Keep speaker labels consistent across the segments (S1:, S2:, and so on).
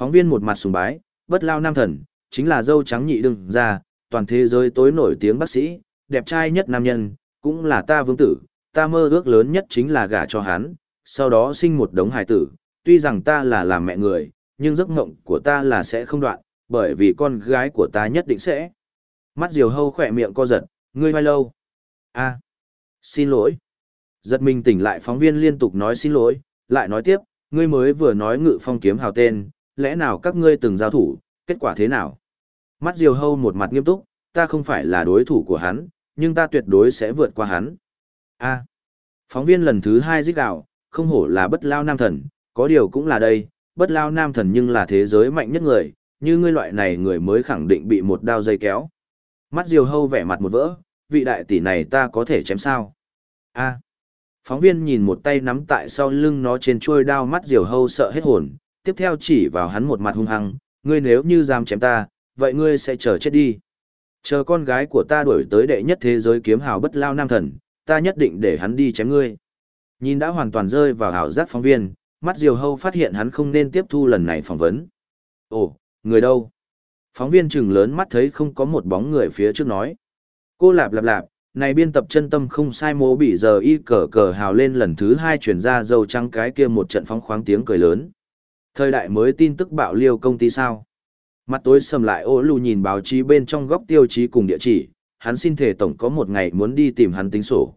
S1: Phóng viên một mặt sùng bái, bất lao nam thần, chính là dâu trắng nhị đương ra, toàn thế giới tối nổi tiếng bác sĩ, đẹp trai nhất nam nhân, cũng là ta vương tử, ta mơ ước lớn nhất chính là gả cho hắn, sau đó sinh một đống hài tử, tuy rằng ta là làm mẹ người, nhưng giấc mộng của ta là sẽ không đoạn, bởi vì con gái của ta nhất định sẽ. Mắt diều hâu khỏe miệng co giật, ngươi vai lâu. a xin lỗi. Giật mình tỉnh lại phóng viên liên tục nói xin lỗi, lại nói tiếp, ngươi mới vừa nói ngự phong kiếm hào tên, lẽ nào các ngươi từng giao thủ, kết quả thế nào? Mắt diều hâu một mặt nghiêm túc, ta không phải là đối thủ của hắn, nhưng ta tuyệt đối sẽ vượt qua hắn. A. À, phóng viên lần thứ hai giết đạo, không hổ là bất lao nam thần, có điều cũng là đây, bất lao nam thần nhưng là thế giới mạnh nhất người, như ngươi loại này người mới khẳng định bị một đao dây kéo. Mắt diều hâu vẻ mặt một vỡ, vị đại tỷ này ta có thể chém sao? A. À, phóng viên nhìn một tay nắm tại sau lưng nó trên chuôi đao mắt diều hâu sợ hết hồn, tiếp theo chỉ vào hắn một mặt hung hăng, ngươi nếu như dám chém ta, vậy ngươi sẽ chờ chết đi. Chờ con gái của ta đuổi tới đệ nhất thế giới kiếm hào bất lao nam thần, ta nhất định để hắn đi chém ngươi. Nhìn đã hoàn toàn rơi vào hảo giác phóng viên, mắt diều hâu phát hiện hắn không nên tiếp thu lần này phỏng vấn. Ồ, người đâu? Phóng viên trừng lớn mắt thấy không có một bóng người phía trước nói. Cô lạp lạp lạp, này biên tập chân tâm không sai mố bị giờ y cờ cờ hào lên lần thứ hai chuyển ra dâu trắng cái kia một trận phóng khoáng tiếng cười lớn. Thời đại mới tin tức bạo liêu công ty sao. Mặt tối sầm lại ô lù nhìn báo chí bên trong góc tiêu chí cùng địa chỉ, hắn xin thể tổng có một ngày muốn đi tìm hắn tính sổ.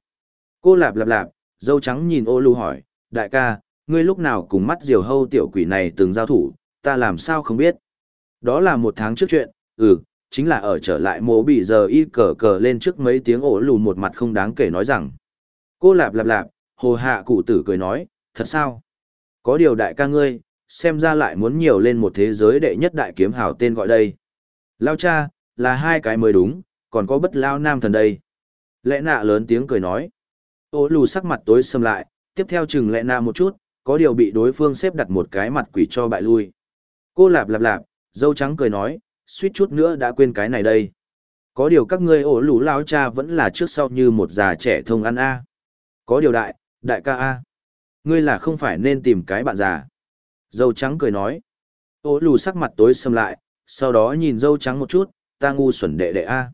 S1: Cô lạp lạp lạp, dâu trắng nhìn ô lù hỏi, đại ca, ngươi lúc nào cùng mắt diều hâu tiểu quỷ này từng giao thủ, ta làm sao không biết. Đó là một tháng trước chuyện, ừ, chính là ở trở lại mố bị giờ y cờ cờ lên trước mấy tiếng ổ lù một mặt không đáng kể nói rằng. Cô lạp lạp lạp, hồ hạ cụ tử cười nói, thật sao? Có điều đại ca ngươi, xem ra lại muốn nhiều lên một thế giới đệ nhất đại kiếm hào tên gọi đây. Lao cha, là hai cái mới đúng, còn có bất lao nam thần đây. Lẽ nạ lớn tiếng cười nói. Ô lù sắc mặt tối xâm lại, tiếp theo chừng lẽ nạ một chút, có điều bị đối phương xếp đặt một cái mặt quỷ cho bại lui. Cô lạp lạp lạp, dâu trắng cười nói, suýt chút nữa đã quên cái này đây. Có điều các ngươi ổ lù lao cha vẫn là trước sau như một già trẻ thông ăn A. Có điều đại, đại ca A. Ngươi là không phải nên tìm cái bạn già. Dâu trắng cười nói. Ô lù sắc mặt tối xâm lại, sau đó nhìn dâu trắng một chút, ta ngu xuẩn đệ đệ A.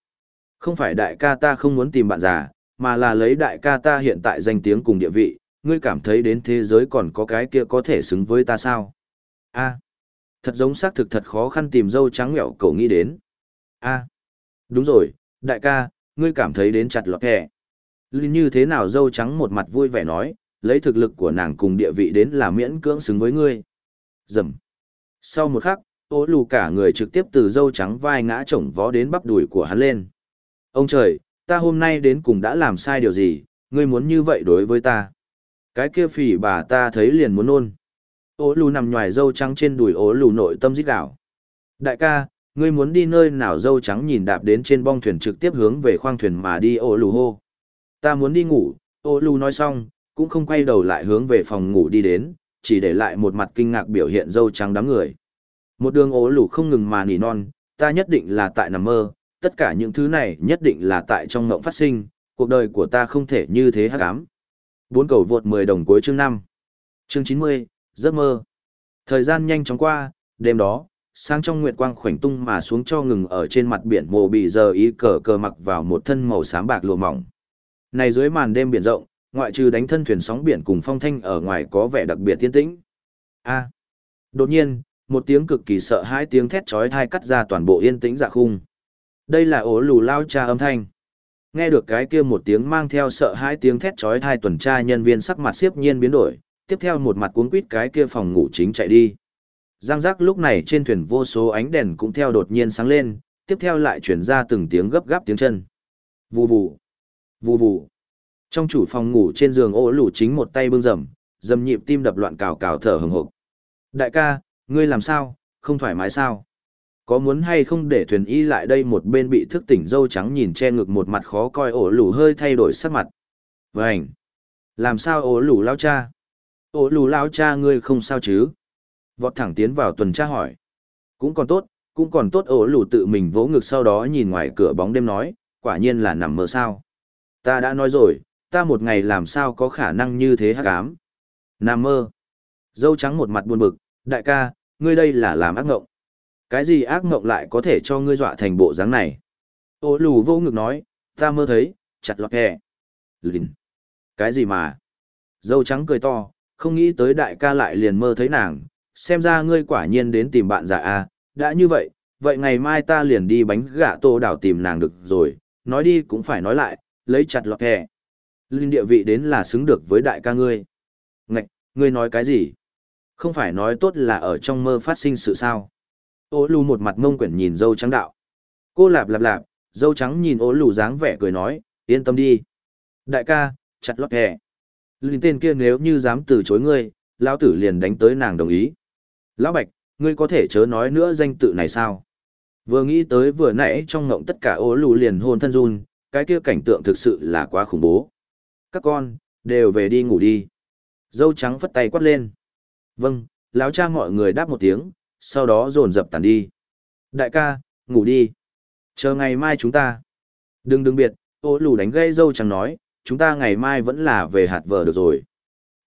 S1: Không phải đại ca ta không muốn tìm bạn già, mà là lấy đại ca ta hiện tại danh tiếng cùng địa vị, ngươi cảm thấy đến thế giới còn có cái kia có thể xứng với ta sao? A. Thật giống xác thực thật khó khăn tìm dâu trắng mẹo cậu nghĩ đến. A. Đúng rồi, đại ca, ngươi cảm thấy đến chặt lọt kẻ. Linh như thế nào dâu trắng một mặt vui vẻ nói, lấy thực lực của nàng cùng địa vị đến là miễn cưỡng xứng với ngươi. Dầm. Sau một khắc, ố lù cả người trực tiếp từ dâu trắng vai ngã chổng vó đến bắp đùi của hắn lên. Ông trời, ta hôm nay đến cùng đã làm sai điều gì, ngươi muốn như vậy đối với ta. Cái kia phỉ bà ta thấy liền muốn nôn. Ố lù nằm ngoài dâu trắng trên đùi ố lù nội tâm dít đảo. Đại ca, ngươi muốn đi nơi nào dâu trắng nhìn đạp đến trên bong thuyền trực tiếp hướng về khoang thuyền mà đi ố lù hô. Ta muốn đi ngủ, ố lù nói xong, cũng không quay đầu lại hướng về phòng ngủ đi đến, chỉ để lại một mặt kinh ngạc biểu hiện dâu trắng đám người. Một đường ố lù không ngừng mà nỉ non, ta nhất định là tại nằm mơ, tất cả những thứ này nhất định là tại trong ngộng phát sinh, cuộc đời của ta không thể như thế hắc ám. Bốn cầu vượt 10 đồng cuối chương 5. Chương 90, giấc mơ. Thời gian nhanh chóng qua, đêm đó, sáng trong nguyệt quang khoảnh tung mà xuống cho ngừng ở trên mặt biển mồ bị giờ ý cờ cờ mặc vào một thân màu xám bạc lụa mỏng. Này dưới màn đêm biển rộng, ngoại trừ đánh thân thuyền sóng biển cùng phong thanh ở ngoài có vẻ đặc biệt tiên tĩnh. A. Đột nhiên, một tiếng cực kỳ sợ hãi tiếng thét chói tai cắt ra toàn bộ yên tĩnh dạ khung. Đây là ổ lù lao cha âm thanh. Nghe được cái kia một tiếng mang theo sợ hãi tiếng thét chói tai tuần tra nhân viên sắc mặt xiếp nhiên biến đổi, tiếp theo một mặt cuốn quýt cái kia phòng ngủ chính chạy đi. Giang giác lúc này trên thuyền vô số ánh đèn cũng theo đột nhiên sáng lên, tiếp theo lại chuyển ra từng tiếng gấp gáp tiếng chân. Vù vù, vù vù. Trong chủ phòng ngủ trên giường ô lù chính một tay bưng rầm, dầm nhịp tim đập loạn cào cào thở hừng hực. Đại ca, ngươi làm sao, không thoải mái sao? Có muốn hay không để thuyền y lại đây một bên bị thức tỉnh dâu trắng nhìn che ngực một mặt khó coi ổ lù hơi thay đổi sắc mặt. Vânh! Làm sao ổ lù lao cha? Ổ lù lao cha ngươi không sao chứ? Vọt thẳng tiến vào tuần tra hỏi. Cũng còn tốt, cũng còn tốt ổ lù tự mình vỗ ngực sau đó nhìn ngoài cửa bóng đêm nói, quả nhiên là nằm mơ sao. Ta đã nói rồi, ta một ngày làm sao có khả năng như thế hắc ám. Nam mơ. Dâu trắng một mặt buồn bực, đại ca, ngươi đây là làm ác ngộng. Cái gì ác ngộng lại có thể cho ngươi dọa thành bộ dáng này? Ô lù vô ngực nói, ta mơ thấy, chặt lọt hẹ. Lìn. Cái gì mà? Dâu trắng cười to, không nghĩ tới đại ca lại liền mơ thấy nàng, xem ra ngươi quả nhiên đến tìm bạn già à, đã như vậy, vậy ngày mai ta liền đi bánh gạ tô đảo tìm nàng được rồi, nói đi cũng phải nói lại, lấy chặt lọt hẹ. Linh địa vị đến là xứng được với đại ca ngươi. Ngạch, ngươi nói cái gì? Không phải nói tốt là ở trong mơ phát sinh sự sao? Ô lù một mặt mông quyển nhìn dâu trắng đạo. Cô lạp lạp lạp, dâu trắng nhìn ô lù dáng vẻ cười nói, yên tâm đi. Đại ca, chặt lót hẹ. Linh tên kia nếu như dám từ chối ngươi, lão tử liền đánh tới nàng đồng ý. Lão Bạch, ngươi có thể chớ nói nữa danh tự này sao? Vừa nghĩ tới vừa nãy trong ngộng tất cả ô lù liền hôn thân run, cái kia cảnh tượng thực sự là quá khủng bố. Các con, đều về đi ngủ đi. Dâu trắng phất tay quát lên. Vâng, lão cha mọi người đáp một tiếng, sau đó dồn dập tàn đi. Đại ca, ngủ đi. Chờ ngày mai chúng ta. Đừng đừng biệt, ô lù đánh gây dâu trắng nói, chúng ta ngày mai vẫn là về hạt vờ được rồi.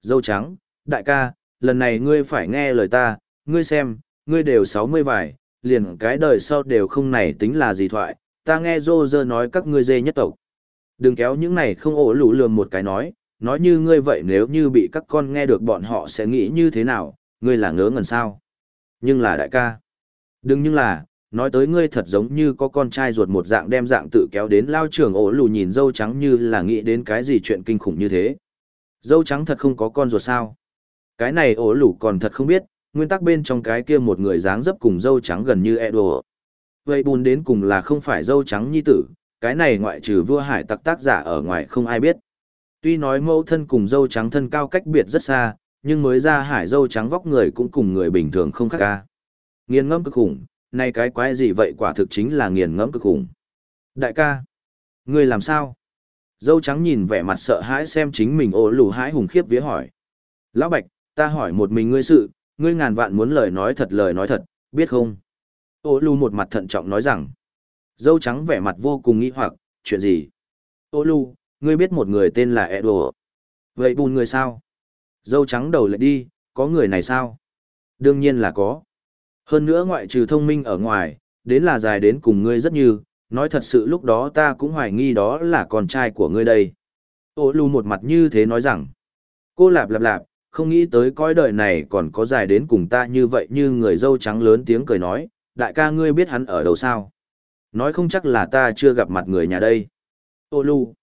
S1: Dâu trắng, đại ca, lần này ngươi phải nghe lời ta, ngươi xem, ngươi đều sáu mươi vải liền cái đời sau đều không này tính là gì thoại, ta nghe dô dơ nói các ngươi dê nhất tộc. Đừng kéo những này không ổ lũ lườm một cái nói, nói như ngươi vậy nếu như bị các con nghe được bọn họ sẽ nghĩ như thế nào, ngươi là ngớ ngẩn sao. Nhưng là đại ca. Đừng nhưng là, nói tới ngươi thật giống như có con trai ruột một dạng đem dạng tự kéo đến lao trường ổ lù nhìn dâu trắng như là nghĩ đến cái gì chuyện kinh khủng như thế. Dâu trắng thật không có con ruột sao. Cái này ổ lù còn thật không biết, nguyên tắc bên trong cái kia một người dáng dấp cùng dâu trắng gần như e đồ. Vậy bùn đến cùng là không phải dâu trắng nhi tử, cái này ngoại trừ vua hải tặc tác giả ở ngoài không ai biết. Tuy nói mẫu thân cùng dâu trắng thân cao cách biệt rất xa, nhưng mới ra hải dâu trắng vóc người cũng cùng người bình thường không khác ca. Nghiền ngẫm cực khủng, này cái quái gì vậy quả thực chính là nghiền ngẫm cực khủng. Đại ca, ngươi làm sao? Dâu trắng nhìn vẻ mặt sợ hãi xem chính mình ố lù hãi hùng khiếp vía hỏi. Lão Bạch, ta hỏi một mình ngươi sự, ngươi ngàn vạn muốn lời nói thật lời nói thật, biết không? Ô lù một mặt thận trọng nói rằng. Dâu trắng vẻ mặt vô cùng nghi hoặc, chuyện gì? Ô lù, ngươi biết một người tên là Edo. Vậy bùn người sao? Dâu trắng đầu lại đi, có người này sao? Đương nhiên là có. Hơn nữa ngoại trừ thông minh ở ngoài, đến là dài đến cùng ngươi rất như, nói thật sự lúc đó ta cũng hoài nghi đó là con trai của ngươi đây. Ô lù một mặt như thế nói rằng. Cô lạp lạp lạp, không nghĩ tới cõi đời này còn có dài đến cùng ta như vậy như người dâu trắng lớn tiếng cười nói, đại ca ngươi biết hắn ở đâu sao? Nói không chắc là ta chưa gặp mặt người nhà đây. Ô lù.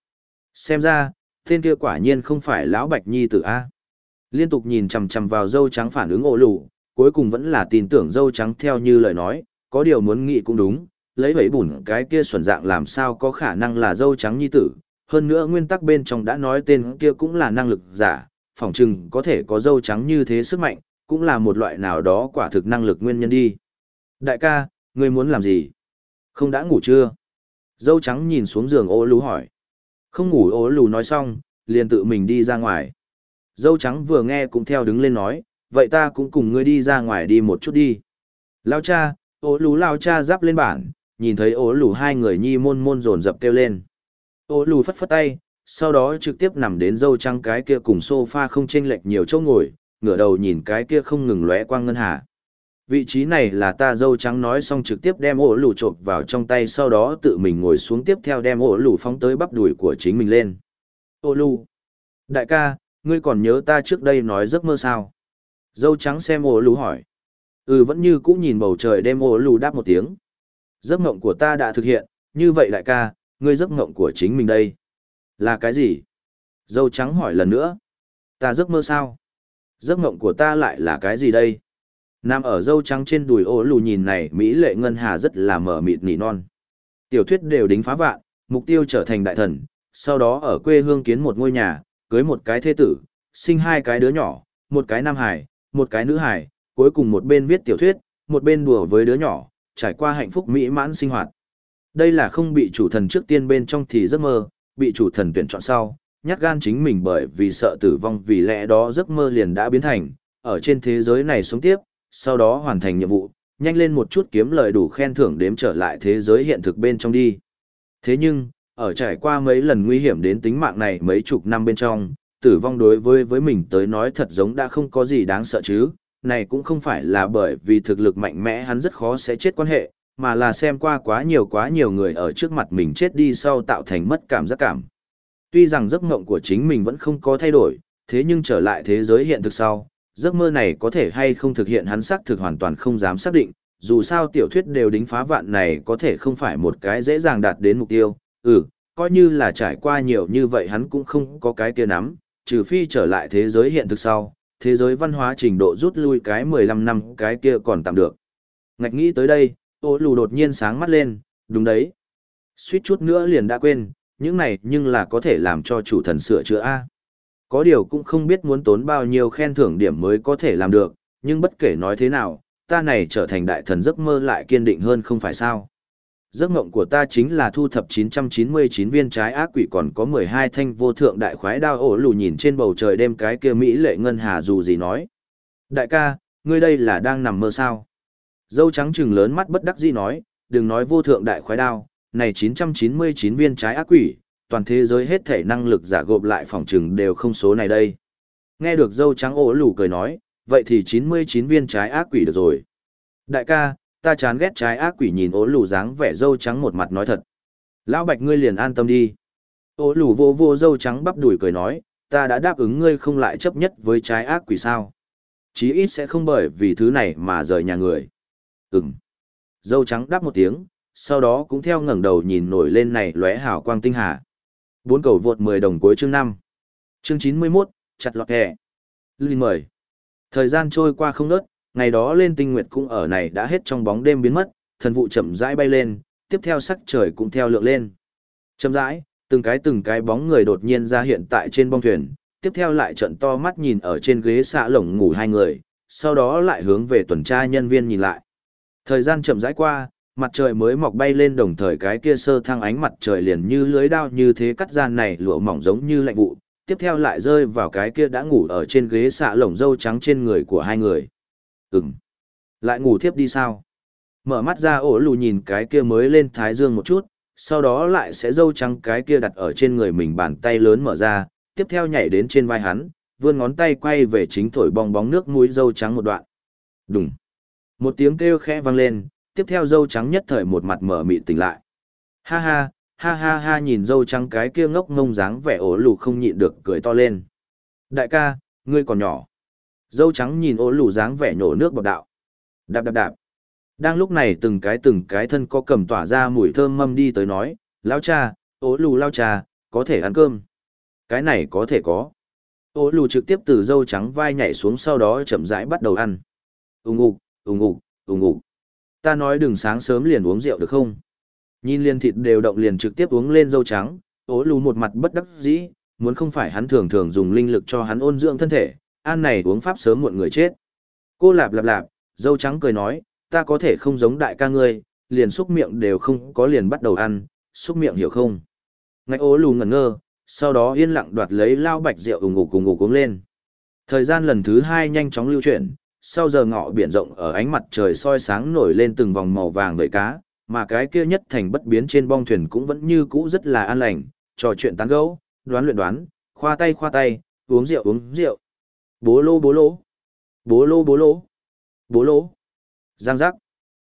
S1: Xem ra, tên kia quả nhiên không phải lão bạch nhi tử A. Liên tục nhìn chằm chằm vào dâu trắng phản ứng ô lù, cuối cùng vẫn là tin tưởng dâu trắng theo như lời nói, có điều muốn nghĩ cũng đúng, lấy vẫy bùn cái kia xuẩn dạng làm sao có khả năng là dâu trắng nhi tử. Hơn nữa nguyên tắc bên trong đã nói tên kia cũng là năng lực giả, phỏng chừng có thể có dâu trắng như thế sức mạnh, cũng là một loại nào đó quả thực năng lực nguyên nhân đi. Đại ca, ngươi muốn làm gì? Không đã ngủ chưa? Dâu trắng nhìn xuống giường ô lú hỏi. Không ngủ ô lù nói xong, liền tự mình đi ra ngoài. Dâu trắng vừa nghe cũng theo đứng lên nói, vậy ta cũng cùng ngươi đi ra ngoài đi một chút đi. Lao cha, ô lù lao cha giáp lên bản, nhìn thấy ô lù hai người nhi môn môn dồn dập kêu lên. Ô lù phất phất tay, sau đó trực tiếp nằm đến dâu trắng cái kia cùng sofa không chênh lệch nhiều chỗ ngồi, ngửa đầu nhìn cái kia không ngừng lóe quang ngân hà. Vị trí này là ta dâu trắng nói xong trực tiếp đem ổ lù chộp vào trong tay sau đó tự mình ngồi xuống tiếp theo đem ổ lù phóng tới bắp đùi của chính mình lên. Ô lù! Đại ca, ngươi còn nhớ ta trước đây nói giấc mơ sao? Dâu trắng xem ổ lù hỏi. Ừ vẫn như cũ nhìn bầu trời đem ổ lù đáp một tiếng. Giấc mộng của ta đã thực hiện, như vậy đại ca, ngươi giấc mộng của chính mình đây. Là cái gì? Dâu trắng hỏi lần nữa. Ta giấc mơ sao? Giấc mộng của ta lại là cái gì đây? Nam ở dâu trắng trên đùi ô lù nhìn này Mỹ lệ ngân hà rất là mở mịt nỉ non. Tiểu thuyết đều đính phá vạn, mục tiêu trở thành đại thần, sau đó ở quê hương kiến một ngôi nhà, cưới một cái thê tử, sinh hai cái đứa nhỏ, một cái nam hải, một cái nữ hải, cuối cùng một bên viết tiểu thuyết, một bên đùa với đứa nhỏ, trải qua hạnh phúc mỹ mãn sinh hoạt. Đây là không bị chủ thần trước tiên bên trong thì giấc mơ, bị chủ thần tuyển chọn sau, nhát gan chính mình bởi vì sợ tử vong vì lẽ đó giấc mơ liền đã biến thành, ở trên thế giới này sống tiếp, sau đó hoàn thành nhiệm vụ, nhanh lên một chút kiếm lời đủ khen thưởng đếm trở lại thế giới hiện thực bên trong đi. Thế nhưng, ở trải qua mấy lần nguy hiểm đến tính mạng này mấy chục năm bên trong, tử vong đối với với mình tới nói thật giống đã không có gì đáng sợ chứ, này cũng không phải là bởi vì thực lực mạnh mẽ hắn rất khó sẽ chết quan hệ, mà là xem qua quá nhiều quá nhiều người ở trước mặt mình chết đi sau tạo thành mất cảm giác cảm. Tuy rằng giấc mộng của chính mình vẫn không có thay đổi, thế nhưng trở lại thế giới hiện thực sau, giấc mơ này có thể hay không thực hiện hắn xác thực hoàn toàn không dám xác định, dù sao tiểu thuyết đều đính phá vạn này có thể không phải một cái dễ dàng đạt đến mục tiêu, ừ, coi như là trải qua nhiều như vậy hắn cũng không có cái kia nắm, trừ phi trở lại thế giới hiện thực sau, thế giới văn hóa trình độ rút lui cái 15 năm cái kia còn tạm được. Ngạch nghĩ tới đây, ô lù đột nhiên sáng mắt lên, đúng đấy. Suýt chút nữa liền đã quên, những này nhưng là có thể làm cho chủ thần sửa chữa A. Có điều cũng không biết muốn tốn bao nhiêu khen thưởng điểm mới có thể làm được, nhưng bất kể nói thế nào, ta này trở thành đại thần giấc mơ lại kiên định hơn không phải sao. Giấc mộng của ta chính là thu thập 999 viên trái ác quỷ còn có 12 thanh vô thượng đại khoái đao ổ lù nhìn trên bầu trời đêm cái kia Mỹ lệ ngân hà dù gì nói. Đại ca, ngươi đây là đang nằm mơ sao? Dâu trắng trừng lớn mắt bất đắc dĩ nói, đừng nói vô thượng đại khoái đao, này 999 viên trái ác quỷ, toàn thế giới hết thể năng lực giả gộp lại phòng trừng đều không số này đây. Nghe được dâu trắng ổ lù cười nói, vậy thì 99 viên trái ác quỷ được rồi. Đại ca, ta chán ghét trái ác quỷ nhìn ố lù dáng vẻ dâu trắng một mặt nói thật. Lão bạch ngươi liền an tâm đi. Ố lù vô vô dâu trắng bắp đuổi cười nói, ta đã đáp ứng ngươi không lại chấp nhất với trái ác quỷ sao. Chí ít sẽ không bởi vì thứ này mà rời nhà người. Ừm. Dâu trắng đáp một tiếng, sau đó cũng theo ngẩng đầu nhìn nổi lên này lóe hào quang tinh hà. Bốn cầu vượt 10 đồng cuối chương 5. Chương 91, chặt lọt hè. Linh mời. Thời gian trôi qua không ngớt, ngày đó lên tinh nguyệt cũng ở này đã hết trong bóng đêm biến mất, thần vụ chậm rãi bay lên, tiếp theo sắc trời cũng theo lượng lên. Chậm rãi, từng cái từng cái bóng người đột nhiên ra hiện tại trên bong thuyền, tiếp theo lại trận to mắt nhìn ở trên ghế xạ lồng ngủ hai người, sau đó lại hướng về tuần tra nhân viên nhìn lại. Thời gian chậm rãi qua, mặt trời mới mọc bay lên đồng thời cái kia sơ thăng ánh mặt trời liền như lưới đao như thế cắt gian này lụa mỏng giống như lạnh vụ, tiếp theo lại rơi vào cái kia đã ngủ ở trên ghế xạ lồng dâu trắng trên người của hai người. ừng Lại ngủ thiếp đi sao? Mở mắt ra ổ lù nhìn cái kia mới lên thái dương một chút, sau đó lại sẽ dâu trắng cái kia đặt ở trên người mình bàn tay lớn mở ra, tiếp theo nhảy đến trên vai hắn, vươn ngón tay quay về chính thổi bong bóng nước mũi dâu trắng một đoạn. Đùng. Một tiếng kêu khẽ vang lên, tiếp theo dâu trắng nhất thời một mặt mở mịt tỉnh lại. Ha ha, ha ha ha nhìn dâu trắng cái kia ngốc ngông dáng vẻ ổ lù không nhịn được cười to lên. Đại ca, ngươi còn nhỏ. Dâu trắng nhìn ố lù dáng vẻ nhổ nước bọc đạo. Đạp đạp đạp. Đang lúc này từng cái từng cái thân có cầm tỏa ra mùi thơm mâm đi tới nói, lao cha, ố lù lao cha, có thể ăn cơm. Cái này có thể có. Ố lù trực tiếp từ dâu trắng vai nhảy xuống sau đó chậm rãi bắt đầu ăn. Úng ục, úng ục, úng ục. Ta nói đừng sáng sớm liền uống rượu được không? Nhìn liền thịt đều động liền trực tiếp uống lên dâu trắng, ố lù một mặt bất đắc dĩ, muốn không phải hắn thường thường dùng linh lực cho hắn ôn dưỡng thân thể, an này uống pháp sớm muộn người chết. Cô lạp lạp lạp, dâu trắng cười nói, ta có thể không giống đại ca ngươi, liền xúc miệng đều không có liền bắt đầu ăn, xúc miệng hiểu không? Ngạch ố lù ngẩn ngơ, sau đó yên lặng đoạt lấy lao bạch rượu ủng ngủ cùng ngủ uống lên. Thời gian lần thứ hai nhanh chóng lưu chuyển, sau giờ ngọ biển rộng ở ánh mặt trời soi sáng nổi lên từng vòng màu vàng vợi cá, mà cái kia nhất thành bất biến trên bong thuyền cũng vẫn như cũ rất là an lành, trò chuyện tán gẫu, đoán luyện đoán, khoa tay khoa tay, uống rượu uống rượu, Bố lô bố lô. Bố lô bố lô. Bố lô. Giang giác.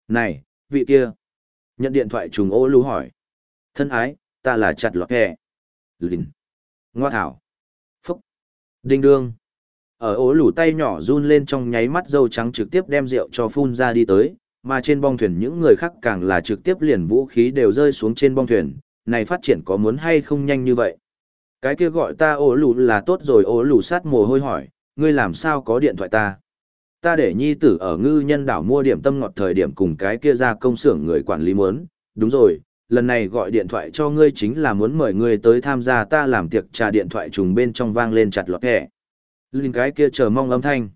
S1: Này, vị kia. Nhận điện thoại trùng ô lưu hỏi. Thân ái, ta là chặt lọt kẹ. Lìn. Ngoa thảo. Phúc. Đinh đương. Ở ố lủ tay nhỏ run lên trong nháy mắt dâu trắng trực tiếp đem rượu cho phun ra đi tới, mà trên bong thuyền những người khác càng là trực tiếp liền vũ khí đều rơi xuống trên bong thuyền, này phát triển có muốn hay không nhanh như vậy. Cái kia gọi ta ố lủ là tốt rồi ố lủ sát mồ hôi hỏi, ngươi làm sao có điện thoại ta? Ta để nhi tử ở ngư nhân đảo mua điểm tâm ngọt thời điểm cùng cái kia ra công xưởng người quản lý muốn, đúng rồi, lần này gọi điện thoại cho ngươi chính là muốn mời ngươi tới tham gia ta làm tiệc trà điện thoại trùng bên trong vang lên chặt lọt kẻ. Linh cái kia chờ mong âm thanh.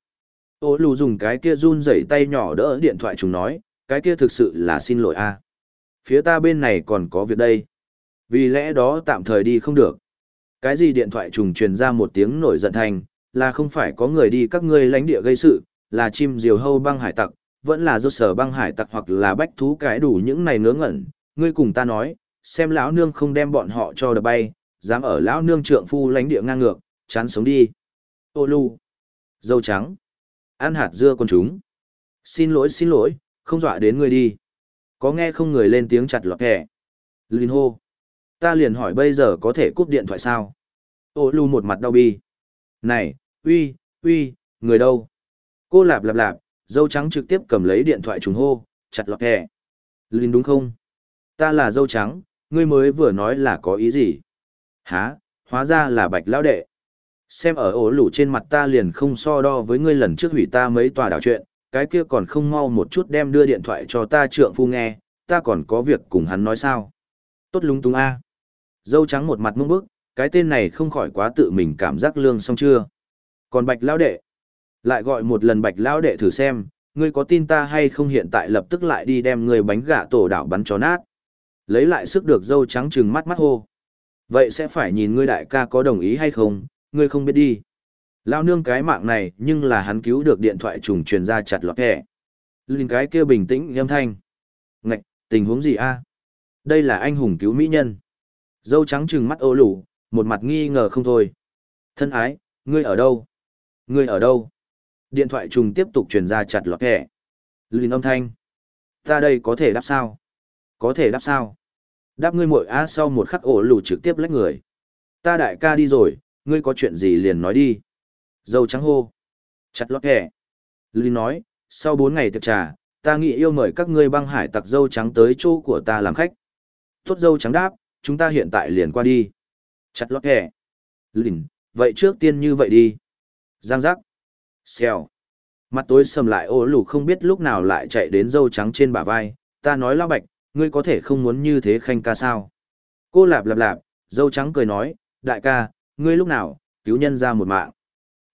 S1: Ô lù dùng cái kia run rẩy tay nhỏ đỡ điện thoại trùng nói, cái kia thực sự là xin lỗi a. Phía ta bên này còn có việc đây. Vì lẽ đó tạm thời đi không được. Cái gì điện thoại trùng truyền ra một tiếng nổi giận thành, là không phải có người đi các ngươi lãnh địa gây sự, là chim diều hâu băng hải tặc, vẫn là do sở băng hải tặc hoặc là bách thú cái đủ những này ngớ ngẩn, ngươi cùng ta nói, xem lão nương không đem bọn họ cho đập bay, dám ở lão nương trượng phu lãnh địa ngang ngược, chán sống đi. Ô lu, dâu trắng. Ăn hạt dưa con chúng. Xin lỗi xin lỗi, không dọa đến ngươi đi. Có nghe không người lên tiếng chặt lọt kẻ. Linh hô. Ta liền hỏi bây giờ có thể cúp điện thoại sao? Ô lu một mặt đau bi. Này, uy, uy, người đâu? Cô lạp lạp lạp, dâu trắng trực tiếp cầm lấy điện thoại trùng hô, chặt lọt kẻ. Linh đúng không? Ta là dâu trắng, ngươi mới vừa nói là có ý gì? Hả, hóa ra là bạch lão đệ. Xem ở ổ lũ trên mặt ta liền không so đo với ngươi lần trước hủy ta mấy tòa đảo chuyện, cái kia còn không mau một chút đem đưa điện thoại cho ta trượng phu nghe, ta còn có việc cùng hắn nói sao. Tốt lúng túng a. Dâu trắng một mặt mông bức, cái tên này không khỏi quá tự mình cảm giác lương xong chưa. Còn bạch lão đệ, lại gọi một lần bạch lão đệ thử xem, ngươi có tin ta hay không hiện tại lập tức lại đi đem ngươi bánh gà tổ đảo bắn cho nát. Lấy lại sức được dâu trắng trừng mắt mắt hô. Vậy sẽ phải nhìn ngươi đại ca có đồng ý hay không, ngươi không biết đi. Lao nương cái mạng này nhưng là hắn cứu được điện thoại trùng truyền ra chặt lọt hẹ. Linh cái kia bình tĩnh nghiêm thanh. Ngạch, tình huống gì a? Đây là anh hùng cứu mỹ nhân. Dâu trắng trừng mắt ô lủ, một mặt nghi ngờ không thôi. Thân ái, ngươi ở đâu? Ngươi ở đâu? Điện thoại trùng tiếp tục truyền ra chặt lọt hẹ. Linh âm thanh. Ta đây có thể đáp sao? Có thể đáp sao? Đáp ngươi muội a sau một khắc ổ lù trực tiếp lách người. Ta đại ca đi rồi, ngươi có chuyện gì liền nói đi. Dâu trắng hô. Chặt lót kẻ. Lý nói, sau bốn ngày tiệc trà, ta nghĩ yêu mời các ngươi băng hải tặc dâu trắng tới chỗ của ta làm khách. Tốt dâu trắng đáp, chúng ta hiện tại liền qua đi. Chặt lót kẻ. Linh, vậy trước tiên như vậy đi. Giang giác. Xèo. Mặt tối sầm lại ô lù không biết lúc nào lại chạy đến dâu trắng trên bả vai. Ta nói lao bạch, ngươi có thể không muốn như thế khanh ca sao. Cô lạp lạp lạp, dâu trắng cười nói, đại ca, ngươi lúc nào, cứu nhân ra một mạng.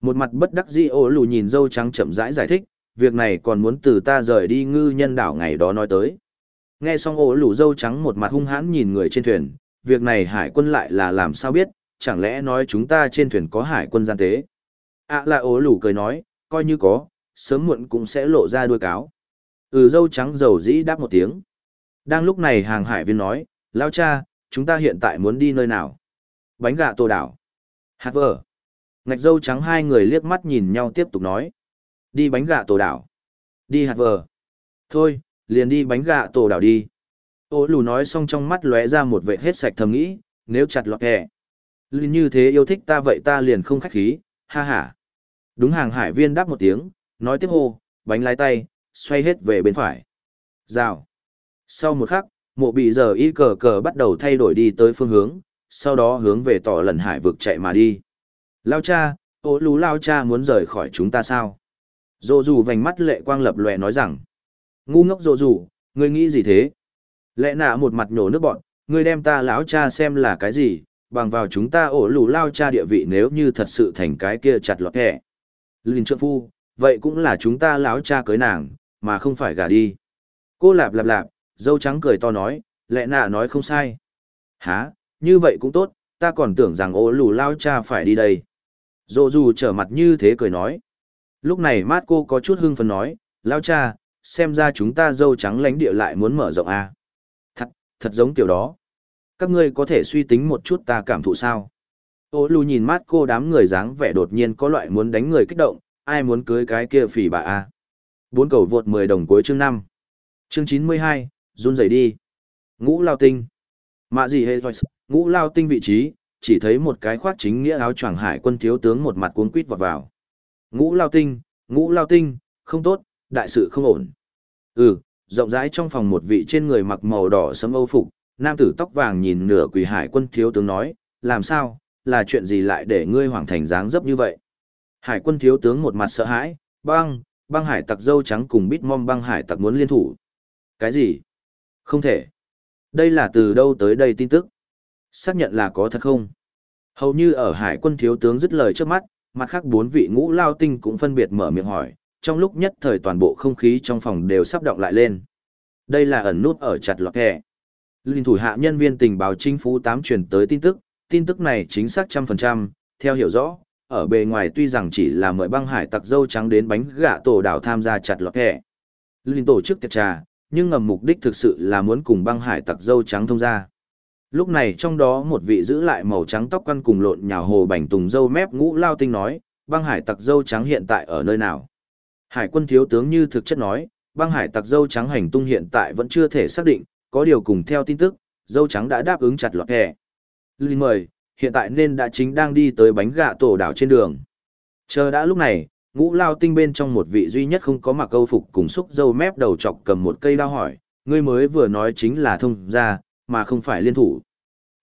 S1: Một mặt bất đắc dĩ ô lù nhìn dâu trắng chậm rãi giải, giải thích, việc này còn muốn từ ta rời đi ngư nhân đảo ngày đó nói tới. Nghe xong ô lù dâu trắng một mặt hung hãn nhìn người trên thuyền, việc này hải quân lại là làm sao biết, chẳng lẽ nói chúng ta trên thuyền có hải quân gian tế. À là ô lù cười nói, coi như có, sớm muộn cũng sẽ lộ ra đuôi cáo. Ừ dâu trắng dầu dĩ đáp một tiếng. Đang lúc này hàng hải viên nói, lao cha, chúng ta hiện tại muốn đi nơi nào? Bánh gạ tô đảo. Hạt vờ. Ngạch dâu trắng hai người liếc mắt nhìn nhau tiếp tục nói. Đi bánh gạ tổ đảo. Đi hạt vờ. Thôi, liền đi bánh gạ tổ đảo đi. Ô lù nói xong trong mắt lóe ra một vệ hết sạch thầm nghĩ, nếu chặt lọt hẹ. Linh như thế yêu thích ta vậy ta liền không khách khí, ha ha. Đúng hàng hải viên đáp một tiếng, nói tiếp hô, bánh lái tay, xoay hết về bên phải. Rào. Sau một khắc, mộ bị giờ y cờ cờ bắt đầu thay đổi đi tới phương hướng, sau đó hướng về tỏ lần hải vực chạy mà đi. Lao cha, ô lú lao cha muốn rời khỏi chúng ta sao? Dô dù vành mắt lệ quang lập lòe nói rằng. Ngu ngốc dô dù, ngươi nghĩ gì thế? Lệ nạ một mặt nhổ nước bọn, ngươi đem ta lão cha xem là cái gì, bằng vào chúng ta ổ lù lao cha địa vị nếu như thật sự thành cái kia chặt lọt hẹ Linh trượng phu, vậy cũng là chúng ta lão cha cưới nàng, mà không phải gả đi. Cô lạp lạp lạp, dâu trắng cười to nói, lệ nạ nói không sai. Hả, như vậy cũng tốt, ta còn tưởng rằng ô lù lao cha phải đi đây. Dô dù trở mặt như thế cười nói. Lúc này mát cô có chút hưng phấn nói, lao cha, xem ra chúng ta dâu trắng lánh địa lại muốn mở rộng à. Thật, thật giống kiểu đó. Các ngươi có thể suy tính một chút ta cảm thụ sao. Ô lù nhìn mát cô đám người dáng vẻ đột nhiên có loại muốn đánh người kích động, ai muốn cưới cái kia phỉ bà a Bốn cầu vượt 10 đồng cuối chương 5. Chương 92, run rẩy đi. Ngũ lao tinh. Mạ gì hề ngũ lao tinh vị trí, chỉ thấy một cái khoác chính nghĩa áo choàng hải quân thiếu tướng một mặt cuốn quít vào vào. Ngũ lao tinh, ngũ lao tinh, không tốt, đại sự không ổn. Ừ, rộng rãi trong phòng một vị trên người mặc màu đỏ sẫm âu phục, nam tử tóc vàng nhìn nửa quỳ hải quân thiếu tướng nói, làm sao, là chuyện gì lại để ngươi hoàng thành dáng dấp như vậy? Hải quân thiếu tướng một mặt sợ hãi, băng, băng hải tặc dâu trắng cùng bít mom băng hải tặc muốn liên thủ. Cái gì? Không thể. Đây là từ đâu tới đây tin tức? Xác nhận là có thật không? Hầu như ở hải quân thiếu tướng dứt lời trước mắt, mặt khác bốn vị ngũ lao tinh cũng phân biệt mở miệng hỏi, trong lúc nhất thời toàn bộ không khí trong phòng đều sắp động lại lên. Đây là ẩn nút ở chặt lọt kẹ. Linh thủ hạ nhân viên tình báo chính phủ tám truyền tới tin tức, tin tức này chính xác trăm phần trăm, theo hiểu rõ, ở bề ngoài tuy rằng chỉ là mời băng hải tặc dâu trắng đến bánh gạ tổ đảo tham gia chặt lọt kẹ. Linh tổ chức tiệc trà, nhưng ngầm mục đích thực sự là muốn cùng băng hải tặc dâu trắng thông gia. Lúc này trong đó một vị giữ lại màu trắng tóc quăn cùng lộn nhào hồ bành tùng dâu mép ngũ lao tinh nói, băng hải tặc dâu trắng hiện tại ở nơi nào? Hải quân thiếu tướng như thực chất nói, băng hải tặc dâu trắng hành tung hiện tại vẫn chưa thể xác định, có điều cùng theo tin tức, dâu trắng đã đáp ứng chặt lọt kẻ. Linh mời, hiện tại nên đã chính đang đi tới bánh gạ tổ đảo trên đường. Chờ đã lúc này, ngũ lao tinh bên trong một vị duy nhất không có mặc câu phục cùng xúc dâu mép đầu chọc cầm một cây đao hỏi, ngươi mới vừa nói chính là thông gia, mà không phải liên thủ.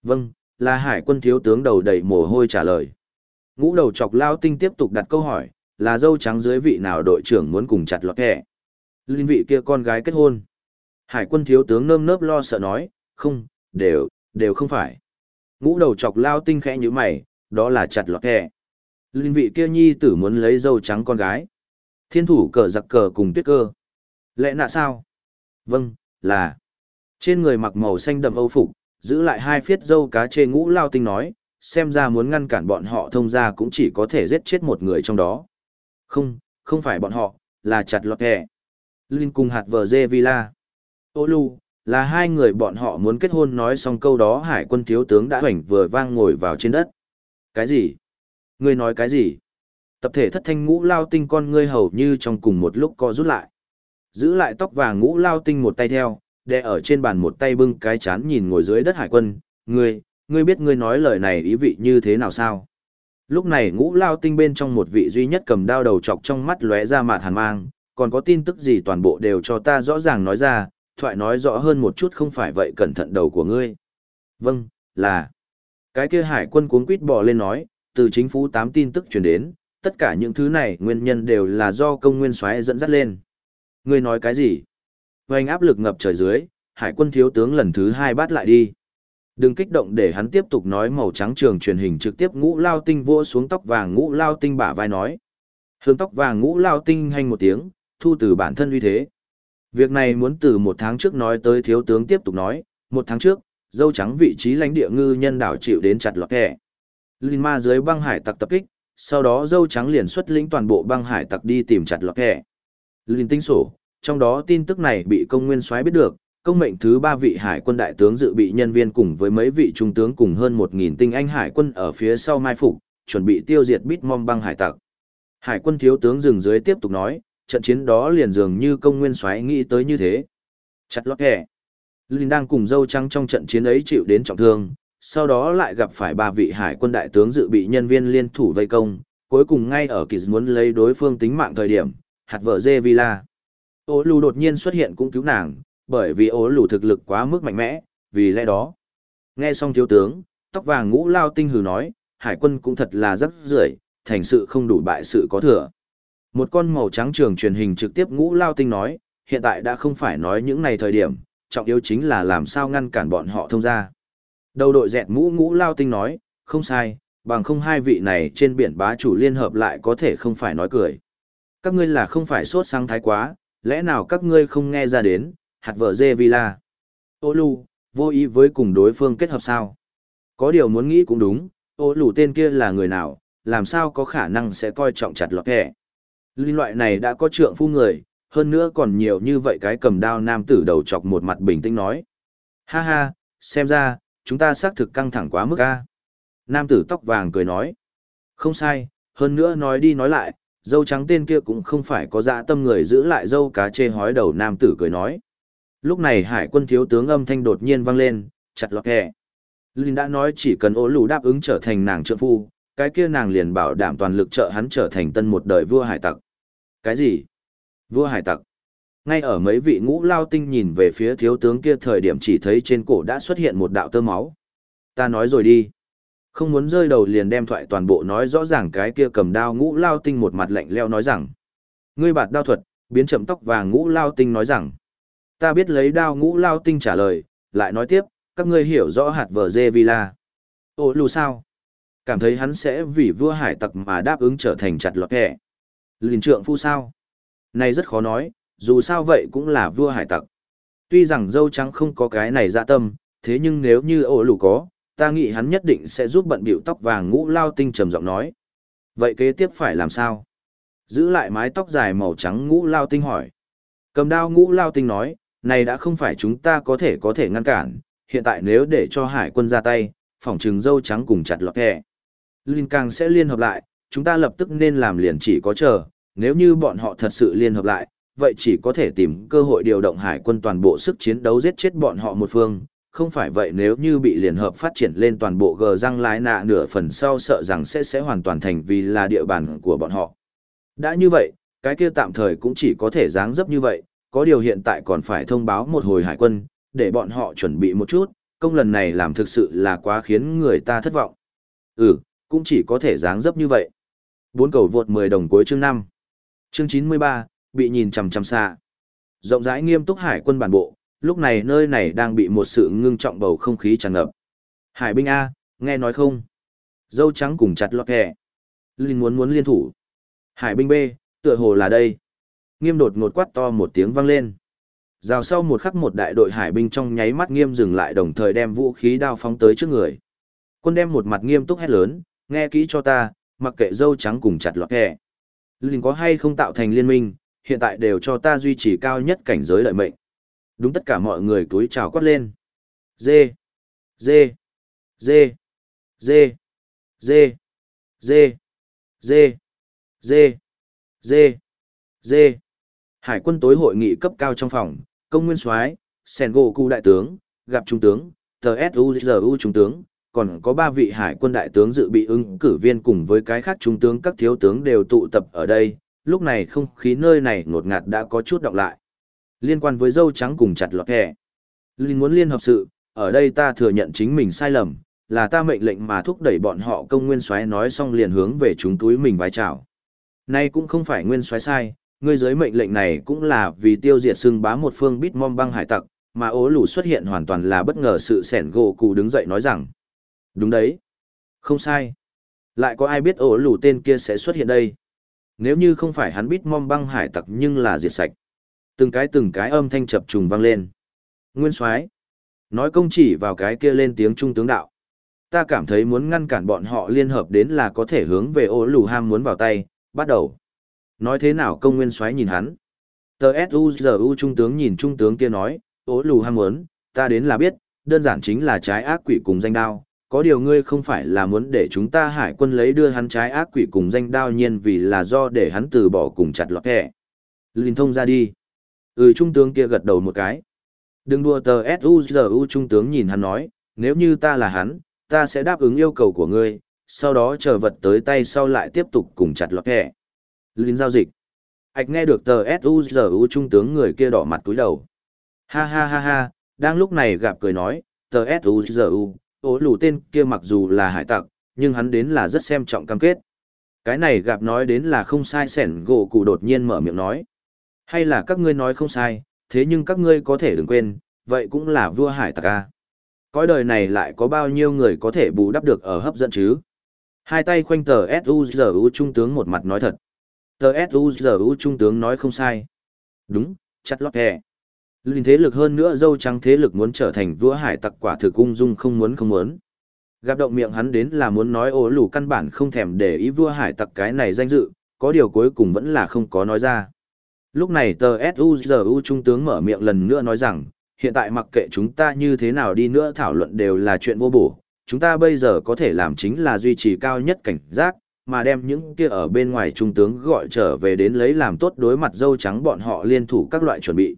S1: Vâng, là hải quân thiếu tướng đầu đầy mồ hôi trả lời. Ngũ đầu chọc lao tinh tiếp tục đặt câu hỏi, là dâu trắng dưới vị nào đội trưởng muốn cùng chặt lọt kẻ. Linh vị kia con gái kết hôn. Hải quân thiếu tướng nơm nớp lo sợ nói, không, đều, đều không phải. Ngũ đầu chọc lao tinh khẽ như mày, đó là chặt lọt kẻ. Linh vị kia nhi tử muốn lấy dâu trắng con gái. Thiên thủ cờ giặc cờ cùng tuyết cơ. Lẽ nạ sao? Vâng, là. Trên người mặc màu xanh đậm âu phục, giữ lại hai phiết dâu cá chê ngũ lao tinh nói, xem ra muốn ngăn cản bọn họ thông ra cũng chỉ có thể giết chết một người trong đó. Không, không phải bọn họ, là chặt lọt hẹ. Linh cùng hạt vợ dê villa. Ô lưu, là hai người bọn họ muốn kết hôn nói xong câu đó hải quân thiếu tướng đã hoảnh vừa vang ngồi vào trên đất. Cái gì? Ngươi nói cái gì? Tập thể thất thanh ngũ lao tinh con ngươi hầu như trong cùng một lúc co rút lại. Giữ lại tóc vàng ngũ lao tinh một tay theo, đè ở trên bàn một tay bưng cái chán nhìn ngồi dưới đất hải quân. Ngươi, ngươi biết ngươi nói lời này ý vị như thế nào sao? Lúc này ngũ lao tinh bên trong một vị duy nhất cầm đao đầu chọc trong mắt lóe ra mạt hàn mang, còn có tin tức gì toàn bộ đều cho ta rõ ràng nói ra, thoại nói rõ hơn một chút không phải vậy cẩn thận đầu của ngươi. Vâng, là. Cái kia hải quân cuống quýt bò lên nói, từ chính phủ tám tin tức truyền đến, tất cả những thứ này nguyên nhân đều là do công nguyên soái dẫn dắt lên. Ngươi nói cái gì? Vành áp lực ngập trời dưới, hải quân thiếu tướng lần thứ hai bắt lại đi. Đừng kích động để hắn tiếp tục nói màu trắng trường truyền hình trực tiếp ngũ lao tinh vua xuống tóc vàng ngũ lao tinh bả vai nói. Hướng tóc vàng ngũ lao tinh hành một tiếng, thu từ bản thân uy thế. Việc này muốn từ một tháng trước nói tới thiếu tướng tiếp tục nói, một tháng trước, dâu trắng vị trí lãnh địa ngư nhân đảo chịu đến chặt lọt kẻ. Linh ma dưới băng hải tặc tập kích, sau đó dâu trắng liền xuất lĩnh toàn bộ băng hải tặc đi tìm chặt lọt kẻ. Linh tinh sổ, trong đó tin tức này bị công nguyên soái biết được, công mệnh thứ ba vị hải quân đại tướng dự bị nhân viên cùng với mấy vị trung tướng cùng hơn một nghìn tinh anh hải quân ở phía sau mai phục, chuẩn bị tiêu diệt Bitmom băng hải tặc. Hải quân thiếu tướng dừng dưới tiếp tục nói, trận chiến đó liền dường như công nguyên soái nghĩ tới như thế. Chặt lót kẻ. Linh đang cùng dâu trắng trong trận chiến ấy chịu đến trọng thương, sau đó lại gặp phải ba vị hải quân đại tướng dự bị nhân viên liên thủ vây công, cuối cùng ngay ở kỳ muốn lấy đối phương tính mạng thời điểm, hạt vợ dê villa. Ô lù đột nhiên xuất hiện cũng cứu nàng, bởi vì ố lù thực lực quá mức mạnh mẽ, vì lẽ đó. Nghe xong thiếu tướng, tóc vàng ngũ lao tinh hừ nói, hải quân cũng thật là rất rưởi, thành sự không đủ bại sự có thừa. Một con màu trắng trường truyền hình trực tiếp ngũ lao tinh nói, hiện tại đã không phải nói những này thời điểm, trọng yếu chính là làm sao ngăn cản bọn họ thông ra. Đầu đội dẹt mũ ngũ lao tinh nói, không sai, bằng không hai vị này trên biển bá chủ liên hợp lại có thể không phải nói cười. Các ngươi là không phải sốt sang thái quá, lẽ nào các ngươi không nghe ra đến, hạt vợ dê villa. Ô lù, vô ý với cùng đối phương kết hợp sao? Có điều muốn nghĩ cũng đúng, ô lù tên kia là người nào, làm sao có khả năng sẽ coi trọng chặt lọt kẻ. Linh loại này đã có trượng phu người, hơn nữa còn nhiều như vậy cái cầm đao nam tử đầu chọc một mặt bình tĩnh nói. Ha ha, xem ra, chúng ta xác thực căng thẳng quá mức a. Nam tử tóc vàng cười nói. Không sai, hơn nữa nói đi nói lại, dâu trắng tên kia cũng không phải có dạ tâm người giữ lại dâu cá chê hói đầu nam tử cười nói. Lúc này hải quân thiếu tướng âm thanh đột nhiên vang lên, chặt lọt kẹ. Linh đã nói chỉ cần ố lù đáp ứng trở thành nàng trợ phu, cái kia nàng liền bảo đảm toàn lực trợ hắn trở thành tân một đời vua hải tặc. Cái gì? Vua hải tặc? Ngay ở mấy vị ngũ lao tinh nhìn về phía thiếu tướng kia thời điểm chỉ thấy trên cổ đã xuất hiện một đạo tơ máu. Ta nói rồi đi. Không muốn rơi đầu liền đem thoại toàn bộ nói rõ ràng cái kia cầm đao ngũ lao tinh một mặt lạnh leo nói rằng. Ngươi bạt đao thuật, biến chậm tóc vàng ngũ lao tinh nói rằng. Ta biết lấy đao ngũ lao tinh trả lời, lại nói tiếp, các ngươi hiểu rõ hạt vở dê villa. Ô lù sao? Cảm thấy hắn sẽ vì vua hải tặc mà đáp ứng trở thành chặt lọt kẻ. Liền trượng phu sao? Này rất khó nói, dù sao vậy cũng là vua hải tặc. Tuy rằng dâu trắng không có cái này dạ tâm, thế nhưng nếu như ổ lù có, ta nghĩ hắn nhất định sẽ giúp bận biểu tóc vàng ngũ lao tinh trầm giọng nói. Vậy kế tiếp phải làm sao? Giữ lại mái tóc dài màu trắng ngũ lao tinh hỏi. Cầm đao ngũ lao tinh nói, này đã không phải chúng ta có thể có thể ngăn cản, hiện tại nếu để cho hải quân ra tay, phỏng trừng dâu trắng cùng chặt lọt hẹ. Linh càng sẽ liên hợp lại, chúng ta lập tức nên làm liền chỉ có chờ, nếu như bọn họ thật sự liên hợp lại, vậy chỉ có thể tìm cơ hội điều động hải quân toàn bộ sức chiến đấu giết chết bọn họ một phương, không phải vậy nếu như bị liên hợp phát triển lên toàn bộ gờ răng lái nạ nửa phần sau sợ rằng sẽ sẽ hoàn toàn thành vì là địa bàn của bọn họ. Đã như vậy, cái kia tạm thời cũng chỉ có thể dáng dấp như vậy, có điều hiện tại còn phải thông báo một hồi hải quân, để bọn họ chuẩn bị một chút, công lần này làm thực sự là quá khiến người ta thất vọng. Ừ, cũng chỉ có thể dáng dấp như vậy. Bốn cầu vượt 10 đồng cuối chương 5. Chương 93, bị nhìn chằm chằm xa. Rộng rãi nghiêm túc hải quân bản bộ, lúc này nơi này đang bị một sự ngưng trọng bầu không khí tràn ngập. Hải binh A, nghe nói không? Dâu trắng cùng chặt lọt kẻ. Linh muốn muốn liên thủ. Hải binh B, tựa hồ là đây. Nghiêm đột ngột quát to một tiếng vang lên. Rào sau một khắc một đại đội hải binh trong nháy mắt nghiêm dừng lại đồng thời đem vũ khí đao phóng tới trước người. Quân đem một mặt nghiêm túc hét lớn, nghe kỹ cho ta, mặc kệ dâu trắng cùng chặt lọt kẻ. Linh có hay không tạo thành liên minh, hiện tại đều cho ta duy trì cao nhất cảnh giới lợi mệnh. Đúng tất cả mọi người túi trào quát lên. Dê! Dê! Dê! Dê! Dê! Dê! Dê! Dê! Dê! Dê! Hải quân tối hội nghị cấp cao trong phòng, công nguyên soái, sen gỗ cụ đại tướng, gặp trung tướng, tờ SUZU trung tướng, còn có ba vị hải quân đại tướng dự bị ứng cử viên cùng với cái khác trung tướng các thiếu tướng đều tụ tập ở đây, lúc này không khí nơi này ngột ngạt đã có chút động lại. Liên quan với dâu trắng cùng chặt lọt kẻ. Linh muốn liên hợp sự, ở đây ta thừa nhận chính mình sai lầm, là ta mệnh lệnh mà thúc đẩy bọn họ công nguyên soái nói xong liền hướng về chúng túi mình vái chào. Nay cũng không phải nguyên soái sai, ngươi giới mệnh lệnh này cũng là vì tiêu diệt xưng bá một phương bít mom băng hải tặc, mà ố lù xuất hiện hoàn toàn là bất ngờ sự sẻn gỗ cụ đứng dậy nói rằng. Đúng đấy. Không sai. Lại có ai biết ố lù tên kia sẽ xuất hiện đây? Nếu như không phải hắn bít mom băng hải tặc nhưng là diệt sạch. Từng cái từng cái âm thanh chập trùng vang lên. Nguyên soái Nói công chỉ vào cái kia lên tiếng trung tướng đạo. Ta cảm thấy muốn ngăn cản bọn họ liên hợp đến là có thể hướng về ô lù ham muốn vào tay, bắt đầu. Nói thế nào công nguyên soái nhìn hắn. Tờ S.U.G.U. trung tướng nhìn trung tướng kia nói, ô lù ham muốn, ta đến là biết, đơn giản chính là trái ác quỷ cùng danh đao. Có điều ngươi không phải là muốn để chúng ta hải quân lấy đưa hắn trái ác quỷ cùng danh đao nhiên vì là do để hắn từ bỏ cùng chặt lọt kẻ. Linh thông ra đi. Ừ trung tướng kia gật đầu một cái. Đừng đùa tờ S.U.G.U. trung tướng nhìn hắn nói, nếu như ta là hắn, ta sẽ đáp ứng yêu cầu của ngươi, sau đó chờ vật tới tay sau lại tiếp tục cùng chặt lọt hẹ. Linh giao dịch. Hạch nghe được tờ S.U.G.U. trung tướng người kia đỏ mặt túi đầu. Ha ha ha ha, đang lúc này gặp cười nói, tờ S.U.G.U. ố lù tên kia mặc dù là hải tặc, nhưng hắn đến là rất xem trọng cam kết. Cái này gặp nói đến là không sai sẻn gỗ cụ đột nhiên mở miệng nói. Hay là các ngươi nói không sai, thế nhưng các ngươi có thể đừng quên, vậy cũng là vua hải tặc a. Cõi đời này lại có bao nhiêu người có thể bù đắp được ở hấp dẫn chứ? Hai tay khoanh tờ S.U.G.U. trung tướng một mặt nói thật. Tờ S.U.G.U. trung tướng nói không sai. Đúng, chặt lót kè. Linh thế lực hơn nữa dâu trắng thế lực muốn trở thành vua hải tặc quả thực ung dung không muốn không muốn. Gặp động miệng hắn đến là muốn nói ố lù căn bản không thèm để ý vua hải tặc cái này danh dự, có điều cuối cùng vẫn là không có nói ra. Lúc này tờ S.U.G.U. trung tướng mở miệng lần nữa nói rằng, hiện tại mặc kệ chúng ta như thế nào đi nữa thảo luận đều là chuyện vô bổ, chúng ta bây giờ có thể làm chính là duy trì cao nhất cảnh giác, mà đem những kia ở bên ngoài trung tướng gọi trở về đến lấy làm tốt đối mặt dâu trắng bọn họ liên thủ các loại chuẩn bị.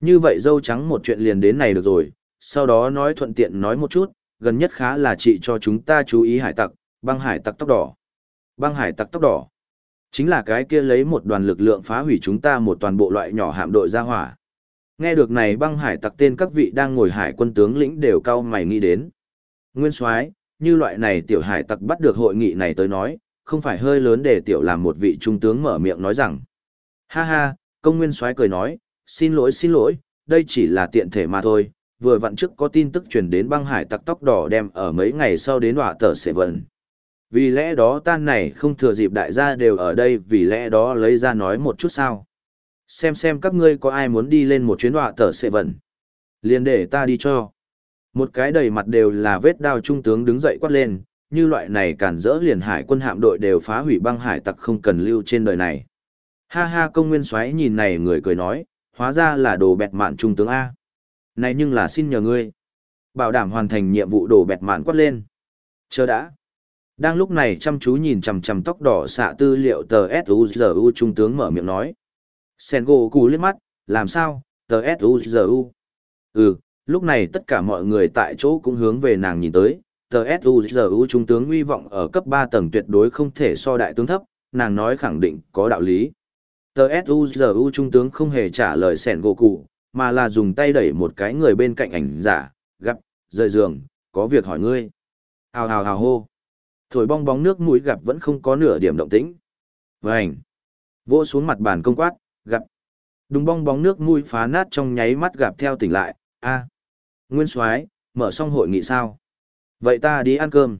S1: Như vậy dâu trắng một chuyện liền đến này được rồi, sau đó nói thuận tiện nói một chút, gần nhất khá là trị cho chúng ta chú ý hải tặc, băng hải tặc tóc đỏ. Băng hải tặc tóc đỏ. Chính là cái kia lấy một đoàn lực lượng phá hủy chúng ta một toàn bộ loại nhỏ hạm đội ra hỏa. Nghe được này băng hải tặc tên các vị đang ngồi hải quân tướng lĩnh đều cao mày nghĩ đến. Nguyên soái như loại này tiểu hải tặc bắt được hội nghị này tới nói, không phải hơi lớn để tiểu làm một vị trung tướng mở miệng nói rằng. Ha ha, công nguyên soái cười nói, xin lỗi xin lỗi, đây chỉ là tiện thể mà thôi, vừa vặn trước có tin tức truyền đến băng hải tặc tóc đỏ đem ở mấy ngày sau đến hỏa tờ sẽ vận. Vì lẽ đó tan này không thừa dịp đại gia đều ở đây vì lẽ đó lấy ra nói một chút sao. Xem xem các ngươi có ai muốn đi lên một chuyến họa tờ sệ vận. liền để ta đi cho. Một cái đầy mặt đều là vết đao trung tướng đứng dậy quát lên, như loại này cản rỡ liền hải quân hạm đội đều phá hủy băng hải tặc không cần lưu trên đời này. Ha ha công nguyên xoáy nhìn này người cười nói, hóa ra là đồ bẹt mạn trung tướng A. Này nhưng là xin nhờ ngươi. Bảo đảm hoàn thành nhiệm vụ đồ bẹt mạn quát lên. Chờ đã. Đang lúc này chăm chú nhìn chằm chằm tóc đỏ xạ tư liệu tờ S.U.G.U. trung tướng mở miệng nói. sen gỗ cù liếc mắt, làm sao, tờ S.U.G.U. Ừ, lúc này tất cả mọi người tại chỗ cũng hướng về nàng nhìn tới, tờ S.U.G.U. trung tướng uy vọng ở cấp 3 tầng tuyệt đối không thể so đại tướng thấp, nàng nói khẳng định có đạo lý. Tờ S.U.G.U. trung tướng không hề trả lời Sengo cụ, mà là dùng tay đẩy một cái người bên cạnh ảnh giả, gặp, rời giường, có việc hỏi ngươi. Hào hào hào hô. Thổi bong bóng nước mũi gặp vẫn không có nửa điểm động tĩnh. Vành. Vỗ xuống mặt bàn công quát, gặp. Đúng bong bóng nước mũi phá nát trong nháy mắt gặp theo tỉnh lại, a Nguyên soái mở xong hội nghị sao? Vậy ta đi ăn cơm.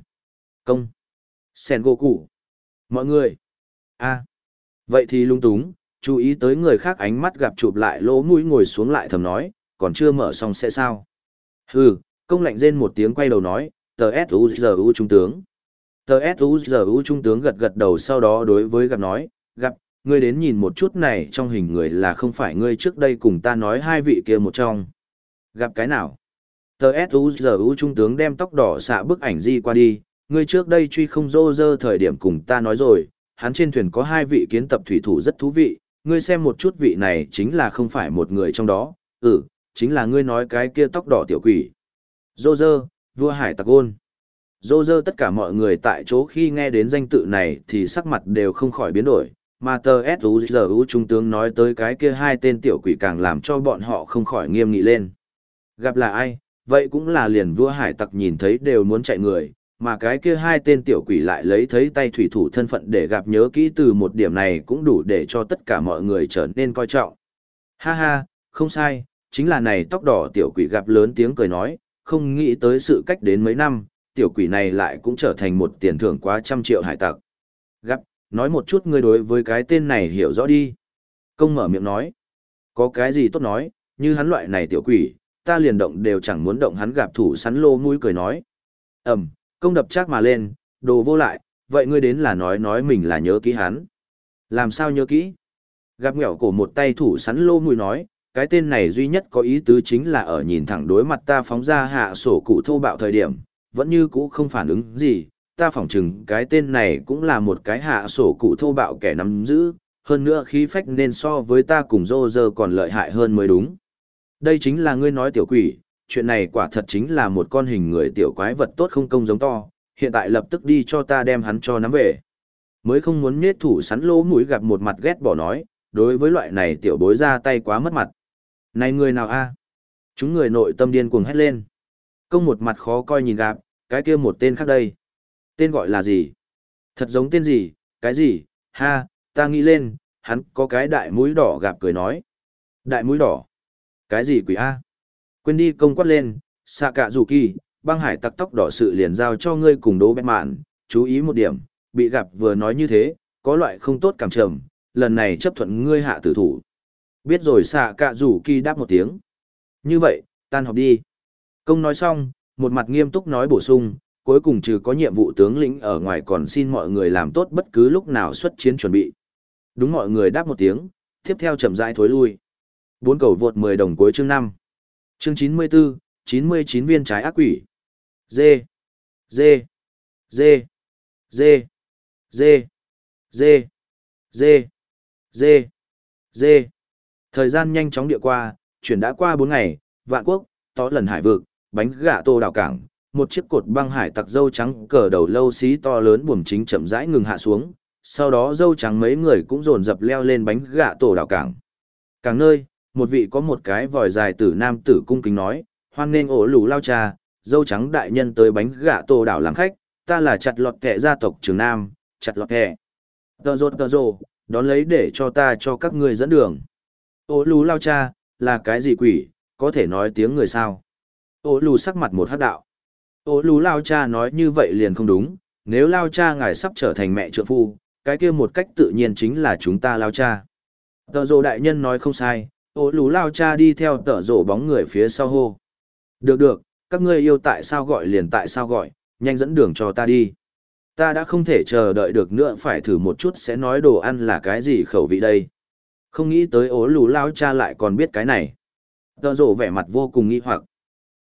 S1: Công. Sen gỗ củ. Mọi người. a Vậy thì lung túng, chú ý tới người khác ánh mắt gặp chụp lại lỗ mũi ngồi xuống lại thầm nói, còn chưa mở xong sẽ sao? Hừ, công lạnh rên một tiếng quay đầu nói, tờ S.U.G.U. trung tướng. Tờ S.U.G.U. trung tướng gật gật đầu sau đó đối với gặp nói, gặp, ngươi đến nhìn một chút này trong hình người là không phải ngươi trước đây cùng ta nói hai vị kia một trong. Gặp cái nào? Tờ S.U.G.U. trung tướng đem tóc đỏ xạ bức ảnh di qua đi, ngươi trước đây truy không dô dơ thời điểm cùng ta nói rồi, hắn trên thuyền có hai vị kiến tập thủy thủ rất thú vị, ngươi xem một chút vị này chính là không phải một người trong đó, ừ, chính là ngươi nói cái kia tóc đỏ tiểu quỷ. Dô dơ, vua hải tặc ôn. Dô dơ tất cả mọi người tại chỗ khi nghe đến danh tự này thì sắc mặt đều không khỏi biến đổi, mà tờ S.U.G.U. trung tướng nói tới cái kia hai tên tiểu quỷ càng làm cho bọn họ không khỏi nghiêm nghị lên. Gặp là ai, vậy cũng là liền vua hải tặc nhìn thấy đều muốn chạy người, mà cái kia hai tên tiểu quỷ lại lấy thấy tay thủy thủ thân phận để gặp nhớ kỹ từ một điểm này cũng đủ để cho tất cả mọi người trở nên coi trọng. Ha ha, không sai, chính là này tóc đỏ tiểu quỷ gặp lớn tiếng cười nói, không nghĩ tới sự cách đến mấy năm, tiểu quỷ này lại cũng trở thành một tiền thưởng quá trăm triệu hải tặc. Gặp, nói một chút ngươi đối với cái tên này hiểu rõ đi. Công mở miệng nói, có cái gì tốt nói, như hắn loại này tiểu quỷ, ta liền động đều chẳng muốn động hắn gặp thủ sắn lô mũi cười nói. Ẩm, công đập chắc mà lên, đồ vô lại, vậy ngươi đến là nói nói mình là nhớ kỹ hắn. Làm sao nhớ kỹ? Gặp nghèo cổ một tay thủ sắn lô mũi nói, cái tên này duy nhất có ý tứ chính là ở nhìn thẳng đối mặt ta phóng ra hạ sổ cụ thô bạo thời điểm, vẫn như cũ không phản ứng gì, ta phỏng chừng cái tên này cũng là một cái hạ sổ cụ thô bạo kẻ nắm giữ, hơn nữa khí phách nên so với ta cùng dô dơ còn lợi hại hơn mới đúng. Đây chính là ngươi nói tiểu quỷ, chuyện này quả thật chính là một con hình người tiểu quái vật tốt không công giống to, hiện tại lập tức đi cho ta đem hắn cho nắm về. Mới không muốn nết thủ sắn lỗ mũi gặp một mặt ghét bỏ nói, đối với loại này tiểu bối ra tay quá mất mặt. Này người nào a? Chúng người nội tâm điên cuồng hét lên. Công một mặt khó coi nhìn gặp, cái kia một tên khác đây. Tên gọi là gì? Thật giống tên gì, cái gì, ha, ta nghĩ lên, hắn có cái đại mũi đỏ gạp cười nói. Đại mũi đỏ? Cái gì quỷ A? Quên đi công quát lên, xạ cạ rủ kỳ, băng hải tặc tóc đỏ sự liền giao cho ngươi cùng đố bét mạn, chú ý một điểm, bị gặp vừa nói như thế, có loại không tốt cảm trầm, lần này chấp thuận ngươi hạ tử thủ. Biết rồi xạ cạ rủ kỳ đáp một tiếng. Như vậy, tan họp đi. Công nói xong, một mặt nghiêm túc nói bổ sung, cuối cùng trừ có nhiệm vụ tướng lĩnh ở ngoài còn xin mọi người làm tốt bất cứ lúc nào xuất chiến chuẩn bị. Đúng mọi người đáp một tiếng, tiếp theo chậm rãi thối lui. Bốn cầu vượt 10 đồng cuối chương 5. Chương 94, 99 viên trái ác quỷ. Dê. Dê. Dê. Dê. Dê. Dê. Dê. Dê. Dê. Thời gian nhanh chóng địa qua, chuyển đã qua 4 ngày, vạn quốc, tó lần hải vực, bánh gà tô đảo cảng, một chiếc cột băng hải tặc dâu trắng cờ đầu lâu xí to lớn buồm chính chậm rãi ngừng hạ xuống, sau đó dâu trắng mấy người cũng dồn dập leo lên bánh gà tổ đảo cảng. Càng nơi, một vị có một cái vòi dài tử nam tử cung kính nói, hoan nên ổ lù lao trà, dâu trắng đại nhân tới bánh gà tổ đảo làm khách, ta là chặt lọt kẻ gia tộc trường nam, chặt lọt kẻ. Tờ rột tờ rồ, đón lấy để cho ta cho các ngươi dẫn đường. Ổ lù lao cha, là cái gì quỷ, có thể nói tiếng người sao? Ô lù sắc mặt một hát đạo. Ô lù lao cha nói như vậy liền không đúng, nếu lao cha ngài sắp trở thành mẹ trượng phu, cái kia một cách tự nhiên chính là chúng ta lao cha. tợ rộ đại nhân nói không sai, ô lù lao cha đi theo tợ rộ bóng người phía sau hô. Được được, các ngươi yêu tại sao gọi liền tại sao gọi, nhanh dẫn đường cho ta đi. Ta đã không thể chờ đợi được nữa phải thử một chút sẽ nói đồ ăn là cái gì khẩu vị đây. Không nghĩ tới ố lù lao cha lại còn biết cái này. tợ rộ vẻ mặt vô cùng nghi hoặc.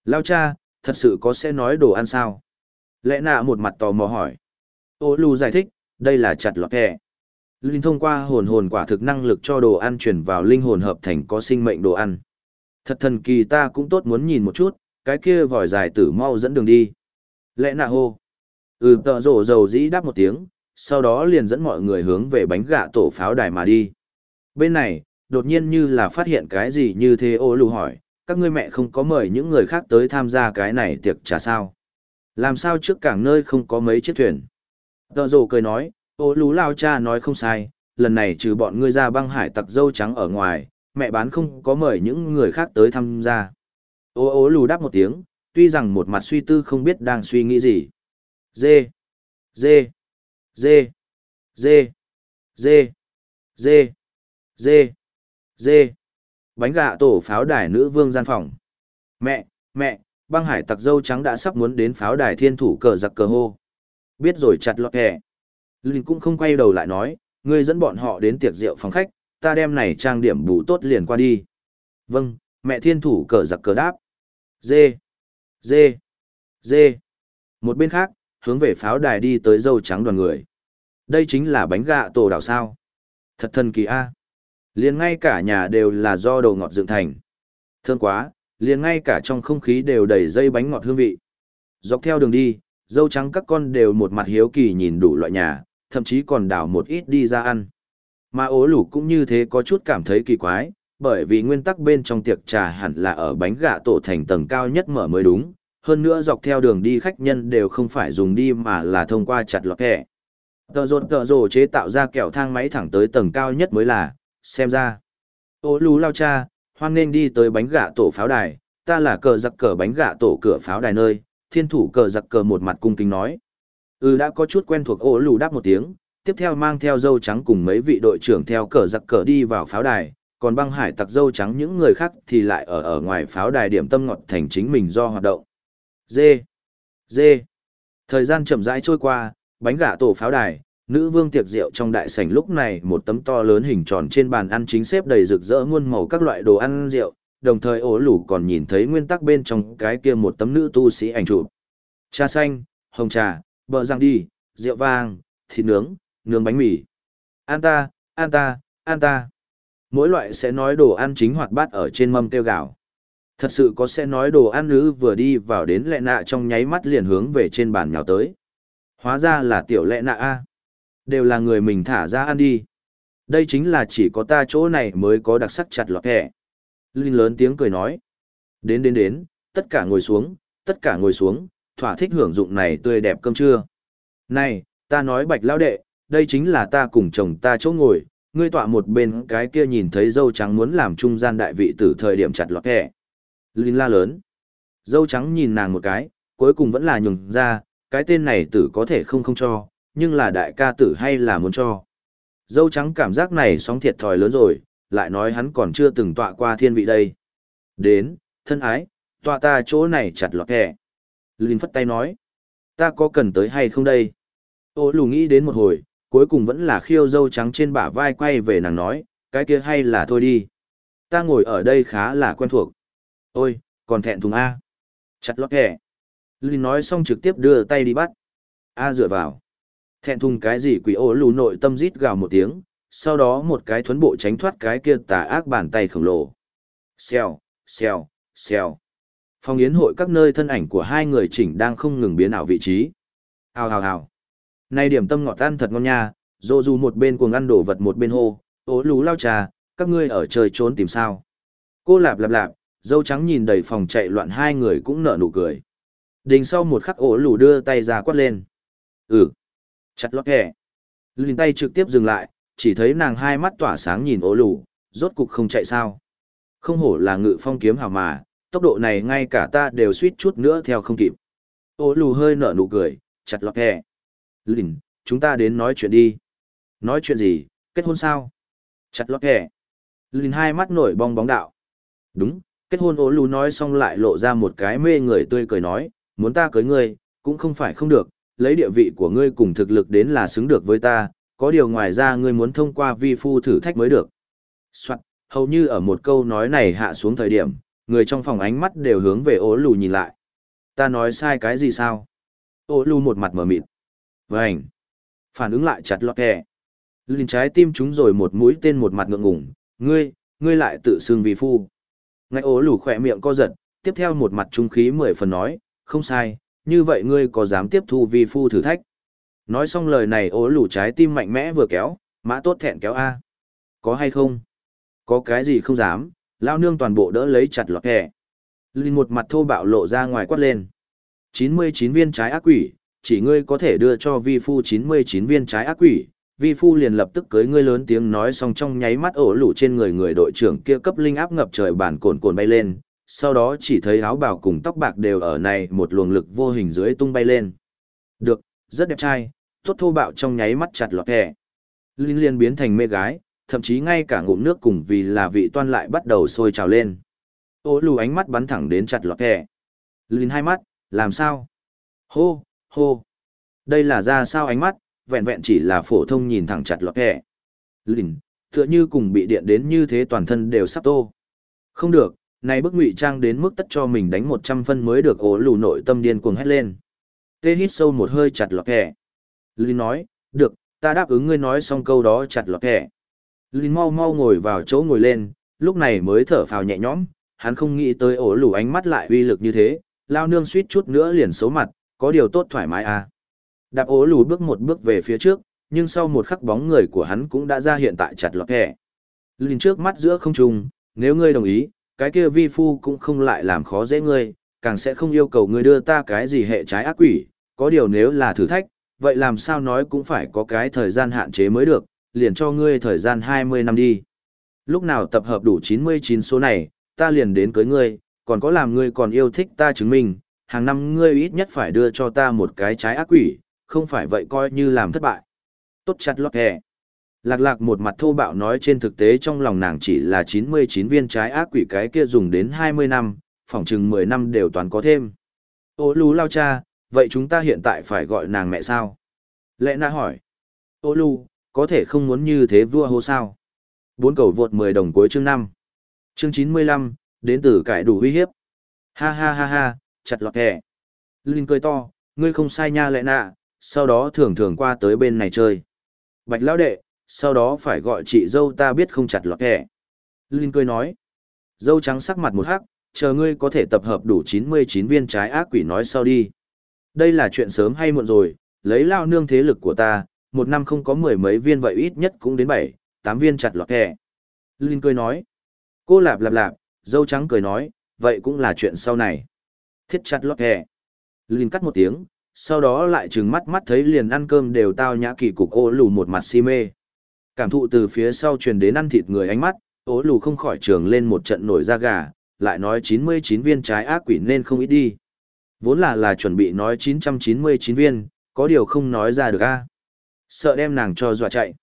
S1: Lao cha, thật sự có sẽ nói đồ ăn sao? Lẽ nạ một mặt tò mò hỏi. Ô lù giải thích, đây là chặt lọt kẹ. Linh thông qua hồn hồn quả thực năng lực cho đồ ăn chuyển vào linh hồn hợp thành có sinh mệnh đồ ăn. Thật thần kỳ ta cũng tốt muốn nhìn một chút, cái kia vòi dài tử mau dẫn đường đi. Lẽ nạ hô. Ừ tợ rổ dầu dĩ đáp một tiếng, sau đó liền dẫn mọi người hướng về bánh gạ tổ pháo đài mà đi. Bên này, đột nhiên như là phát hiện cái gì như thế ô lù hỏi, các ngươi mẹ không có mời những người khác tới tham gia cái này tiệc trà sao. Làm sao trước cảng nơi không có mấy chiếc thuyền. Tợ rồ cười nói, ô lú lao cha nói không sai, lần này trừ bọn ngươi ra băng hải tặc dâu trắng ở ngoài, mẹ bán không có mời những người khác tới tham gia. Ô ô lù đáp một tiếng, tuy rằng một mặt suy tư không biết đang suy nghĩ gì. Dê, dê, dê, dê, dê, dê, dê, dê. Bánh gạ tổ pháo đài nữ vương gian phòng. Mẹ, mẹ, băng hải tặc dâu trắng đã sắp muốn đến pháo đài thiên thủ cờ giặc cờ hô. Biết rồi chặt lọt kẻ. Linh cũng không quay đầu lại nói, ngươi dẫn bọn họ đến tiệc rượu phòng khách, ta đem này trang điểm bù tốt liền qua đi. Vâng, mẹ thiên thủ cờ giặc cờ đáp. Dê, dê, dê. Một bên khác, hướng về pháo đài đi tới dâu trắng đoàn người. Đây chính là bánh gạ tổ đảo sao. Thật thần kỳ a. Liền ngay cả nhà đều là do đồ ngọt dựng thành. Thơm quá, liền ngay cả trong không khí đều đầy dây bánh ngọt hương vị. Dọc theo đường đi, dâu trắng các con đều một mặt hiếu kỳ nhìn đủ loại nhà, thậm chí còn đảo một ít đi ra ăn. Mà ố lủ cũng như thế có chút cảm thấy kỳ quái, bởi vì nguyên tắc bên trong tiệc trà hẳn là ở bánh gạ tổ thành tầng cao nhất mở mới đúng, hơn nữa dọc theo đường đi khách nhân đều không phải dùng đi mà là thông qua chặt lọt kẹ. Tờ rột tờ rồ chế tạo ra kẹo thang máy thẳng tới tầng cao nhất mới là, xem ra. Ô lú lao cha, hoan nên đi tới bánh gạ tổ pháo đài, ta là cờ giặc cờ bánh gạ tổ cửa pháo đài nơi, thiên thủ cờ giặc cờ một mặt cung kính nói. Ừ đã có chút quen thuộc ô lù đáp một tiếng, tiếp theo mang theo dâu trắng cùng mấy vị đội trưởng theo cờ giặc cờ đi vào pháo đài, còn băng hải tặc dâu trắng những người khác thì lại ở ở ngoài pháo đài điểm tâm ngọt thành chính mình do hoạt động. Dê, dê. Thời gian chậm rãi trôi qua, bánh gà tổ pháo đài, nữ vương tiệc rượu trong đại sảnh lúc này một tấm to lớn hình tròn trên bàn ăn chính xếp đầy rực rỡ muôn màu các loại đồ ăn rượu, đồng thời ổ lủ còn nhìn thấy nguyên tắc bên trong cái kia một tấm nữ tu sĩ ảnh chụp. Trà xanh, hồng trà, bờ răng đi, rượu vang, thịt nướng, nướng bánh mì. An ta, an ta, an ta. Mỗi loại sẽ nói đồ ăn chính hoạt bát ở trên mâm tiêu gạo. Thật sự có sẽ nói đồ ăn nữ vừa đi vào đến lẹ nạ trong nháy mắt liền hướng về trên bàn nhào tới. Hóa ra là tiểu lẹ nạ A. Đều là người mình thả ra ăn đi. Đây chính là chỉ có ta chỗ này mới có đặc sắc chặt lọt hẹ. Linh lớn tiếng cười nói. Đến đến đến, tất cả ngồi xuống, tất cả ngồi xuống, thỏa thích hưởng dụng này tươi đẹp cơm trưa. Này, ta nói bạch lao đệ, đây chính là ta cùng chồng ta chỗ ngồi, ngươi tọa một bên cái kia nhìn thấy dâu trắng muốn làm trung gian đại vị từ thời điểm chặt lọt hẹ. Linh la lớn. Dâu trắng nhìn nàng một cái, cuối cùng vẫn là nhường ra, cái tên này tử có thể không không cho, nhưng là đại ca tử hay là muốn cho. Dâu trắng cảm giác này sóng thiệt thòi lớn rồi, lại nói hắn còn chưa từng tọa qua thiên vị đây. Đến, thân ái, tọa ta chỗ này chặt lọt hẹ. Linh phất tay nói, ta có cần tới hay không đây? Ô lù nghĩ đến một hồi, cuối cùng vẫn là khiêu dâu trắng trên bả vai quay về nàng nói, cái kia hay là thôi đi. Ta ngồi ở đây khá là quen thuộc. Ôi, còn thẹn thùng A. Chặt lót hẹ. Linh nói xong trực tiếp đưa tay đi bắt. A dựa vào. Thẹn thùng cái gì quỷ ô lù nội tâm rít gào một tiếng, sau đó một cái thuấn bộ tránh thoát cái kia tà ác bàn tay khổng lồ. Xèo, xèo, xèo. Phòng yến hội các nơi thân ảnh của hai người chỉnh đang không ngừng biến ảo vị trí. Hào hào hào. nay điểm tâm ngọt ăn thật ngon nha, dô dù một bên cuồng ăn đổ vật một bên hô, ố lú lao trà, các ngươi ở trời trốn tìm sao. Cô lạp lạp lạp, dâu trắng nhìn đầy phòng chạy loạn hai người cũng nở nụ cười. Đình sau một khắc ố lù đưa tay ra quát lên. Ừ. Chặt lót kẻ. Linh tay trực tiếp dừng lại, chỉ thấy nàng hai mắt tỏa sáng nhìn ố lù, rốt cục không chạy sao. Không hổ là ngự phong kiếm hào mà, tốc độ này ngay cả ta đều suýt chút nữa theo không kịp. Ô lù hơi nở nụ cười, chặt lót kẻ. lìn, chúng ta đến nói chuyện đi. Nói chuyện gì, kết hôn sao? Chặt lót kẻ. lìn hai mắt nổi bong bóng đạo. Đúng, kết hôn ố lù nói xong lại lộ ra một cái mê người tươi cười nói, muốn ta cưới ngươi, cũng không phải không được, lấy địa vị của ngươi cùng thực lực đến là xứng được với ta, có điều ngoài ra ngươi muốn thông qua vi phu thử thách mới được. Soạn, hầu như ở một câu nói này hạ xuống thời điểm, người trong phòng ánh mắt đều hướng về ố lù nhìn lại. Ta nói sai cái gì sao? Ô lù một mặt mở mịt. Vânh! Phản ứng lại chặt lọt kè. Linh trái tim chúng rồi một mũi tên một mặt ngượng ngủng, ngươi, ngươi lại tự xưng vì phu. Ngay ố lù khỏe miệng co giật, tiếp theo một mặt trung khí mười phần nói, không sai, như vậy ngươi có dám tiếp thu vi phu thử thách? Nói xong lời này ố lù trái tim mạnh mẽ vừa kéo, mã tốt thẹn kéo A. Có hay không? Có cái gì không dám, lao nương toàn bộ đỡ lấy chặt lọt hẹ. Linh một mặt thô bạo lộ ra ngoài quát lên. 99 viên trái ác quỷ, chỉ ngươi có thể đưa cho vi phu 99 viên trái ác quỷ. Vi phu liền lập tức cưới ngươi lớn tiếng nói xong trong nháy mắt ổ lủ trên người người đội trưởng kia cấp linh áp ngập trời bản cồn cồn bay lên, sau đó chỉ thấy áo bào cùng tóc bạc đều ở này một luồng lực vô hình dưới tung bay lên. Được, rất đẹp trai, tốt thô bạo trong nháy mắt chặt lọt hẹ Linh liên biến thành mê gái, thậm chí ngay cả ngụm nước cùng vì là vị toan lại bắt đầu sôi trào lên. Ô lù ánh mắt bắn thẳng đến chặt lọt hẹ Linh hai mắt, làm sao? Hô, hô. Đây là ra sao ánh mắt, vẹn vẹn chỉ là phổ thông nhìn thẳng chặt lọt hẹ Linh, tựa như cùng bị điện đến như thế toàn thân đều sắp tô. Không được, này bức ngụy trang đến mức tất cho mình đánh 100 phân mới được ố lù nội tâm điên cuồng hét lên. Tê hít sâu một hơi chặt lọt kẻ. Lý nói, được, ta đáp ứng ngươi nói xong câu đó chặt lọt kẻ. Lý mau mau ngồi vào chỗ ngồi lên, lúc này mới thở phào nhẹ nhõm, hắn không nghĩ tới ổ lù ánh mắt lại uy lực như thế, lao nương suýt chút nữa liền xấu mặt, có điều tốt thoải mái à. Đạp ố lù bước một bước về phía trước, nhưng sau một khắc bóng người của hắn cũng đã ra hiện tại chặt lọt kẻ. Linh trước mắt giữa không trung, nếu ngươi đồng ý, cái kia vi phu cũng không lại làm khó dễ ngươi, càng sẽ không yêu cầu ngươi đưa ta cái gì hệ trái ác quỷ, có điều nếu là thử thách, vậy làm sao nói cũng phải có cái thời gian hạn chế mới được, liền cho ngươi thời gian 20 năm đi. Lúc nào tập hợp đủ 99 số này, ta liền đến cưới ngươi, còn có làm ngươi còn yêu thích ta chứng minh, hàng năm ngươi ít nhất phải đưa cho ta một cái trái ác quỷ, không phải vậy coi như làm thất bại. Tốt chặt lót hẹ. Lạc lạc một mặt thô bạo nói trên thực tế trong lòng nàng chỉ là 99 viên trái ác quỷ cái kia dùng đến 20 năm, phỏng chừng 10 năm đều toàn có thêm. Ô lú lao cha, vậy chúng ta hiện tại phải gọi nàng mẹ sao? Lệ na hỏi. Ô lú, có thể không muốn như thế vua hô sao? Bốn cầu vượt 10 đồng cuối chương 5. Chương 95, đến từ cải đủ uy hiếp. Ha ha ha ha, chặt lọt kẻ. Linh cười to, ngươi không sai nha lệ nạ, sau đó thường thường qua tới bên này chơi. Bạch lão đệ, sau đó phải gọi chị dâu ta biết không chặt lọt kẻ. Linh cười nói. Dâu trắng sắc mặt một hắc, chờ ngươi có thể tập hợp đủ 99 viên trái ác quỷ nói sau đi. Đây là chuyện sớm hay muộn rồi, lấy lao nương thế lực của ta, một năm không có mười mấy viên vậy ít nhất cũng đến bảy, tám viên chặt lọt kẻ. Linh cười nói. Cô lạp lạp lạp, dâu trắng cười nói, vậy cũng là chuyện sau này. Thiết chặt lọt kẻ. Linh cắt một tiếng, sau đó lại trừng mắt mắt thấy liền ăn cơm đều tao nhã kỳ cục ô lù một mặt si mê. Cảm thụ từ phía sau truyền đến ăn thịt người ánh mắt, ố lù không khỏi trường lên một trận nổi da gà, lại nói 99 viên trái ác quỷ nên không ít đi. Vốn là là chuẩn bị nói 999 viên, có điều không nói ra được a Sợ đem nàng cho dọa chạy.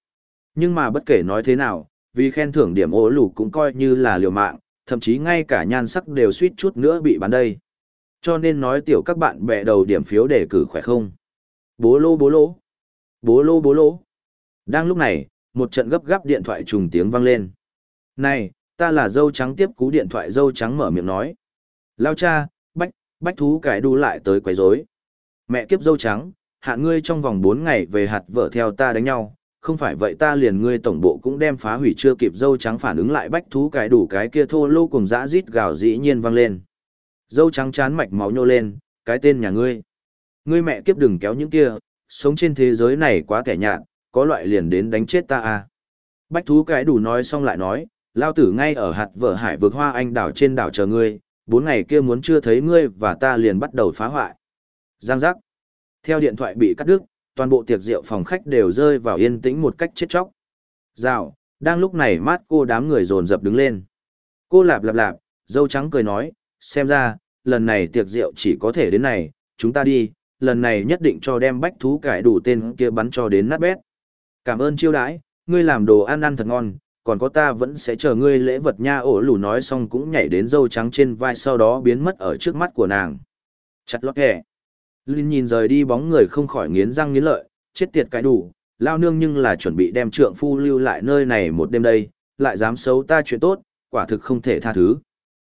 S1: Nhưng mà bất kể nói thế nào, vì khen thưởng điểm ố lù cũng coi như là liều mạng, thậm chí ngay cả nhan sắc đều suýt chút nữa bị bắn đây. Cho nên nói tiểu các bạn bè đầu điểm phiếu để cử khỏe không. Bố lô bố lô. Bố lô bố lô. Đang lúc này, một trận gấp gáp điện thoại trùng tiếng vang lên. Này, ta là dâu trắng tiếp cú điện thoại dâu trắng mở miệng nói. Lao cha, bách, bách thú cải đu lại tới quấy rối. Mẹ kiếp dâu trắng, hạn ngươi trong vòng 4 ngày về hạt vợ theo ta đánh nhau, không phải vậy ta liền ngươi tổng bộ cũng đem phá hủy chưa kịp dâu trắng phản ứng lại bách thú cái đủ cái kia thô lô cùng dã rít gào dĩ nhiên vang lên. Dâu trắng chán mạch máu nhô lên, cái tên nhà ngươi. Ngươi mẹ kiếp đừng kéo những kia, sống trên thế giới này quá kẻ nhạt, có loại liền đến đánh chết ta à. Bách thú cái đủ nói xong lại nói, lao tử ngay ở hạt vợ hải vượt hoa anh đảo trên đảo chờ ngươi, bốn ngày kia muốn chưa thấy ngươi và ta liền bắt đầu phá hoại. Giang giác. Theo điện thoại bị cắt đứt, toàn bộ tiệc rượu phòng khách đều rơi vào yên tĩnh một cách chết chóc. Rào, đang lúc này mát cô đám người dồn dập đứng lên. Cô lạp lạp lạp, dâu trắng cười nói, xem ra, lần này tiệc rượu chỉ có thể đến này, chúng ta đi, lần này nhất định cho đem bách thú cải đủ tên kia bắn cho đến nát bét. Cảm ơn chiêu đãi, ngươi làm đồ ăn ăn thật ngon, còn có ta vẫn sẽ chờ ngươi lễ vật nha ổ lù nói xong cũng nhảy đến dâu trắng trên vai sau đó biến mất ở trước mắt của nàng. Chặt lót kẻ. Linh nhìn rời đi bóng người không khỏi nghiến răng nghiến lợi, chết tiệt cái đủ, lao nương nhưng là chuẩn bị đem trượng phu lưu lại nơi này một đêm đây, lại dám xấu ta chuyện tốt, quả thực không thể tha thứ.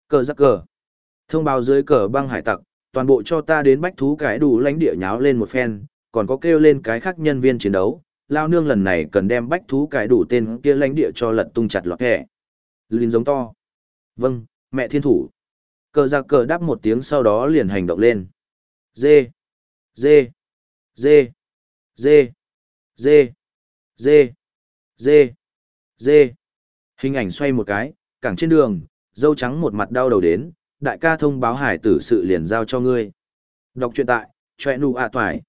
S1: Cờ giắc cờ. Thông báo dưới cờ băng hải tặc, toàn bộ cho ta đến bách thú cái đủ lãnh địa nháo lên một phen, còn có kêu lên cái khác nhân viên chiến đấu, lao nương lần này cần đem bách thú cái đủ tên kia lãnh địa cho lật tung chặt lọt kẻ. Linh giống to. Vâng, mẹ thiên thủ. Cờ ra cờ đáp một tiếng sau đó liền hành động lên. Dê. Dê. Dê. Dê. Dê. Dê. Dê. Dê. Hình ảnh xoay một cái, cảng trên đường, dâu trắng một mặt đau đầu đến, đại ca thông báo hải tử sự liền giao cho ngươi. Đọc truyện tại, chọe nụ ạ toài.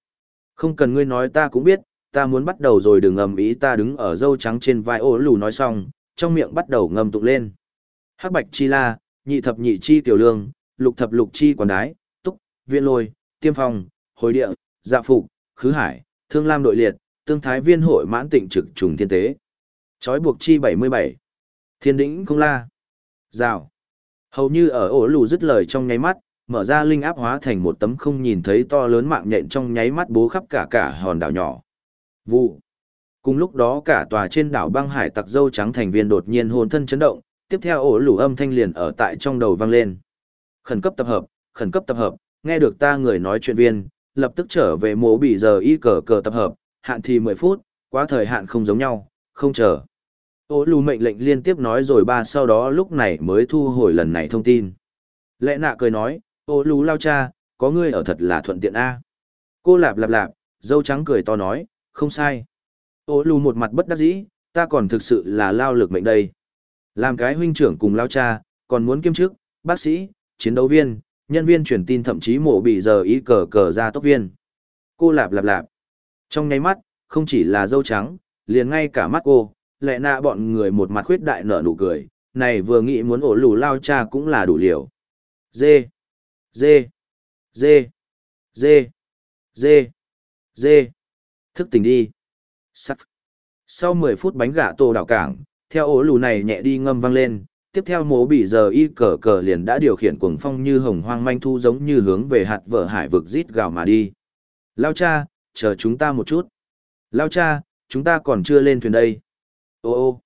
S1: Không cần ngươi nói ta cũng biết, ta muốn bắt đầu rồi đừng ầm ý ta đứng ở dâu trắng trên vai ô lù nói xong, trong miệng bắt đầu ngầm tụng lên. Hắc bạch chi la, nhị thập nhị chi tiểu lương, lục thập lục chi quản đái, túc, viên lôi, tiêm phong, hồi địa, dạ phục, khứ hải, thương lam đội liệt, tương thái viên hội mãn tịnh trực trùng thiên tế. Chói buộc chi 77. Thiên đỉnh không la. Rào. Hầu như ở ổ lù dứt lời trong nháy mắt, mở ra linh áp hóa thành một tấm không nhìn thấy to lớn mạng nhện trong nháy mắt bố khắp cả cả hòn đảo nhỏ. Vụ. Cùng lúc đó cả tòa trên đảo băng hải tặc dâu trắng thành viên đột nhiên hồn thân chấn động, tiếp theo ổ lù âm thanh liền ở tại trong đầu vang lên. Khẩn cấp tập hợp, khẩn cấp tập hợp, nghe được ta người nói chuyện viên, lập tức trở về mố bị giờ y cờ cờ tập hợp, hạn thì 10 phút, quá thời hạn không giống nhau, không chờ. Ô lù mệnh lệnh liên tiếp nói rồi ba sau đó lúc này mới thu hồi lần này thông tin. Lẽ nạ cười nói, ô lù lao cha, có ngươi ở thật là thuận tiện a. Cô lạp lạp lạp, dâu trắng cười to nói, không sai. Ô lù một mặt bất đắc dĩ, ta còn thực sự là lao lực mệnh đây. Làm cái huynh trưởng cùng lao cha, còn muốn kiêm chức, bác sĩ, chiến đấu viên, nhân viên truyền tin thậm chí mộ bị giờ ý cờ cờ ra tốc viên. Cô lạp lạp lạp. Trong nháy mắt, không chỉ là dâu trắng, liền ngay cả mắt cô, lẹ nạ bọn người một mặt khuyết đại nở nụ cười, này vừa nghĩ muốn ổ lù lao cha cũng là đủ liều. Dê, dê, dê, dê, dê, dê, thức tỉnh đi. Sắc. Sau 10 phút bánh gà tô đảo cảng, theo ổ lù này nhẹ đi ngâm vang lên, tiếp theo mố bị giờ y cờ cờ liền đã điều khiển cuồng phong như hồng hoang manh thu giống như hướng về hạt vợ hải vực rít gào mà đi. Lao cha, chờ chúng ta một chút. Lao cha, chúng ta còn chưa lên thuyền đây. Ô ô,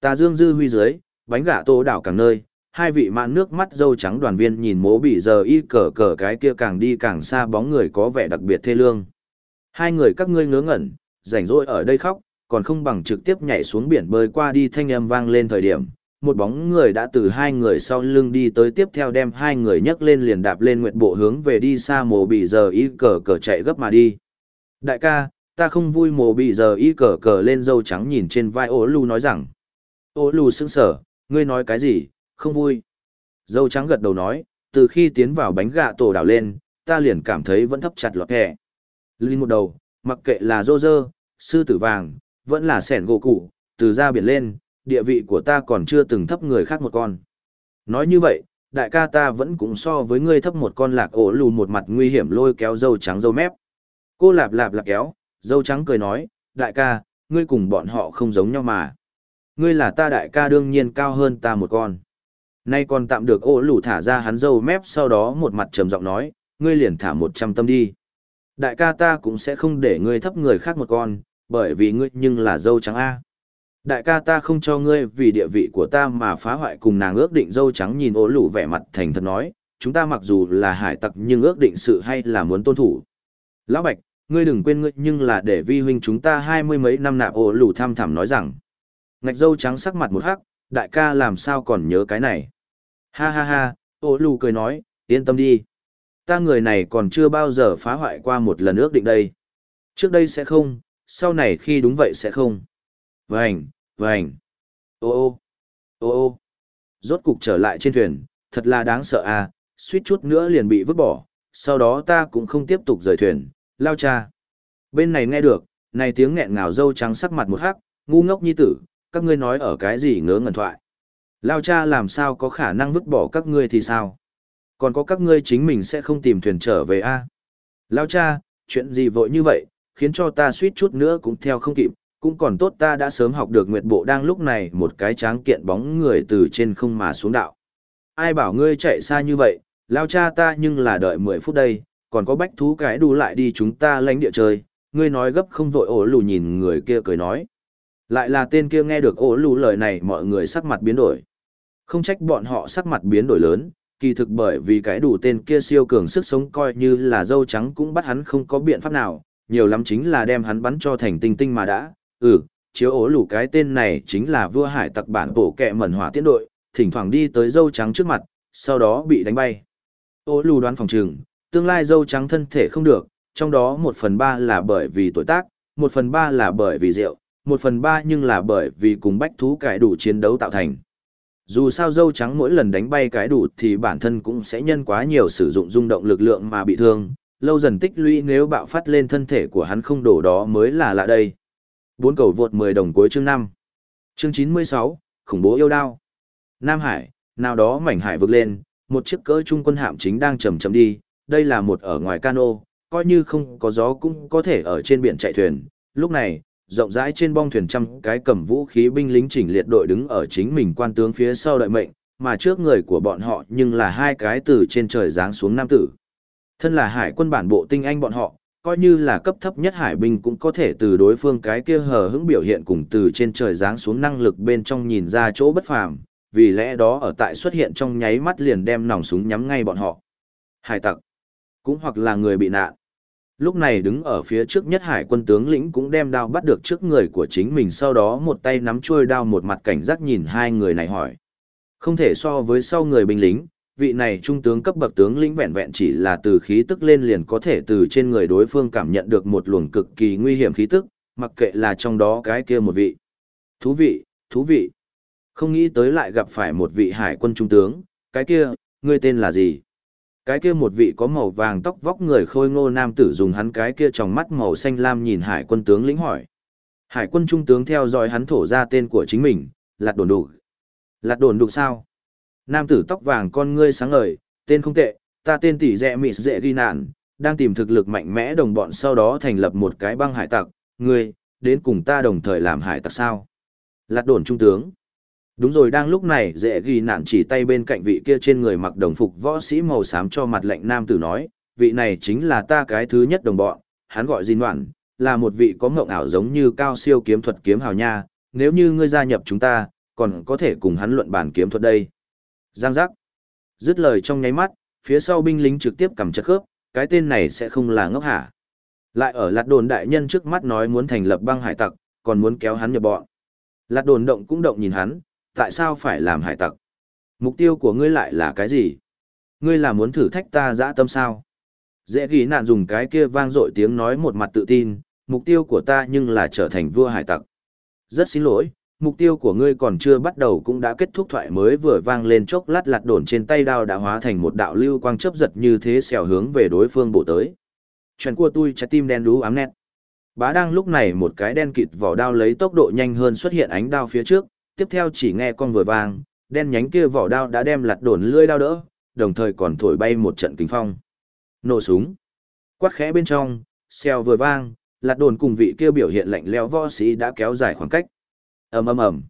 S1: tà dương dư huy dưới, bánh gà tô đảo càng nơi, hai vị mạn nước mắt dâu trắng đoàn viên nhìn mố bị giờ y cờ cờ cái kia càng đi càng xa bóng người có vẻ đặc biệt thê lương. Hai người các ngươi ngớ ngẩn, rảnh rỗi ở đây khóc, còn không bằng trực tiếp nhảy xuống biển bơi qua đi thanh âm vang lên thời điểm. Một bóng người đã từ hai người sau lưng đi tới tiếp theo đem hai người nhấc lên liền đạp lên nguyện bộ hướng về đi xa mồ bị giờ y cờ cờ chạy gấp mà đi. Đại ca, ta không vui mồ bị giờ y cờ cờ lên dâu trắng nhìn trên vai ô lù nói rằng. ô lù sững sở, ngươi nói cái gì, không vui. Dâu trắng gật đầu nói, từ khi tiến vào bánh gạ tổ đảo lên, ta liền cảm thấy vẫn thấp chặt lọt hẹ. Linh một đầu, mặc kệ là rô rơ, sư tử vàng, vẫn là sẻn gỗ cụ, từ ra biển lên, địa vị của ta còn chưa từng thấp người khác một con. Nói như vậy, đại ca ta vẫn cũng so với ngươi thấp một con lạc ổ lù một mặt nguy hiểm lôi kéo dâu trắng dâu mép. Cô lạp lạp lạp kéo, dâu trắng cười nói, đại ca, ngươi cùng bọn họ không giống nhau mà. Ngươi là ta đại ca đương nhiên cao hơn ta một con. Nay còn tạm được ổ lù thả ra hắn dâu mép sau đó một mặt trầm giọng nói, ngươi liền thả một trăm tâm đi. Đại ca ta cũng sẽ không để ngươi thấp người khác một con, bởi vì ngươi nhưng là dâu trắng A. Đại ca ta không cho ngươi vì địa vị của ta mà phá hoại cùng nàng ước định dâu trắng nhìn ố lủ vẻ mặt thành thật nói, chúng ta mặc dù là hải tặc nhưng ước định sự hay là muốn tôn thủ. Lão Bạch, ngươi đừng quên ngươi nhưng là để vi huynh chúng ta hai mươi mấy năm nạp ố lủ tham thảm nói rằng. Ngạch dâu trắng sắc mặt một hắc, đại ca làm sao còn nhớ cái này. Ha ha ha, ố lủ cười nói, yên tâm đi. Ta người này còn chưa bao giờ phá hoại qua một lần ước định đây. Trước đây sẽ không, sau này khi đúng vậy sẽ không. Vành, vành. Ô ô, ô ô. Rốt cục trở lại trên thuyền, thật là đáng sợ à, suýt chút nữa liền bị vứt bỏ, sau đó ta cũng không tiếp tục rời thuyền, lao cha. Bên này nghe được, này tiếng nghẹn ngào dâu trắng sắc mặt một hắc, ngu ngốc như tử, các ngươi nói ở cái gì ngớ ngẩn thoại. Lao cha làm sao có khả năng vứt bỏ các ngươi thì sao? Còn có các ngươi chính mình sẽ không tìm thuyền trở về a à? Lao cha, chuyện gì vội như vậy, khiến cho ta suýt chút nữa cũng theo không kịp, cũng còn tốt ta đã sớm học được nguyệt bộ đang lúc này một cái tráng kiện bóng người từ trên không mà xuống đạo. Ai bảo ngươi chạy xa như vậy, lao cha ta nhưng là đợi 10 phút đây, còn có bách thú cái đu lại đi chúng ta lánh địa chơi, ngươi nói gấp không vội ổ lù nhìn người kia cười nói. Lại là tên kia nghe được ổ lù lời này mọi người sắc mặt biến đổi. Không trách bọn họ sắc mặt biến đổi lớn, kỳ thực bởi vì cái đủ tên kia siêu cường sức sống coi như là dâu trắng cũng bắt hắn không có biện pháp nào, nhiều lắm chính là đem hắn bắn cho thành tinh tinh mà đã. Ừ, chiếu ố lù cái tên này chính là vua hải tặc bản bổ kẹ mẩn hỏa tiễn đội, thỉnh thoảng đi tới dâu trắng trước mặt, sau đó bị đánh bay. Ố lù đoán phòng trường, tương lai dâu trắng thân thể không được, trong đó một phần ba là bởi vì tuổi tác, một phần ba là bởi vì rượu, một phần ba nhưng là bởi vì cùng bách thú cải đủ chiến đấu tạo thành. Dù sao dâu trắng mỗi lần đánh bay cái đủ thì bản thân cũng sẽ nhân quá nhiều sử dụng rung động lực lượng mà bị thương, lâu dần tích lũy nếu bạo phát lên thân thể của hắn không đổ đó mới là lạ đây. Bốn cầu vượt 10 đồng cuối chương 5. Chương 96, khủng bố yêu đao. Nam Hải, nào đó mảnh hải vực lên, một chiếc cỡ trung quân hạm chính đang chầm chậm đi, đây là một ở ngoài cano, coi như không có gió cũng có thể ở trên biển chạy thuyền. Lúc này, rộng rãi trên bong thuyền trăm cái cầm vũ khí binh lính chỉnh liệt đội đứng ở chính mình quan tướng phía sau đợi mệnh, mà trước người của bọn họ nhưng là hai cái từ trên trời giáng xuống nam tử. Thân là hải quân bản bộ tinh anh bọn họ, coi như là cấp thấp nhất hải binh cũng có thể từ đối phương cái kia hờ hững biểu hiện cùng từ trên trời giáng xuống năng lực bên trong nhìn ra chỗ bất phàm, vì lẽ đó ở tại xuất hiện trong nháy mắt liền đem nòng súng nhắm ngay bọn họ. Hải tặc, cũng hoặc là người bị nạn. Lúc này đứng ở phía trước nhất hải quân tướng lĩnh cũng đem đao bắt được trước người của chính mình sau đó một tay nắm chuôi đao một mặt cảnh giác nhìn hai người này hỏi. Không thể so với sau người binh lính, vị này trung tướng cấp bậc tướng lĩnh vẹn vẹn chỉ là từ khí tức lên liền có thể từ trên người đối phương cảm nhận được một luồng cực kỳ nguy hiểm khí tức, mặc kệ là trong đó cái kia một vị. Thú vị, thú vị. Không nghĩ tới lại gặp phải một vị hải quân trung tướng, cái kia, ngươi tên là gì? Cái kia một vị có màu vàng tóc vóc người khôi ngô nam tử dùng hắn cái kia trong mắt màu xanh lam nhìn hải quân tướng lĩnh hỏi. Hải quân trung tướng theo dõi hắn thổ ra tên của chính mình, lạt đồn đục. Lạt đồn đục sao? Nam tử tóc vàng con ngươi sáng ngời, tên không tệ, ta tên tỷ dẹ mịt dễ ghi nạn, đang tìm thực lực mạnh mẽ đồng bọn sau đó thành lập một cái băng hải tặc, ngươi, đến cùng ta đồng thời làm hải tặc sao? Lạt đồn trung tướng. Đúng rồi đang lúc này dễ ghi nạn chỉ tay bên cạnh vị kia trên người mặc đồng phục võ sĩ màu xám cho mặt lệnh nam tử nói, vị này chính là ta cái thứ nhất đồng bọn, hắn gọi Jin Đoạn, là một vị có mộng ảo giống như cao siêu kiếm thuật kiếm hào nha, nếu như ngươi gia nhập chúng ta, còn có thể cùng hắn luận bàn kiếm thuật đây. Giang giác. Dứt lời trong nháy mắt, phía sau binh lính trực tiếp cầm chất khớp, cái tên này sẽ không là ngốc hả. Lại ở lạt đồn đại nhân trước mắt nói muốn thành lập băng hải tặc, còn muốn kéo hắn nhập bọn. Lạt đồn động cũng động nhìn hắn, tại sao phải làm hải tặc? Mục tiêu của ngươi lại là cái gì? Ngươi là muốn thử thách ta dã tâm sao? Dễ ghi nạn dùng cái kia vang dội tiếng nói một mặt tự tin, mục tiêu của ta nhưng là trở thành vua hải tặc. Rất xin lỗi, mục tiêu của ngươi còn chưa bắt đầu cũng đã kết thúc thoại mới vừa vang lên chốc lát lạt đồn trên tay đao đã hóa thành một đạo lưu quang chấp giật như thế xèo hướng về đối phương bổ tới. Chuyện của tôi trái tim đen đú ám nét. Bá đang lúc này một cái đen kịt vỏ đao lấy tốc độ nhanh hơn xuất hiện ánh đao phía trước, tiếp theo chỉ nghe con vừa vang, đen nhánh kia vỏ đao đã đem lật đồn lưỡi đao đỡ, đồng thời còn thổi bay một trận kinh phong. Nổ súng. Quát khẽ bên trong, xeo vừa vang, lật đồn cùng vị kia biểu hiện lạnh lẽo võ sĩ đã kéo dài khoảng cách. ầm ầm ầm.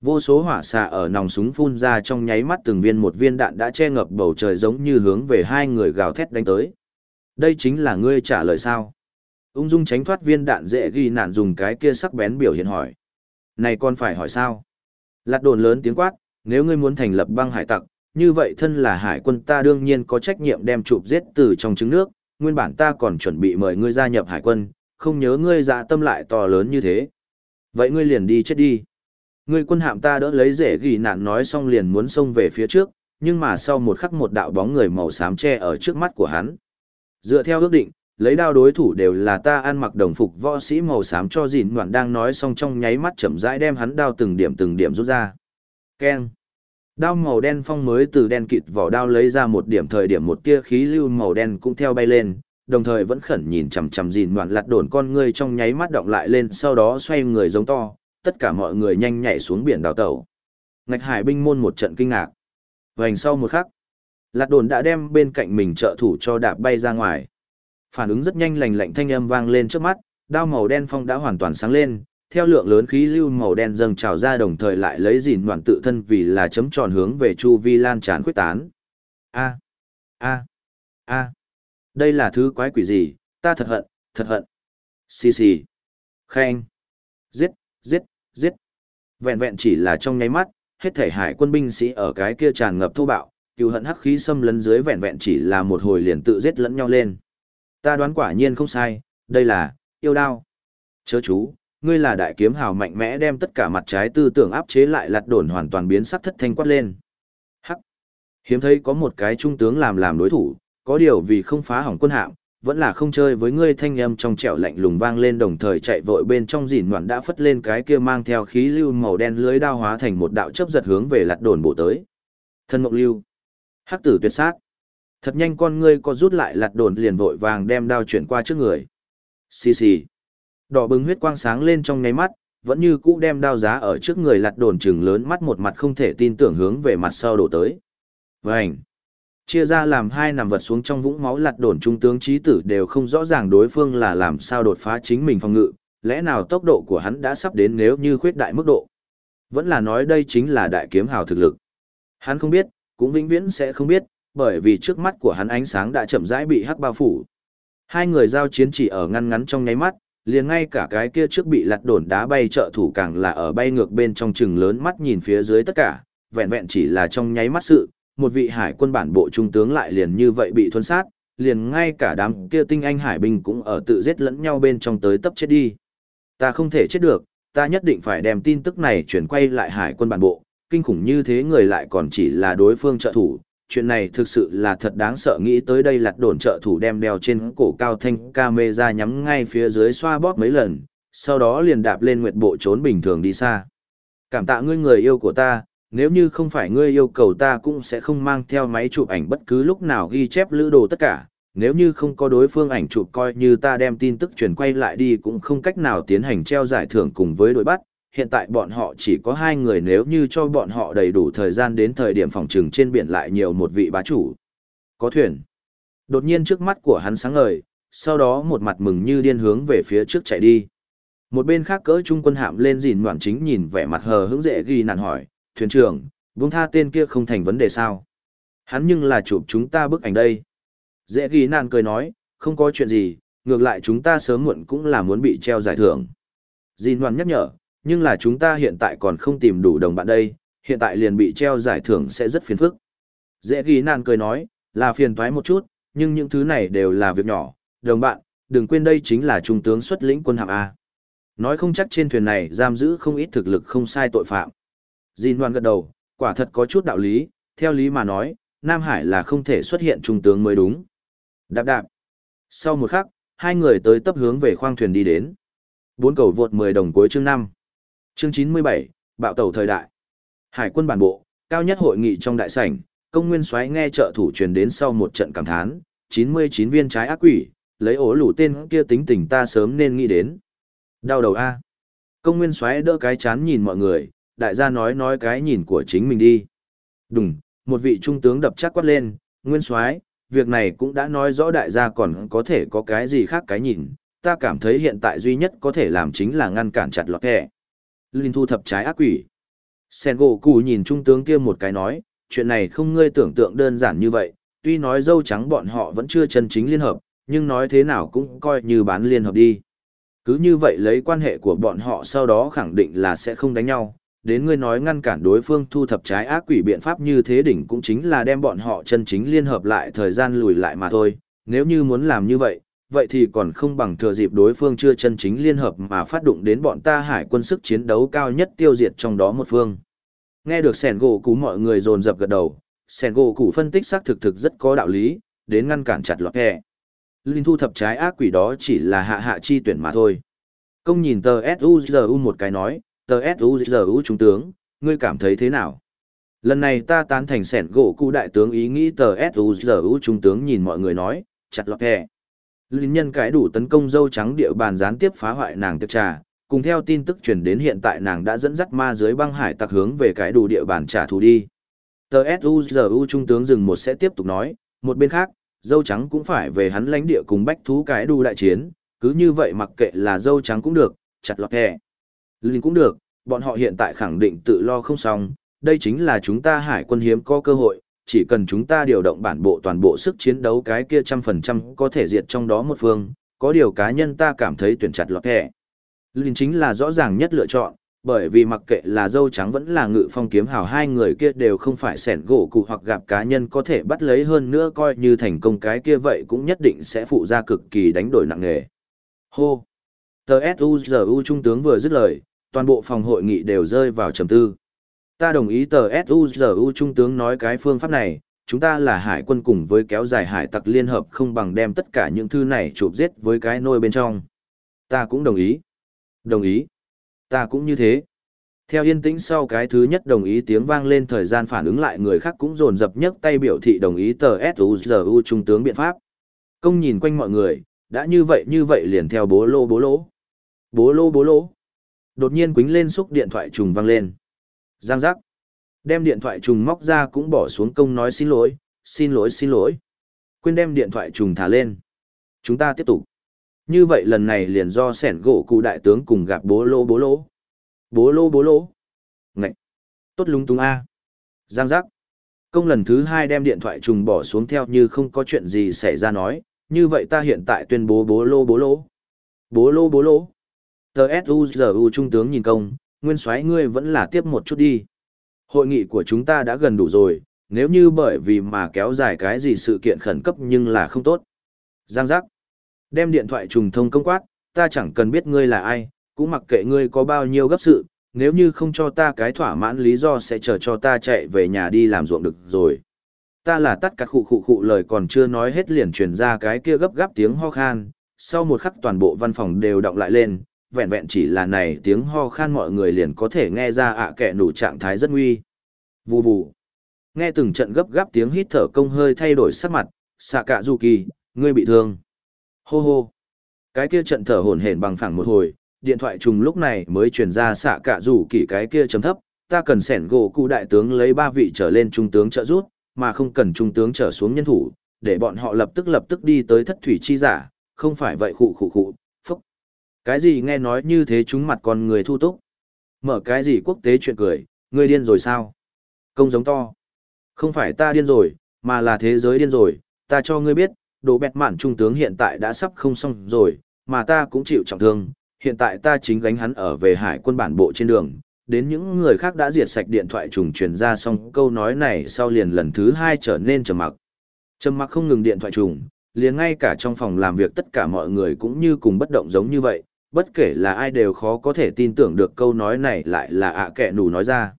S1: Vô số hỏa xạ ở nòng súng phun ra trong nháy mắt từng viên một viên đạn đã che ngập bầu trời giống như hướng về hai người gào thét đánh tới. Đây chính là ngươi trả lời sao? Ung dung tránh thoát viên đạn dễ ghi nạn dùng cái kia sắc bén biểu hiện hỏi. Này con phải hỏi sao? Lạt đồn lớn tiếng quát, nếu ngươi muốn thành lập băng hải tặc, như vậy thân là hải quân ta đương nhiên có trách nhiệm đem chụp giết từ trong trứng nước, nguyên bản ta còn chuẩn bị mời ngươi gia nhập hải quân, không nhớ ngươi dạ tâm lại to lớn như thế. Vậy ngươi liền đi chết đi. Ngươi quân hạm ta đỡ lấy rễ ghi nạn nói xong liền muốn xông về phía trước, nhưng mà sau một khắc một đạo bóng người màu xám che ở trước mắt của hắn. Dựa theo ước định, lấy đao đối thủ đều là ta ăn mặc đồng phục võ sĩ màu xám cho dìn đoạn đang nói xong trong nháy mắt chậm rãi đem hắn đao từng điểm từng điểm rút ra. Keng. Đao màu đen phong mới từ đen kịt vỏ đao lấy ra một điểm thời điểm một tia khí lưu màu đen cũng theo bay lên, đồng thời vẫn khẩn nhìn chằm chằm dìn đoạn lặt đồn con ngươi trong nháy mắt động lại lên sau đó xoay người giống to, tất cả mọi người nhanh nhảy xuống biển đào tẩu. Ngạch hải binh môn một trận kinh ngạc. Vành sau một khắc lạt đồn đã đem bên cạnh mình trợ thủ cho đạp bay ra ngoài. Phản ứng rất nhanh lành lạnh thanh âm vang lên trước mắt, đao màu đen phong đã hoàn toàn sáng lên, theo lượng lớn khí lưu màu đen dâng trào ra đồng thời lại lấy gìn đoạn tự thân vì là chấm tròn hướng về chu vi lan tràn quyết tán. A, a, a, đây là thứ quái quỷ gì, ta thật hận, thật hận. Xì xì, khen, giết, giết, giết. Vẹn vẹn chỉ là trong nháy mắt, hết thể hải quân binh sĩ ở cái kia tràn ngập thô bạo, cựu hận hắc khí xâm lấn dưới vẹn vẹn chỉ là một hồi liền tự giết lẫn nhau lên. Ta đoán quả nhiên không sai, Đây là, yêu đao. Chớ chú, ngươi là đại kiếm hào mạnh mẽ đem tất cả mặt trái tư tưởng áp chế lại lạt đồn hoàn toàn biến sắc thất thanh quát lên. Hắc. Hiếm thấy có một cái trung tướng làm làm đối thủ, có điều vì không phá hỏng quân hạm, vẫn là không chơi với ngươi thanh âm trong trẻo lạnh lùng vang lên đồng thời chạy vội bên trong dìn ngoạn đã phất lên cái kia mang theo khí lưu màu đen lưới đao hóa thành một đạo chấp giật hướng về lạt đồn bộ tới. Thân mộng lưu. Hắc tử tuyệt sát. Thật nhanh con ngươi có rút lại lật đồn liền vội vàng đem đao chuyển qua trước người. Xì xì. Đỏ bừng huyết quang sáng lên trong ngáy mắt, vẫn như cũ đem đao giá ở trước người lật đồn chừng lớn mắt một mặt không thể tin tưởng hướng về mặt sau đổ tới. Vành. Chia ra làm hai nằm vật xuống trong vũng máu lật đồn trung tướng trí tử đều không rõ ràng đối phương là làm sao đột phá chính mình phòng ngự, lẽ nào tốc độ của hắn đã sắp đến nếu như khuyết đại mức độ. Vẫn là nói đây chính là đại kiếm hào thực lực. Hắn không biết, cũng vĩnh viễn sẽ không biết, bởi vì trước mắt của hắn ánh sáng đã chậm rãi bị hắc bao phủ. Hai người giao chiến chỉ ở ngăn ngắn trong nháy mắt, liền ngay cả cái kia trước bị lật đổn đá bay trợ thủ càng là ở bay ngược bên trong chừng lớn mắt nhìn phía dưới tất cả, vẹn vẹn chỉ là trong nháy mắt sự, một vị hải quân bản bộ trung tướng lại liền như vậy bị thuần sát, liền ngay cả đám kia tinh anh hải binh cũng ở tự giết lẫn nhau bên trong tới tấp chết đi. Ta không thể chết được, ta nhất định phải đem tin tức này chuyển quay lại hải quân bản bộ, kinh khủng như thế người lại còn chỉ là đối phương trợ thủ, chuyện này thực sự là thật đáng sợ nghĩ tới đây lặt đồn trợ thủ đem đeo trên cổ cao thanh camera nhắm ngay phía dưới xoa bóp mấy lần, sau đó liền đạp lên nguyệt bộ trốn bình thường đi xa. Cảm tạ ngươi người yêu của ta, nếu như không phải ngươi yêu cầu ta cũng sẽ không mang theo máy chụp ảnh bất cứ lúc nào ghi chép lữ đồ tất cả, nếu như không có đối phương ảnh chụp coi như ta đem tin tức truyền quay lại đi cũng không cách nào tiến hành treo giải thưởng cùng với đội bắt, hiện tại bọn họ chỉ có hai người nếu như cho bọn họ đầy đủ thời gian đến thời điểm phòng trừng trên biển lại nhiều một vị bá chủ. Có thuyền. Đột nhiên trước mắt của hắn sáng ngời, sau đó một mặt mừng như điên hướng về phía trước chạy đi. Một bên khác cỡ trung quân hạm lên dìn ngoạn chính nhìn vẻ mặt hờ hững dễ ghi nạn hỏi, thuyền trưởng, buông tha tên kia không thành vấn đề sao. Hắn nhưng là chụp chúng ta bức ảnh đây. Dễ ghi nạn cười nói, không có chuyện gì, ngược lại chúng ta sớm muộn cũng là muốn bị treo giải thưởng. Dìn ngoạn nhắc nhở, nhưng là chúng ta hiện tại còn không tìm đủ đồng bạn đây, hiện tại liền bị treo giải thưởng sẽ rất phiền phức. Dễ ghi nạn cười nói, là phiền toái một chút, nhưng những thứ này đều là việc nhỏ, đồng bạn, đừng quên đây chính là trung tướng xuất lĩnh quân hạm A. Nói không chắc trên thuyền này giam giữ không ít thực lực không sai tội phạm. Jin Hoan gật đầu, quả thật có chút đạo lý, theo lý mà nói, Nam Hải là không thể xuất hiện trung tướng mới đúng. Đạp đạp. Sau một khắc, hai người tới tấp hướng về khoang thuyền đi đến. Bốn cầu vượt 10 đồng cuối chương 5. Chương 97, bạo tàu thời đại. Hải quân bản bộ, cao nhất hội nghị trong đại sảnh, công nguyên soái nghe trợ thủ truyền đến sau một trận cảm thán, 99 viên trái ác quỷ, lấy ổ lũ tên kia tính tình ta sớm nên nghĩ đến. Đau đầu a. Công nguyên soái đỡ cái chán nhìn mọi người, đại gia nói nói cái nhìn của chính mình đi. Đùng, một vị trung tướng đập chắc quát lên, nguyên soái, việc này cũng đã nói rõ đại gia còn có thể có cái gì khác cái nhìn, ta cảm thấy hiện tại duy nhất có thể làm chính là ngăn cản chặt lọt kẻ. Linh thu thập trái ác quỷ. Sen gỗ cụ nhìn trung tướng kia một cái nói, chuyện này không ngươi tưởng tượng đơn giản như vậy, tuy nói dâu trắng bọn họ vẫn chưa chân chính liên hợp, nhưng nói thế nào cũng coi như bán liên hợp đi. Cứ như vậy lấy quan hệ của bọn họ sau đó khẳng định là sẽ không đánh nhau, đến ngươi nói ngăn cản đối phương thu thập trái ác quỷ biện pháp như thế đỉnh cũng chính là đem bọn họ chân chính liên hợp lại thời gian lùi lại mà thôi, nếu như muốn làm như vậy, vậy thì còn không bằng thừa dịp đối phương chưa chân chính liên hợp mà phát động đến bọn ta hải quân sức chiến đấu cao nhất tiêu diệt trong đó một phương. Nghe được sẻn gỗ cú mọi người dồn dập gật đầu, sẻn gỗ cú phân tích xác thực thực rất có đạo lý, đến ngăn cản chặt lọt hẹ. Linh thu thập trái ác quỷ đó chỉ là hạ hạ chi tuyển mà thôi. Công nhìn tờ S.U.G.U. một cái nói, tờ S.U.G.U. trung tướng, ngươi cảm thấy thế nào? Lần này ta tán thành sẻn gỗ cụ đại tướng ý nghĩ tờ S.U.G.U. trung tướng nhìn mọi người nói, chặt lọt hẹ. Linh nhân cái đủ tấn công dâu trắng địa bàn gián tiếp phá hoại nàng tiệc trà, cùng theo tin tức truyền đến hiện tại nàng đã dẫn dắt ma dưới băng hải tặc hướng về cái đủ địa bàn trả thù đi. Tờ S.U.G.U. trung tướng dừng một sẽ tiếp tục nói, một bên khác, dâu trắng cũng phải về hắn lãnh địa cùng bách thú cái đủ đại chiến, cứ như vậy mặc kệ là dâu trắng cũng được, chặt lọt hẹ. Linh cũng được, bọn họ hiện tại khẳng định tự lo không xong, đây chính là chúng ta hải quân hiếm có cơ hội, chỉ cần chúng ta điều động bản bộ toàn bộ sức chiến đấu cái kia trăm phần trăm có thể diệt trong đó một phương, có điều cá nhân ta cảm thấy tuyển chặt lọt kẻ. Linh chính là rõ ràng nhất lựa chọn, bởi vì mặc kệ là dâu trắng vẫn là ngự phong kiếm hào hai người kia đều không phải sẻn gỗ cụ hoặc gặp cá nhân có thể bắt lấy hơn nữa coi như thành công cái kia vậy cũng nhất định sẽ phụ ra cực kỳ đánh đổi nặng nề. Hô! Tờ S.U.G.U. Trung tướng vừa dứt lời, toàn bộ phòng hội nghị đều rơi vào trầm tư. Ta đồng ý tờ suzu Trung tướng nói cái phương pháp này, chúng ta là hải quân cùng với kéo dài hải tặc liên hợp không bằng đem tất cả những thư này chụp giết với cái nôi bên trong. Ta cũng đồng ý. Đồng ý. Ta cũng như thế. Theo yên tĩnh sau cái thứ nhất đồng ý tiếng vang lên thời gian phản ứng lại người khác cũng dồn dập nhấc tay biểu thị đồng ý tờ suzu Trung tướng biện pháp. Công nhìn quanh mọi người, đã như vậy như vậy liền theo bố lô bố lỗ. Bố lô bố lỗ. Đột nhiên quýnh lên xúc điện thoại trùng vang lên. Giang giác. Đem điện thoại trùng móc ra cũng bỏ xuống công nói xin lỗi, xin lỗi xin lỗi. Quên đem điện thoại trùng thả lên. Chúng ta tiếp tục. Như vậy lần này liền do sẻn gỗ cụ đại tướng cùng gặp bố lô bố lô, Bố lô bố lô. Ngậy. Tốt lúng túng A. Giang giác. Công lần thứ hai đem điện thoại trùng bỏ xuống theo như không có chuyện gì xảy ra nói, như vậy ta hiện tại tuyên bố bố lô bố lô, Bố lô bố lô. Tờ S.U.G.U. Trung tướng nhìn công, nguyên soái ngươi vẫn là tiếp một chút đi. Hội nghị của chúng ta đã gần đủ rồi, nếu như bởi vì mà kéo dài cái gì sự kiện khẩn cấp nhưng là không tốt. Giang giác. Đem điện thoại trùng thông công quát, ta chẳng cần biết ngươi là ai, cũng mặc kệ ngươi có bao nhiêu gấp sự, nếu như không cho ta cái thỏa mãn lý do sẽ chờ cho ta chạy về nhà đi làm ruộng được rồi. Ta là tất cả khụ khụ khụ lời còn chưa nói hết liền truyền ra cái kia gấp gáp tiếng ho khan, sau một khắc toàn bộ văn phòng đều động lại lên, vẹn vẹn chỉ là này tiếng ho khan mọi người liền có thể nghe ra ạ kẻ nủ trạng thái rất nguy. Vù vù. Nghe từng trận gấp gáp tiếng hít thở công hơi thay đổi sắc mặt, xạ cạ du kỳ, ngươi bị thương. Hô hô. Cái kia trận thở hổn hển bằng phẳng một hồi, điện thoại trùng lúc này mới truyền ra xạ cạ dù kỳ cái kia chấm thấp, ta cần sẻn gỗ cụ đại tướng lấy ba vị trở lên trung tướng trợ rút, mà không cần trung tướng trở xuống nhân thủ, để bọn họ lập tức lập tức đi tới thất thủy chi giả, không phải vậy khụ khụ khụ. Cái gì nghe nói như thế chúng mặt con người thu túc. Mở cái gì quốc tế chuyện cười, ngươi điên rồi sao? Công giống to. Không phải ta điên rồi, mà là thế giới điên rồi, ta cho ngươi biết, đồ bẹt mạn trung tướng hiện tại đã sắp không xong rồi, mà ta cũng chịu trọng thương, hiện tại ta chính gánh hắn ở về hải quân bản bộ trên đường, đến những người khác đã diệt sạch điện thoại trùng truyền ra xong câu nói này sau liền lần thứ hai trở nên trầm mặc. Trầm mặc không ngừng điện thoại trùng, liền ngay cả trong phòng làm việc tất cả mọi người cũng như cùng bất động giống như vậy, bất kể là ai đều khó có thể tin tưởng được câu nói này lại là ạ kẻ nù nói ra.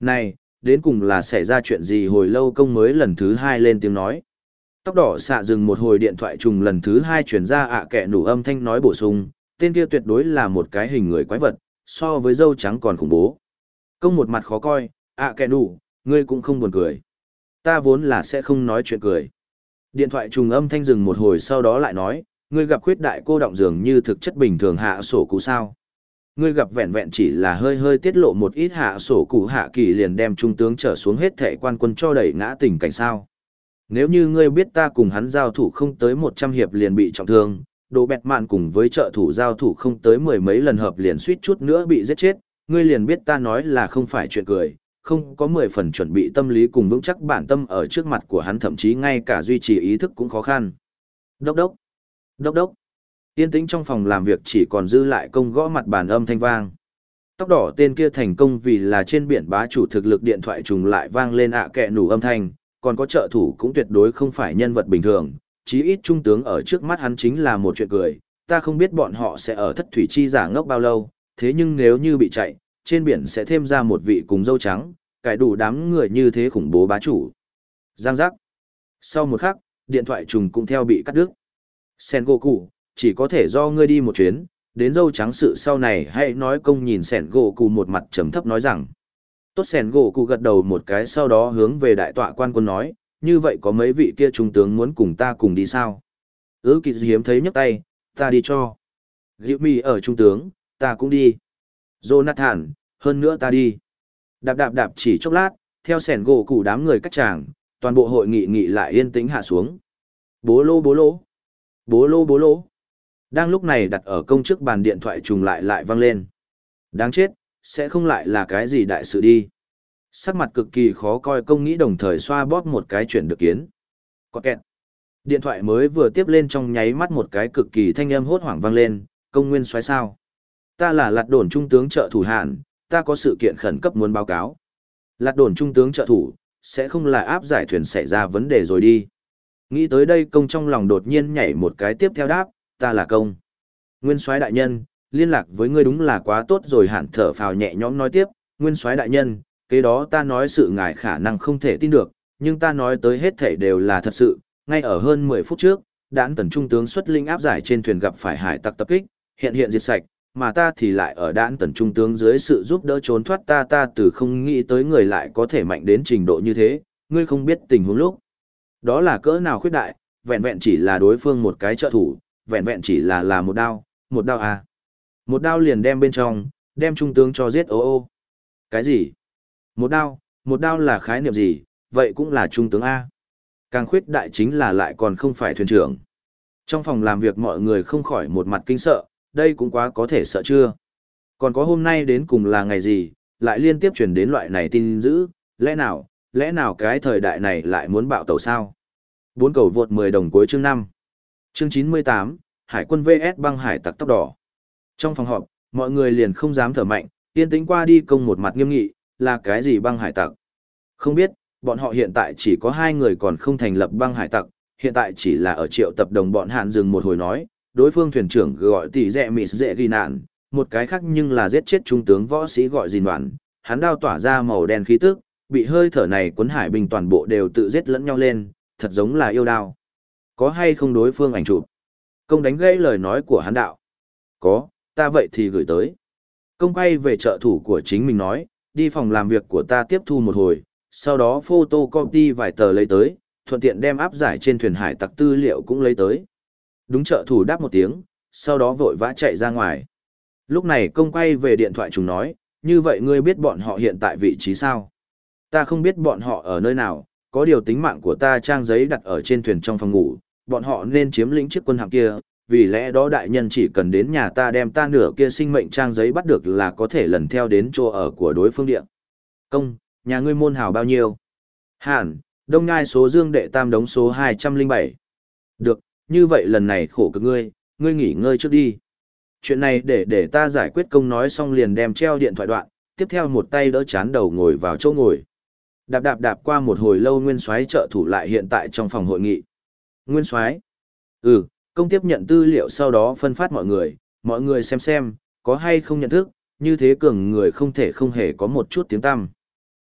S1: Này, đến cùng là xảy ra chuyện gì hồi lâu công mới lần thứ hai lên tiếng nói. Tóc đỏ xạ dừng một hồi điện thoại trùng lần thứ hai chuyển ra ạ kẻ nù âm thanh nói bổ sung, tên kia tuyệt đối là một cái hình người quái vật, so với dâu trắng còn khủng bố. Công một mặt khó coi, ạ kẻ nù, ngươi cũng không buồn cười. Ta vốn là sẽ không nói chuyện cười. Điện thoại trùng âm thanh dừng một hồi sau đó lại nói, ngươi gặp khuyết đại cô động dường như thực chất bình thường hạ sổ cụ sao. Ngươi gặp vẹn vẹn chỉ là hơi hơi tiết lộ một ít hạ sổ cụ hạ kỳ liền đem trung tướng trở xuống hết thệ quan quân cho đẩy ngã tình cảnh sao. Nếu như ngươi biết ta cùng hắn giao thủ không tới 100 hiệp liền bị trọng thương, đồ bẹt mạn cùng với trợ thủ giao thủ không tới mười mấy lần hợp liền suýt chút nữa bị giết chết, ngươi liền biết ta nói là không phải chuyện cười, không có 10 phần chuẩn bị tâm lý cùng vững chắc bản tâm ở trước mặt của hắn thậm chí ngay cả duy trì ý thức cũng khó khăn. Đốc đốc, đốc đốc, yên tĩnh trong phòng làm việc chỉ còn dư lại công gõ mặt bàn âm thanh vang. Tóc đỏ tên kia thành công vì là trên biển bá chủ thực lực điện thoại trùng lại vang lên ạ à kẹ nủ âm thanh, còn có trợ thủ cũng tuyệt đối không phải nhân vật bình thường, chí ít trung tướng ở trước mắt hắn chính là một chuyện cười, ta không biết bọn họ sẽ ở thất thủy chi giả ngốc bao lâu, thế nhưng nếu như bị chạy, trên biển sẽ thêm ra một vị cùng dâu trắng, cải đủ đám người như thế khủng bố bá chủ. Giang giác. Sau một khắc, điện thoại trùng cũng theo bị cắt đứt. Sen Goku, chỉ có thể do ngươi đi một chuyến, đến dâu trắng sự sau này hãy nói công nhìn Sen Goku một mặt trầm thấp nói rằng. Tốt Sen Goku gật đầu một cái sau đó hướng về đại tọa quan quân nói, như vậy có mấy vị kia trung tướng muốn cùng ta cùng đi sao? Ứ kỳ hiếm thấy nhấc tay, ta đi cho. Diệu mi ở trung tướng, ta cũng đi. Jonathan, hơn nữa ta đi. Đạp đạp đạp chỉ chốc lát, theo sẻn gỗ củ đám người cách chàng, toàn bộ hội nghị nghị lại yên tĩnh hạ xuống. Bố lô bố lô. Bố lô bố lô. Đang lúc này đặt ở công chức bàn điện thoại trùng lại lại vang lên. Đáng chết, sẽ không lại là cái gì đại sự đi. Sắc mặt cực kỳ khó coi công nghĩ đồng thời xoa bóp một cái chuyển được kiến. Có kẹt. Điện thoại mới vừa tiếp lên trong nháy mắt một cái cực kỳ thanh âm hốt hoảng vang lên, công nguyên xoáy sao. Ta là lạt đồn trung tướng trợ thủ hạn, ta có sự kiện khẩn cấp muốn báo cáo. Lạt đồn trung tướng trợ thủ, sẽ không là áp giải thuyền xảy ra vấn đề rồi đi. Nghĩ tới đây công trong lòng đột nhiên nhảy một cái tiếp theo đáp, ta là công. Nguyên soái đại nhân, liên lạc với ngươi đúng là quá tốt rồi hẳn thở phào nhẹ nhõm nói tiếp, nguyên soái đại nhân, kế đó ta nói sự ngài khả năng không thể tin được, nhưng ta nói tới hết thảy đều là thật sự, ngay ở hơn 10 phút trước, đạn tần trung tướng xuất linh áp giải trên thuyền gặp phải hải tặc tập kích, hiện hiện diệt sạch, mà ta thì lại ở đạn tần trung tướng dưới sự giúp đỡ trốn thoát ta ta từ không nghĩ tới người lại có thể mạnh đến trình độ như thế, ngươi không biết tình huống lúc. Đó là cỡ nào khuyết đại, vẹn vẹn chỉ là đối phương một cái trợ thủ, vẹn vẹn chỉ là là một đao, một đao à. Một đao liền đem bên trong, đem trung tướng cho giết ô ô. Cái gì? Một đao, một đao là khái niệm gì, vậy cũng là trung tướng A. Càng khuyết đại chính là lại còn không phải thuyền trưởng. Trong phòng làm việc mọi người không khỏi một mặt kinh sợ, đây cũng quá có thể sợ chưa. Còn có hôm nay đến cùng là ngày gì, lại liên tiếp truyền đến loại này tin dữ, lẽ nào, lẽ nào cái thời đại này lại muốn bạo tàu sao? Bốn cầu vượt 10 đồng cuối chương 5. Chương 98, Hải quân VS băng hải tặc tóc đỏ. Trong phòng họp, mọi người liền không dám thở mạnh, yên tĩnh qua đi công một mặt nghiêm nghị, là cái gì băng hải tặc? Không biết, bọn họ hiện tại chỉ có hai người còn không thành lập băng hải tặc, hiện tại chỉ là ở triệu tập đồng bọn hạn dừng một hồi nói, đối phương thuyền trưởng gọi tỷ dẹ mịt dễ ghi nạn, một cái khác nhưng là giết chết trung tướng võ sĩ gọi gìn đoạn, hắn đao tỏa ra màu đen khí tức, bị hơi thở này cuốn hải bình toàn bộ đều tự giết lẫn nhau lên, thật giống là yêu đao. Có hay không đối phương ảnh chụp? Công đánh gãy lời nói của hắn đạo. Có, ta vậy thì gửi tới. Công quay về trợ thủ của chính mình nói, đi phòng làm việc của ta tiếp thu một hồi, sau đó photocopy vài tờ lấy tới, thuận tiện đem áp giải trên thuyền hải tặc tư liệu cũng lấy tới. Đúng trợ thủ đáp một tiếng, sau đó vội vã chạy ra ngoài. Lúc này công quay về điện thoại chúng nói, như vậy ngươi biết bọn họ hiện tại vị trí sao? Ta không biết bọn họ ở nơi nào, có điều tính mạng của ta trang giấy đặt ở trên thuyền trong phòng ngủ, bọn họ nên chiếm lĩnh chiếc quân hạm kia, vì lẽ đó đại nhân chỉ cần đến nhà ta đem ta nửa kia sinh mệnh trang giấy bắt được là có thể lần theo đến chỗ ở của đối phương địa. Công, nhà ngươi môn hào bao nhiêu? Hàn, đông ngai số dương đệ tam đống số 207. Được, như vậy lần này khổ cực ngươi, ngươi nghỉ ngơi trước đi. Chuyện này để để ta giải quyết công nói xong liền đem treo điện thoại đoạn, tiếp theo một tay đỡ chán đầu ngồi vào chỗ ngồi. Đạp đạp đạp qua một hồi lâu Nguyên Soái trợ thủ lại hiện tại trong phòng hội nghị. Nguyên Soái, ừ, công tiếp nhận tư liệu sau đó phân phát mọi người, mọi người xem xem, có hay không nhận thức, như thế cường người không thể không hề có một chút tiếng tăm.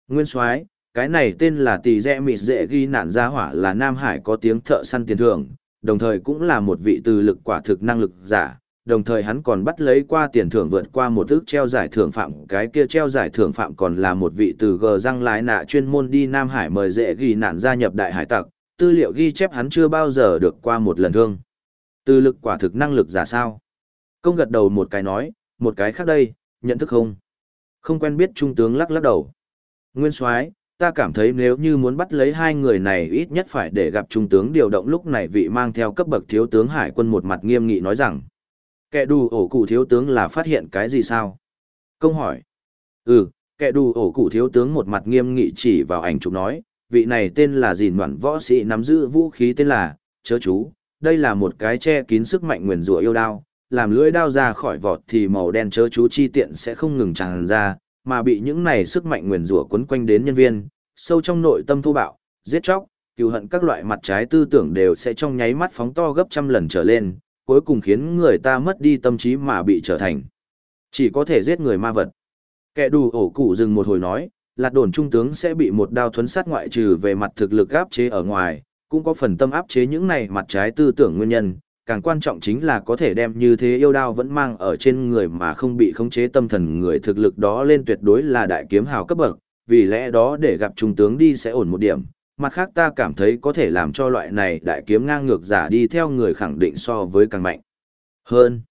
S1: Nguyên Soái, cái này tên là tỷ rẽ mịt dễ ghi nạn gia hỏa là Nam Hải có tiếng thợ săn tiền thưởng, đồng thời cũng là một vị từ lực quả thực năng lực giả, đồng thời hắn còn bắt lấy qua tiền thưởng vượt qua một ước treo giải thưởng phạm, cái kia treo giải thưởng phạm còn là một vị từ gờ răng lái nạ chuyên môn đi Nam Hải mời dễ ghi nạn gia nhập đại hải tặc, tư liệu ghi chép hắn chưa bao giờ được qua một lần thương. Từ lực quả thực năng lực giả sao? Công gật đầu một cái nói, một cái khác đây, nhận thức không? Không quen biết trung tướng lắc lắc đầu. Nguyên soái ta cảm thấy nếu như muốn bắt lấy hai người này ít nhất phải để gặp trung tướng điều động lúc này vị mang theo cấp bậc thiếu tướng hải quân một mặt nghiêm nghị nói rằng kẻ đù ổ cụ thiếu tướng là phát hiện cái gì sao? Công hỏi. Ừ kẻ đù ổ cụ thiếu tướng một mặt nghiêm nghị chỉ vào ảnh chụp nói vị này tên là dìn đoạn võ sĩ nắm giữ vũ khí tên là chớ chú đây là một cái che kín sức mạnh nguyền rủa yêu đao làm lưỡi đao ra khỏi vọt thì màu đen chớ chú chi tiện sẽ không ngừng tràn ra mà bị những này sức mạnh nguyền rủa quấn quanh đến nhân viên, sâu trong nội tâm thô bạo, giết chóc, cừu hận các loại mặt trái tư tưởng đều sẽ trong nháy mắt phóng to gấp trăm lần trở lên, cuối cùng khiến người ta mất đi tâm trí mà bị trở thành. Chỉ có thể giết người ma vật. Kẻ đù ổ cụ dừng một hồi nói, lạt đồn trung tướng sẽ bị một đao thuấn sát ngoại trừ về mặt thực lực áp chế ở ngoài, cũng có phần tâm áp chế những này mặt trái tư tưởng nguyên nhân, càng quan trọng chính là có thể đem như thế yêu đao vẫn mang ở trên người mà không bị khống chế tâm thần người thực lực đó lên tuyệt đối là đại kiếm hào cấp bậc, vì lẽ đó để gặp trung tướng đi sẽ ổn một điểm. Mặt khác ta cảm thấy có thể làm cho loại này đại kiếm ngang ngược giả đi theo người khẳng định so với càng mạnh. Hơn.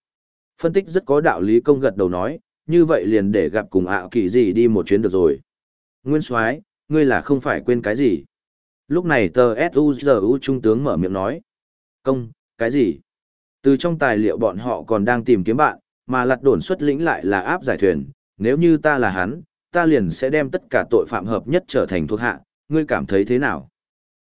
S1: Phân tích rất có đạo lý công gật đầu nói, như vậy liền để gặp cùng ảo kỳ gì đi một chuyến được rồi. Nguyên soái ngươi là không phải quên cái gì. Lúc này tờ S.U.G.U. trung tướng mở miệng nói. Công, cái gì? Từ trong tài liệu bọn họ còn đang tìm kiếm bạn, mà lặt đồn xuất lĩnh lại là áp giải thuyền, nếu như ta là hắn, ta liền sẽ đem tất cả tội phạm hợp nhất trở thành thuộc hạ, ngươi cảm thấy thế nào?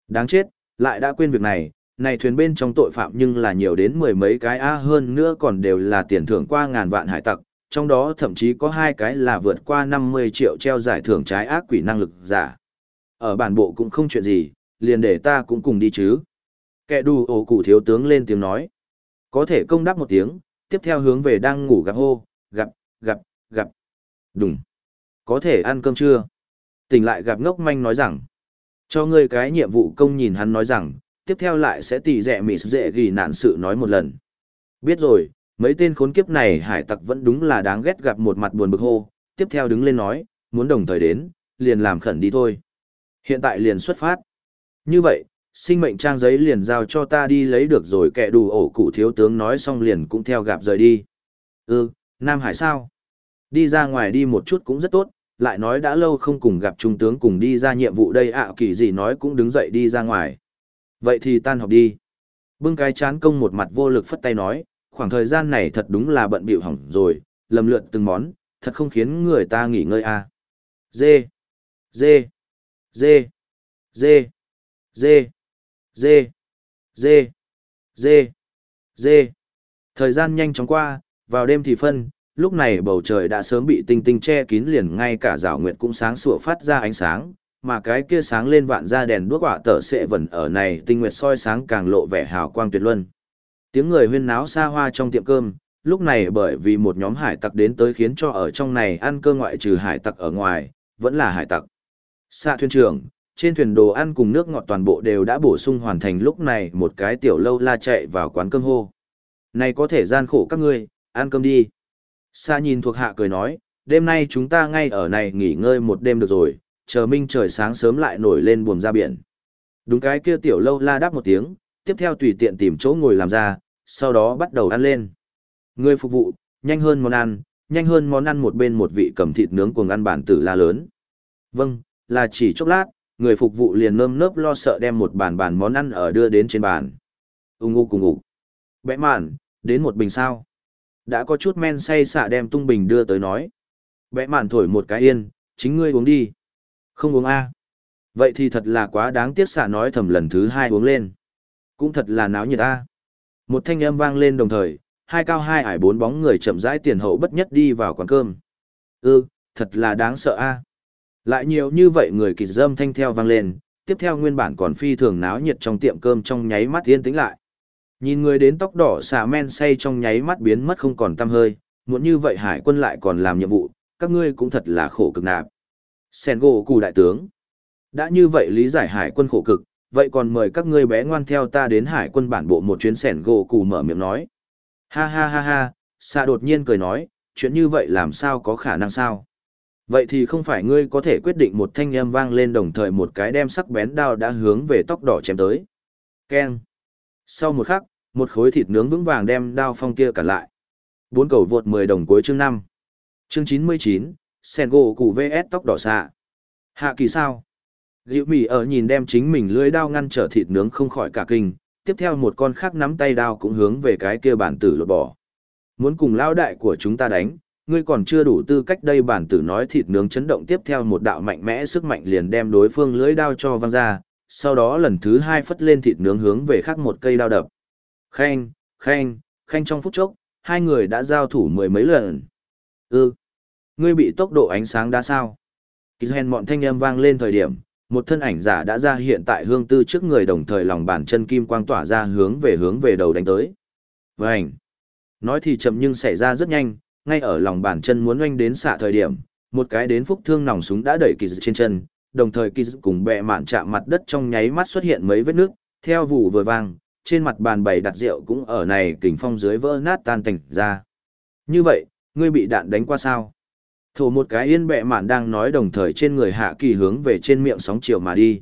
S1: Đáng chết, lại đã quên việc này, này thuyền bên trong tội phạm nhưng là nhiều đến mười mấy cái A hơn nữa còn đều là tiền thưởng qua ngàn vạn hải tặc, trong đó thậm chí có hai cái là vượt qua 50 triệu treo giải thưởng trái ác quỷ năng lực giả. Ở bản bộ cũng không chuyện gì, liền để ta cũng cùng đi chứ. Kẻ đù ổ cụ thiếu tướng lên tiếng nói. Có thể công đáp một tiếng, tiếp theo hướng về đang ngủ gặp hô, gặp, gặp, gặp. Đúng. Có thể ăn cơm chưa? Tỉnh lại gặp ngốc manh nói rằng, cho ngươi cái nhiệm vụ công nhìn hắn nói rằng, tiếp theo lại sẽ tỉ rẻ mỉ dễ ghi nạn sự nói một lần. Biết rồi, mấy tên khốn kiếp này hải tặc vẫn đúng là đáng ghét gặp một mặt buồn bực hô, tiếp theo đứng lên nói, muốn đồng thời đến, liền làm khẩn đi thôi. Hiện tại liền xuất phát. Như vậy, sinh mệnh trang giấy liền giao cho ta đi lấy được rồi kẻ đủ ổ cụ thiếu tướng nói xong liền cũng theo gặp rời đi. Ừ, Nam Hải sao? Đi ra ngoài đi một chút cũng rất tốt, lại nói đã lâu không cùng gặp trung tướng cùng đi ra nhiệm vụ đây ạ à, kỳ gì nói cũng đứng dậy đi ra ngoài. Vậy thì tan học đi. Bưng cái chán công một mặt vô lực phất tay nói, khoảng thời gian này thật đúng là bận bịu hỏng rồi, lầm lượn từng món, thật không khiến người ta nghỉ ngơi à. Dê, dê, dê, dê, dê, dê, dê, dê, dê. Thời gian nhanh chóng qua, vào đêm thì phân, lúc này bầu trời đã sớm bị tinh tinh che kín liền ngay cả rào nguyệt cũng sáng sủa phát ra ánh sáng, mà cái kia sáng lên vạn ra đèn đuốc quả tở sệ vẩn ở này tinh nguyệt soi sáng càng lộ vẻ hào quang tuyệt luân. Tiếng người huyên náo xa hoa trong tiệm cơm, lúc này bởi vì một nhóm hải tặc đến tới khiến cho ở trong này ăn cơ ngoại trừ hải tặc ở ngoài, vẫn là hải tặc. Xa thuyền trưởng, trên thuyền đồ ăn cùng nước ngọt toàn bộ đều đã bổ sung hoàn thành lúc này một cái tiểu lâu la chạy vào quán cơm hô. Này có thể gian khổ các ngươi, ăn cơm đi. Sa nhìn thuộc hạ cười nói, đêm nay chúng ta ngay ở này nghỉ ngơi một đêm được rồi, chờ minh trời sáng sớm lại nổi lên buồm ra biển. Đúng cái kia tiểu lâu la đáp một tiếng, tiếp theo tùy tiện tìm chỗ ngồi làm ra, sau đó bắt đầu ăn lên. Người phục vụ, nhanh hơn món ăn, nhanh hơn món ăn một bên một vị cầm thịt nướng cuồng ăn bản tử la lớn. Vâng, là chỉ chốc lát, người phục vụ liền nơm nớp lo sợ đem một bàn bàn món ăn ở đưa đến trên bàn. Ung ngu cùng ngủ. Bẽ mạn, đến một bình sao. Đã có chút men say xạ đem tung bình đưa tới nói. Bẽ mạn thổi một cái yên, chính ngươi uống đi. Không uống a Vậy thì thật là quá đáng tiếc xạ nói thầm lần thứ hai uống lên. Cũng thật là náo nhiệt a Một thanh âm vang lên đồng thời, hai cao hai ải bốn bóng người chậm rãi tiền hậu bất nhất đi vào quán cơm. Ư, thật là đáng sợ a Lại nhiều như vậy người kỳ dâm thanh theo vang lên, tiếp theo nguyên bản còn phi thường náo nhiệt trong tiệm cơm trong nháy mắt yên tĩnh lại. Nhìn người đến tóc đỏ xà men say trong nháy mắt biến mất không còn tăm hơi, muốn như vậy hải quân lại còn làm nhiệm vụ, các ngươi cũng thật là khổ cực nạp. Sen gỗ cù đại tướng. Đã như vậy lý giải hải quân khổ cực, vậy còn mời các ngươi bé ngoan theo ta đến hải quân bản bộ một chuyến sẻn gỗ cù mở miệng nói. Ha ha ha ha, xà đột nhiên cười nói, chuyện như vậy làm sao có khả năng sao? Vậy thì không phải ngươi có thể quyết định một thanh âm vang lên đồng thời một cái đem sắc bén đao đã hướng về tóc đỏ chém tới. Keng. Sau một khắc, một khối thịt nướng vững vàng đem đao phong kia cản lại. Bốn cầu vượt 10 đồng cuối chương 5. Chương 99, sen gỗ cụ VS tóc đỏ xạ. Hạ kỳ sao? Diệu mỉ ở nhìn đem chính mình lưới đao ngăn trở thịt nướng không khỏi cả kinh, tiếp theo một con khác nắm tay đao cũng hướng về cái kia bản tử lột bỏ. Muốn cùng lao đại của chúng ta đánh, ngươi còn chưa đủ tư cách đây bản tử nói thịt nướng chấn động tiếp theo một đạo mạnh mẽ sức mạnh liền đem đối phương lưới đao cho văng ra, sau đó lần thứ hai phất lên thịt nướng hướng về khác một cây đao đập. Khanh, khanh, khanh trong phút chốc, hai người đã giao thủ mười mấy lần. Ừ, ngươi bị tốc độ ánh sáng đã sao? Kỳ hèn mọn thanh âm vang lên thời điểm, một thân ảnh giả đã ra hiện tại hương tư trước người đồng thời lòng bàn chân kim quang tỏa ra hướng về hướng về đầu đánh tới. Vành! Nói thì chậm nhưng xảy ra rất nhanh, ngay ở lòng bàn chân muốn oanh đến xạ thời điểm, một cái đến phúc thương nòng súng đã đẩy kỳ trên chân, đồng thời kỳ cùng bẹ mạn chạm mặt đất trong nháy mắt xuất hiện mấy vết nước, theo vụ vừa vang, trên mặt bàn bày đặt rượu cũng ở này kình phong dưới vỡ nát tan tành ra. Như vậy, ngươi bị đạn đánh qua sao? Thổ một cái yên bẹ mạn đang nói đồng thời trên người hạ kỳ hướng về trên miệng sóng chiều mà đi.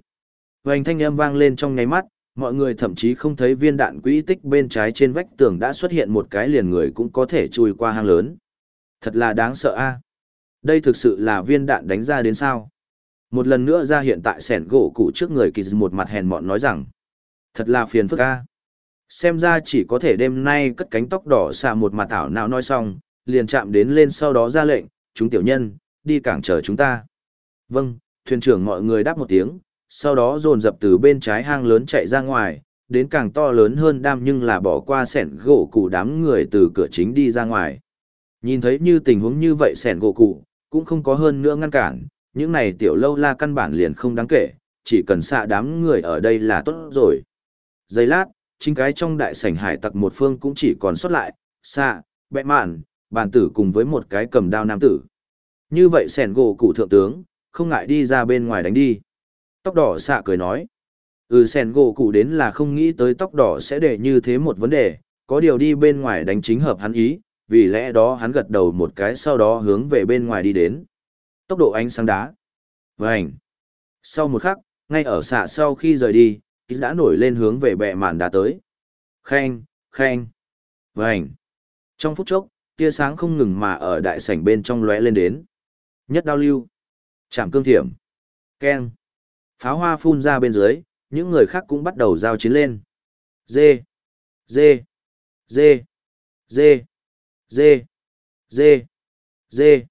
S1: Hoành thanh âm vang lên trong nháy mắt, mọi người thậm chí không thấy viên đạn quỹ tích bên trái trên vách tường đã xuất hiện một cái liền người cũng có thể chui qua hang lớn. Thật là đáng sợ a. Đây thực sự là viên đạn đánh ra đến sao? Một lần nữa ra hiện tại sẻn gỗ cụ trước người kỳ một mặt hèn mọn nói rằng. Thật là phiền phức a. Xem ra chỉ có thể đêm nay cất cánh tóc đỏ xạ một mặt thảo não nói xong, liền chạm đến lên sau đó ra lệnh, chúng tiểu nhân, đi cảng chờ chúng ta. Vâng, thuyền trưởng mọi người đáp một tiếng, sau đó dồn dập từ bên trái hang lớn chạy ra ngoài, đến càng to lớn hơn đam nhưng là bỏ qua sẻn gỗ cụ đám người từ cửa chính đi ra ngoài. Nhìn thấy như tình huống như vậy sẻn gỗ cụ, cũng không có hơn nữa ngăn cản, những này tiểu lâu la căn bản liền không đáng kể, chỉ cần xạ đám người ở đây là tốt rồi. Giây lát, chính cái trong đại sảnh hải tặc một phương cũng chỉ còn sót lại, xạ, bẹ mạn, bàn tử cùng với một cái cầm đao nam tử. Như vậy sẻn gỗ cụ thượng tướng, không ngại đi ra bên ngoài đánh đi. Tóc đỏ xạ cười nói. Ừ sẻn gỗ cụ đến là không nghĩ tới tóc đỏ sẽ để như thế một vấn đề, có điều đi bên ngoài đánh chính hợp hắn ý, vì lẽ đó hắn gật đầu một cái sau đó hướng về bên ngoài đi đến. Tốc độ ánh sáng đá. Vành. Sau một khắc, ngay ở xạ sau khi rời đi, đã nổi lên hướng về bệ màn đá tới. Khen, khen. Vành. Trong phút chốc, tia sáng không ngừng mà ở đại sảnh bên trong lóe lên đến. Nhất đao lưu. Chạm cương thiểm. Keng. Pháo hoa phun ra bên dưới, những người khác cũng bắt đầu giao chiến lên. Dê. Dê. Dê. Dê. Dê. Dê. Dê.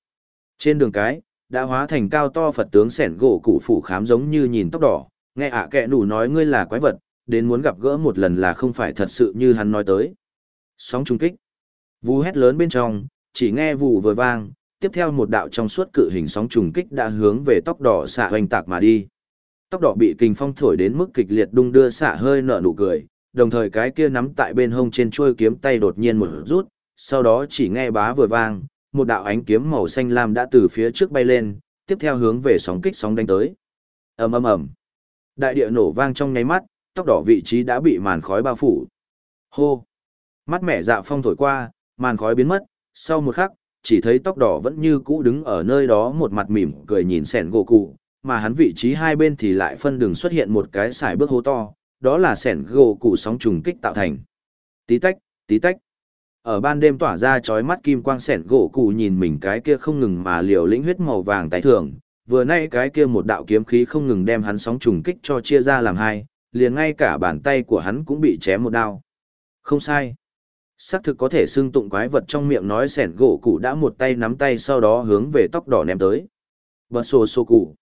S1: Trên đường cái, đã hóa thành cao to Phật tướng sẻn gỗ cụ phủ khám giống như nhìn tóc đỏ, nghe ạ à nủ nói ngươi là quái vật, đến muốn gặp gỡ một lần là không phải thật sự như hắn nói tới. Sóng trung kích. Vù hét lớn bên trong, chỉ nghe vù vừa vang, tiếp theo một đạo trong suốt cự hình sóng trùng kích đã hướng về tóc đỏ xạ hoành tạc mà đi. Tóc đỏ bị kình phong thổi đến mức kịch liệt đung đưa xạ hơi nở nụ cười, đồng thời cái kia nắm tại bên hông trên chuôi kiếm tay đột nhiên một rút, sau đó chỉ nghe bá vừa vang, một đạo ánh kiếm màu xanh lam đã từ phía trước bay lên, tiếp theo hướng về sóng kích sóng đánh tới. Ầm ầm ầm. Đại địa nổ vang trong nháy mắt, tóc đỏ vị trí đã bị màn khói bao phủ. Hô. Mắt mẹ dạ phong thổi qua, màn khói biến mất, sau một khắc, chỉ thấy tóc đỏ vẫn như cũ đứng ở nơi đó một mặt mỉm cười nhìn sẻn gỗ cụ, mà hắn vị trí hai bên thì lại phân đường xuất hiện một cái xài bước hố to, đó là sẻn gỗ cụ sóng trùng kích tạo thành. Tí tách, tí tách. Ở ban đêm tỏa ra chói mắt kim quang sẻn gỗ cụ nhìn mình cái kia không ngừng mà liều lĩnh huyết màu vàng tái thường, vừa nay cái kia một đạo kiếm khí không ngừng đem hắn sóng trùng kích cho chia ra làm hai, liền ngay cả bàn tay của hắn cũng bị chém một đao. Không sai. Xác thực có thể xưng tụng quái vật trong miệng nói sẻn gỗ cụ đã một tay nắm tay sau đó hướng về tóc đỏ ném tới. Bật sổ sổ cụ.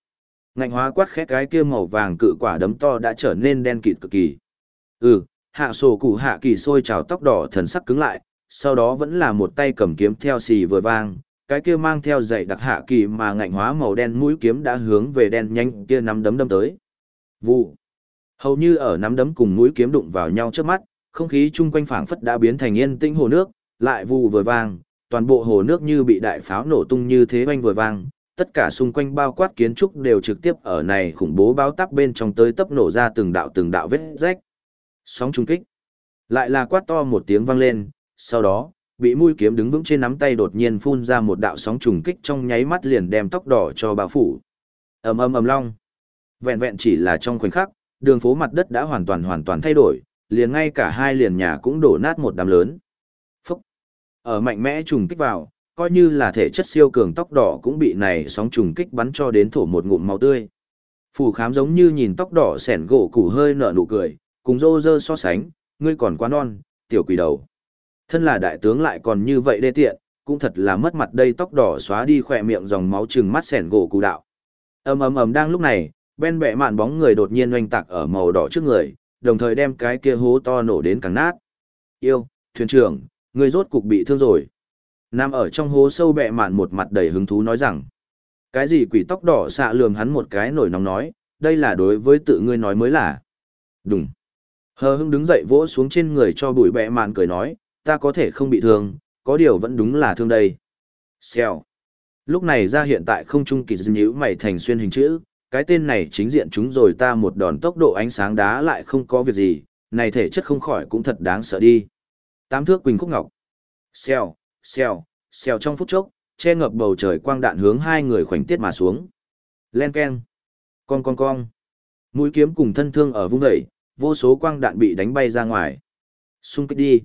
S1: Ngạnh hóa quát khét cái kia màu vàng cự quả đấm to đã trở nên đen kịt cực kỳ. Ừ, hạ sổ cụ hạ kỳ sôi trào tóc đỏ thần sắc cứng lại, sau đó vẫn là một tay cầm kiếm theo xì vừa vang, cái kia mang theo dạy đặc hạ kỳ mà ngạnh hóa màu đen mũi kiếm đã hướng về đen nhanh kia nắm đấm đâm tới. Vụ. Hầu như ở nắm đấm cùng mũi kiếm đụng vào nhau trước mắt, không khí chung quanh phảng phất đã biến thành yên tĩnh hồ nước, lại vụ vừa vang, toàn bộ hồ nước như bị đại pháo nổ tung như thế oanh vừa vang, tất cả xung quanh bao quát kiến trúc đều trực tiếp ở này khủng bố báo táp bên trong tới tấp nổ ra từng đạo từng đạo vết rách. Sóng trung kích. Lại là quát to một tiếng vang lên, sau đó, bị mũi kiếm đứng vững trên nắm tay đột nhiên phun ra một đạo sóng trùng kích trong nháy mắt liền đem tóc đỏ cho bà phủ. Ầm ầm ầm long. Vẹn vẹn chỉ là trong khoảnh khắc, đường phố mặt đất đã hoàn toàn hoàn toàn thay đổi, liền ngay cả hai liền nhà cũng đổ nát một đám lớn. Phúc. Ở mạnh mẽ trùng kích vào, coi như là thể chất siêu cường tóc đỏ cũng bị này sóng trùng kích bắn cho đến thổ một ngụm máu tươi. Phủ khám giống như nhìn tóc đỏ sẻn gỗ củ hơi nở nụ cười, cùng rô rơ so sánh, ngươi còn quá non, tiểu quỷ đầu. Thân là đại tướng lại còn như vậy đê tiện, cũng thật là mất mặt đây tóc đỏ xóa đi khỏe miệng dòng máu trừng mắt sẻn gỗ cụ đạo. ầm ầm ầm đang lúc này, bên bẹ mạn bóng người đột nhiên oanh tạc ở màu đỏ trước người, đồng thời đem cái kia hố to nổ đến càng nát. Yêu, thuyền trưởng, người rốt cục bị thương rồi. Nam ở trong hố sâu bẹ mạn một mặt đầy hứng thú nói rằng, cái gì quỷ tóc đỏ xạ lườm hắn một cái nổi nóng nói, đây là đối với tự ngươi nói mới là. Đúng. Hờ hưng đứng dậy vỗ xuống trên người cho bụi bẹ mạn cười nói, ta có thể không bị thương, có điều vẫn đúng là thương đây. Xèo. Lúc này ra hiện tại không trung kỳ dư nhữ mày thành xuyên hình chữ, cái tên này chính diện chúng rồi ta một đòn tốc độ ánh sáng đá lại không có việc gì, này thể chất không khỏi cũng thật đáng sợ đi. Tám thước quỳnh khúc ngọc. Xèo, xèo, xèo trong phút chốc, che ngập bầu trời quang đạn hướng hai người khoảnh tiết mà xuống. Len keng. Con con con. Mũi kiếm cùng thân thương ở vung dậy, vô số quang đạn bị đánh bay ra ngoài. Xung kích đi.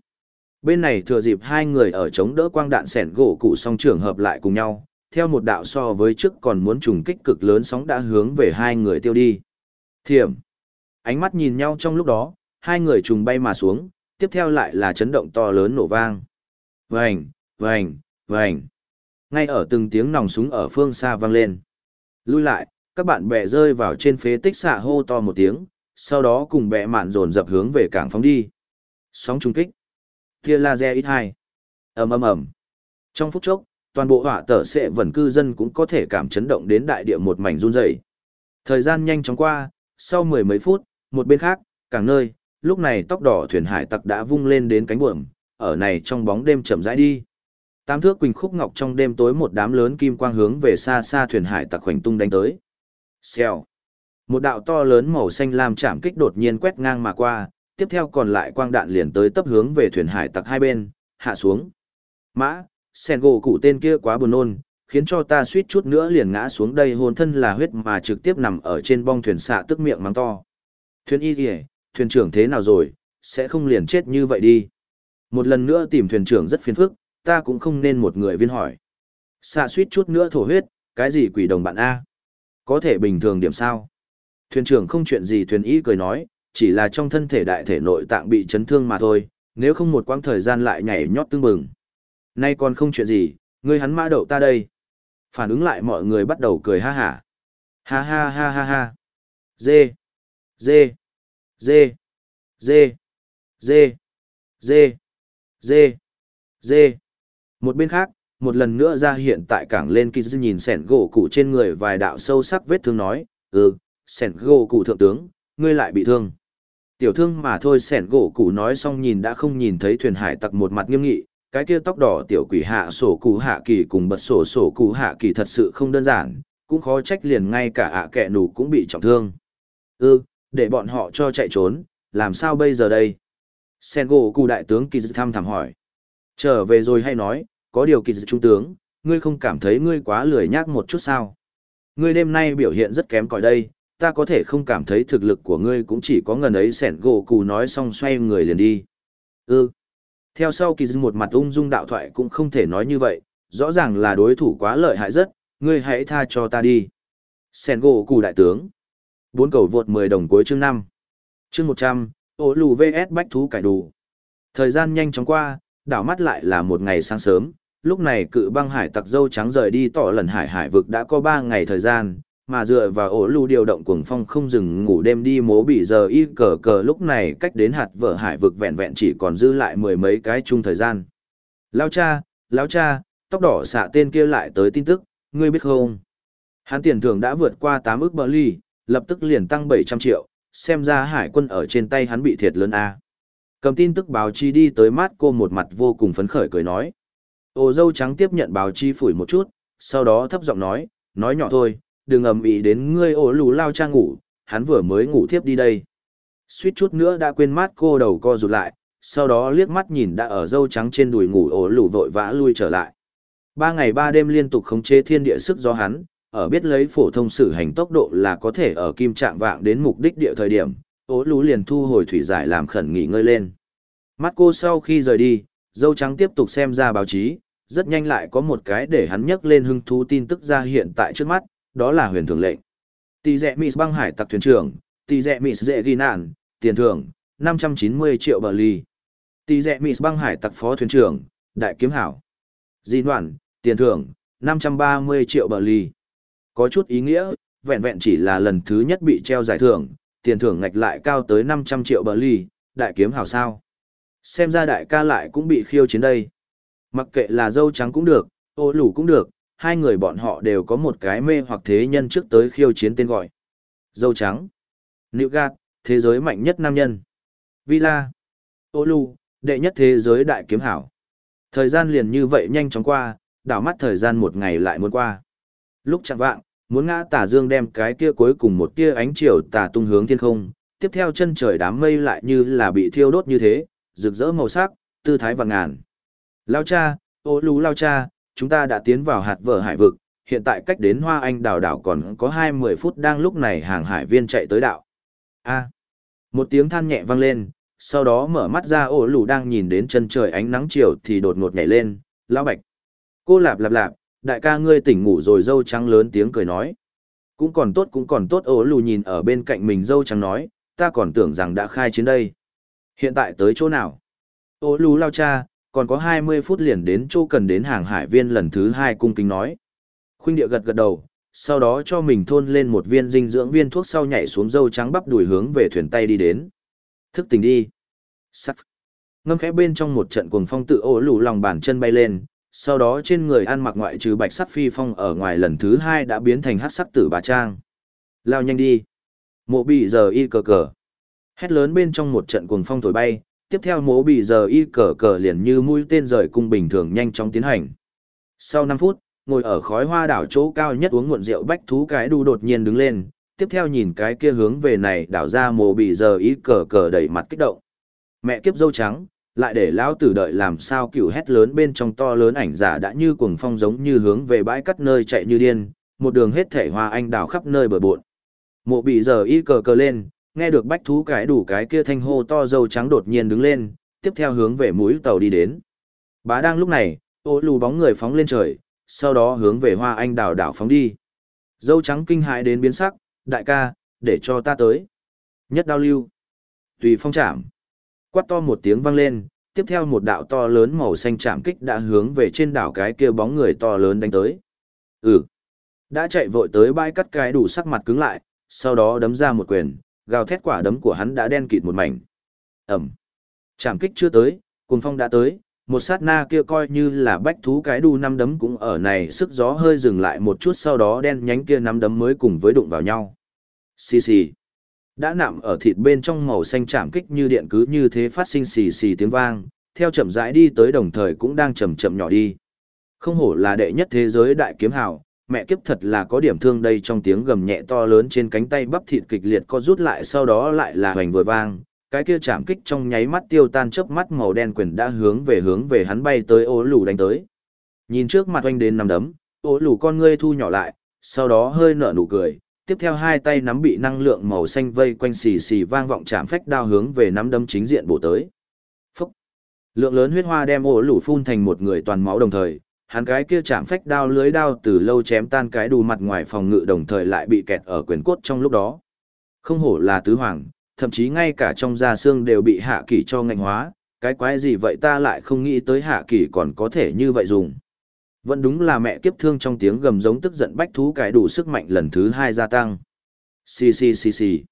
S1: Bên này thừa dịp hai người ở chống đỡ quang đạn sẻn gỗ cụ song trường hợp lại cùng nhau, theo một đạo so với trước còn muốn trùng kích cực lớn sóng đã hướng về hai người tiêu đi. Thiểm. Ánh mắt nhìn nhau trong lúc đó, hai người trùng bay mà xuống, tiếp theo lại là chấn động to lớn nổ vang. Vành, vành, vành. Ngay ở từng tiếng nòng súng ở phương xa vang lên. Lui lại, các bạn bè rơi vào trên phế tích xạ hô to một tiếng, sau đó cùng bè mạn dồn dập hướng về cảng phóng đi. Sóng trung kích tia laser ít hai ầm ầm ầm trong phút chốc toàn bộ hỏa tở sệ vần cư dân cũng có thể cảm chấn động đến đại địa một mảnh run rẩy thời gian nhanh chóng qua sau mười mấy phút một bên khác càng nơi lúc này tóc đỏ thuyền hải tặc đã vung lên đến cánh buồm ở này trong bóng đêm chậm rãi đi Tám thước quỳnh khúc ngọc trong đêm tối một đám lớn kim quang hướng về xa xa thuyền hải tặc khoảnh tung đánh tới. Xèo. Một đạo to lớn màu xanh lam chạm kích đột nhiên quét ngang mà qua, tiếp theo còn lại quang đạn liền tới tấp hướng về thuyền hải tặc hai bên, hạ xuống. Mã, sen gỗ cụ tên kia quá buồn nôn, khiến cho ta suýt chút nữa liền ngã xuống đây hồn thân là huyết mà trực tiếp nằm ở trên bong thuyền xạ tức miệng mắng to. Thuyền y kìa, thuyền trưởng thế nào rồi, sẽ không liền chết như vậy đi. Một lần nữa tìm thuyền trưởng rất phiền phức, ta cũng không nên một người viên hỏi. Xạ suýt chút nữa thổ huyết, cái gì quỷ đồng bạn A? Có thể bình thường điểm sao? Thuyền trưởng không chuyện gì thuyền y cười nói, chỉ là trong thân thể đại thể nội tạng bị chấn thương mà thôi, nếu không một quãng thời gian lại nhảy nhót tương bừng. Nay còn không chuyện gì, ngươi hắn mã đậu ta đây. Phản ứng lại mọi người bắt đầu cười ha hả. Ha ha ha ha ha. Dê. Dê. Dê. Dê. Dê. Dê. Dê. Dê. Một bên khác, một lần nữa ra hiện tại cảng lên kỳ nhìn sẻn gỗ cụ trên người vài đạo sâu sắc vết thương nói, ừ, sẻn gỗ cụ thượng tướng, ngươi lại bị thương. Tiểu thương mà thôi sẻn gỗ cụ nói xong nhìn đã không nhìn thấy thuyền hải tặc một mặt nghiêm nghị, cái kia tóc đỏ tiểu quỷ hạ sổ cụ hạ kỳ cùng bật sổ sổ cụ hạ kỳ thật sự không đơn giản, cũng khó trách liền ngay cả ạ kẹ nủ cũng bị trọng thương. Ừ, để bọn họ cho chạy trốn, làm sao bây giờ đây? Sen gỗ cụ đại tướng kỳ dư thăm thẳm hỏi. Trở về rồi hay nói, có điều kỳ dư trung tướng, ngươi không cảm thấy ngươi quá lười nhác một chút sao? Ngươi đêm nay biểu hiện rất kém cỏi đây, ta có thể không cảm thấy thực lực của ngươi cũng chỉ có ngần ấy sẻn gỗ cù nói xong xoay người liền đi. Ừ. Theo sau kỳ một mặt ung dung đạo thoại cũng không thể nói như vậy, rõ ràng là đối thủ quá lợi hại rất, ngươi hãy tha cho ta đi. Sẻn gỗ cù đại tướng. Bốn cầu vượt 10 đồng cuối chương năm Chương 100, ổ lù VS bách thú cải đủ. Thời gian nhanh chóng qua, đảo mắt lại là một ngày sáng sớm, lúc này cự băng hải tặc dâu trắng rời đi tỏ lần hải hải vực đã có ba ngày thời gian, mà dựa vào ổ lưu điều động cuồng phong không dừng ngủ đêm đi mố bị giờ y cờ cờ lúc này cách đến hạt vợ hải vực vẹn vẹn chỉ còn dư lại mười mấy cái chung thời gian. Lao cha, lao cha, tóc đỏ xạ tên kia lại tới tin tức, ngươi biết không? Hắn tiền thưởng đã vượt qua 8 ức bờ ly, lập tức liền tăng 700 triệu, xem ra hải quân ở trên tay hắn bị thiệt lớn a. Cầm tin tức báo chí đi tới mắt cô một mặt vô cùng phấn khởi cười nói. Ô dâu trắng tiếp nhận báo chí phủi một chút, sau đó thấp giọng nói, nói nhỏ thôi, đừng ầm ĩ đến ngươi ổ lù lao cha ngủ, hắn vừa mới ngủ thiếp đi đây. Suýt chút nữa đã quên mắt cô đầu co rụt lại, sau đó liếc mắt nhìn đã ở dâu trắng trên đùi ngủ ổ lù vội vã lui trở lại. Ba ngày ba đêm liên tục khống chế thiên địa sức do hắn, ở biết lấy phổ thông sử hành tốc độ là có thể ở kim trạng vạng đến mục đích địa thời điểm, ố lú liền thu hồi thủy giải làm khẩn nghỉ ngơi lên. Mắt cô sau khi rời đi, dâu trắng tiếp tục xem ra báo chí, rất nhanh lại có một cái để hắn nhấc lên hưng thú tin tức ra hiện tại trước mắt, đó là huyền thường lệnh. Tỷ dẹ Mị băng hải tặc thuyền trưởng, tỷ dẹ Mị dễ ghi nạn, tiền thưởng, 590 triệu bờ ly. Tỷ dẹ Mị băng hải tặc phó thuyền trưởng, đại kiếm hảo. Di đoạn, tiền thưởng, 530 triệu bờ ly. Có chút ý nghĩa, vẹn vẹn chỉ là lần thứ nhất bị treo giải thưởng, tiền thưởng ngạch lại cao tới 500 triệu bờ ly, đại kiếm hảo sao. Xem ra đại ca lại cũng bị khiêu chiến đây. Mặc kệ là dâu trắng cũng được, ô lủ cũng được, hai người bọn họ đều có một cái mê hoặc thế nhân trước tới khiêu chiến tên gọi. Dâu trắng. Nữ gạt, thế giới mạnh nhất nam nhân. Villa. Ô lù, đệ nhất thế giới đại kiếm hảo. Thời gian liền như vậy nhanh chóng qua, đảo mắt thời gian một ngày lại muốn qua. Lúc chẳng vạng, muốn ngã tà dương đem cái kia cuối cùng một tia ánh chiều tà tung hướng thiên không, tiếp theo chân trời đám mây lại như là bị thiêu đốt như thế, rực rỡ màu sắc, tư thái vàng ngàn. Lao cha, ô lú lao cha, chúng ta đã tiến vào hạt vở hải vực, hiện tại cách đến Hoa Anh đảo đảo còn có hai mươi phút đang lúc này hàng hải viên chạy tới đảo. A. một tiếng than nhẹ vang lên, sau đó mở mắt ra ổ lù đang nhìn đến chân trời ánh nắng chiều thì đột ngột nhảy lên, lão bạch. Cô lạp lạp lạp, đại ca ngươi tỉnh ngủ rồi dâu trắng lớn tiếng cười nói. Cũng còn tốt cũng còn tốt ổ lù nhìn ở bên cạnh mình dâu trắng nói, ta còn tưởng rằng đã khai chiến đây. Hiện tại tới chỗ nào? Ô lù lao cha, còn có 20 phút liền đến chỗ cần đến hàng hải viên lần thứ hai cung kính nói. Khuynh địa gật gật đầu, sau đó cho mình thôn lên một viên dinh dưỡng viên thuốc sau nhảy xuống dâu trắng bắp đuổi hướng về thuyền tay đi đến. Thức tỉnh đi. Sắc. Ngâm khẽ bên trong một trận cuồng phong tự ổ lù lòng bàn chân bay lên, sau đó trên người ăn mặc ngoại trừ bạch sắc phi phong ở ngoài lần thứ hai đã biến thành hắc sắc tử bà trang. Lao nhanh đi. Mộ bị giờ y cờ cờ. Hét lớn bên trong một trận cuồng phong thổi bay, tiếp theo mố bị giờ y cờ cờ liền như mũi tên rời cung bình thường nhanh chóng tiến hành. Sau 5 phút, ngồi ở khói hoa đảo chỗ cao nhất uống muộn rượu bách thú cái đu đột nhiên đứng lên, tiếp theo nhìn cái kia hướng về này đảo ra mồ bị giờ y cờ cờ đẩy mặt kích động. Mẹ kiếp dâu trắng, lại để lão tử đợi làm sao cựu hét lớn bên trong to lớn ảnh giả đã như cuồng phong giống như hướng về bãi cắt nơi chạy như điên, một đường hết thể hoa anh đào khắp nơi bờ bộn. Mộ bị giờ y cờ cờ lên, nghe được bách thú cái đủ cái kia thanh hô to dâu trắng đột nhiên đứng lên, tiếp theo hướng về mũi tàu đi đến. Bá đang lúc này, ô lù bóng người phóng lên trời, sau đó hướng về hoa anh đào đảo phóng đi. Dâu trắng kinh hãi đến biến sắc, đại ca, để cho ta tới. Nhất đao lưu. Tùy phong chạm. Quát to một tiếng vang lên, tiếp theo một đạo to lớn màu xanh chạm kích đã hướng về trên đảo cái kia bóng người to lớn đánh tới. Ừ. Đã chạy vội tới bãi cắt cái đủ sắc mặt cứng lại, sau đó đấm ra một quyền, gào thét quả đấm của hắn đã đen kịt một mảnh. Ẩm. Chạm kích chưa tới, cuồng phong đã tới, một sát na kia coi như là bách thú cái đu năm đấm cũng ở này sức gió hơi dừng lại một chút sau đó đen nhánh kia năm đấm mới cùng với đụng vào nhau. Xì xì. Đã nạm ở thịt bên trong màu xanh chạm kích như điện cứ như thế phát sinh xì xì tiếng vang, theo chậm rãi đi tới đồng thời cũng đang chậm chậm nhỏ đi. Không hổ là đệ nhất thế giới đại kiếm hào, mẹ kiếp thật là có điểm thương đây trong tiếng gầm nhẹ to lớn trên cánh tay bắp thịt kịch liệt co rút lại sau đó lại là hoành vừa vang, cái kia chạm kích trong nháy mắt tiêu tan chớp mắt màu đen quyền đã hướng về hướng về hắn bay tới ố lù đánh tới. Nhìn trước mặt oanh đến nằm đấm, ố lù con ngươi thu nhỏ lại, sau đó hơi nở nụ cười, tiếp theo hai tay nắm bị năng lượng màu xanh vây quanh xì xì vang vọng chạm phách đao hướng về nắm đấm chính diện bổ tới. Phúc! Lượng lớn huyết hoa đem ố lù phun thành một người toàn máu đồng thời, hắn cái kia chạm phách đao lưới đao từ lâu chém tan cái đù mặt ngoài phòng ngự đồng thời lại bị kẹt ở quyền cốt trong lúc đó. Không hổ là tứ hoàng, thậm chí ngay cả trong da xương đều bị hạ kỳ cho ngạnh hóa, cái quái gì vậy ta lại không nghĩ tới hạ kỳ còn có thể như vậy dùng. Vẫn đúng là mẹ kiếp thương trong tiếng gầm giống tức giận bách thú cái đủ sức mạnh lần thứ hai gia tăng. Xì xì xì xì.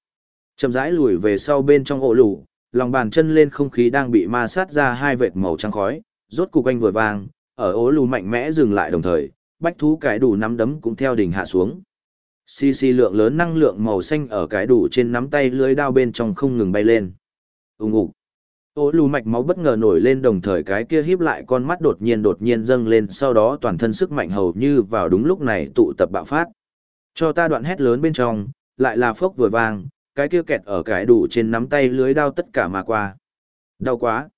S1: Chậm rãi lùi về sau bên trong ổ lù, lòng bàn chân lên không khí đang bị ma sát ra hai vệt màu trắng khói, rốt cục anh vừa vàng ở ố lù mạnh mẽ dừng lại đồng thời, bách thú cái đủ nắm đấm cũng theo đỉnh hạ xuống. Xì xì lượng lớn năng lượng màu xanh ở cái đủ trên nắm tay lưới đao bên trong không ngừng bay lên. ùng ục. ố lù mạch máu bất ngờ nổi lên đồng thời cái kia híp lại con mắt đột nhiên đột nhiên dâng lên sau đó toàn thân sức mạnh hầu như vào đúng lúc này tụ tập bạo phát. Cho ta đoạn hét lớn bên trong, lại là phốc vừa vang, cái kia kẹt ở cái đủ trên nắm tay lưới đao tất cả mà qua. Đau quá.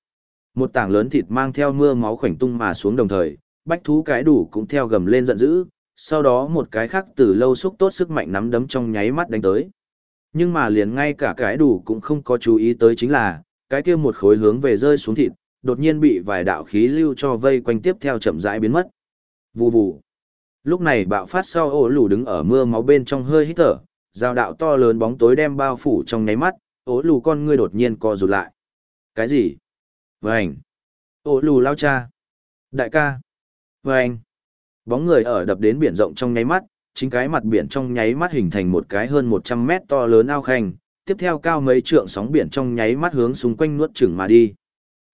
S1: Một tảng lớn thịt mang theo mưa máu khoảnh tung mà xuống đồng thời, bách thú cái đủ cũng theo gầm lên giận dữ, sau đó một cái khác từ lâu xúc tốt sức mạnh nắm đấm trong nháy mắt đánh tới. Nhưng mà liền ngay cả cái đủ cũng không có chú ý tới chính là, cái kia một khối hướng về rơi xuống thịt, đột nhiên bị vài đạo khí lưu cho vây quanh tiếp theo chậm rãi biến mất. Vù vù. Lúc này bạo phát sau ổ lù đứng ở mưa máu bên trong hơi hít thở, giao đạo to lớn bóng tối đem bao phủ trong nháy mắt, ổ lù con ngươi đột nhiên co rụt lại. Cái gì? Vành. Ô lù lao cha. Đại ca. Vành. Bóng người ở đập đến biển rộng trong nháy mắt, chính cái mặt biển trong nháy mắt hình thành một cái hơn 100 mét to lớn ao khanh, tiếp theo cao mấy trượng sóng biển trong nháy mắt hướng xung quanh nuốt chửng mà đi.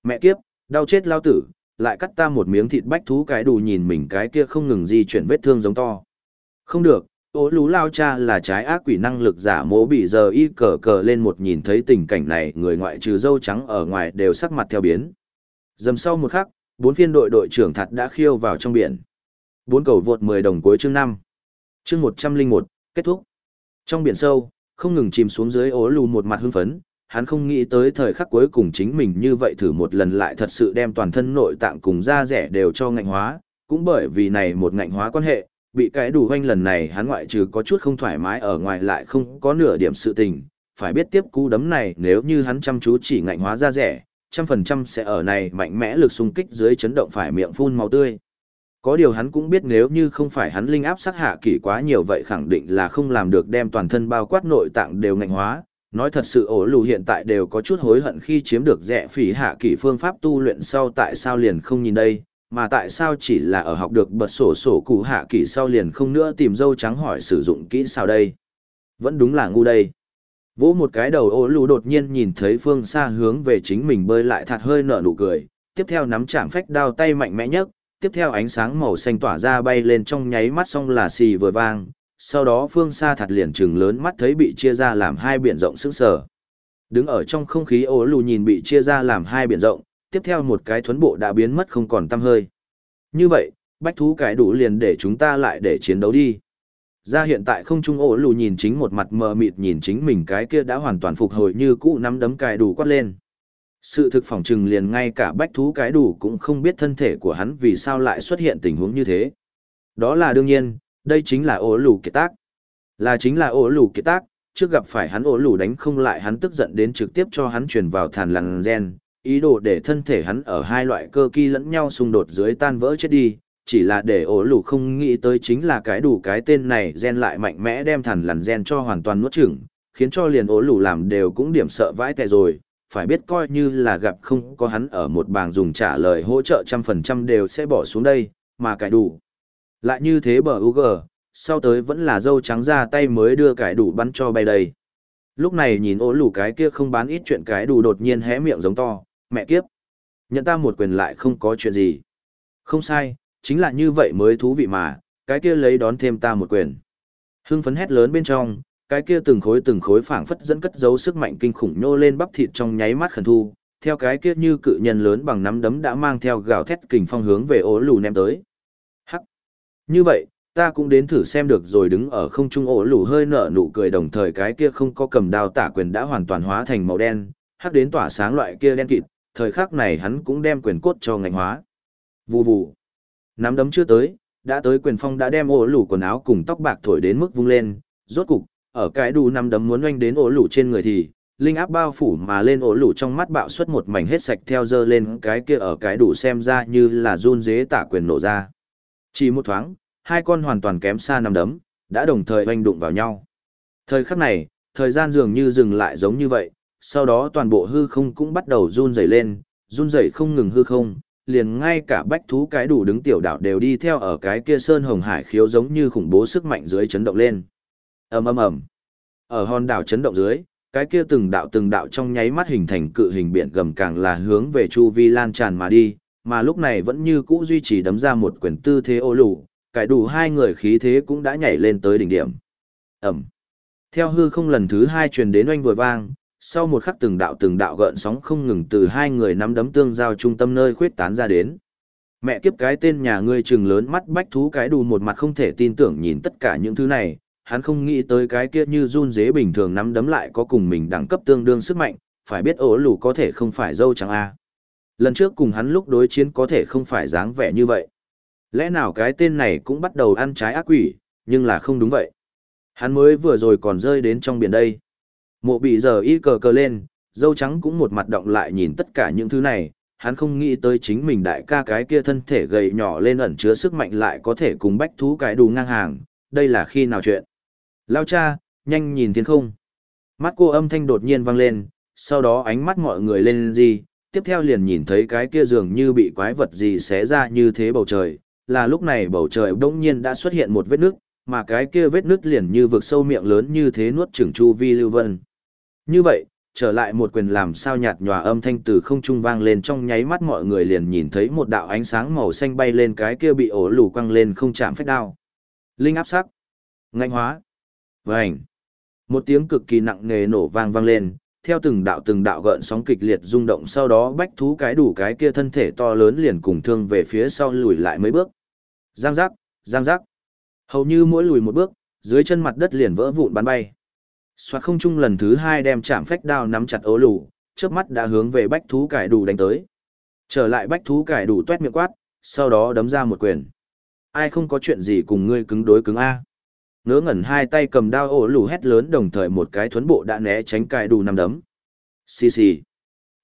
S1: Mẹ kiếp, đau chết lao tử, lại cắt ta một miếng thịt bách thú cái đủ nhìn mình cái kia không ngừng di chuyển vết thương giống to. Không được, ố lú lao cha là trái ác quỷ năng lực giả mố bị giờ y cờ cờ lên một nhìn thấy tình cảnh này người ngoại trừ dâu trắng ở ngoài đều sắc mặt theo biến. Dầm sau một khắc, bốn phiên đội đội trưởng thật đã khiêu vào trong biển. Bốn cầu vượt 10 đồng cuối chương năm Chương 101, kết thúc. Trong biển sâu, không ngừng chìm xuống dưới ố lù một mặt hưng phấn, hắn không nghĩ tới thời khắc cuối cùng chính mình như vậy thử một lần lại thật sự đem toàn thân nội tạng cùng da rẻ đều cho ngạnh hóa, cũng bởi vì này một ngạnh hóa quan hệ, bị cái đủ hoanh lần này hắn ngoại trừ có chút không thoải mái ở ngoài lại không có nửa điểm sự tình, phải biết tiếp cú đấm này nếu như hắn chăm chú chỉ ngạnh hóa ra rẻ, trăm phần trăm sẽ ở này mạnh mẽ lực xung kích dưới chấn động phải miệng phun máu tươi. Có điều hắn cũng biết nếu như không phải hắn linh áp sát hạ kỳ quá nhiều vậy khẳng định là không làm được đem toàn thân bao quát nội tạng đều ngạnh hóa. Nói thật sự ổ lù hiện tại đều có chút hối hận khi chiếm được rẻ phỉ hạ kỳ phương pháp tu luyện sau tại sao liền không nhìn đây, mà tại sao chỉ là ở học được bật sổ sổ cụ hạ kỳ sau liền không nữa tìm dâu trắng hỏi sử dụng kỹ sao đây. Vẫn đúng là ngu đây. Vỗ một cái đầu ô lù đột nhiên nhìn thấy phương xa hướng về chính mình bơi lại thật hơi nở nụ cười, tiếp theo nắm chạm phách đao tay mạnh mẽ nhất, tiếp theo ánh sáng màu xanh tỏa ra bay lên trong nháy mắt xong là xì vừa vang, sau đó phương xa thật liền chừng lớn mắt thấy bị chia ra làm hai biển rộng sững sờ. Đứng ở trong không khí ố lù nhìn bị chia ra làm hai biển rộng, tiếp theo một cái thuấn bộ đã biến mất không còn tăm hơi. Như vậy, bách thú cái đủ liền để chúng ta lại để chiến đấu đi. Ra hiện tại không trung ổ lù nhìn chính một mặt mờ mịt nhìn chính mình cái kia đã hoàn toàn phục hồi như cũ nắm đấm cài đủ quát lên. Sự thực phỏng trừng liền ngay cả bách thú cái đủ cũng không biết thân thể của hắn vì sao lại xuất hiện tình huống như thế. Đó là đương nhiên, đây chính là ổ lù kiệt tác. Là chính là ổ lù kiệt tác, trước gặp phải hắn ổ lù đánh không lại hắn tức giận đến trực tiếp cho hắn truyền vào thàn lằn gen, ý đồ để thân thể hắn ở hai loại cơ kỳ lẫn nhau xung đột dưới tan vỡ chết đi, chỉ là để ổ lù không nghĩ tới chính là cái đủ cái tên này gen lại mạnh mẽ đem thằn lằn gen cho hoàn toàn nuốt chửng, khiến cho liền ổ lù làm đều cũng điểm sợ vãi tệ rồi, phải biết coi như là gặp không có hắn ở một bảng dùng trả lời hỗ trợ trăm phần trăm đều sẽ bỏ xuống đây, mà cái đủ. Lại như thế bờ UG, sau tới vẫn là dâu trắng ra tay mới đưa cái đủ bắn cho bay đây. Lúc này nhìn ổ lù cái kia không bán ít chuyện cái đủ đột nhiên hé miệng giống to, mẹ kiếp. Nhận ta một quyền lại không có chuyện gì. Không sai, chính là như vậy mới thú vị mà, cái kia lấy đón thêm ta một quyền. Hưng phấn hét lớn bên trong, cái kia từng khối từng khối phảng phất dẫn cất giấu sức mạnh kinh khủng nhô lên bắp thịt trong nháy mắt khẩn thu, theo cái kia như cự nhân lớn bằng nắm đấm đã mang theo gào thét kình phong hướng về ố lù ném tới. Hắc. Như vậy, ta cũng đến thử xem được rồi đứng ở không trung ổ lù hơi nở nụ cười đồng thời cái kia không có cầm đao tả quyền đã hoàn toàn hóa thành màu đen, hắc đến tỏa sáng loại kia đen kịt, thời khắc này hắn cũng đem quyền cốt cho ngành hóa. Vù vù. Nắm đấm chưa tới, đã tới quyền phong đã đem ổ lủ quần áo cùng tóc bạc thổi đến mức vung lên, rốt cục, ở cái đủ nắm đấm muốn oanh đến ổ lủ trên người thì, linh áp bao phủ mà lên ổ lủ trong mắt bạo xuất một mảnh hết sạch theo dơ lên cái kia ở cái đủ xem ra như là run dế tả quyền nổ ra. Chỉ một thoáng, hai con hoàn toàn kém xa nắm đấm, đã đồng thời oanh đụng vào nhau. Thời khắc này, thời gian dường như dừng lại giống như vậy, sau đó toàn bộ hư không cũng bắt đầu run rẩy lên, run rẩy không ngừng hư không, liền ngay cả bách thú cái đủ đứng tiểu đảo đều đi theo ở cái kia sơn hồng hải khiếu giống như khủng bố sức mạnh dưới chấn động lên. ầm ầm ầm. Ở hòn đảo chấn động dưới, cái kia từng đạo từng đạo trong nháy mắt hình thành cự hình biển gầm càng là hướng về chu vi lan tràn mà đi, mà lúc này vẫn như cũ duy trì đấm ra một quyền tư thế ô lù, cái đủ hai người khí thế cũng đã nhảy lên tới đỉnh điểm. ầm. Theo hư không lần thứ hai truyền đến oanh vừa vang, sau một khắc từng đạo từng đạo gợn sóng không ngừng từ hai người nắm đấm tương giao trung tâm nơi khuyết tán ra đến. Mẹ kiếp cái tên nhà ngươi trừng lớn mắt bách thú cái đù một mặt không thể tin tưởng nhìn tất cả những thứ này, hắn không nghĩ tới cái kia như run dế bình thường nắm đấm lại có cùng mình đẳng cấp tương đương sức mạnh, phải biết ổ lù có thể không phải dâu trắng a. Lần trước cùng hắn lúc đối chiến có thể không phải dáng vẻ như vậy. Lẽ nào cái tên này cũng bắt đầu ăn trái ác quỷ, nhưng là không đúng vậy. Hắn mới vừa rồi còn rơi đến trong biển đây. Mộ bị giờ y cờ cờ lên, dâu trắng cũng một mặt động lại nhìn tất cả những thứ này, hắn không nghĩ tới chính mình đại ca cái kia thân thể gầy nhỏ lên ẩn chứa sức mạnh lại có thể cùng bách thú cái đù ngang hàng, đây là khi nào chuyện. Lao cha, nhanh nhìn thiên không. Mắt cô âm thanh đột nhiên vang lên, sau đó ánh mắt mọi người lên gì, tiếp theo liền nhìn thấy cái kia dường như bị quái vật gì xé ra như thế bầu trời, là lúc này bầu trời bỗng nhiên đã xuất hiện một vết nước, mà cái kia vết nước liền như vực sâu miệng lớn như thế nuốt chửng chu vi lưu vân. Như vậy, trở lại một quyền làm sao nhạt nhòa âm thanh từ không trung vang lên trong nháy mắt mọi người liền nhìn thấy một đạo ánh sáng màu xanh bay lên cái kia bị ổ lù quăng lên không chạm phách đao. Linh áp sắc. Ngạnh hóa. Vành. Một tiếng cực kỳ nặng nề nổ vang vang lên, theo từng đạo từng đạo gợn sóng kịch liệt rung động sau đó bách thú cái đủ cái kia thân thể to lớn liền cùng thương về phía sau lùi lại mấy bước. Giang giác, giang giác. Hầu như mỗi lùi một bước, dưới chân mặt đất liền vỡ vụn bắn bay. Xoạt không trung lần thứ hai đem chạm phách đao nắm chặt ố lù, trước mắt đã hướng về bách thú cải đủ đánh tới. Trở lại bách thú cải đủ tuét miệng quát, sau đó đấm ra một quyền. Ai không có chuyện gì cùng ngươi cứng đối cứng A. Ngớ ngẩn hai tay cầm đao ổ lù hét lớn đồng thời một cái thuấn bộ đã né tránh cải đủ nằm đấm. Xì xì.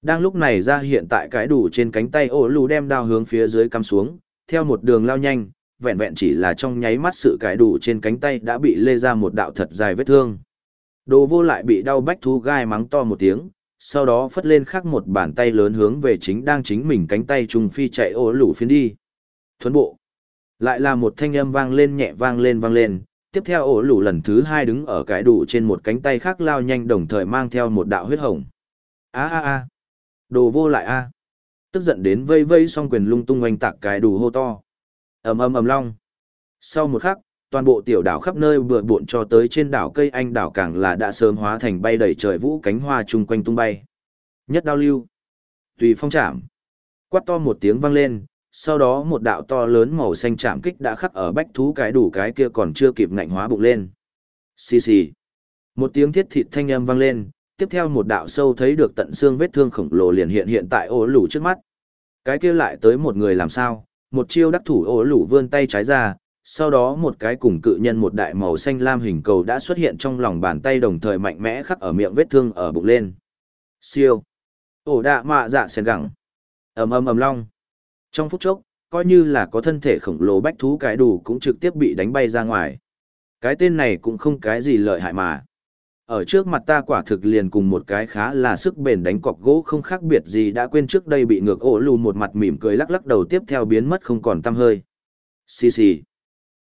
S1: Đang lúc này ra hiện tại cái đủ trên cánh tay ổ lù đem đao hướng phía dưới cắm xuống, theo một đường lao nhanh, vẹn vẹn chỉ là trong nháy mắt sự cái đủ trên cánh tay đã bị lê ra một đạo thật dài vết thương. Đồ vô lại bị đau bách thú gai mắng to một tiếng, sau đó phất lên khắc một bàn tay lớn hướng về chính đang chính mình cánh tay trùng phi chạy ô lũ phiến đi. Thuấn bộ. Lại là một thanh âm vang lên nhẹ vang lên vang lên, tiếp theo ổ lũ lần thứ hai đứng ở cái đủ trên một cánh tay khác lao nhanh đồng thời mang theo một đạo huyết hồng. a a a Đồ vô lại a Tức giận đến vây vây song quyền lung tung oanh tạc cái đủ hô to. ầm ầm ầm long. Sau một khắc, toàn bộ tiểu đảo khắp nơi bừa bộn cho tới trên đảo cây anh đảo càng là đã sớm hóa thành bay đầy trời vũ cánh hoa chung quanh tung bay. Nhất đao lưu. Tùy phong chạm. Quát to một tiếng vang lên, sau đó một đạo to lớn màu xanh chạm kích đã khắc ở bách thú cái đủ cái kia còn chưa kịp ngạnh hóa bụng lên. Xì xì. Một tiếng thiết thịt thanh âm vang lên, tiếp theo một đạo sâu thấy được tận xương vết thương khổng lồ liền hiện hiện tại ô lủ trước mắt. Cái kia lại tới một người làm sao, một chiêu đắc thủ ô lủ vươn tay trái ra, sau đó một cái cùng cự nhân một đại màu xanh lam hình cầu đã xuất hiện trong lòng bàn tay đồng thời mạnh mẽ khắc ở miệng vết thương ở bụng lên. Siêu. Ổ đạ mạ dạ sen gẳng. ầm ầm ầm long. Trong phút chốc, coi như là có thân thể khổng lồ bách thú cái đủ cũng trực tiếp bị đánh bay ra ngoài. Cái tên này cũng không cái gì lợi hại mà. Ở trước mặt ta quả thực liền cùng một cái khá là sức bền đánh cọc gỗ không khác biệt gì đã quên trước đây bị ngược ổ lù một mặt mỉm cười lắc lắc đầu tiếp theo biến mất không còn tăm hơi. Xì xì.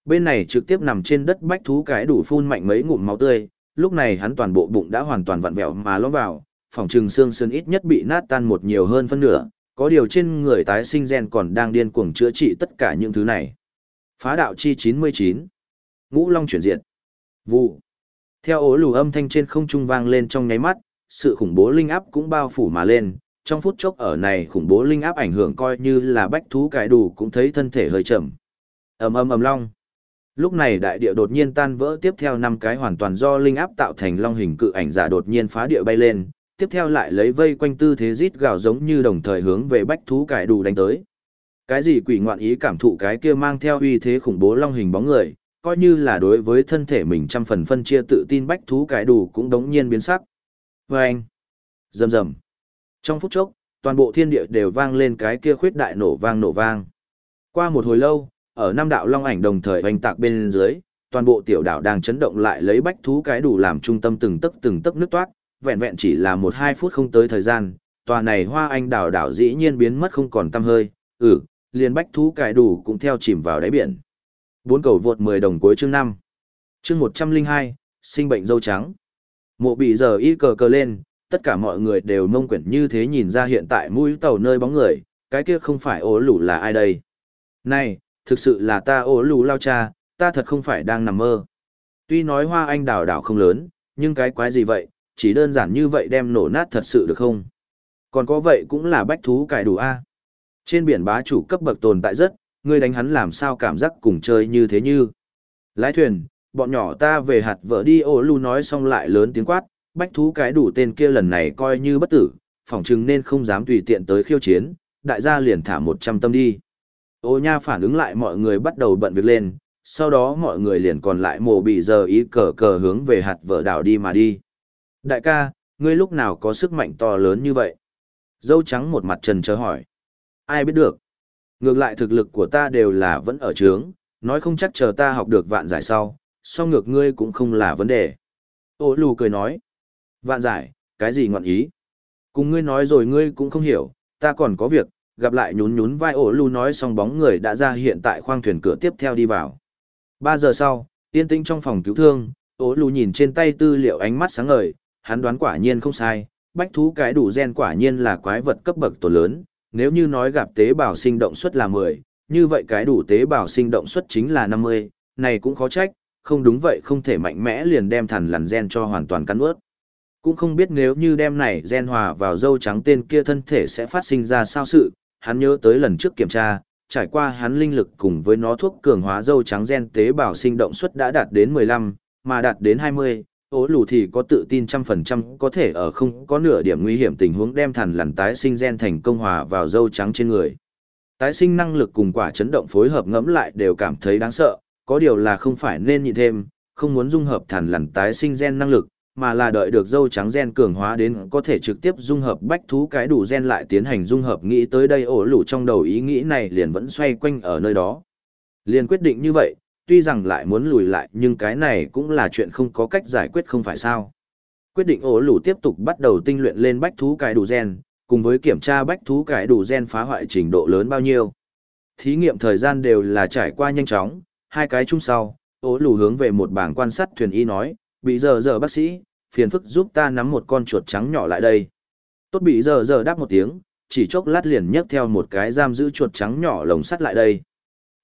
S1: Bên này trực tiếp nằm trên đất bách thú cái đủ phun mạnh mấy ngụm máu tươi, lúc này hắn toàn bộ bụng đã hoàn toàn vặn vẹo mà lõm vào, phòng trừng xương sơn ít nhất bị nát tan một nhiều hơn phân nửa, có điều trên người tái sinh gen còn đang điên cuồng chữa trị tất cả những thứ này. Phá đạo chi 99. Ngũ Long chuyển diện. Vụ. Theo ố lù âm thanh trên không trung vang lên trong nháy mắt, sự khủng bố linh áp cũng bao phủ mà lên, trong phút chốc ở này khủng bố linh áp ảnh hưởng coi như là bách thú cải đủ cũng thấy thân thể hơi chậm. Ầm ầm ầm long. Lúc này đại địa đột nhiên tan vỡ tiếp theo năm cái hoàn toàn do linh áp tạo thành long hình cự ảnh giả đột nhiên phá địa bay lên, tiếp theo lại lấy vây quanh tư thế rít gào giống như đồng thời hướng về bách thú cải đủ đánh tới. Cái gì quỷ ngoạn ý cảm thụ cái kia mang theo uy thế khủng bố long hình bóng người, coi như là đối với thân thể mình trăm phần phân chia tự tin bách thú cải đủ cũng đống nhiên biến sắc. Và anh, rầm rầm. Trong phút chốc, toàn bộ thiên địa đều vang lên cái kia khuyết đại nổ vang nổ vang. Qua một hồi lâu, ở năm đạo long ảnh đồng thời hoành tạc bên dưới, toàn bộ tiểu đảo đang chấn động lại lấy bách thú cái đủ làm trung tâm từng tấc từng tấc nước toát, vẹn vẹn chỉ là một hai phút không tới thời gian, tòa này hoa anh đảo đảo dĩ nhiên biến mất không còn tăm hơi, ừ, liền bách thú cái đủ cũng theo chìm vào đáy biển. Bốn cầu vượt 10 đồng cuối chương 5. Chương 102, sinh bệnh dâu trắng. Mộ bị giờ y cờ cờ lên, tất cả mọi người đều mông quyển như thế nhìn ra hiện tại mũi tàu nơi bóng người, cái kia không phải ố lủ là ai đây. Này, thực sự là ta ố lù lao cha, ta thật không phải đang nằm mơ. Tuy nói hoa anh đào đảo không lớn, nhưng cái quái gì vậy, chỉ đơn giản như vậy đem nổ nát thật sự được không? Còn có vậy cũng là bách thú cải đủ a. Trên biển bá chủ cấp bậc tồn tại rất, ngươi đánh hắn làm sao cảm giác cùng chơi như thế như. Lái thuyền, bọn nhỏ ta về hạt vợ đi ố lù nói xong lại lớn tiếng quát, bách thú cái đủ tên kia lần này coi như bất tử, phỏng chừng nên không dám tùy tiện tới khiêu chiến, đại gia liền thả một trăm tâm đi. Ô nha phản ứng lại mọi người bắt đầu bận việc lên, sau đó mọi người liền còn lại mồ bị giờ ý cờ cờ hướng về hạt vợ đảo đi mà đi. Đại ca, ngươi lúc nào có sức mạnh to lớn như vậy? Dâu trắng một mặt trần chờ hỏi. Ai biết được? Ngược lại thực lực của ta đều là vẫn ở trướng, nói không chắc chờ ta học được vạn giải sau, song ngược ngươi cũng không là vấn đề. Ô lù cười nói. Vạn giải, cái gì ngọn ý? Cùng ngươi nói rồi ngươi cũng không hiểu, ta còn có việc, gặp lại nhún nhún vai ổ lu nói xong bóng người đã ra hiện tại khoang thuyền cửa tiếp theo đi vào. Ba giờ sau, yên tĩnh trong phòng cứu thương, ổ lu nhìn trên tay tư liệu ánh mắt sáng ngời, hắn đoán quả nhiên không sai, bách thú cái đủ gen quả nhiên là quái vật cấp bậc tổ lớn, nếu như nói gặp tế bào sinh động suất là 10, như vậy cái đủ tế bào sinh động suất chính là 50, này cũng khó trách, không đúng vậy không thể mạnh mẽ liền đem thằn lằn gen cho hoàn toàn cắn ướt. Cũng không biết nếu như đem này gen hòa vào dâu trắng tên kia thân thể sẽ phát sinh ra sao sự, hắn nhớ tới lần trước kiểm tra, trải qua hắn linh lực cùng với nó thuốc cường hóa dâu trắng gen tế bào sinh động suất đã đạt đến 15, mà đạt đến 20, ố lù thì có tự tin trăm phần trăm có thể ở không có nửa điểm nguy hiểm tình huống đem thằn lằn tái sinh gen thành công hòa vào dâu trắng trên người. Tái sinh năng lực cùng quả chấn động phối hợp ngẫm lại đều cảm thấy đáng sợ, có điều là không phải nên nhịn thêm, không muốn dung hợp thằn lằn tái sinh gen năng lực, mà là đợi được dâu trắng gen cường hóa đến có thể trực tiếp dung hợp bách thú cái đủ gen lại tiến hành dung hợp nghĩ tới đây ổ lủ trong đầu ý nghĩ này liền vẫn xoay quanh ở nơi đó. Liền quyết định như vậy, tuy rằng lại muốn lùi lại nhưng cái này cũng là chuyện không có cách giải quyết không phải sao. Quyết định ổ lủ tiếp tục bắt đầu tinh luyện lên bách thú cái đủ gen, cùng với kiểm tra bách thú cái đủ gen phá hoại trình độ lớn bao nhiêu. Thí nghiệm thời gian đều là trải qua nhanh chóng, hai cái chung sau, ổ lủ hướng về một bảng quan sát thuyền y nói, bị giờ giờ bác sĩ, phiền phức giúp ta nắm một con chuột trắng nhỏ lại đây. Tốt bị giờ giờ đáp một tiếng, chỉ chốc lát liền nhấc theo một cái giam giữ chuột trắng nhỏ lồng sắt lại đây.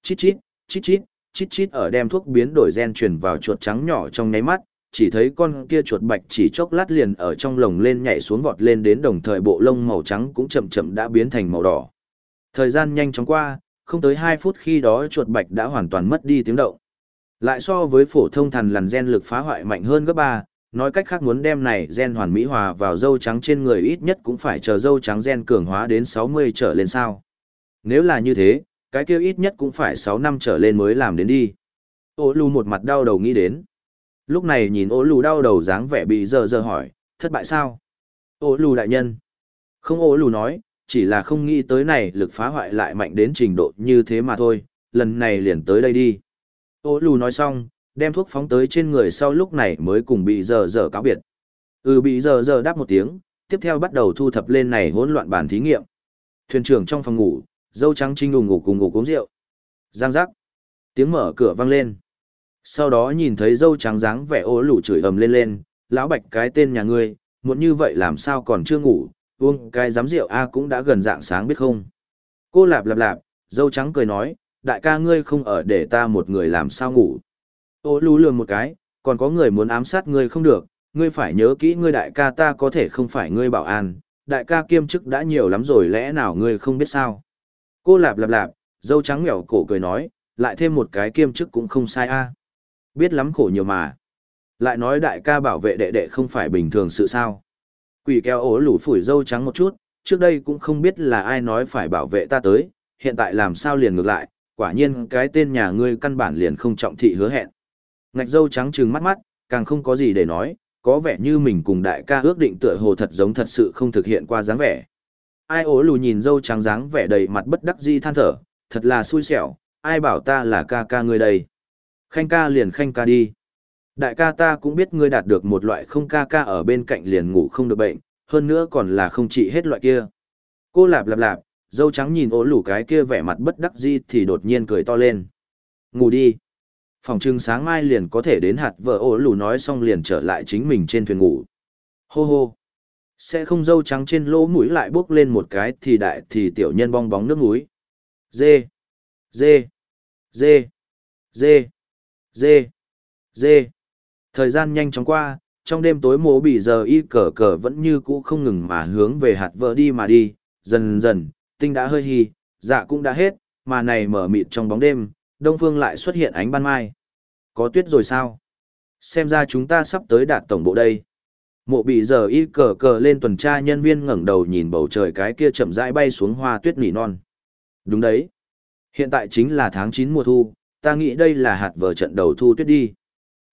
S1: Chít chít, chít chít, chít chít ở đem thuốc biến đổi gen truyền vào chuột trắng nhỏ trong nháy mắt, chỉ thấy con kia chuột bạch chỉ chốc lát liền ở trong lồng lên nhảy xuống vọt lên đến đồng thời bộ lông màu trắng cũng chậm chậm đã biến thành màu đỏ. Thời gian nhanh chóng qua, không tới 2 phút khi đó chuột bạch đã hoàn toàn mất đi tiếng động. Lại so với phổ thông thần lằn gen lực phá hoại mạnh hơn gấp 3, nói cách khác muốn đem này gen hoàn mỹ hòa vào dâu trắng trên người ít nhất cũng phải chờ dâu trắng gen cường hóa đến 60 trở lên sao. Nếu là như thế, cái kia ít nhất cũng phải 6 năm trở lên mới làm đến đi. Ô lù một mặt đau đầu nghĩ đến. Lúc này nhìn ô lù đau đầu dáng vẻ bị giờ giờ hỏi, thất bại sao? Ô lù đại nhân. Không ô lù nói, chỉ là không nghĩ tới này lực phá hoại lại mạnh đến trình độ như thế mà thôi, lần này liền tới đây đi. Ô lù nói xong, đem thuốc phóng tới trên người sau lúc này mới cùng bị giờ giờ cáo biệt. Ừ bị giờ giờ đáp một tiếng, tiếp theo bắt đầu thu thập lên này hỗn loạn bản thí nghiệm. Thuyền trưởng trong phòng ngủ, dâu trắng trinh ngủ ngủ cùng ngủ uống rượu. Giang giác. Tiếng mở cửa vang lên. Sau đó nhìn thấy dâu trắng dáng vẻ ô lù chửi ầm lên lên, lão bạch cái tên nhà ngươi, muốn như vậy làm sao còn chưa ngủ, uống cái giám rượu a cũng đã gần dạng sáng biết không. Cô lạp lạp lạp, dâu trắng cười nói, đại ca ngươi không ở để ta một người làm sao ngủ. Ô lú lường một cái, còn có người muốn ám sát ngươi không được, ngươi phải nhớ kỹ ngươi đại ca ta có thể không phải ngươi bảo an, đại ca kiêm chức đã nhiều lắm rồi lẽ nào ngươi không biết sao. Cô lạp lạp lạp, dâu trắng mèo cổ cười nói, lại thêm một cái kiêm chức cũng không sai a. Biết lắm khổ nhiều mà. Lại nói đại ca bảo vệ đệ đệ không phải bình thường sự sao. Quỷ keo ố lủ phủi dâu trắng một chút, trước đây cũng không biết là ai nói phải bảo vệ ta tới, hiện tại làm sao liền ngược lại, quả nhiên cái tên nhà ngươi căn bản liền không trọng thị hứa hẹn. Ngạch dâu trắng trừng mắt mắt, càng không có gì để nói, có vẻ như mình cùng đại ca ước định tựa hồ thật giống thật sự không thực hiện qua dáng vẻ. Ai ố lù nhìn dâu trắng dáng vẻ đầy mặt bất đắc di than thở, thật là xui xẻo, ai bảo ta là ca ca ngươi đây. Khanh ca liền khanh ca đi. Đại ca ta cũng biết ngươi đạt được một loại không ca ca ở bên cạnh liền ngủ không được bệnh, hơn nữa còn là không trị hết loại kia. Cô lạp lạp lạp, dâu trắng nhìn ố lủ cái kia vẻ mặt bất đắc di thì đột nhiên cười to lên. Ngủ đi. Phòng trưng sáng mai liền có thể đến hạt vợ ố lủ nói xong liền trở lại chính mình trên thuyền ngủ. Hô hô. Sẽ không dâu trắng trên lỗ mũi lại bước lên một cái thì đại thì tiểu nhân bong bóng nước mũi. Dê. Dê. Dê. Dê. Dê. Dê. Thời gian nhanh chóng qua, trong đêm tối mố bị giờ y cờ cờ vẫn như cũ không ngừng mà hướng về hạt vợ đi mà đi, dần dần, tinh đã hơi hì, dạ cũng đã hết, mà này mở mịt trong bóng đêm, đông phương lại xuất hiện ánh ban mai. Có tuyết rồi sao? Xem ra chúng ta sắp tới đạt tổng bộ đây. Mộ bị giờ y cờ cờ lên tuần tra nhân viên ngẩng đầu nhìn bầu trời cái kia chậm rãi bay xuống hoa tuyết nỉ non. Đúng đấy. Hiện tại chính là tháng 9 mùa thu, ta nghĩ đây là hạt vở trận đầu thu tuyết đi.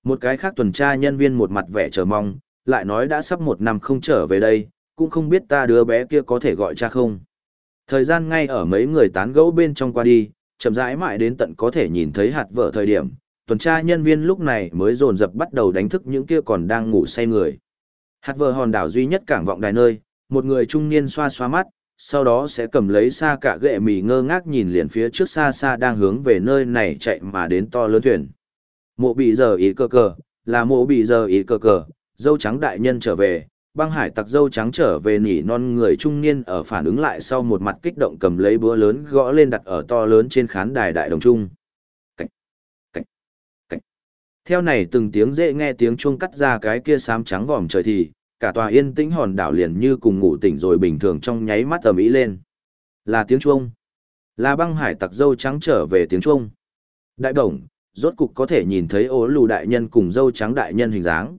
S1: Một cái khác tuần tra nhân viên một mặt vẻ chờ mong, lại nói đã sắp một năm không trở về đây, cũng không biết ta đứa bé kia có thể gọi cha không. Thời gian ngay ở mấy người tán gẫu bên trong qua đi, chậm rãi mãi đến tận có thể nhìn thấy hạt vợ thời điểm, tuần tra nhân viên lúc này mới dồn dập bắt đầu đánh thức những kia còn đang ngủ say người. Hạt vợ hòn đảo duy nhất cảng vọng đài nơi, một người trung niên xoa xoa mắt, sau đó sẽ cầm lấy xa cả ghệ mì ngơ ngác nhìn liền phía trước xa xa đang hướng về nơi này chạy mà đến to lớn thuyền. Mộ bị giờ ý cơ cờ, là mộ bị giờ ý cơ cờ, dâu trắng đại nhân trở về, băng hải tặc dâu trắng trở về nỉ non người trung niên ở phản ứng lại sau một mặt kích động cầm lấy búa lớn gõ lên đặt ở to lớn trên khán đài đại đồng trung. Cách. Cách. Cách. Theo này từng tiếng dễ nghe tiếng chuông cắt ra cái kia xám trắng vòm trời thì, cả tòa yên tĩnh hòn đảo liền như cùng ngủ tỉnh rồi bình thường trong nháy mắt tầm ý lên. Là tiếng chuông. Là băng hải tặc dâu trắng trở về tiếng chuông. Đại đồng, rốt cục có thể nhìn thấy ố lù đại nhân cùng dâu trắng đại nhân hình dáng.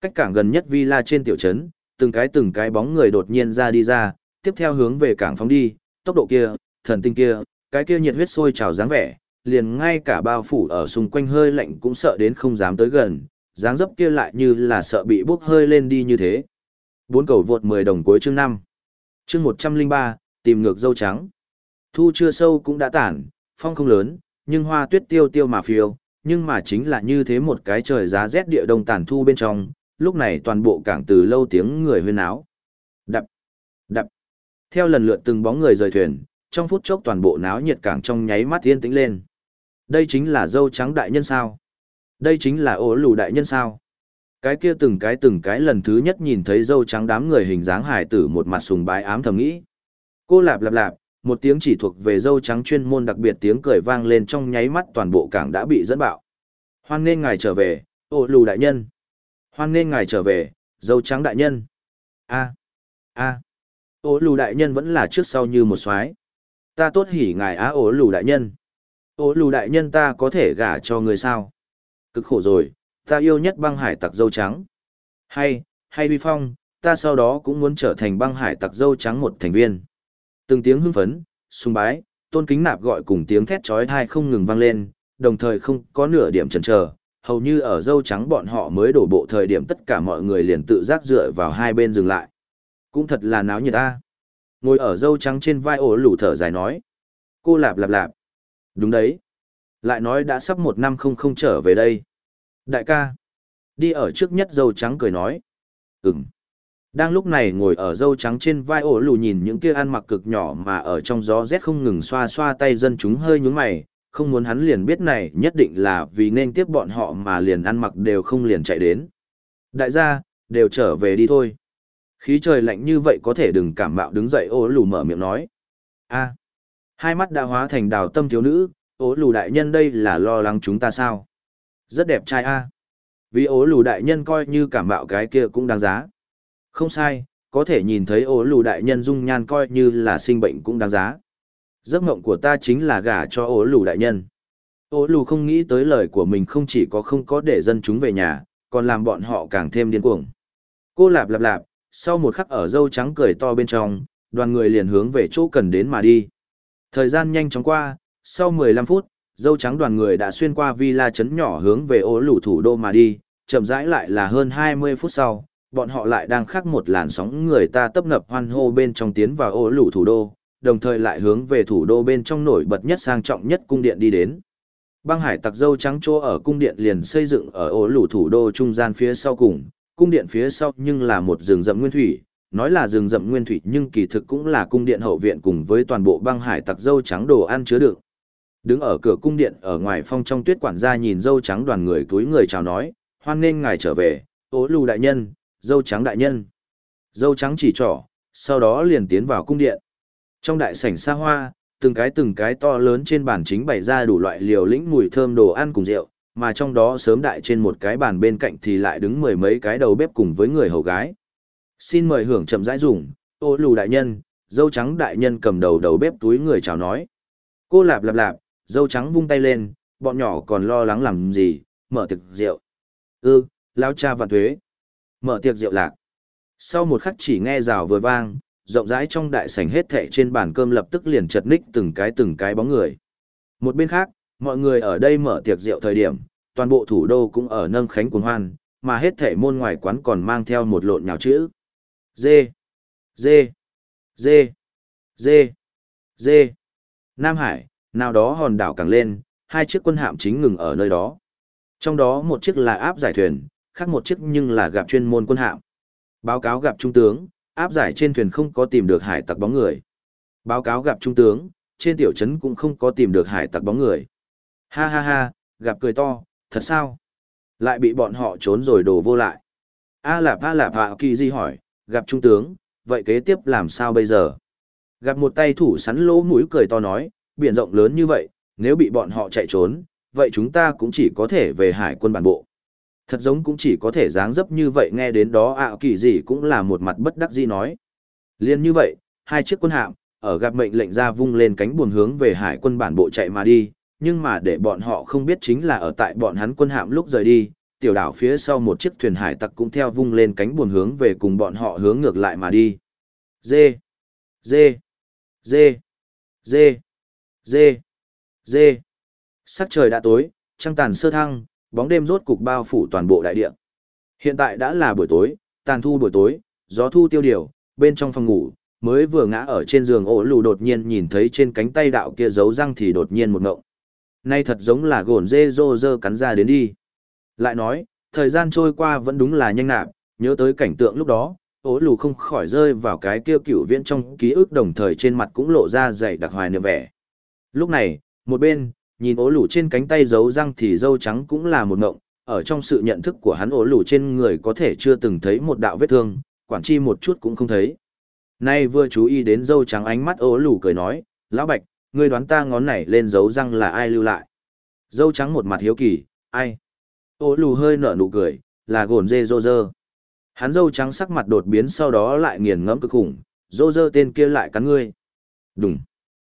S1: Cách cảng gần nhất villa trên tiểu trấn, từng cái từng cái bóng người đột nhiên ra đi ra, tiếp theo hướng về cảng phóng đi, tốc độ kia, thần tinh kia, cái kia nhiệt huyết sôi trào dáng vẻ, liền ngay cả bao phủ ở xung quanh hơi lạnh cũng sợ đến không dám tới gần, dáng dấp kia lại như là sợ bị bốc hơi lên đi như thế. Bốn cầu vượt 10 đồng cuối chương 5. Chương 103, tìm ngược dâu trắng. Thu chưa sâu cũng đã tản, phong không lớn, nhưng hoa tuyết tiêu tiêu mà phiêu, nhưng mà chính là như thế một cái trời giá rét địa đông tàn thu bên trong, lúc này toàn bộ cảng từ lâu tiếng người huyên áo. Đập, đập. Theo lần lượt từng bóng người rời thuyền, trong phút chốc toàn bộ náo nhiệt cảng trong nháy mắt yên tĩnh lên. Đây chính là dâu trắng đại nhân sao? Đây chính là ố lù đại nhân sao? Cái kia từng cái từng cái lần thứ nhất nhìn thấy dâu trắng đám người hình dáng hải tử một mặt sùng bái ám thầm nghĩ. Cô lạp lạp lạp, Một tiếng chỉ thuộc về dâu trắng chuyên môn đặc biệt tiếng cười vang lên trong nháy mắt toàn bộ cảng đã bị dẫn bạo. Hoan nên ngài trở về, ổ lù đại nhân. Hoan nên ngài trở về, dâu trắng đại nhân. a a ô lù đại nhân vẫn là trước sau như một soái. Ta tốt hỉ ngài á ô lù đại nhân. Ô lù đại nhân ta có thể gả cho người sao? Cực khổ rồi ta yêu nhất băng hải tặc dâu trắng. Hay hay vi phong ta sau đó cũng muốn trở thành băng hải tặc dâu trắng một thành viên. Từng tiếng hưng phấn sùng bái tôn kính nạp gọi cùng tiếng thét chói thai không ngừng vang lên đồng thời không có nửa điểm chần chờ hầu như ở dâu trắng bọn họ mới đổ bộ thời điểm tất cả mọi người liền tự giác dựa vào hai bên dừng lại. Cũng thật là náo nhiệt ta. Ngồi ở dâu trắng trên vai ổ lủ thở dài nói. Cô lạp lạp lạp. Đúng đấy. Lại nói đã sắp một năm không không trở về đây. Đại ca. Đi ở trước nhất dâu trắng cười nói. Ừng đang lúc này ngồi ở dâu trắng trên vai ổ lù nhìn những kia ăn mặc cực nhỏ mà ở trong gió rét không ngừng xoa xoa tay dân chúng hơi nhúng mày không muốn hắn liền biết này nhất định là vì nên tiếp bọn họ mà liền ăn mặc đều không liền chạy đến đại gia đều trở về đi thôi Khí trời lạnh như vậy có thể đừng cảm mạo đứng dậy ố lù mở miệng nói. a hai mắt đã hóa thành đào tâm thiếu nữ, ố lù đại nhân đây là lo lắng chúng ta sao? Rất đẹp trai a Vì ố lù đại nhân coi như cảm mạo cái kia cũng đáng giá. Không sai, có thể nhìn thấy ố lù đại nhân dung nhan coi như là sinh bệnh cũng đáng giá. Giấc mộng của ta chính là gả cho ố lù đại nhân. Ô lù không nghĩ tới lời của mình không chỉ có không có để dân chúng về nhà, còn làm bọn họ càng thêm điên cuồng. Cô lạp lạp lạp, sau một khắc ở dâu trắng cười to bên trong, đoàn người liền hướng về chỗ cần đến mà đi. Thời gian nhanh chóng qua, sau 15 phút, dâu trắng đoàn người đã xuyên qua villa trấn nhỏ hướng về Ô Lù thủ đô mà đi, chậm rãi lại là hơn 20 phút sau, bọn họ lại đang khắc một làn sóng người ta tấp nập hoan hô bên trong tiến vào Ô Lù thủ đô, đồng thời lại hướng về thủ đô bên trong nổi bật nhất sang trọng nhất cung điện đi đến. Băng hải tặc dâu trắng chỗ ở cung điện liền xây dựng ở ố lũ thủ đô trung gian phía sau cùng, cung điện phía sau nhưng là một rừng rậm nguyên thủy, nói là rừng rậm nguyên thủy nhưng kỳ thực cũng là cung điện hậu viện cùng với toàn bộ băng hải tặc dâu trắng đồ ăn chứa đựng. Đứng ở cửa cung điện ở ngoài phong trong tuyết quản gia nhìn dâu trắng đoàn người túi người chào nói, hoan nghênh ngài trở về, ố lù đại nhân, dâu trắng đại nhân. Dâu trắng chỉ trỏ, sau đó liền tiến vào cung điện. Trong đại sảnh xa hoa, từng cái từng cái to lớn trên bàn chính bày ra đủ loại liều lĩnh mùi thơm đồ ăn cùng rượu, mà trong đó sớm đại trên một cái bàn bên cạnh thì lại đứng mười mấy cái đầu bếp cùng với người hầu gái. Xin mời hưởng chậm rãi dùng, ô lù đại nhân, dâu trắng đại nhân cầm đầu đầu bếp túi người chào nói. Cô lạp lạp lạp, dâu trắng vung tay lên, bọn nhỏ còn lo lắng làm gì, mở tiệc rượu. Ư, ừ, lao cha vạn thuế. Mở tiệc rượu lạc. Sau một khắc chỉ nghe rào vừa vang, rộng rãi trong đại sảnh hết thệ trên bàn cơm lập tức liền chật ních từng cái từng cái bóng người. Một bên khác, Mọi người ở đây mở tiệc rượu thời điểm, toàn bộ thủ đô cũng ở nâng khánh cuồng hoan, mà hết thảy môn ngoài quán còn mang theo một lộn nhào chữ. Dê, dê, dê, dê, dê. Nam Hải, nào đó hòn đảo càng lên, hai chiếc quân hạm chính ngừng ở nơi đó. Trong đó một chiếc là áp giải thuyền, khác một chiếc nhưng là gặp chuyên môn quân hạm. Báo cáo gặp trung tướng, áp giải trên thuyền không có tìm được hải tặc bóng người. Báo cáo gặp trung tướng, trên tiểu trấn cũng không có tìm được hải tặc bóng người. Ha ha ha, gặp cười to, thật sao? Lại bị bọn họ trốn rồi đổ vô lại. A lạp A lạp hạ kỳ di hỏi, gặp trung tướng, vậy kế tiếp làm sao bây giờ? Gặp một tay thủ sắn lỗ mũi cười to nói, biển rộng lớn như vậy, nếu bị bọn họ chạy trốn, vậy chúng ta cũng chỉ có thể về hải quân bản bộ. Thật giống cũng chỉ có thể dáng dấp như vậy nghe đến đó ạ kỳ gì cũng là một mặt bất đắc dĩ nói. Liên như vậy, hai chiếc quân hạm, ở gặp mệnh lệnh ra vung lên cánh buồm hướng về hải quân bản bộ chạy mà đi, nhưng mà để bọn họ không biết chính là ở tại bọn hắn quân hạm lúc rời đi, tiểu đảo phía sau một chiếc thuyền hải tặc cũng theo vung lên cánh buồm hướng về cùng bọn họ hướng ngược lại mà đi. Dê, dê, dê, dê, dê, dê. Sắc trời đã tối, trăng tàn sơ thăng, bóng đêm rốt cục bao phủ toàn bộ đại địa. Hiện tại đã là buổi tối, tàn thu buổi tối, gió thu tiêu điều, bên trong phòng ngủ, mới vừa ngã ở trên giường ổ lù đột nhiên nhìn thấy trên cánh tay đạo kia giấu răng thì đột nhiên một ngộng. Nay thật giống là gồn dê dô rơ cắn ra đến đi. Lại nói, thời gian trôi qua vẫn đúng là nhanh nạp, nhớ tới cảnh tượng lúc đó, ổ lù không khỏi rơi vào cái kia cựu viễn trong ký ức đồng thời trên mặt cũng lộ ra dày đặc hoài niệm vẻ. Lúc này, một bên, nhìn ố lù trên cánh tay giấu răng thì dâu trắng cũng là một ngộng, ở trong sự nhận thức của hắn ố lù trên người có thể chưa từng thấy một đạo vết thương, quản chi một chút cũng không thấy. Nay vừa chú ý đến dâu trắng ánh mắt ố lù cười nói, lão bạch, ngươi đoán ta ngón này lên dấu răng là ai lưu lại. Dâu trắng một mặt hiếu kỳ, ai? ố lù hơi nở nụ cười, là gồn dê rô rơ. Hắn dâu trắng sắc mặt đột biến sau đó lại nghiền ngẫm cực khủng, rô rơ tên kia lại cắn ngươi. Đúng.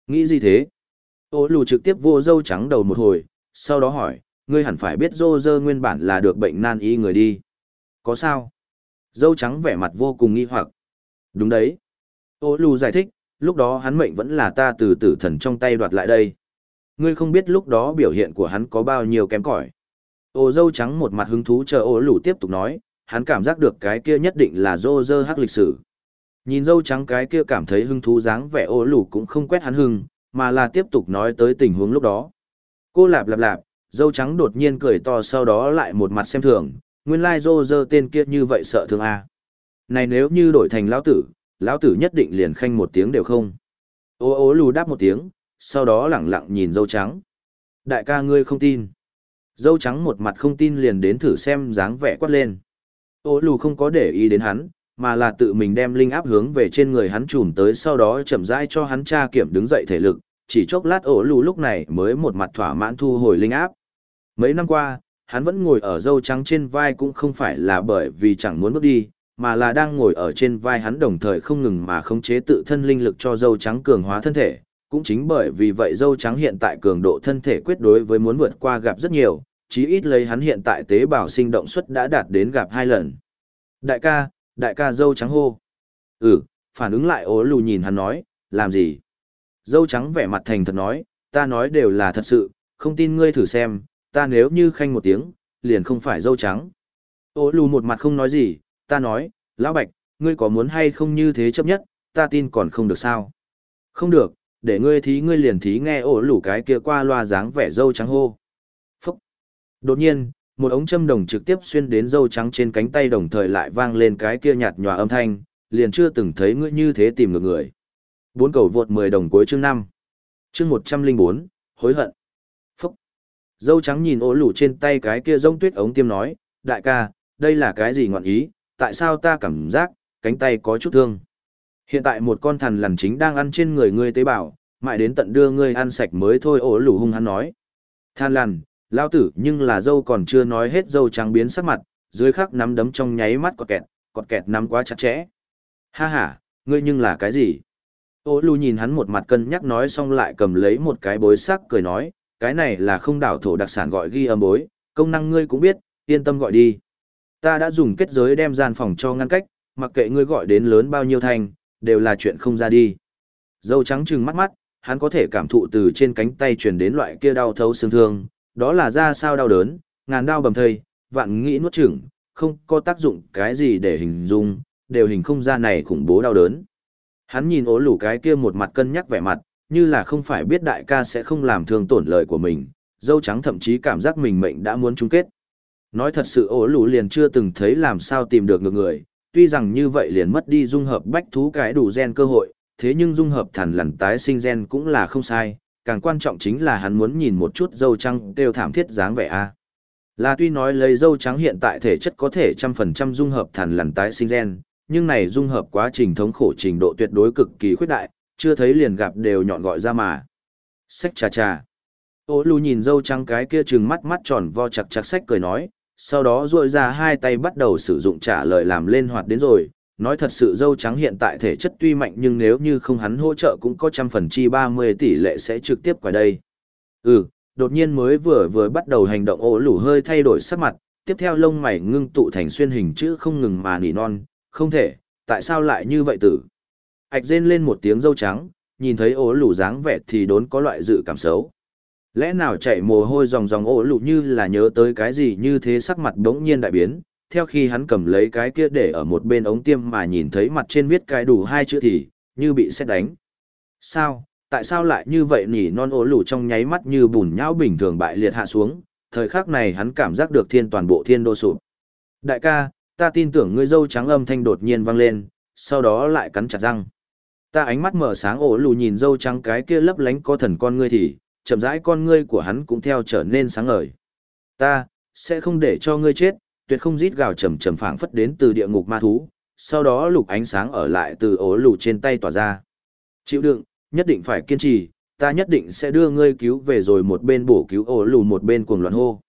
S1: Nghĩ gì thế? Ô lù trực tiếp vô dâu trắng đầu một hồi, sau đó hỏi, ngươi hẳn phải biết dô dơ nguyên bản là được bệnh nan y người đi. Có sao? Dâu trắng vẻ mặt vô cùng nghi hoặc. Đúng đấy. Ô lù giải thích, lúc đó hắn mệnh vẫn là ta từ tử thần trong tay đoạt lại đây. Ngươi không biết lúc đó biểu hiện của hắn có bao nhiêu kém cỏi. Ô dâu trắng một mặt hứng thú chờ ô lù tiếp tục nói, hắn cảm giác được cái kia nhất định là dô dơ hắc lịch sử. Nhìn dâu trắng cái kia cảm thấy hứng thú dáng vẻ ô lù cũng không quét hắn hưng, mà là tiếp tục nói tới tình huống lúc đó. Cô lạp lạp lạp, dâu trắng đột nhiên cười to sau đó lại một mặt xem thường, nguyên lai dô dơ tên kia như vậy sợ thương a. Này nếu như đổi thành lão tử, lão tử nhất định liền khanh một tiếng đều không. Ô ô lù đáp một tiếng, sau đó lẳng lặng nhìn dâu trắng. Đại ca ngươi không tin. Dâu trắng một mặt không tin liền đến thử xem dáng vẻ quát lên. Ô lù không có để ý đến hắn, mà là tự mình đem linh áp hướng về trên người hắn trùm tới sau đó chậm rãi cho hắn tra kiểm đứng dậy thể lực, chỉ chốc lát ổ lù lúc này mới một mặt thỏa mãn thu hồi linh áp. Mấy năm qua, hắn vẫn ngồi ở dâu trắng trên vai cũng không phải là bởi vì chẳng muốn bước đi, mà là đang ngồi ở trên vai hắn đồng thời không ngừng mà khống chế tự thân linh lực cho dâu trắng cường hóa thân thể. Cũng chính bởi vì vậy dâu trắng hiện tại cường độ thân thể quyết đối với muốn vượt qua gặp rất nhiều, chí ít lấy hắn hiện tại tế bào sinh động suất đã đạt đến gặp hai lần. Đại ca, đại ca dâu trắng hô. Ừ, phản ứng lại ố lù nhìn hắn nói, làm gì? Dâu trắng vẻ mặt thành thật nói, ta nói đều là thật sự, không tin ngươi thử xem, ta nếu như khanh một tiếng, liền không phải dâu trắng. Ô lù một mặt không nói gì, ta nói, lão bạch, ngươi có muốn hay không như thế chấp nhất, ta tin còn không được sao. Không được, để ngươi thí ngươi liền thí nghe ổ lù cái kia qua loa dáng vẻ dâu trắng hô. Phúc. Đột nhiên, một ống châm đồng trực tiếp xuyên đến dâu trắng trên cánh tay đồng thời lại vang lên cái kia nhạt nhòa âm thanh, liền chưa từng thấy ngươi như thế tìm được người. Bốn cầu vượt 10 đồng cuối chương 5. Chương 104, hối hận. Phúc. Dâu trắng nhìn ố lù trên tay cái kia rông tuyết ống tiêm nói, đại ca, đây là cái gì ngọn ý, tại sao ta cảm giác, cánh tay có chút thương. Hiện tại một con thằn lằn chính đang ăn trên người ngươi tế bào, mãi đến tận đưa ngươi ăn sạch mới thôi ố lù hung hắn nói. Than lằn, lao tử nhưng là dâu còn chưa nói hết dâu trắng biến sắc mặt, dưới khắc nắm đấm trong nháy mắt cọt kẹt, cọt kẹt nắm quá chặt chẽ. Ha ha, ngươi nhưng là cái gì? Ô lù nhìn hắn một mặt cân nhắc nói xong lại cầm lấy một cái bối sắc cười nói, cái này là không đảo thổ đặc sản gọi ghi âm bối, công năng ngươi cũng biết, yên tâm gọi đi. Ta đã dùng kết giới đem gian phòng cho ngăn cách, mặc kệ ngươi gọi đến lớn bao nhiêu thành, đều là chuyện không ra đi. Dâu trắng trừng mắt mắt, hắn có thể cảm thụ từ trên cánh tay truyền đến loại kia đau thấu xương thương, đó là ra sao đau đớn, ngàn đau bầm thây, vạn nghĩ nuốt chửng, không có tác dụng cái gì để hình dung, đều hình không ra này khủng bố đau đớn. Hắn nhìn ố lủ cái kia một mặt cân nhắc vẻ mặt, như là không phải biết đại ca sẽ không làm thương tổn lời của mình, dâu trắng thậm chí cảm giác mình mệnh đã muốn chung kết. Nói thật sự ố lủ liền chưa từng thấy làm sao tìm được ngược người, tuy rằng như vậy liền mất đi dung hợp bách thú cái đủ gen cơ hội, thế nhưng dung hợp thần lằn tái sinh gen cũng là không sai, càng quan trọng chính là hắn muốn nhìn một chút dâu trắng đều thảm thiết dáng vẻ a. Là tuy nói lấy dâu trắng hiện tại thể chất có thể trăm phần trăm dung hợp thần lằn tái sinh gen, nhưng này dung hợp quá trình thống khổ trình độ tuyệt đối cực kỳ khuyết đại, chưa thấy liền gặp đều nhọn gọi ra mà. Sách trà trà. Ô lù nhìn dâu trắng cái kia trừng mắt mắt tròn vo chặt chặt sách cười nói, sau đó duỗi ra hai tay bắt đầu sử dụng trả lời làm lên hoạt đến rồi. Nói thật sự dâu trắng hiện tại thể chất tuy mạnh nhưng nếu như không hắn hỗ trợ cũng có trăm phần chi 30 tỷ lệ sẽ trực tiếp qua đây. Ừ, đột nhiên mới vừa vừa bắt đầu hành động ổ lủ hơi thay đổi sắc mặt, tiếp theo lông mày ngưng tụ thành xuyên hình chữ không ngừng mà nỉ non, không thể, tại sao lại như vậy tử? Ảch rên lên một tiếng dâu trắng, nhìn thấy ố lù dáng vẻ thì đốn có loại dự cảm xấu. Lẽ nào chạy mồ hôi dòng dòng ố lù như là nhớ tới cái gì như thế sắc mặt đống nhiên đại biến, theo khi hắn cầm lấy cái kia để ở một bên ống tiêm mà nhìn thấy mặt trên viết cái đủ hai chữ thì, như bị xét đánh. Sao, tại sao lại như vậy nhỉ non ố lù trong nháy mắt như bùn nhão bình thường bại liệt hạ xuống, thời khắc này hắn cảm giác được thiên toàn bộ thiên đô sụp. Đại ca, ta tin tưởng ngươi dâu trắng âm thanh đột nhiên vang lên, sau đó lại cắn chặt răng. Ta ánh mắt mở sáng ổ lù nhìn dâu trắng cái kia lấp lánh có thần con ngươi thì, chậm rãi con ngươi của hắn cũng theo trở nên sáng ngời. Ta, sẽ không để cho ngươi chết, tuyệt không rít gào trầm trầm phảng phất đến từ địa ngục ma thú, sau đó lục ánh sáng ở lại từ ổ lù trên tay tỏa ra. Chịu đựng, nhất định phải kiên trì, ta nhất định sẽ đưa ngươi cứu về rồi một bên bổ cứu ổ lù một bên cuồng loạn hô.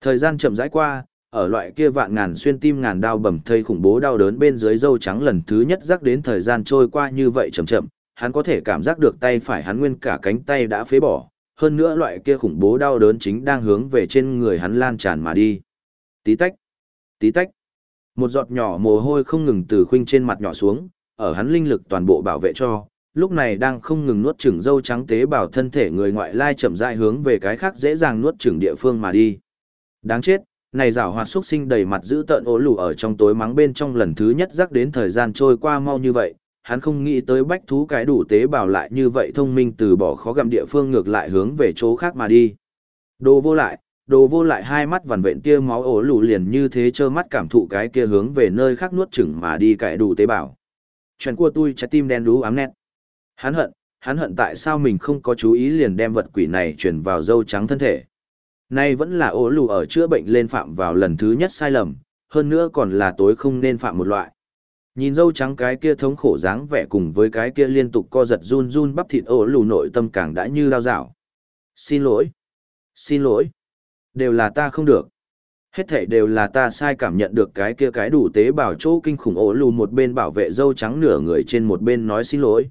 S1: Thời gian chậm rãi qua, ở loại kia vạn ngàn xuyên tim ngàn đau bầm thây khủng bố đau đớn bên dưới dâu trắng lần thứ nhất rắc đến thời gian trôi qua như vậy chậm chậm, hắn có thể cảm giác được tay phải hắn nguyên cả cánh tay đã phế bỏ, hơn nữa loại kia khủng bố đau đớn chính đang hướng về trên người hắn lan tràn mà đi. Tí tách, tí tách. Một giọt nhỏ mồ hôi không ngừng từ khuynh trên mặt nhỏ xuống, ở hắn linh lực toàn bộ bảo vệ cho, lúc này đang không ngừng nuốt chửng dâu trắng tế bào thân thể người ngoại lai chậm rãi hướng về cái khác dễ dàng nuốt chửng địa phương mà đi. Đáng chết, này rảo hoạt xuất sinh đầy mặt giữ tợn ố lù ở trong tối mắng bên trong lần thứ nhất rắc đến thời gian trôi qua mau như vậy, hắn không nghĩ tới bách thú cái đủ tế bào lại như vậy thông minh từ bỏ khó gặm địa phương ngược lại hướng về chỗ khác mà đi. Đồ vô lại, đồ vô lại hai mắt vằn vện tia máu ổ lù liền như thế trơ mắt cảm thụ cái kia hướng về nơi khác nuốt chửng mà đi cái đủ tế bào. Chuyện của tôi trái tim đen đú ám nét. Hắn hận, hắn hận tại sao mình không có chú ý liền đem vật quỷ này chuyển vào dâu trắng thân thể. Nay vẫn là ố lù ở chữa bệnh lên phạm vào lần thứ nhất sai lầm, hơn nữa còn là tối không nên phạm một loại. Nhìn dâu trắng cái kia thống khổ dáng vẻ cùng với cái kia liên tục co giật run run bắp thịt ố lù nội tâm càng đã như lao dạo. Xin lỗi. Xin lỗi. Đều là ta không được. Hết thảy đều là ta sai cảm nhận được cái kia cái đủ tế bào chỗ kinh khủng ố lù một bên bảo vệ dâu trắng nửa người trên một bên nói xin lỗi.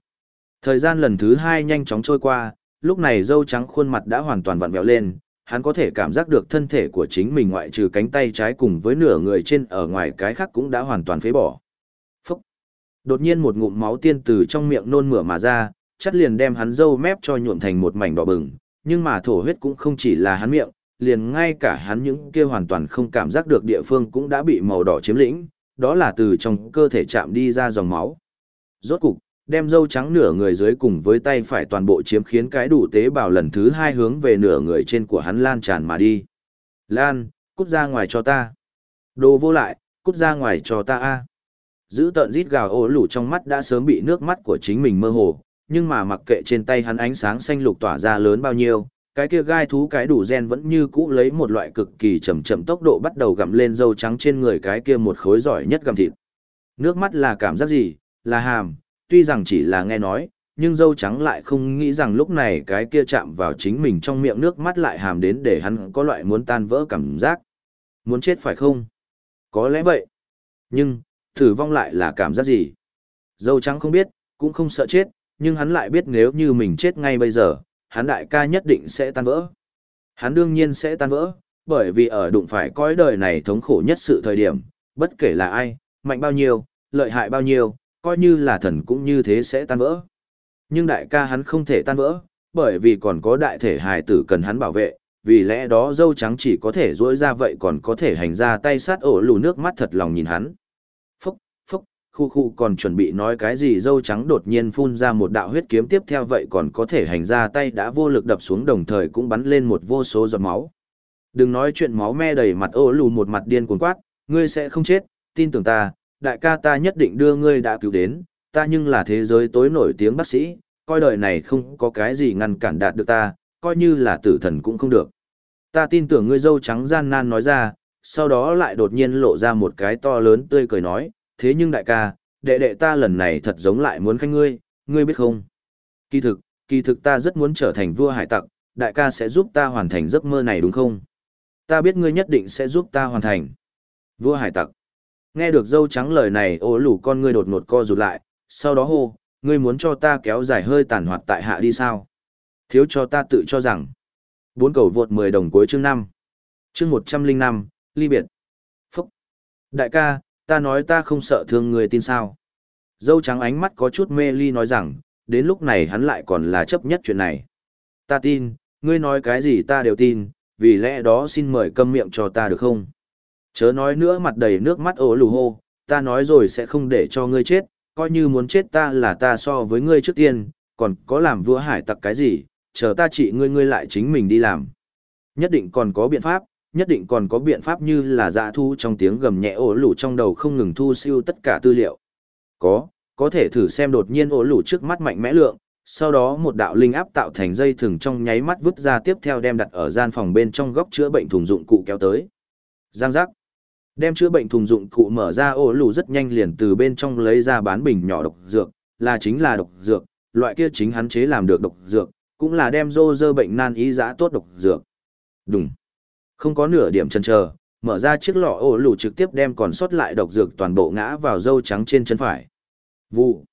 S1: Thời gian lần thứ hai nhanh chóng trôi qua, lúc này dâu trắng khuôn mặt đã hoàn toàn vặn vẹo lên, hắn có thể cảm giác được thân thể của chính mình ngoại trừ cánh tay trái cùng với nửa người trên ở ngoài cái khác cũng đã hoàn toàn phế bỏ. Phúc! Đột nhiên một ngụm máu tiên từ trong miệng nôn mửa mà ra, chắt liền đem hắn dâu mép cho nhuộm thành một mảnh đỏ bừng, nhưng mà thổ huyết cũng không chỉ là hắn miệng, liền ngay cả hắn những kia hoàn toàn không cảm giác được địa phương cũng đã bị màu đỏ chiếm lĩnh, đó là từ trong cơ thể chạm đi ra dòng máu. Rốt cục, đem dâu trắng nửa người dưới cùng với tay phải toàn bộ chiếm khiến cái đủ tế bào lần thứ hai hướng về nửa người trên của hắn lan tràn mà đi. Lan, cút ra ngoài cho ta. Đồ vô lại, cút ra ngoài cho ta a. Giữ tợn rít gào ố lủ trong mắt đã sớm bị nước mắt của chính mình mơ hồ, nhưng mà mặc kệ trên tay hắn ánh sáng xanh lục tỏa ra lớn bao nhiêu, cái kia gai thú cái đủ gen vẫn như cũ lấy một loại cực kỳ chậm chậm tốc độ bắt đầu gặm lên dâu trắng trên người cái kia một khối giỏi nhất gặm thịt. Nước mắt là cảm giác gì? Là hàm, tuy rằng chỉ là nghe nói, nhưng dâu trắng lại không nghĩ rằng lúc này cái kia chạm vào chính mình trong miệng nước mắt lại hàm đến để hắn có loại muốn tan vỡ cảm giác. Muốn chết phải không? Có lẽ vậy. Nhưng, thử vong lại là cảm giác gì? Dâu trắng không biết, cũng không sợ chết, nhưng hắn lại biết nếu như mình chết ngay bây giờ, hắn đại ca nhất định sẽ tan vỡ. Hắn đương nhiên sẽ tan vỡ, bởi vì ở đụng phải cõi đời này thống khổ nhất sự thời điểm, bất kể là ai, mạnh bao nhiêu, lợi hại bao nhiêu, coi như là thần cũng như thế sẽ tan vỡ. Nhưng đại ca hắn không thể tan vỡ, bởi vì còn có đại thể hài tử cần hắn bảo vệ, vì lẽ đó dâu trắng chỉ có thể rỗi ra vậy còn có thể hành ra tay sát ổ lù nước mắt thật lòng nhìn hắn. Phúc, phúc, khu khu còn chuẩn bị nói cái gì dâu trắng đột nhiên phun ra một đạo huyết kiếm tiếp theo vậy còn có thể hành ra tay đã vô lực đập xuống đồng thời cũng bắn lên một vô số giọt máu. Đừng nói chuyện máu me đầy mặt ổ lù một mặt điên cuồng quát, ngươi sẽ không chết, tin tưởng ta, đại ca ta nhất định đưa ngươi đã cứu đến, ta nhưng là thế giới tối nổi tiếng bác sĩ, coi đời này không có cái gì ngăn cản đạt được ta, coi như là tử thần cũng không được. Ta tin tưởng ngươi dâu trắng gian nan nói ra, sau đó lại đột nhiên lộ ra một cái to lớn tươi cười nói, thế nhưng đại ca, đệ đệ ta lần này thật giống lại muốn khanh ngươi, ngươi biết không? Kỳ thực, kỳ thực ta rất muốn trở thành vua hải tặc, đại ca sẽ giúp ta hoàn thành giấc mơ này đúng không? Ta biết ngươi nhất định sẽ giúp ta hoàn thành. Vua hải tặc. Nghe được dâu trắng lời này ố lủ con ngươi đột ngột co rụt lại, sau đó hô, ngươi muốn cho ta kéo dài hơi tàn hoạt tại hạ đi sao? Thiếu cho ta tự cho rằng. Bốn cầu vượt 10 đồng cuối chương 5. Chương 105, ly biệt. Phúc. Đại ca, ta nói ta không sợ thương người tin sao. Dâu trắng ánh mắt có chút mê ly nói rằng, đến lúc này hắn lại còn là chấp nhất chuyện này. Ta tin, ngươi nói cái gì ta đều tin, vì lẽ đó xin mời câm miệng cho ta được không? Chớ nói nữa mặt đầy nước mắt ố lù hô, ta nói rồi sẽ không để cho ngươi chết, coi như muốn chết ta là ta so với ngươi trước tiên, còn có làm vua hải tặc cái gì, chờ ta trị ngươi ngươi lại chính mình đi làm. Nhất định còn có biện pháp, nhất định còn có biện pháp như là dạ thu trong tiếng gầm nhẹ ổ lù trong đầu không ngừng thu siêu tất cả tư liệu. Có, có thể thử xem đột nhiên ổ lù trước mắt mạnh mẽ lượng, sau đó một đạo linh áp tạo thành dây thừng trong nháy mắt vứt ra tiếp theo đem đặt ở gian phòng bên trong góc chữa bệnh thùng dụng cụ kéo tới. Giang giác. Đem chữa bệnh thùng dụng cụ mở ra ô lù rất nhanh liền từ bên trong lấy ra bán bình nhỏ độc dược, là chính là độc dược, loại kia chính hắn chế làm được độc dược, cũng là đem rô dơ bệnh nan y giã tốt độc dược. Đúng. Không có nửa điểm chần chờ, mở ra chiếc lọ ô lù trực tiếp đem còn sót lại độc dược toàn bộ ngã vào dâu trắng trên chân phải. Vụ.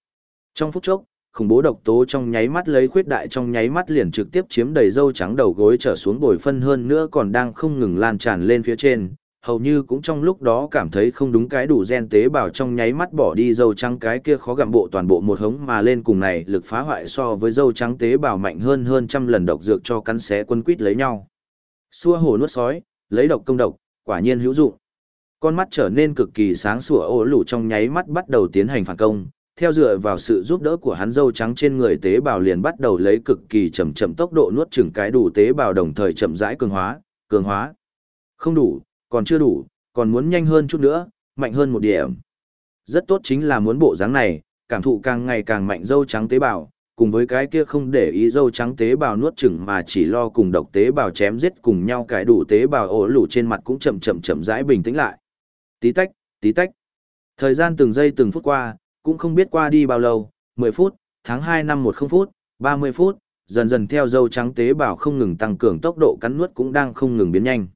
S1: Trong phút chốc, khủng bố độc tố trong nháy mắt lấy khuyết đại trong nháy mắt liền trực tiếp chiếm đầy dâu trắng đầu gối trở xuống bồi phân hơn nữa còn đang không ngừng lan tràn lên phía trên, hầu như cũng trong lúc đó cảm thấy không đúng cái đủ gen tế bào trong nháy mắt bỏ đi dâu trắng cái kia khó gặm bộ toàn bộ một hống mà lên cùng này lực phá hoại so với dâu trắng tế bào mạnh hơn hơn trăm lần độc dược cho cắn xé quân quýt lấy nhau. Xua hổ nuốt sói, lấy độc công độc, quả nhiên hữu dụng. Con mắt trở nên cực kỳ sáng sủa ô lủ trong nháy mắt bắt đầu tiến hành phản công, theo dựa vào sự giúp đỡ của hắn dâu trắng trên người tế bào liền bắt đầu lấy cực kỳ chậm chậm tốc độ nuốt chửng cái đủ tế bào đồng thời chậm rãi cường hóa, cường hóa. Không đủ, còn chưa đủ, còn muốn nhanh hơn chút nữa, mạnh hơn một điểm. Rất tốt chính là muốn bộ dáng này, cảm thụ càng ngày càng mạnh dâu trắng tế bào, cùng với cái kia không để ý dâu trắng tế bào nuốt chửng mà chỉ lo cùng độc tế bào chém giết cùng nhau cái đủ tế bào ổ lủ trên mặt cũng chậm chậm chậm rãi bình tĩnh lại. Tí tách, tí tách. Thời gian từng giây từng phút qua, cũng không biết qua đi bao lâu, 10 phút, tháng 2 năm 10 phút, 30 phút, dần dần theo dâu trắng tế bào không ngừng tăng cường tốc độ cắn nuốt cũng đang không ngừng biến nhanh.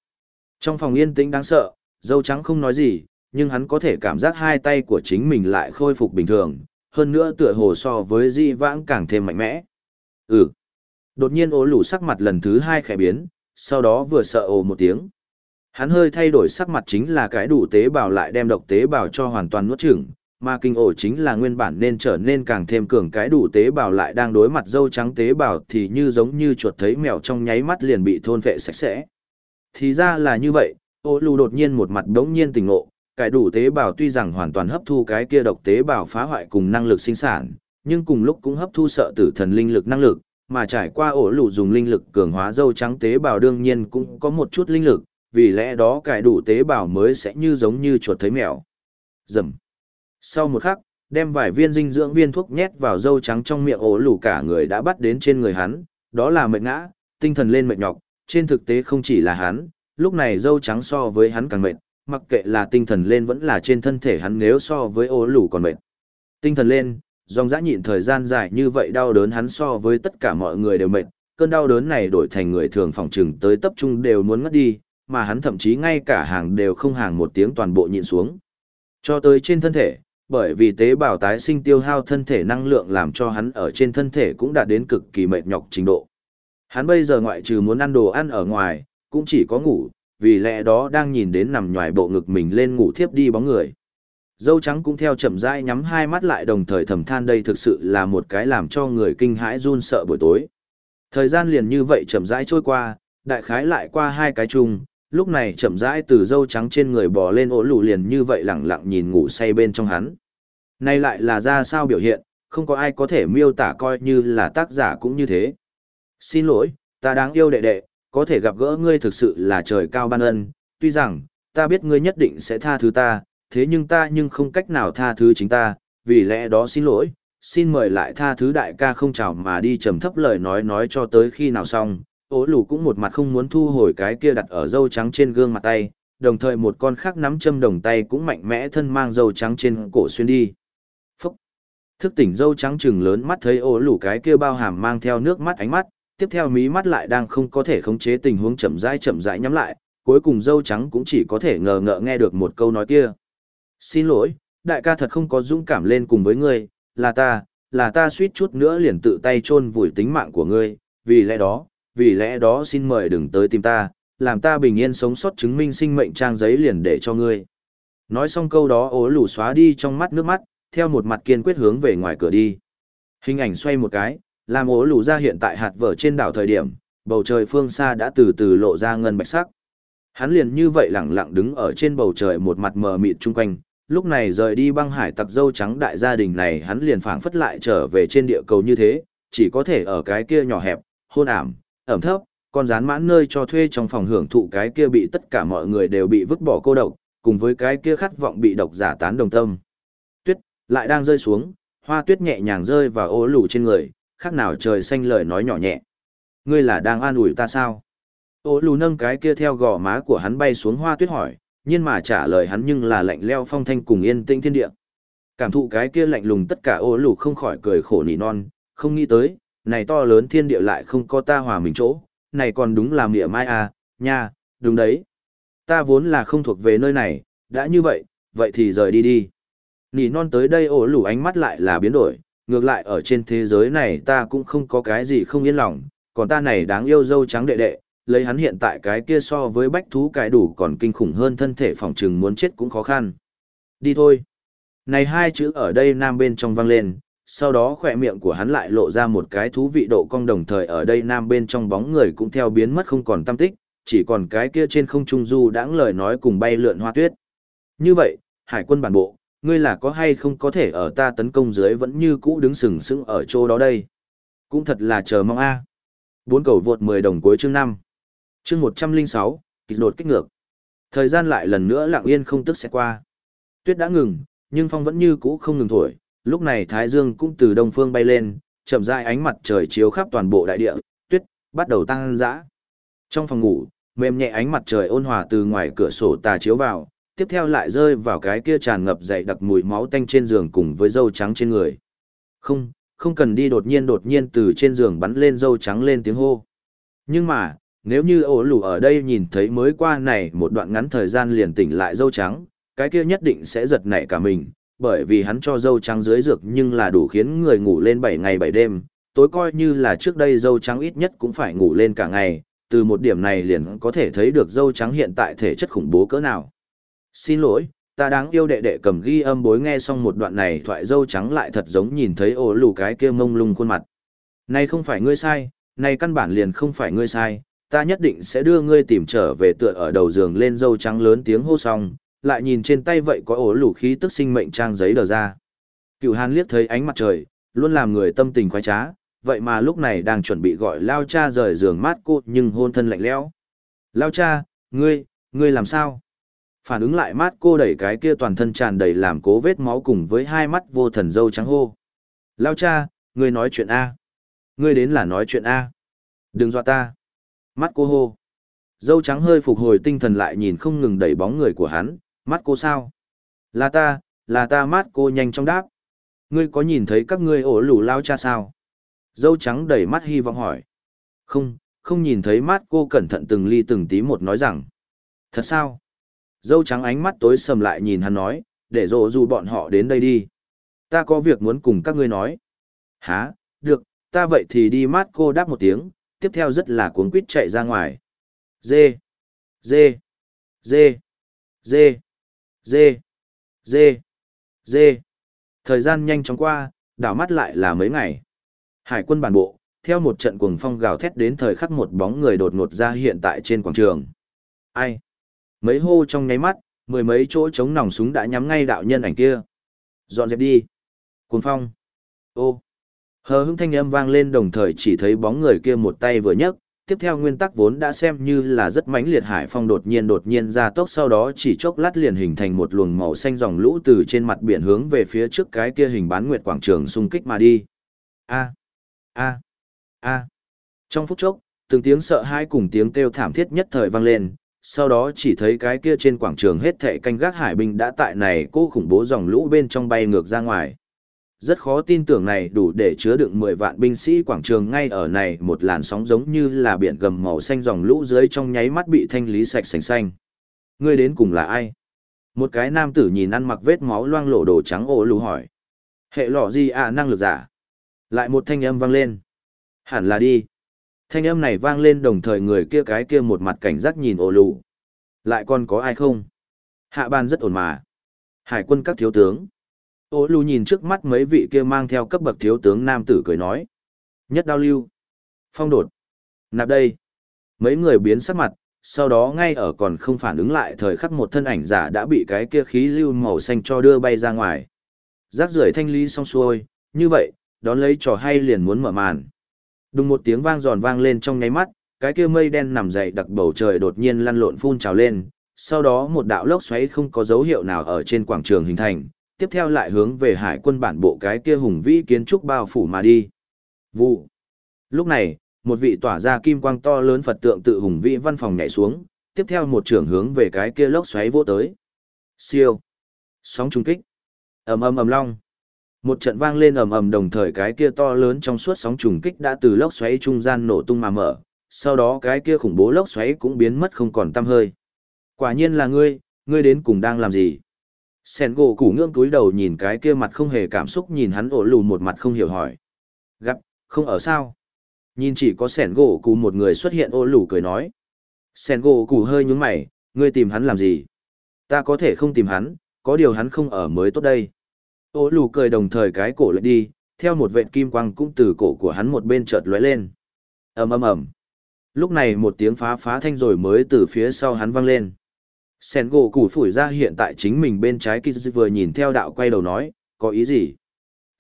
S1: Trong phòng yên tĩnh đáng sợ, dâu trắng không nói gì, nhưng hắn có thể cảm giác hai tay của chính mình lại khôi phục bình thường, hơn nữa tựa hồ so với di vãng càng thêm mạnh mẽ. Ừ. Đột nhiên ố lủ sắc mặt lần thứ hai khẽ biến, sau đó vừa sợ ồ một tiếng. Hắn hơi thay đổi sắc mặt chính là cái đủ tế bào lại đem độc tế bào cho hoàn toàn nuốt chửng, mà kinh ổ chính là nguyên bản nên trở nên càng thêm cường cái đủ tế bào lại đang đối mặt dâu trắng tế bào thì như giống như chuột thấy mèo trong nháy mắt liền bị thôn vệ sạch sẽ. Thì ra là như vậy, ô lù đột nhiên một mặt đống nhiên tỉnh ngộ, cải đủ tế bào tuy rằng hoàn toàn hấp thu cái kia độc tế bào phá hoại cùng năng lực sinh sản, nhưng cùng lúc cũng hấp thu sợ tử thần linh lực năng lực, mà trải qua ổ lù dùng linh lực cường hóa dâu trắng tế bào đương nhiên cũng có một chút linh lực, vì lẽ đó cải đủ tế bào mới sẽ như giống như chuột thấy mèo. Dầm. Sau một khắc, đem vài viên dinh dưỡng viên thuốc nhét vào dâu trắng trong miệng ổ lù cả người đã bắt đến trên người hắn, đó là mệt ngã, tinh thần lên mệt nhọc, trên thực tế không chỉ là hắn, lúc này dâu trắng so với hắn càng mệt, mặc kệ là tinh thần lên vẫn là trên thân thể hắn nếu so với ô lù còn mệt. Tinh thần lên, dòng dã nhịn thời gian dài như vậy đau đớn hắn so với tất cả mọi người đều mệt, cơn đau đớn này đổi thành người thường phòng trừng tới tập trung đều muốn ngất đi, mà hắn thậm chí ngay cả hàng đều không hàng một tiếng toàn bộ nhịn xuống. Cho tới trên thân thể, bởi vì tế bào tái sinh tiêu hao thân thể năng lượng làm cho hắn ở trên thân thể cũng đạt đến cực kỳ mệt nhọc trình độ. Hắn bây giờ ngoại trừ muốn ăn đồ ăn ở ngoài, cũng chỉ có ngủ, vì lẽ đó đang nhìn đến nằm nhòi bộ ngực mình lên ngủ thiếp đi bóng người. Dâu trắng cũng theo chậm rãi nhắm hai mắt lại đồng thời thầm than đây thực sự là một cái làm cho người kinh hãi run sợ buổi tối. Thời gian liền như vậy chậm rãi trôi qua, đại khái lại qua hai cái chung, lúc này chậm rãi từ dâu trắng trên người bò lên ổ lù liền như vậy lẳng lặng nhìn ngủ say bên trong hắn. Nay lại là ra sao biểu hiện, không có ai có thể miêu tả coi như là tác giả cũng như thế. Xin lỗi, ta đáng yêu đệ đệ, có thể gặp gỡ ngươi thực sự là trời cao ban ân, tuy rằng, ta biết ngươi nhất định sẽ tha thứ ta, thế nhưng ta nhưng không cách nào tha thứ chính ta, vì lẽ đó xin lỗi, xin mời lại tha thứ đại ca không chào mà đi trầm thấp lời nói nói cho tới khi nào xong, ố lù cũng một mặt không muốn thu hồi cái kia đặt ở dâu trắng trên gương mặt tay, đồng thời một con khác nắm châm đồng tay cũng mạnh mẽ thân mang dâu trắng trên cổ xuyên đi. Phúc! Thức tỉnh dâu trắng trừng lớn mắt thấy ố lù cái kia bao hàm mang theo nước mắt ánh mắt, tiếp theo mí mắt lại đang không có thể khống chế tình huống chậm rãi chậm rãi nhắm lại, cuối cùng dâu trắng cũng chỉ có thể ngờ ngợ nghe được một câu nói kia. Xin lỗi, đại ca thật không có dũng cảm lên cùng với ngươi, là ta, là ta suýt chút nữa liền tự tay chôn vùi tính mạng của ngươi, vì lẽ đó, vì lẽ đó xin mời đừng tới tìm ta, làm ta bình yên sống sót chứng minh sinh mệnh trang giấy liền để cho ngươi. Nói xong câu đó ố lù xóa đi trong mắt nước mắt, theo một mặt kiên quyết hướng về ngoài cửa đi. Hình ảnh xoay một cái, làm ố lù ra hiện tại hạt vở trên đảo thời điểm, bầu trời phương xa đã từ từ lộ ra ngân bạch sắc. Hắn liền như vậy lẳng lặng đứng ở trên bầu trời một mặt mờ mịt chung quanh, lúc này rời đi băng hải tặc dâu trắng đại gia đình này hắn liền phảng phất lại trở về trên địa cầu như thế, chỉ có thể ở cái kia nhỏ hẹp, hôn ảm, ẩm thấp, con rán mãn nơi cho thuê trong phòng hưởng thụ cái kia bị tất cả mọi người đều bị vứt bỏ cô độc, cùng với cái kia khát vọng bị độc giả tán đồng tâm. Tuyết, lại đang rơi xuống, hoa tuyết nhẹ nhàng rơi vào ô lù trên người, khác nào trời xanh lời nói nhỏ nhẹ. Ngươi là đang an ủi ta sao? Ô lù nâng cái kia theo gò má của hắn bay xuống hoa tuyết hỏi, nhưng mà trả lời hắn nhưng là lạnh leo phong thanh cùng yên tĩnh thiên địa. Cảm thụ cái kia lạnh lùng tất cả ô lù không khỏi cười khổ nỉ non, không nghĩ tới, này to lớn thiên địa lại không có ta hòa mình chỗ, này còn đúng là mỉa mai à, nha, đúng đấy. Ta vốn là không thuộc về nơi này, đã như vậy, vậy thì rời đi đi. Nỉ non tới đây ổ lủ ánh mắt lại là biến đổi, ngược lại ở trên thế giới này ta cũng không có cái gì không yên lòng, còn ta này đáng yêu dâu trắng đệ đệ, lấy hắn hiện tại cái kia so với bách thú cái đủ còn kinh khủng hơn thân thể phòng trừng muốn chết cũng khó khăn. Đi thôi. Này hai chữ ở đây nam bên trong vang lên, sau đó khỏe miệng của hắn lại lộ ra một cái thú vị độ cong đồng thời ở đây nam bên trong bóng người cũng theo biến mất không còn tâm tích, chỉ còn cái kia trên không trung du đãng lời nói cùng bay lượn hoa tuyết. Như vậy, hải quân bản bộ, ngươi là có hay không có thể ở ta tấn công dưới vẫn như cũ đứng sừng sững ở chỗ đó đây. Cũng thật là chờ mong a. Bốn cầu vượt 10 đồng cuối chương 5. Chương 106, kịch đột kích ngược. Thời gian lại lần nữa lặng yên không tức sẽ qua. Tuyết đã ngừng, nhưng phong vẫn như cũ không ngừng thổi, lúc này Thái Dương cũng từ đông phương bay lên, chậm rãi ánh mặt trời chiếu khắp toàn bộ đại địa, tuyết bắt đầu tăng dã. Trong phòng ngủ, mềm nhẹ ánh mặt trời ôn hòa từ ngoài cửa sổ tà chiếu vào, tiếp theo lại rơi vào cái kia tràn ngập dậy đặc mùi máu tanh trên giường cùng với dâu trắng trên người. Không, không cần đi đột nhiên đột nhiên từ trên giường bắn lên dâu trắng lên tiếng hô. Nhưng mà, nếu như ổ lù ở đây nhìn thấy mới qua này một đoạn ngắn thời gian liền tỉnh lại dâu trắng, cái kia nhất định sẽ giật nảy cả mình, bởi vì hắn cho dâu trắng dưới dược nhưng là đủ khiến người ngủ lên 7 ngày 7 đêm, tối coi như là trước đây dâu trắng ít nhất cũng phải ngủ lên cả ngày, từ một điểm này liền có thể thấy được dâu trắng hiện tại thể chất khủng bố cỡ nào. Xin lỗi, ta đáng yêu đệ đệ cầm ghi âm bối nghe xong một đoạn này thoại dâu trắng lại thật giống nhìn thấy ổ lù cái kia mông lung khuôn mặt. Này không phải ngươi sai, này căn bản liền không phải ngươi sai, ta nhất định sẽ đưa ngươi tìm trở về tựa ở đầu giường lên dâu trắng lớn tiếng hô xong, lại nhìn trên tay vậy có ổ lù khí tức sinh mệnh trang giấy đờ ra. Cựu hàn liếc thấy ánh mặt trời, luôn làm người tâm tình khoái trá, vậy mà lúc này đang chuẩn bị gọi lao cha rời giường mát cô nhưng hôn thân lạnh lẽo. Lao cha, ngươi, ngươi làm sao? Phản ứng lại mát cô đẩy cái kia toàn thân tràn đầy làm cố vết máu cùng với hai mắt vô thần dâu trắng hô. Lao cha, ngươi nói chuyện A. Ngươi đến là nói chuyện A. Đừng dọa ta. Mắt cô hô. Dâu trắng hơi phục hồi tinh thần lại nhìn không ngừng đẩy bóng người của hắn, mắt cô sao? Là ta, là ta mắt cô nhanh trong đáp. Ngươi có nhìn thấy các ngươi ổ lù lao cha sao? Dâu trắng đẩy mắt hy vọng hỏi. Không, không nhìn thấy mắt cô cẩn thận từng ly từng tí một nói rằng. Thật sao? Dâu trắng ánh mắt tối sầm lại nhìn hắn nói, để rộ dù bọn họ đến đây đi. Ta có việc muốn cùng các ngươi nói. Hả, được, ta vậy thì đi mát cô đáp một tiếng, tiếp theo rất là cuốn quýt chạy ra ngoài. Dê, dê, dê, dê, dê, dê, dê. Thời gian nhanh chóng qua, đảo mắt lại là mấy ngày. Hải quân bản bộ, theo một trận cuồng phong gào thét đến thời khắc một bóng người đột ngột ra hiện tại trên quảng trường. Ai? Mấy hô trong nháy mắt, mười mấy chỗ chống nòng súng đã nhắm ngay đạo nhân ảnh kia. Dọn dẹp đi. Cuồng phong. Ô. Hờ hững thanh âm vang lên đồng thời chỉ thấy bóng người kia một tay vừa nhấc, tiếp theo nguyên tắc vốn đã xem như là rất mãnh liệt hải phong đột nhiên đột nhiên ra tốc sau đó chỉ chốc lát liền hình thành một luồng màu xanh dòng lũ từ trên mặt biển hướng về phía trước cái kia hình bán nguyệt quảng trường xung kích mà đi. A a a Trong phút chốc, từng tiếng sợ hãi cùng tiếng kêu thảm thiết nhất thời vang lên, sau đó chỉ thấy cái kia trên quảng trường hết thệ canh gác hải binh đã tại này cố khủng bố dòng lũ bên trong bay ngược ra ngoài. Rất khó tin tưởng này đủ để chứa đựng 10 vạn binh sĩ quảng trường ngay ở này một làn sóng giống như là biển gầm màu xanh dòng lũ dưới trong nháy mắt bị thanh lý sạch sành xanh. Ngươi đến cùng là ai? Một cái nam tử nhìn ăn mặc vết máu loang lổ đồ trắng ổ lù hỏi. Hệ lọ gì à năng lực giả? Lại một thanh âm vang lên. Hẳn là đi. Thanh âm này vang lên đồng thời người kia cái kia một mặt cảnh giác nhìn ổ lù. Lại còn có ai không? Hạ ban rất ổn mà. Hải quân các thiếu tướng. Ô lù nhìn trước mắt mấy vị kia mang theo cấp bậc thiếu tướng nam tử cười nói. Nhất đao lưu. Phong đột. Nạp đây. Mấy người biến sắc mặt, sau đó ngay ở còn không phản ứng lại thời khắc một thân ảnh giả đã bị cái kia khí lưu màu xanh cho đưa bay ra ngoài. Rác rưởi thanh lý xong xuôi, như vậy, đón lấy trò hay liền muốn mở màn. Đùng một tiếng vang giòn vang lên trong nháy mắt, cái kia mây đen nằm dậy đặc bầu trời đột nhiên lăn lộn phun trào lên, sau đó một đạo lốc xoáy không có dấu hiệu nào ở trên quảng trường hình thành, tiếp theo lại hướng về hải quân bản bộ cái kia hùng vĩ kiến trúc bao phủ mà đi. Vụ. Lúc này, một vị tỏa ra kim quang to lớn Phật tượng tự hùng vĩ văn phòng nhảy xuống, tiếp theo một trưởng hướng về cái kia lốc xoáy vô tới. Siêu. Sóng trung kích. ầm ầm ầm long. Một trận vang lên ầm ầm đồng thời cái kia to lớn trong suốt sóng trùng kích đã từ lốc xoáy trung gian nổ tung mà mở, sau đó cái kia khủng bố lốc xoáy cũng biến mất không còn tăm hơi. Quả nhiên là ngươi, ngươi đến cùng đang làm gì? Sen gỗ củ ngưỡng túi đầu nhìn cái kia mặt không hề cảm xúc nhìn hắn ổ lù một mặt không hiểu hỏi. Gặp, không ở sao? Nhìn chỉ có sẻn gỗ cù một người xuất hiện ô lù cười nói. Sẻn gỗ cù hơi nhúng mày, ngươi tìm hắn làm gì? Ta có thể không tìm hắn, có điều hắn không ở mới tốt đây. Ô lù cười đồng thời cái cổ lại đi, theo một vệt kim quang cũng từ cổ của hắn một bên chợt lóe lên. ầm ầm ầm. Lúc này một tiếng phá phá thanh rồi mới từ phía sau hắn vang lên. Sen gỗ củ phủi ra hiện tại chính mình bên trái Kiz vừa nhìn theo đạo quay đầu nói, có ý gì?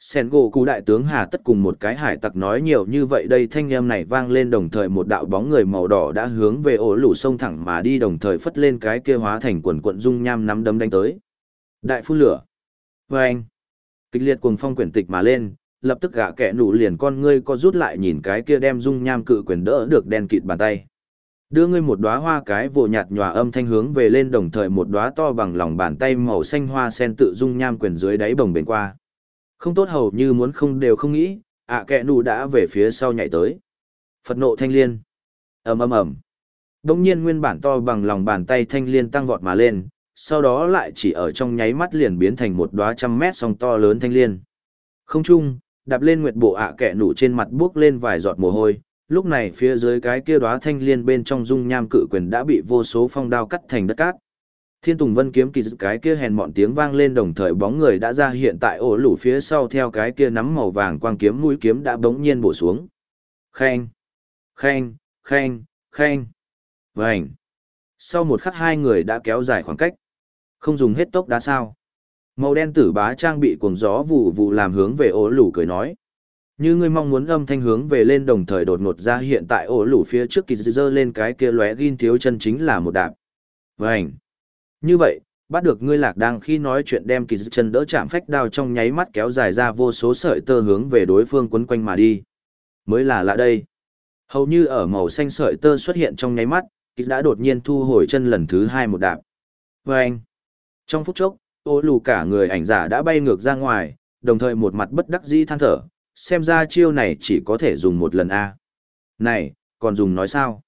S1: Sen gỗ cụ đại tướng Hà Tất cùng một cái hải tặc nói nhiều như vậy đây thanh âm này vang lên đồng thời một đạo bóng người màu đỏ đã hướng về ổ lũ sông thẳng mà đi đồng thời phất lên cái kia hóa thành quần quận dung nham nắm đấm đánh tới. Đại phun lửa. Và anh. Kịch liệt cuồng phong quyển tịch mà lên, lập tức gã kẻ nụ liền con ngươi co rút lại nhìn cái kia đem dung nham cự quyền đỡ được đen kịt bàn tay. Đưa ngươi một đóa hoa cái vồ nhạt nhòa âm thanh hướng về lên đồng thời một đóa to bằng lòng bàn tay màu xanh hoa sen tự dung nham quyền dưới đáy bồng bềnh qua. Không tốt hầu như muốn không đều không nghĩ, ạ à kẹ nụ đã về phía sau nhảy tới. Phật nộ thanh liên. ầm ầm ầm. Đông nhiên nguyên bản to bằng lòng bàn tay thanh liên tăng vọt mà lên, sau đó lại chỉ ở trong nháy mắt liền biến thành một đóa trăm mét song to lớn thanh liên. Không chung, đạp lên nguyệt bộ ạ à kẹ nụ trên mặt bước lên vài giọt mồ hôi, lúc này phía dưới cái kia đóa thanh liên bên trong dung nham cự quyền đã bị vô số phong đao cắt thành đất cát. Thiên Tùng Vân kiếm kỳ dứt cái kia hèn mọn tiếng vang lên đồng thời bóng người đã ra hiện tại ổ lũ phía sau theo cái kia nắm màu vàng quang kiếm mũi kiếm đã bỗng nhiên bổ xuống. Khen, khen, khen, khen. Vành. Sau một khắc hai người đã kéo dài khoảng cách. Không dùng hết tốc đá sao. Màu đen tử bá trang bị cuồng gió vụ vụ làm hướng về ổ lũ cười nói. Như ngươi mong muốn âm thanh hướng về lên đồng thời đột ngột ra hiện tại ổ lũ phía trước kỳ dơ lên cái kia lóe ghin thiếu chân chính là một đạp. Vành như vậy, bắt được ngươi lạc đang khi nói chuyện đem kỳ chân đỡ chạm phách đao trong nháy mắt kéo dài ra vô số sợi tơ hướng về đối phương quấn quanh mà đi. Mới là lạ đây. Hầu như ở màu xanh sợi tơ xuất hiện trong nháy mắt, kỳ đã đột nhiên thu hồi chân lần thứ hai một đạp. Và anh. Trong phút chốc, ô lù cả người ảnh giả đã bay ngược ra ngoài, đồng thời một mặt bất đắc dĩ than thở, xem ra chiêu này chỉ có thể dùng một lần a. Này, còn dùng nói sao?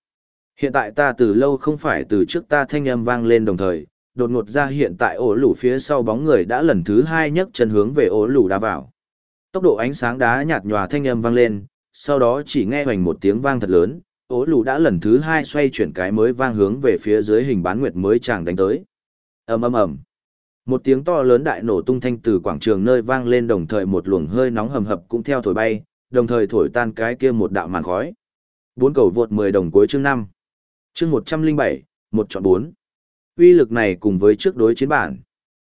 S1: Hiện tại ta từ lâu không phải từ trước ta thanh âm vang lên đồng thời, đột ngột ra hiện tại ổ lù phía sau bóng người đã lần thứ hai nhấc chân hướng về ổ lù đá vào. Tốc độ ánh sáng đá nhạt nhòa thanh âm vang lên, sau đó chỉ nghe hoành một tiếng vang thật lớn, ổ lù đã lần thứ hai xoay chuyển cái mới vang hướng về phía dưới hình bán nguyệt mới chàng đánh tới. ầm ầm ầm, một tiếng to lớn đại nổ tung thanh từ quảng trường nơi vang lên đồng thời một luồng hơi nóng hầm hập cũng theo thổi bay, đồng thời thổi tan cái kia một đạo màn khói. Bốn cầu vượt 10 đồng cuối chương 5. Chương 107, một chọn 4 uy lực này cùng với trước đối chiến bản.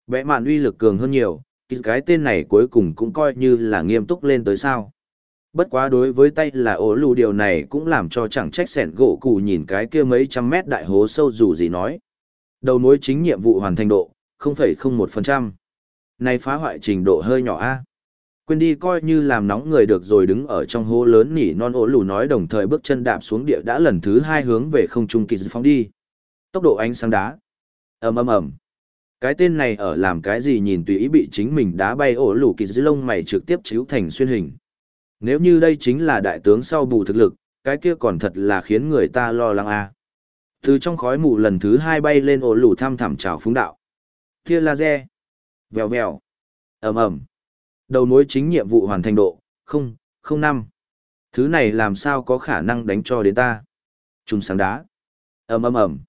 S1: Vẽ mạn uy lực cường hơn nhiều, cái tên này cuối cùng cũng coi như là nghiêm túc lên tới sao. Bất quá đối với tay là ố lù điều này cũng làm cho chẳng trách sẻn gỗ cụ nhìn cái kia mấy trăm mét đại hố sâu dù gì nói. Đầu mối chính nhiệm vụ hoàn thành độ, 0,01%. Này phá hoại trình độ hơi nhỏ a. Quên đi coi như làm nóng người được rồi đứng ở trong hố lớn nỉ non ố lù nói đồng thời bước chân đạp xuống địa đã lần thứ hai hướng về không trung kỳ phóng đi. Tốc độ ánh sáng đá ầm ầm ầm cái tên này ở làm cái gì nhìn tùy ý bị chính mình đá bay ổ lủ kỳ dư lông mày trực tiếp chiếu thành xuyên hình nếu như đây chính là đại tướng sau bù thực lực cái kia còn thật là khiến người ta lo lắng a à. từ trong khói mù lần thứ hai bay lên ổ lủ thăm thẳm trào phúng đạo kia laser vèo vèo ầm ầm đầu mối chính nhiệm vụ hoàn thành độ không không năm thứ này làm sao có khả năng đánh cho đến ta trùng sáng đá ầm ầm ầm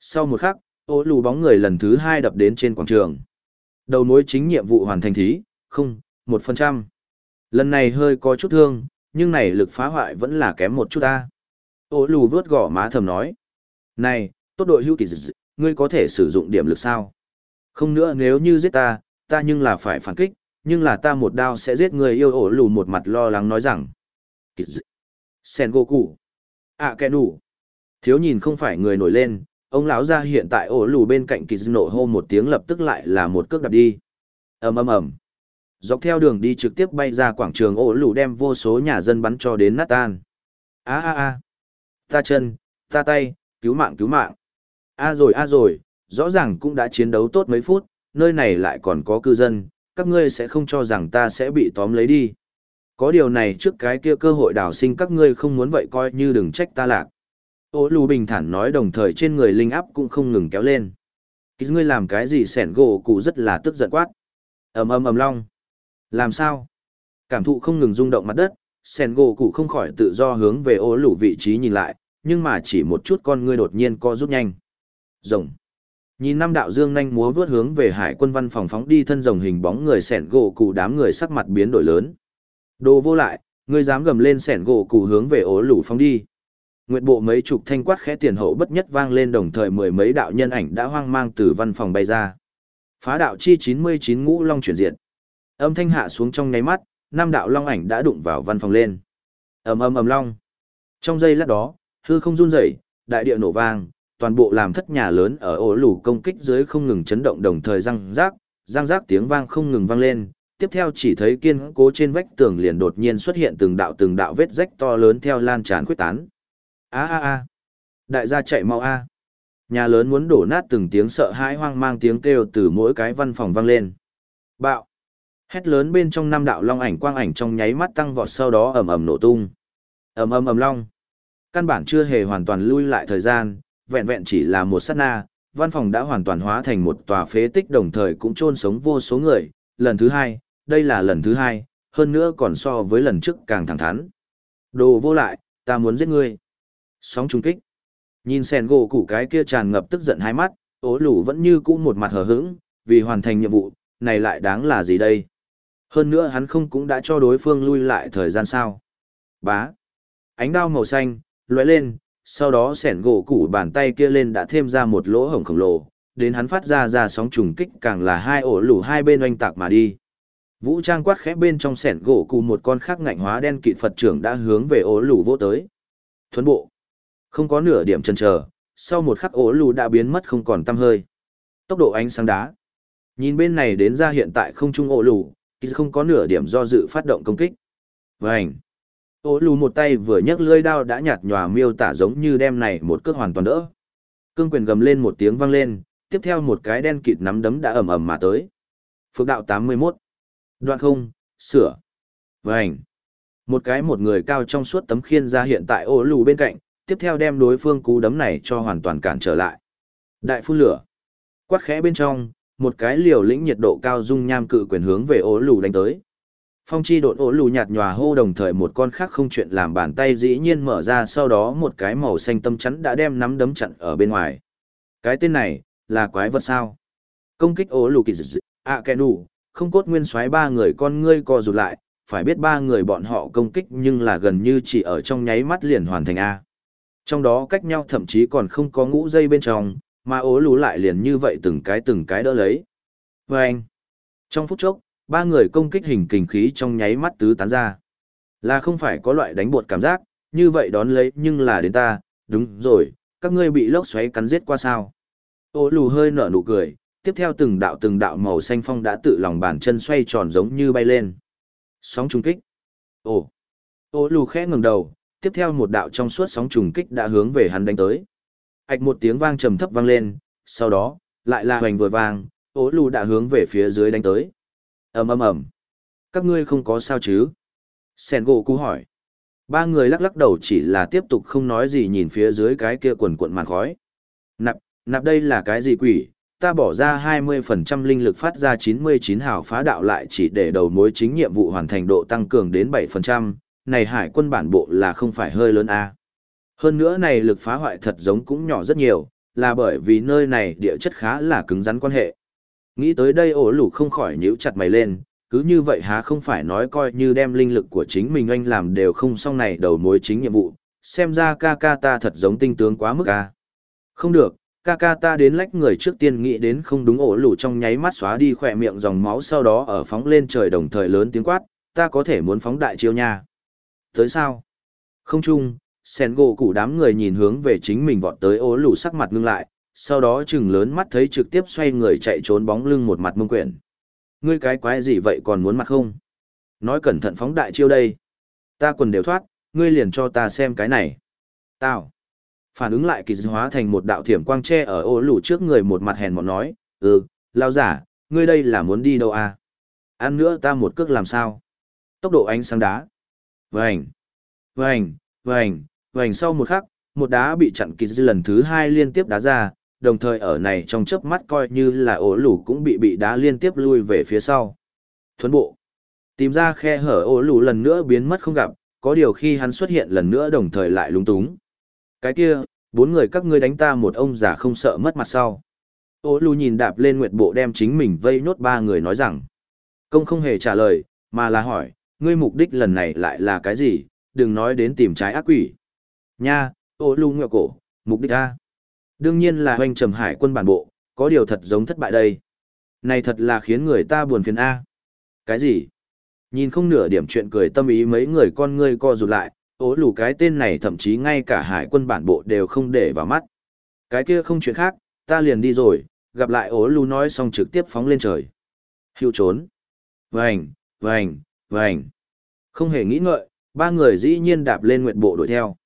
S1: sau một khắc ô lù bóng người lần thứ hai đập đến trên quảng trường. Đầu mối chính nhiệm vụ hoàn thành thí, không, một phần trăm. Lần này hơi có chút thương, nhưng này lực phá hoại vẫn là kém một chút ta. Ô lù vớt gỏ má thầm nói. Này, tốt đội hữu kỳ dị, ngươi có thể sử dụng điểm lực sao? Không nữa nếu như giết ta, ta nhưng là phải phản kích, nhưng là ta một đao sẽ giết người yêu ổ lù một mặt lo lắng nói rằng. Sen Goku. À kẻ đủ. Thiếu nhìn không phải người nổi lên, ông lão ra hiện tại ổ lù bên cạnh kỳ nổ hô một tiếng lập tức lại là một cước đạp đi ầm ầm ầm dọc theo đường đi trực tiếp bay ra quảng trường ổ lù đem vô số nhà dân bắn cho đến nát tan a a a ta chân ta tay cứu mạng cứu mạng a rồi a rồi rõ ràng cũng đã chiến đấu tốt mấy phút nơi này lại còn có cư dân các ngươi sẽ không cho rằng ta sẽ bị tóm lấy đi. Có điều này trước cái kia cơ hội đào sinh các ngươi không muốn vậy coi như đừng trách ta lạc. Ô lù bình thản nói đồng thời trên người linh áp cũng không ngừng kéo lên. Cái ngươi làm cái gì sẻn gỗ cụ rất là tức giận quát. ầm ầm ầm long. Làm sao? Cảm thụ không ngừng rung động mặt đất, sẻn gỗ cụ không khỏi tự do hướng về ô lù vị trí nhìn lại, nhưng mà chỉ một chút con ngươi đột nhiên co rút nhanh. Rồng. Nhìn năm đạo dương nhanh múa vớt hướng về hải quân văn phòng phóng đi thân rồng hình bóng người sẻn gỗ cụ đám người sắc mặt biến đổi lớn. Đồ vô lại, ngươi dám gầm lên sẻn gỗ cụ hướng về ố lũ phóng đi. nguyện bộ mấy chục thanh quát khẽ tiền hậu bất nhất vang lên đồng thời mười mấy đạo nhân ảnh đã hoang mang từ văn phòng bay ra. Phá đạo chi 99 ngũ long chuyển diện. Âm thanh hạ xuống trong nháy mắt, năm đạo long ảnh đã đụng vào văn phòng lên. Ầm ầm ầm long. Trong giây lát đó, hư không run rẩy, đại địa nổ vang, toàn bộ làm thất nhà lớn ở ổ lù công kích dưới không ngừng chấn động đồng thời răng rác, răng rác tiếng vang không ngừng vang lên, tiếp theo chỉ thấy kiên cố trên vách tường liền đột nhiên xuất hiện từng đạo từng đạo vết rách to lớn theo lan tràn khuyết tán. A a a. Đại gia chạy mau a. Nhà lớn muốn đổ nát từng tiếng sợ hãi hoang mang tiếng kêu từ mỗi cái văn phòng vang lên. Bạo. Hét lớn bên trong năm đạo long ảnh quang ảnh trong nháy mắt tăng vọt sau đó ầm ầm nổ tung. Ầm ầm ầm long. Căn bản chưa hề hoàn toàn lui lại thời gian, vẹn vẹn chỉ là một sát na, văn phòng đã hoàn toàn hóa thành một tòa phế tích đồng thời cũng chôn sống vô số người, lần thứ hai, đây là lần thứ hai, hơn nữa còn so với lần trước càng thẳng thắn. Đồ vô lại, ta muốn giết ngươi. Sóng trung kích. Nhìn sen gỗ củ cái kia tràn ngập tức giận hai mắt, ố lủ vẫn như cũ một mặt hờ hững, vì hoàn thành nhiệm vụ, này lại đáng là gì đây? Hơn nữa hắn không cũng đã cho đối phương lui lại thời gian sao. Bá. Ánh đao màu xanh, lóe lên, sau đó sẻn gỗ củ bàn tay kia lên đã thêm ra một lỗ hổng khổng lồ, đến hắn phát ra ra sóng trùng kích càng là hai ổ lủ hai bên oanh tạc mà đi. Vũ trang quát khẽ bên trong sẻn gỗ cù một con khác ngạnh hóa đen kịt Phật trưởng đã hướng về ổ lủ vô tới. Thuấn bộ. Không có nửa điểm chần chờ, sau một khắc ổ lủ đã biến mất không còn tăm hơi. Tốc độ ánh sáng đá. Nhìn bên này đến ra hiện tại không trung ổ lủ, không có nửa điểm do dự phát động công kích. Vành. Ô lù một tay vừa nhấc lưỡi đao đã nhạt nhòa miêu tả giống như đem này một cước hoàn toàn đỡ. Cương quyền gầm lên một tiếng vang lên, tiếp theo một cái đen kịt nắm đấm đã ầm ầm mà tới. Phước đạo 81. Đoạn không, sửa. Vành. Một cái một người cao trong suốt tấm khiên ra hiện tại ô lù bên cạnh, tiếp theo đem đối phương cú đấm này cho hoàn toàn cản trở lại. Đại phun lửa. Quát khẽ bên trong, một cái liều lĩnh nhiệt độ cao dung nham cự quyền hướng về ô lù đánh tới. Phong chi độn ổ lù nhạt nhòa hô đồng thời một con khác không chuyện làm bàn tay dĩ nhiên mở ra sau đó một cái màu xanh tâm chắn đã đem nắm đấm chặn ở bên ngoài. Cái tên này, là quái vật sao? Công kích ố lù kỳ dị, ạ kẻ đủ, không cốt nguyên xoáy ba người con ngươi co rụt lại, phải biết ba người bọn họ công kích nhưng là gần như chỉ ở trong nháy mắt liền hoàn thành A. Trong đó cách nhau thậm chí còn không có ngũ dây bên trong, mà ố lù lại liền như vậy từng cái từng cái đỡ lấy. vê anh, trong phút chốc, ba người công kích hình kình khí trong nháy mắt tứ tán ra. Là không phải có loại đánh bột cảm giác, như vậy đón lấy nhưng là đến ta, đúng rồi, các ngươi bị lốc xoáy cắn giết qua sao. Ô lù hơi nở nụ cười, tiếp theo từng đạo từng đạo màu xanh phong đã tự lòng bàn chân xoay tròn giống như bay lên. Sóng trùng kích. Ồ. Ô lù khẽ ngừng đầu, tiếp theo một đạo trong suốt sóng trùng kích đã hướng về hắn đánh tới. Hạch một tiếng vang trầm thấp vang lên, sau đó, lại là hoành vừa vang, ố lù đã hướng về phía dưới đánh tới ầm ầm ầm Các ngươi không có sao chứ? Sen gỗ cú hỏi. Ba người lắc lắc đầu chỉ là tiếp tục không nói gì nhìn phía dưới cái kia quần cuộn màn khói. Nạp, nạp đây là cái gì quỷ? Ta bỏ ra 20% linh lực phát ra 99 hào phá đạo lại chỉ để đầu mối chính nhiệm vụ hoàn thành độ tăng cường đến 7%, này hải quân bản bộ là không phải hơi lớn a à? Hơn nữa này lực phá hoại thật giống cũng nhỏ rất nhiều, là bởi vì nơi này địa chất khá là cứng rắn quan hệ. Nghĩ tới đây ổ lủ không khỏi nhíu chặt mày lên, cứ như vậy há không phải nói coi như đem linh lực của chính mình anh làm đều không xong này đầu mối chính nhiệm vụ, xem ra ca ca ta thật giống tinh tướng quá mức a. Không được, ca ca ta đến lách người trước tiên nghĩ đến không đúng ổ lủ trong nháy mắt xóa đi khỏe miệng dòng máu sau đó ở phóng lên trời đồng thời lớn tiếng quát, ta có thể muốn phóng đại chiêu nha. Tới sao? Không chung, sen gỗ cụ đám người nhìn hướng về chính mình vọt tới ố lù sắc mặt ngưng lại sau đó chừng lớn mắt thấy trực tiếp xoay người chạy trốn bóng lưng một mặt mông quyển. Ngươi cái quái gì vậy còn muốn mặt không? Nói cẩn thận phóng đại chiêu đây. Ta quần đều thoát ngươi liền cho ta xem cái này. Tao. Phản ứng lại kỳ hóa thành một đạo thiểm quang tre ở ô lù trước người một mặt hèn mọn nói ừ lao giả ngươi đây là muốn đi đâu à? Ăn nữa ta một cước làm sao? Tốc độ ánh sáng đá. Vành, vành, vành, vành. Sau một khắc, một đá bị chặn kỳ dư lần thứ hai liên tiếp đá ra, đồng thời ở này trong chớp mắt coi như là ổ lù cũng bị bị đá liên tiếp lui về phía sau. Thuấn bộ. Tìm ra khe hở ổ lù lần nữa biến mất không gặp, có điều khi hắn xuất hiện lần nữa đồng thời lại lúng túng. Cái kia, bốn người các ngươi đánh ta một ông già không sợ mất mặt sau. Ô lù nhìn đạp lên nguyệt bộ đem chính mình vây nốt ba người nói rằng. Công không hề trả lời, mà là hỏi, ngươi mục đích lần này lại là cái gì, đừng nói đến tìm trái ác quỷ. Nha, ô lù nguyệt cổ, mục đích A. Đương nhiên là hoành trầm hải quân bản bộ, có điều thật giống thất bại đây. Này thật là khiến người ta buồn phiền A. Cái gì? Nhìn không nửa điểm chuyện cười tâm ý mấy người con ngươi co rụt lại, ố lù cái tên này thậm chí ngay cả hải quân bản bộ đều không để vào mắt. Cái kia không chuyện khác, ta liền đi rồi, gặp lại ố lù nói xong trực tiếp phóng lên trời. hưu trốn. Vành, vành, vành. Không hề nghĩ ngợi, ba người dĩ nhiên đạp lên nguyện bộ đuổi theo.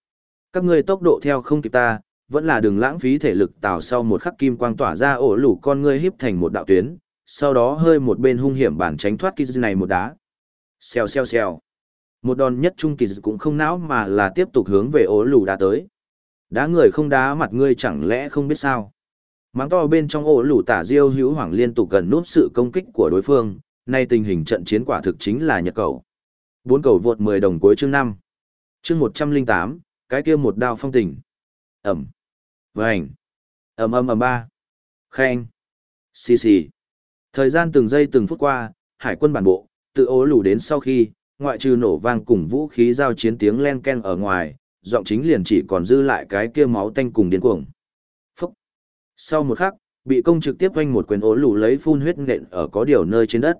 S1: Các ngươi tốc độ theo không kịp ta, vẫn là đừng lãng phí thể lực tào sau một khắc kim quang tỏa ra ổ lủ con ngươi híp thành một đạo tuyến, sau đó hơi một bên hung hiểm bản tránh thoát kỳ này một đá. Xèo xèo xèo. Một đòn nhất trung kỳ cũng không não mà là tiếp tục hướng về ổ lủ đá tới. Đá người không đá mặt ngươi chẳng lẽ không biết sao. Máng to bên trong ổ lủ tả diêu hữu hoàng liên tục gần núp sự công kích của đối phương, nay tình hình trận chiến quả thực chính là nhật cầu. Bốn cầu vượt 10 đồng cuối chương 5. Chương 108, cái kia một đao phong tình. Ẩm. Vành. ầm ầm ầm ba. Khen. Xì xì. Thời gian từng giây từng phút qua, hải quân bản bộ, tự ố lù đến sau khi, ngoại trừ nổ vang cùng vũ khí giao chiến tiếng len ken ở ngoài, giọng chính liền chỉ còn dư lại cái kia máu tanh cùng điên cuồng. Phúc! Sau một khắc, bị công trực tiếp quanh một quyền ố lù lấy phun huyết nện ở có điều nơi trên đất.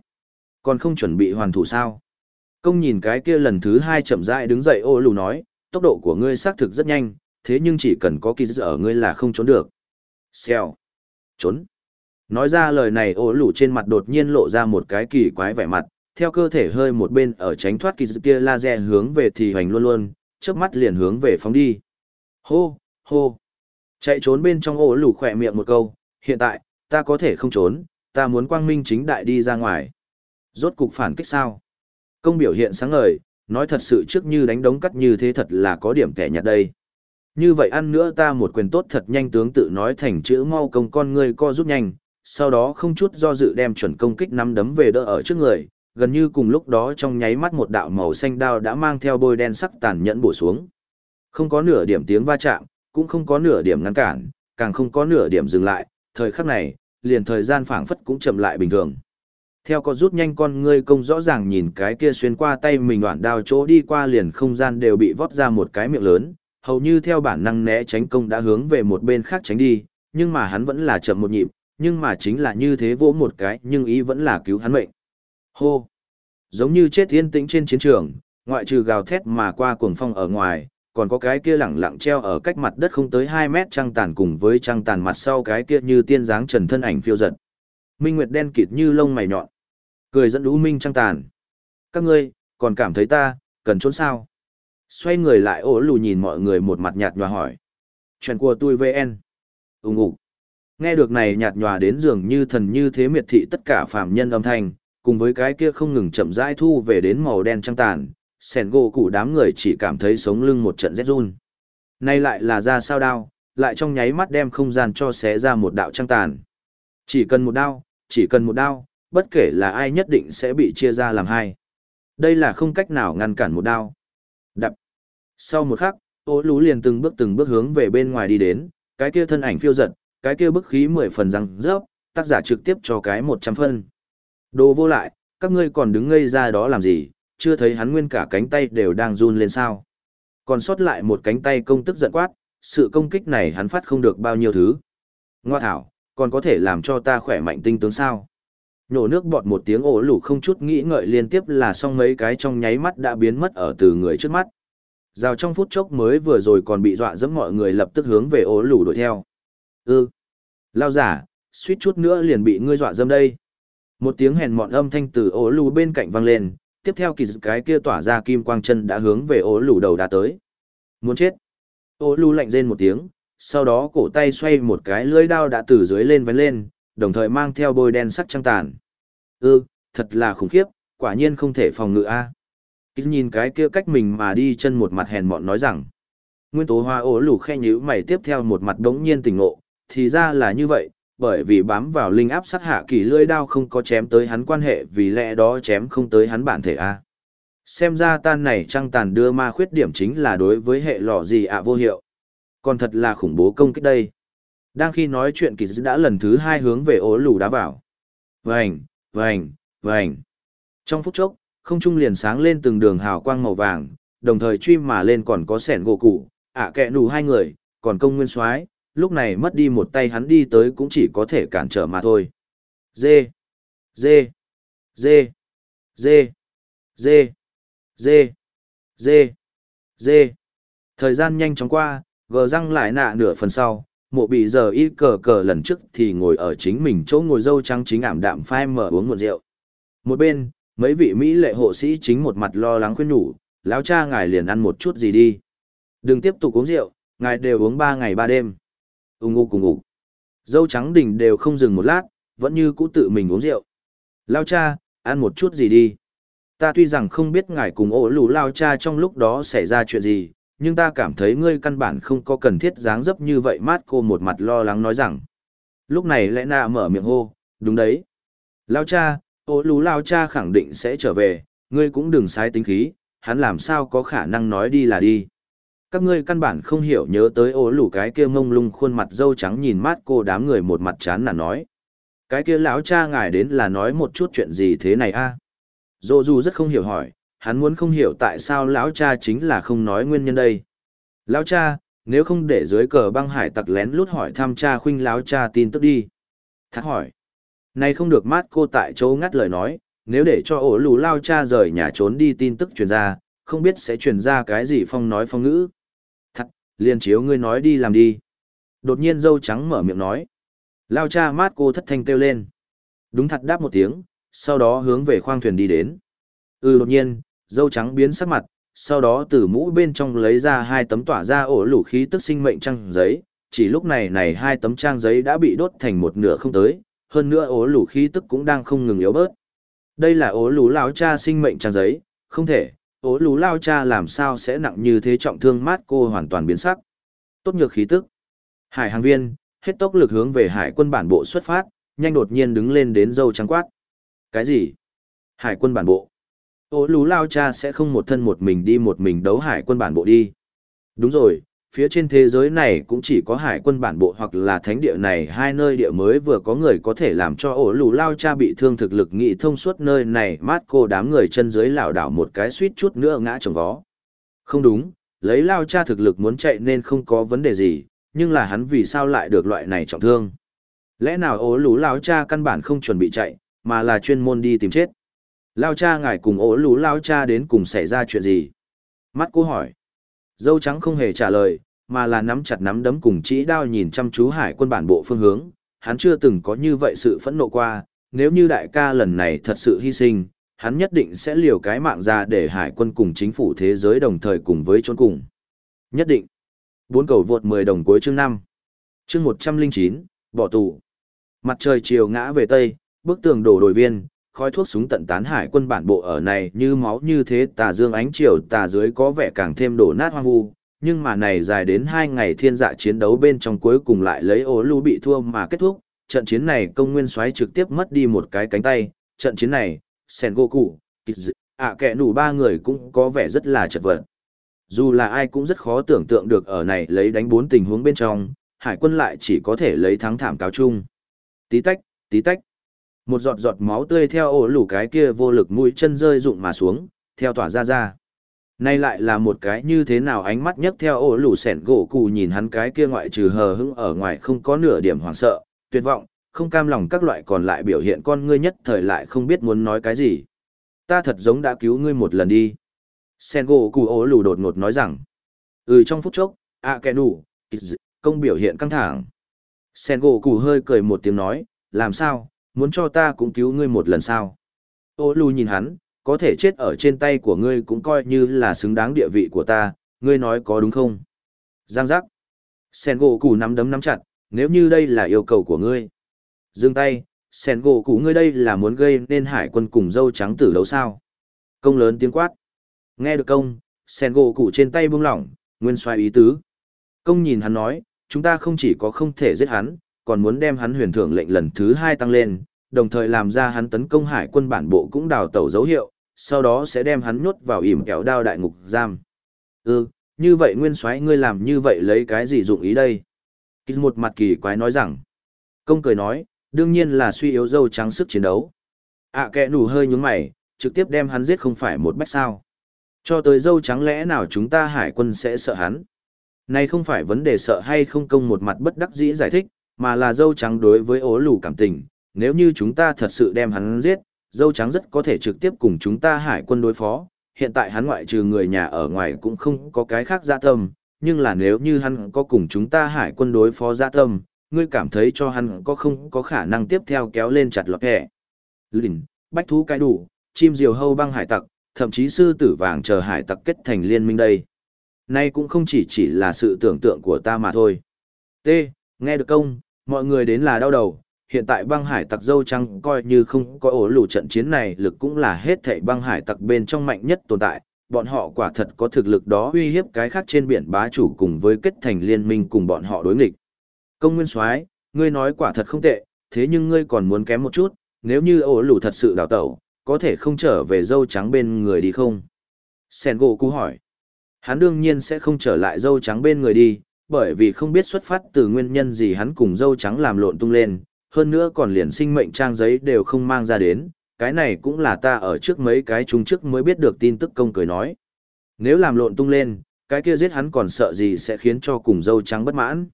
S1: Còn không chuẩn bị hoàn thủ sao? Công nhìn cái kia lần thứ hai chậm rãi đứng dậy ố lù nói, tốc độ của ngươi xác thực rất nhanh, thế nhưng chỉ cần có kỳ ở ngươi là không trốn được. Xèo! Trốn! Nói ra lời này ố lủ trên mặt đột nhiên lộ ra một cái kỳ quái vẻ mặt, theo cơ thể hơi một bên ở tránh thoát kỳ dự kia laser hướng về thì hoành luôn luôn, chớp mắt liền hướng về phóng đi. Hô, hô. Chạy trốn bên trong ổ lủ khỏe miệng một câu, hiện tại, ta có thể không trốn, ta muốn quang minh chính đại đi ra ngoài. Rốt cục phản kích sao? Công biểu hiện sáng ngời, nói thật sự trước như đánh đống cắt như thế thật là có điểm kẻ nhạt đây. Như vậy ăn nữa ta một quyền tốt thật nhanh tướng tự nói thành chữ mau công con ngươi co rút nhanh, sau đó không chút do dự đem chuẩn công kích nắm đấm về đỡ ở trước người, gần như cùng lúc đó trong nháy mắt một đạo màu xanh đao đã mang theo bôi đen sắc tàn nhẫn bổ xuống. Không có nửa điểm tiếng va chạm, cũng không có nửa điểm ngăn cản, càng không có nửa điểm dừng lại, thời khắc này, liền thời gian phảng phất cũng chậm lại bình thường. Theo có rút nhanh con ngươi công rõ ràng nhìn cái kia xuyên qua tay mình đoạn đao chỗ đi qua liền không gian đều bị vót ra một cái miệng lớn, hầu như theo bản năng né tránh công đã hướng về một bên khác tránh đi, nhưng mà hắn vẫn là chậm một nhịp, nhưng mà chính là như thế vỗ một cái nhưng ý vẫn là cứu hắn mệnh. Hô! Giống như chết yên tĩnh trên chiến trường, ngoại trừ gào thét mà qua cuồng phong ở ngoài, còn có cái kia lẳng lặng treo ở cách mặt đất không tới 2 mét trăng tàn cùng với trăng tàn mặt sau cái kia như tiên dáng trần thân ảnh phiêu giật. Minh Nguyệt đen kịt như lông mày nhọn. Cười dẫn đũ minh trăng tàn. Các ngươi, còn cảm thấy ta, cần trốn sao? Xoay người lại ổ lù nhìn mọi người một mặt nhạt nhòa hỏi. Chuyện của tôi VN. Úng ủ. Nghe được này nhạt nhòa đến dường như thần như thế miệt thị tất cả phàm nhân âm thanh, cùng với cái kia không ngừng chậm rãi thu về đến màu đen trăng tàn, sẻn gỗ cụ đám người chỉ cảm thấy sống lưng một trận rét run. Nay lại là ra sao đao, lại trong nháy mắt đem không gian cho xé ra một đạo trăng tàn. Chỉ cần một đao, chỉ cần một đao, bất kể là ai nhất định sẽ bị chia ra làm hai. Đây là không cách nào ngăn cản một đao. Sau một khắc, ô lú liền từng bước từng bước hướng về bên ngoài đi đến, cái kia thân ảnh phiêu giật, cái kia bức khí mười phần răng rớp, tác giả trực tiếp cho cái một trăm phân. Đồ vô lại, các ngươi còn đứng ngây ra đó làm gì, chưa thấy hắn nguyên cả cánh tay đều đang run lên sao. Còn sót lại một cánh tay công tức giận quát, sự công kích này hắn phát không được bao nhiêu thứ. Ngoa thảo, còn có thể làm cho ta khỏe mạnh tinh tướng sao. Nhổ nước bọt một tiếng ổ lủ không chút nghĩ ngợi liên tiếp là xong mấy cái trong nháy mắt đã biến mất ở từ người trước mắt. Rào trong phút chốc mới vừa rồi còn bị dọa dẫm mọi người lập tức hướng về ố lù đuổi theo. Ư, lao giả, suýt chút nữa liền bị ngươi dọa dâm đây. Một tiếng hèn mọn âm thanh từ ố lù bên cạnh vang lên, tiếp theo kỳ cái kia tỏa ra kim quang chân đã hướng về ố lù đầu đã tới. Muốn chết. Ố lù lạnh rên một tiếng, sau đó cổ tay xoay một cái lưỡi đao đã từ dưới lên vén lên, đồng thời mang theo bôi đen sắc trăng tàn. Ư, thật là khủng khiếp, quả nhiên không thể phòng ngự a. Kịch nhìn cái kia cách mình mà đi chân một mặt hèn mọn nói rằng. Nguyên tố hoa ố lù khe nhíu mày tiếp theo một mặt đống nhiên tỉnh ngộ, thì ra là như vậy, bởi vì bám vào linh áp sát hạ kỳ lưỡi đao không có chém tới hắn quan hệ vì lẽ đó chém không tới hắn bản thể a. Xem ra tan này trăng tàn đưa ma khuyết điểm chính là đối với hệ lọ gì ạ vô hiệu. Còn thật là khủng bố công kích đây. Đang khi nói chuyện kỳ đã lần thứ hai hướng về ố lù đá vào. Vành, vành, vành. Trong phút chốc, không trung liền sáng lên từng đường hào quang màu vàng, đồng thời truy mà lên còn có sẻn gỗ cụ, ạ kẹ nù hai người, còn công nguyên soái lúc này mất đi một tay hắn đi tới cũng chỉ có thể cản trở mà thôi. Dê, dê, dê, dê, dê, dê, dê, dê. Thời gian nhanh chóng qua, gờ răng lại nạ nửa phần sau, mộ bị giờ y cờ cờ lần trước thì ngồi ở chính mình chỗ ngồi dâu trắng chính ảm đạm phai mở uống một rượu. Một bên, mấy vị Mỹ lệ hộ sĩ chính một mặt lo lắng khuyên nhủ, lão cha ngài liền ăn một chút gì đi. Đừng tiếp tục uống rượu, ngài đều uống ba ngày ba đêm. Ung ung cùng ngủ. Dâu trắng đỉnh đều không dừng một lát, vẫn như cũ tự mình uống rượu. Lao cha, ăn một chút gì đi. Ta tuy rằng không biết ngài cùng ổ lù lao cha trong lúc đó xảy ra chuyện gì, nhưng ta cảm thấy ngươi căn bản không có cần thiết dáng dấp như vậy mát cô một mặt lo lắng nói rằng. Lúc này lẽ nạ mở miệng hô, đúng đấy. Lao cha, ổ lù lao cha khẳng định sẽ trở về, ngươi cũng đừng sai tính khí, hắn làm sao có khả năng nói đi là đi. Các ngươi căn bản không hiểu nhớ tới ổ lù cái kia mông lung khuôn mặt dâu trắng nhìn mát cô đám người một mặt chán là nói. Cái kia lão cha ngài đến là nói một chút chuyện gì thế này a? Dô dù rất không hiểu hỏi, hắn muốn không hiểu tại sao lão cha chính là không nói nguyên nhân đây. Lão cha, nếu không để dưới cờ băng hải tặc lén lút hỏi thăm cha khuynh lão cha tin tức đi. Thắc hỏi nay không được mát cô tại chỗ ngắt lời nói, nếu để cho ổ lù lao cha rời nhà trốn đi tin tức truyền ra, không biết sẽ truyền ra cái gì phong nói phong ngữ. Thật, liền chiếu ngươi nói đi làm đi. Đột nhiên dâu trắng mở miệng nói. Lao cha mát cô thất thanh kêu lên. Đúng thật đáp một tiếng, sau đó hướng về khoang thuyền đi đến. Ừ đột nhiên, dâu trắng biến sắc mặt, sau đó từ mũ bên trong lấy ra hai tấm tỏa ra ổ lũ khí tức sinh mệnh trang giấy, chỉ lúc này này hai tấm trang giấy đã bị đốt thành một nửa không tới, hơn nữa ố lù khí tức cũng đang không ngừng yếu bớt. Đây là ố lù lão cha sinh mệnh trang giấy, không thể, ố lù lao cha làm sao sẽ nặng như thế trọng thương mát cô hoàn toàn biến sắc. Tốt nhược khí tức. Hải hàng viên, hết tốc lực hướng về hải quân bản bộ xuất phát, nhanh đột nhiên đứng lên đến dâu trắng quát. Cái gì? Hải quân bản bộ. Ô lú lao cha sẽ không một thân một mình đi một mình đấu hải quân bản bộ đi. Đúng rồi, phía trên thế giới này cũng chỉ có hải quân bản bộ hoặc là thánh địa này hai nơi địa mới vừa có người có thể làm cho ổ lù lao cha bị thương thực lực nghị thông suốt nơi này mát cô đám người chân dưới lảo đảo một cái suýt chút nữa ngã trồng vó. Không đúng, lấy lao cha thực lực muốn chạy nên không có vấn đề gì, nhưng là hắn vì sao lại được loại này trọng thương. Lẽ nào ổ lù lao cha căn bản không chuẩn bị chạy, mà là chuyên môn đi tìm chết. Lao cha ngài cùng ổ lù lao cha đến cùng xảy ra chuyện gì? Mắt cô hỏi. Dâu trắng không hề trả lời, mà là nắm chặt nắm đấm cùng chỉ đao nhìn chăm chú hải quân bản bộ phương hướng. Hắn chưa từng có như vậy sự phẫn nộ qua, nếu như đại ca lần này thật sự hy sinh, hắn nhất định sẽ liều cái mạng ra để hải quân cùng chính phủ thế giới đồng thời cùng với chôn cùng. Nhất định. Bốn cầu vượt 10 đồng cuối chương 5. Chương 109, bỏ tù. Mặt trời chiều ngã về tây, bức tường đổ đồi viên, khói thuốc súng tận tán hải quân bản bộ ở này như máu như thế tà dương ánh chiều tà dưới có vẻ càng thêm đổ nát hoang vu, nhưng mà này dài đến hai ngày thiên dạ chiến đấu bên trong cuối cùng lại lấy ố lưu bị thua mà kết thúc, trận chiến này công nguyên soái trực tiếp mất đi một cái cánh tay, trận chiến này, Sen Goku, ạ kẻ nủ ba người cũng có vẻ rất là chật vật. Dù là ai cũng rất khó tưởng tượng được ở này lấy đánh bốn tình huống bên trong, hải quân lại chỉ có thể lấy thắng thảm cáo chung. Tí tách, tí tách. Một giọt giọt máu tươi theo ổ lủ cái kia vô lực mũi chân rơi rụng mà xuống, theo tỏa ra ra. Nay lại là một cái như thế nào ánh mắt nhất theo ổ lù sẻn gỗ cụ nhìn hắn cái kia ngoại trừ hờ hững ở ngoài không có nửa điểm hoảng sợ, tuyệt vọng, không cam lòng các loại còn lại biểu hiện con ngươi nhất thời lại không biết muốn nói cái gì. Ta thật giống đã cứu ngươi một lần đi. Sen gỗ cụ ổ lù đột ngột nói rằng. Ừ trong phút chốc, ạ kẻ đủ công biểu hiện căng thẳng. Sen gỗ cụ hơi cười một tiếng nói, làm sao, muốn cho ta cũng cứu ngươi một lần sao. Ô lù nhìn hắn, có thể chết ở trên tay của ngươi cũng coi như là xứng đáng địa vị của ta, ngươi nói có đúng không? Giang giác. Sen gỗ củ nắm đấm nắm chặt, nếu như đây là yêu cầu của ngươi. Dừng tay, Sen gỗ cụ ngươi đây là muốn gây nên hải quân cùng dâu trắng tử đấu sao. Công lớn tiếng quát. Nghe được công, sen gỗ cụ trên tay buông lỏng, nguyên xoay ý tứ. Công nhìn hắn nói, chúng ta không chỉ có không thể giết hắn, còn muốn đem hắn huyền thưởng lệnh lần thứ hai tăng lên, đồng thời làm ra hắn tấn công hải quân bản bộ cũng đào tẩu dấu hiệu, sau đó sẽ đem hắn nhốt vào ỉm kẹo đao đại ngục giam. Ừ, như vậy nguyên soái ngươi làm như vậy lấy cái gì dụng ý đây? Kịch một mặt kỳ quái nói rằng, công cười nói, đương nhiên là suy yếu dâu trắng sức chiến đấu. ạ à, kẹ nủ hơi nhúng mày, trực tiếp đem hắn giết không phải một bách sao. Cho tới dâu trắng lẽ nào chúng ta hải quân sẽ sợ hắn? Này không phải vấn đề sợ hay không công một mặt bất đắc dĩ giải thích, mà là dâu trắng đối với ố lù cảm tình. Nếu như chúng ta thật sự đem hắn giết, dâu trắng rất có thể trực tiếp cùng chúng ta hải quân đối phó. Hiện tại hắn ngoại trừ người nhà ở ngoài cũng không có cái khác dạ tâm, nhưng là nếu như hắn có cùng chúng ta hải quân đối phó dạ tâm, ngươi cảm thấy cho hắn có không có khả năng tiếp theo kéo lên chặt lọt hẹ. Lìn, bách thú cái đủ, chim diều hâu băng hải tặc, thậm chí sư tử vàng chờ hải tặc kết thành liên minh đây. Nay cũng không chỉ chỉ là sự tưởng tượng của ta mà thôi. T. Nghe được công, mọi người đến là đau đầu, hiện tại băng hải tặc dâu trắng coi như không có ổ lù trận chiến này lực cũng là hết thảy băng hải tặc bên trong mạnh nhất tồn tại, bọn họ quả thật có thực lực đó uy hiếp cái khác trên biển bá chủ cùng với kết thành liên minh cùng bọn họ đối nghịch. Công nguyên soái, ngươi nói quả thật không tệ, thế nhưng ngươi còn muốn kém một chút, nếu như ổ lù thật sự đào tẩu, có thể không trở về dâu trắng bên người đi không? Sen gỗ cú hỏi. Hắn đương nhiên sẽ không trở lại dâu trắng bên người đi, bởi vì không biết xuất phát từ nguyên nhân gì hắn cùng dâu trắng làm lộn tung lên, hơn nữa còn liền sinh mệnh trang giấy đều không mang ra đến, cái này cũng là ta ở trước mấy cái chúng trước mới biết được tin tức công cười nói. Nếu làm lộn tung lên, cái kia giết hắn còn sợ gì sẽ khiến cho cùng dâu trắng bất mãn.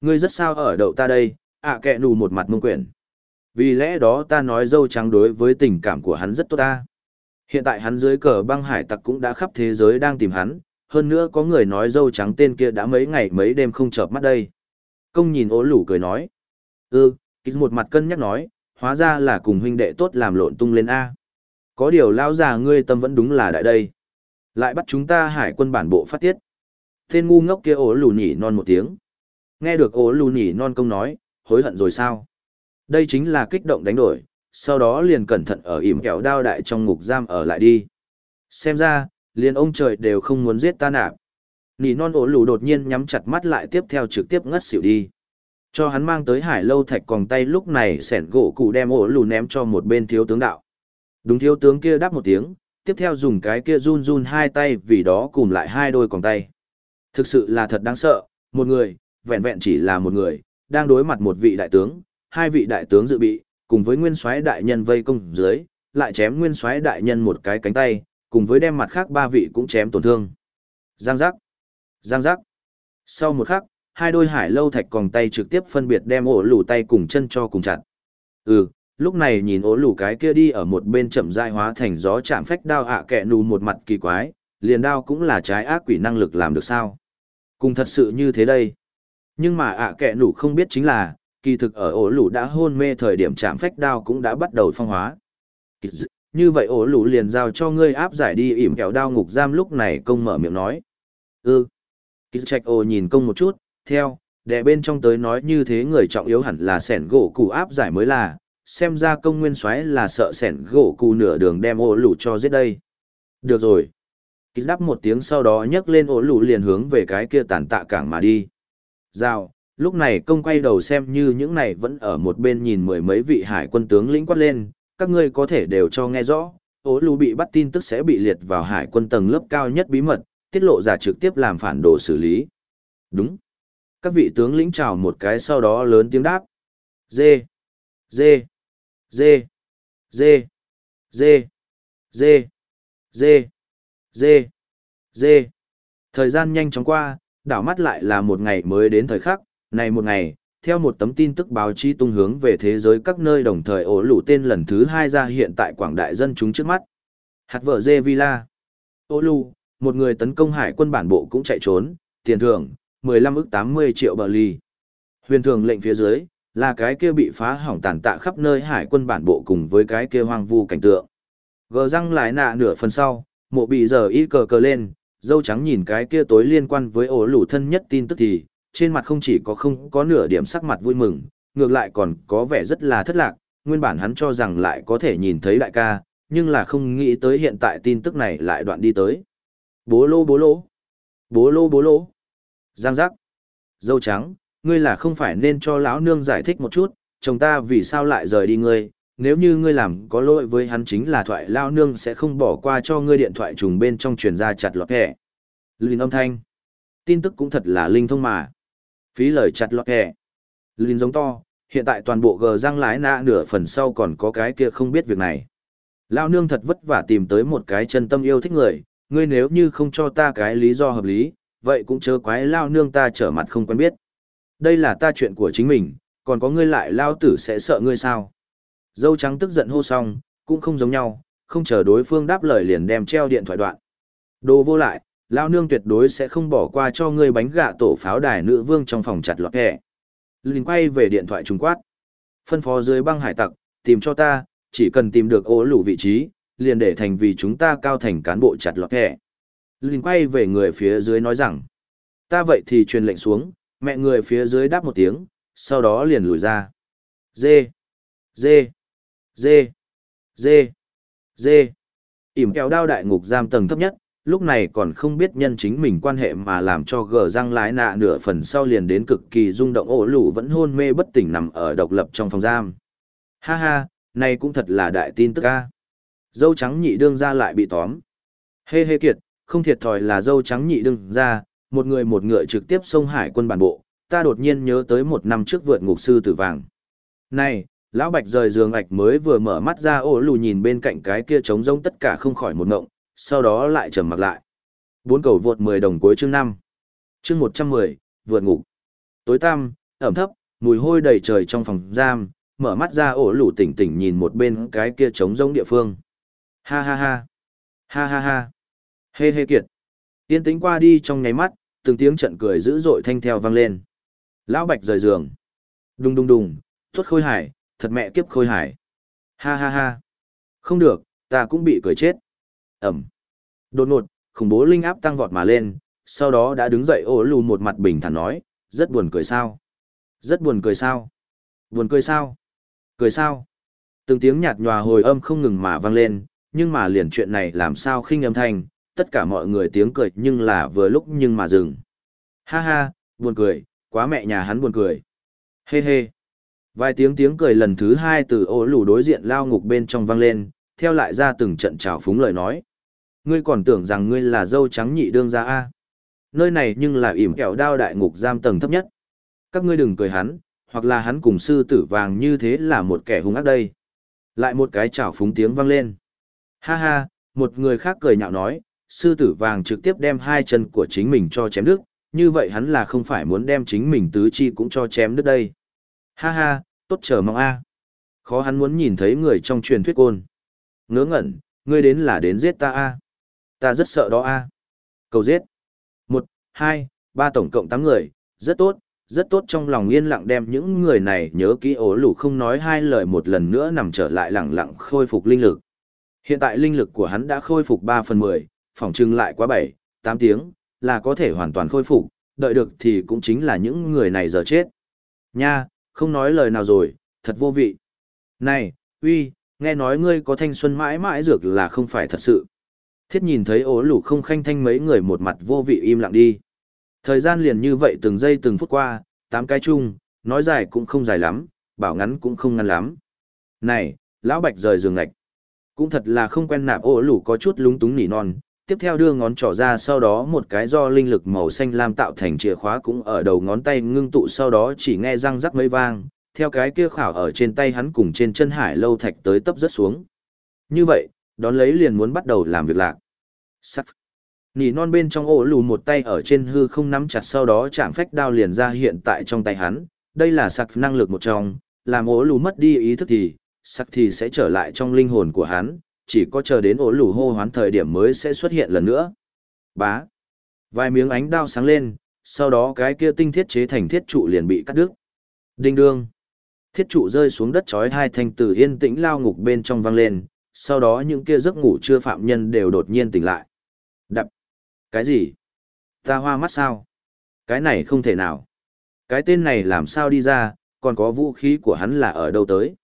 S1: Ngươi rất sao ở đậu ta đây, ạ à, kẹ nù một mặt mông quyển. Vì lẽ đó ta nói dâu trắng đối với tình cảm của hắn rất tốt ta. Hiện tại hắn dưới cờ băng hải tặc cũng đã khắp thế giới đang tìm hắn, hơn nữa có người nói dâu trắng tên kia đã mấy ngày mấy đêm không chợp mắt đây. Công nhìn ố lủ cười nói. Ừ, Kịch một mặt cân nhắc nói, hóa ra là cùng huynh đệ tốt làm lộn tung lên A. Có điều lao già ngươi tâm vẫn đúng là đại đây. Lại bắt chúng ta hải quân bản bộ phát tiết. Tên ngu ngốc kia ố lù nhỉ non một tiếng. Nghe được ố lù nhỉ non công nói, hối hận rồi sao? Đây chính là kích động đánh đổi, sau đó liền cẩn thận ở ỉm kẹo đao đại trong ngục giam ở lại đi. Xem ra, liền ông trời đều không muốn giết ta nạp. Nỉ non ổ lù đột nhiên nhắm chặt mắt lại tiếp theo trực tiếp ngất xỉu đi. Cho hắn mang tới hải lâu thạch còn tay lúc này sẻn gỗ cụ đem ổ lù ném cho một bên thiếu tướng đạo. Đúng thiếu tướng kia đáp một tiếng, tiếp theo dùng cái kia run run hai tay vì đó cùng lại hai đôi còn tay. Thực sự là thật đáng sợ, một người, vẹn vẹn chỉ là một người, đang đối mặt một vị đại tướng, hai vị đại tướng dự bị, cùng với nguyên soái đại nhân vây công dưới, lại chém nguyên soái đại nhân một cái cánh tay, cùng với đem mặt khác ba vị cũng chém tổn thương. Giang giác, giang giác. Sau một khắc, hai đôi hải lâu thạch còn tay trực tiếp phân biệt đem ổ lù tay cùng chân cho cùng chặt. Ừ, lúc này nhìn ổ lù cái kia đi ở một bên chậm dai hóa thành gió chạm phách đao ạ à kẹ nù một mặt kỳ quái, liền đao cũng là trái ác quỷ năng lực làm được sao. Cùng thật sự như thế đây. Nhưng mà ạ à kẹ nù không biết chính là, kỳ thực ở ổ lù đã hôn mê thời điểm chạm phách đao cũng đã bắt đầu phong hóa. Như vậy ổ lù liền giao cho ngươi áp giải đi ỉm kẹo đao ngục giam lúc này công mở miệng nói. Ừ. Kỳ trạch ồ nhìn công một chút, theo, đệ bên trong tới nói như thế người trọng yếu hẳn là sẻn gỗ cụ áp giải mới là, xem ra công nguyên soái là sợ sẻn gỗ cụ nửa đường đem ổ lù cho giết đây. Được rồi. Kịch đáp một tiếng sau đó nhấc lên ổ lù liền hướng về cái kia tàn tạ cảng mà đi. rào lúc này công quay đầu xem như những này vẫn ở một bên nhìn mười mấy vị hải quân tướng lĩnh quát lên, các ngươi có thể đều cho nghe rõ, ố lù bị bắt tin tức sẽ bị liệt vào hải quân tầng lớp cao nhất bí mật, tiết lộ giả trực tiếp làm phản đồ xử lý. Đúng. Các vị tướng lĩnh chào một cái sau đó lớn tiếng đáp. Dê. Dê. Dê. Dê. Dê. Dê. Dê. Dê. Dê. Thời gian nhanh chóng qua, đảo mắt lại là một ngày mới đến thời khắc, này một ngày, theo một tấm tin tức báo chí tung hướng về thế giới các nơi đồng thời ổ lũ tên lần thứ hai ra hiện tại quảng đại dân chúng trước mắt. Hạt vợ dê Villa. Ô lù, một người tấn công hải quân bản bộ cũng chạy trốn, tiền thưởng, 15 ức 80 triệu bờ ly. Huyền thường lệnh phía dưới, là cái kia bị phá hỏng tàn tạ khắp nơi hải quân bản bộ cùng với cái kia hoang vu cảnh tượng. Gờ răng lại nạ nửa phần sau, mộ bị giờ y cờ cờ lên, dâu trắng nhìn cái kia tối liên quan với ổ lũ thân nhất tin tức thì, trên mặt không chỉ có không có nửa điểm sắc mặt vui mừng, ngược lại còn có vẻ rất là thất lạc, nguyên bản hắn cho rằng lại có thể nhìn thấy đại ca, nhưng là không nghĩ tới hiện tại tin tức này lại đoạn đi tới. Bố lô bố lô. Bố lô bố lô. Giang giác. Dâu trắng, ngươi là không phải nên cho lão nương giải thích một chút, chồng ta vì sao lại rời đi ngươi, nếu như ngươi làm có lỗi với hắn chính là thoại lao nương sẽ không bỏ qua cho ngươi điện thoại trùng bên trong truyền ra chặt lọt kẻ. Linh âm thanh. Tin tức cũng thật là linh thông mà. Phí lời chặt lọt kẻ. Linh giống to, hiện tại toàn bộ gờ giang lái nạ nửa phần sau còn có cái kia không biết việc này. Lao nương thật vất vả tìm tới một cái chân tâm yêu thích người, ngươi nếu như không cho ta cái lý do hợp lý, vậy cũng chớ quái lao nương ta trở mặt không quen biết. Đây là ta chuyện của chính mình, còn có ngươi lại lao tử sẽ sợ ngươi sao. Dâu trắng tức giận hô xong, cũng không giống nhau, không chờ đối phương đáp lời liền đem treo điện thoại đoạn. Đồ vô lại, lao nương tuyệt đối sẽ không bỏ qua cho ngươi bánh gạ tổ pháo đài nữ vương trong phòng chặt lọt kẻ. Linh quay về điện thoại trung quát. Phân phó dưới băng hải tặc, tìm cho ta, chỉ cần tìm được ố lũ vị trí, liền để thành vì chúng ta cao thành cán bộ chặt lọt kẻ. Linh quay về người phía dưới nói rằng, ta vậy thì truyền lệnh xuống, mẹ người phía dưới đáp một tiếng, sau đó liền lùi ra. Dê, dê, dê, dê, dê. ỉm kéo đao đại ngục giam tầng thấp nhất, lúc này còn không biết nhân chính mình quan hệ mà làm cho gờ răng lái nạ nửa phần sau liền đến cực kỳ rung động ổ lũ vẫn hôn mê bất tỉnh nằm ở độc lập trong phòng giam. Ha ha, này cũng thật là đại tin tức ca. Dâu trắng nhị đương ra lại bị tóm. Hê hê kiệt, không thiệt thòi là dâu trắng nhị đương ra, một người một ngựa trực tiếp xông hải quân bản bộ, ta đột nhiên nhớ tới một năm trước vượt ngục sư tử vàng. Này, lão bạch rời giường ạch mới vừa mở mắt ra ổ lù nhìn bên cạnh cái kia trống rông tất cả không khỏi một ngộng, sau đó lại trầm mặt lại. Bốn cầu vượt 10 đồng cuối chương 5. Chương 110, vượt ngục. Tối tăm, ẩm thấp, mùi hôi đầy trời trong phòng giam, mở mắt ra ổ lù tỉnh tỉnh nhìn một bên cái kia trống rông địa phương. Ha ha ha. Ha ha ha. Hê hê kiệt. Yên tĩnh qua đi trong nháy mắt, từng tiếng trận cười dữ dội thanh theo vang lên. Lão Bạch rời giường. Đùng đùng đùng, tuốt khôi hải, thật mẹ kiếp khôi hải. Ha ha ha. Không được, ta cũng bị cười chết. Ẩm. Đột ngột, khủng bố linh áp tăng vọt mà lên, sau đó đã đứng dậy ổ lù một mặt bình thản nói, rất buồn cười sao. Rất buồn cười sao. Buồn cười sao. Cười sao. Từng tiếng nhạt nhòa hồi âm không ngừng mà vang lên, nhưng mà liền chuyện này làm sao khinh âm thanh, tất cả mọi người tiếng cười nhưng là vừa lúc nhưng mà dừng. Ha ha, buồn cười, quá mẹ nhà hắn buồn cười. Hê hê. Vài tiếng tiếng cười lần thứ hai từ ô lù đối diện lao ngục bên trong vang lên, theo lại ra từng trận trào phúng lời nói. Ngươi còn tưởng rằng ngươi là dâu trắng nhị đương gia A. Nơi này nhưng là ỉm kẹo đao đại ngục giam tầng thấp nhất. Các ngươi đừng cười hắn, hoặc là hắn cùng sư tử vàng như thế là một kẻ hung ác đây. Lại một cái trào phúng tiếng vang lên. Ha ha, một người khác cười nhạo nói, sư tử vàng trực tiếp đem hai chân của chính mình cho chém đứt, như vậy hắn là không phải muốn đem chính mình tứ chi cũng cho chém đứt đây. Ha ha, tốt chờ mong a. Khó hắn muốn nhìn thấy người trong truyền thuyết côn. Ngớ ngẩn, ngươi đến là đến giết ta a. Ta rất sợ đó a. Cầu giết. Một, hai, ba tổng cộng tám người, rất tốt, rất tốt trong lòng yên lặng đem những người này nhớ kỹ ố lủ không nói hai lời một lần nữa nằm trở lại lặng lặng khôi phục linh lực. Hiện tại linh lực của hắn đã khôi phục ba phần mười phỏng chừng lại quá 7, 8 tiếng, là có thể hoàn toàn khôi phục, đợi được thì cũng chính là những người này giờ chết. Nha, không nói lời nào rồi, thật vô vị. Này, uy, nghe nói ngươi có thanh xuân mãi mãi dược là không phải thật sự. Thiết nhìn thấy ố lũ không khanh thanh mấy người một mặt vô vị im lặng đi. Thời gian liền như vậy từng giây từng phút qua, tám cái chung, nói dài cũng không dài lắm, bảo ngắn cũng không ngắn lắm. Này, lão bạch rời giường ngạch. Cũng thật là không quen nạp ố lũ có chút lúng túng nỉ non, tiếp theo đưa ngón trỏ ra sau đó một cái do linh lực màu xanh lam tạo thành chìa khóa cũng ở đầu ngón tay ngưng tụ sau đó chỉ nghe răng rắc mấy vang, theo cái kia khảo ở trên tay hắn cùng trên chân hải lâu thạch tới tấp rất xuống. Như vậy, đón lấy liền muốn bắt đầu làm việc lạc. Sắc. Nỉ non bên trong ổ lù một tay ở trên hư không nắm chặt sau đó chạm phách đao liền ra hiện tại trong tay hắn. Đây là sặc năng lực một trong, làm ổ lù mất đi ý thức thì, sặc thì sẽ trở lại trong linh hồn của hắn, chỉ có chờ đến ổ lù hô hoán thời điểm mới sẽ xuất hiện lần nữa. Bá. Vài miếng ánh đao sáng lên, sau đó cái kia tinh thiết chế thành thiết trụ liền bị cắt đứt. Đinh đương. Thiết trụ rơi xuống đất chói hai thanh từ yên tĩnh lao ngục bên trong vang lên, sau đó những kia giấc ngủ chưa phạm nhân đều đột nhiên tỉnh lại. Đập. Cái gì? Ta hoa mắt sao? Cái này không thể nào. Cái tên này làm sao đi ra, còn có vũ khí của hắn là ở đâu tới?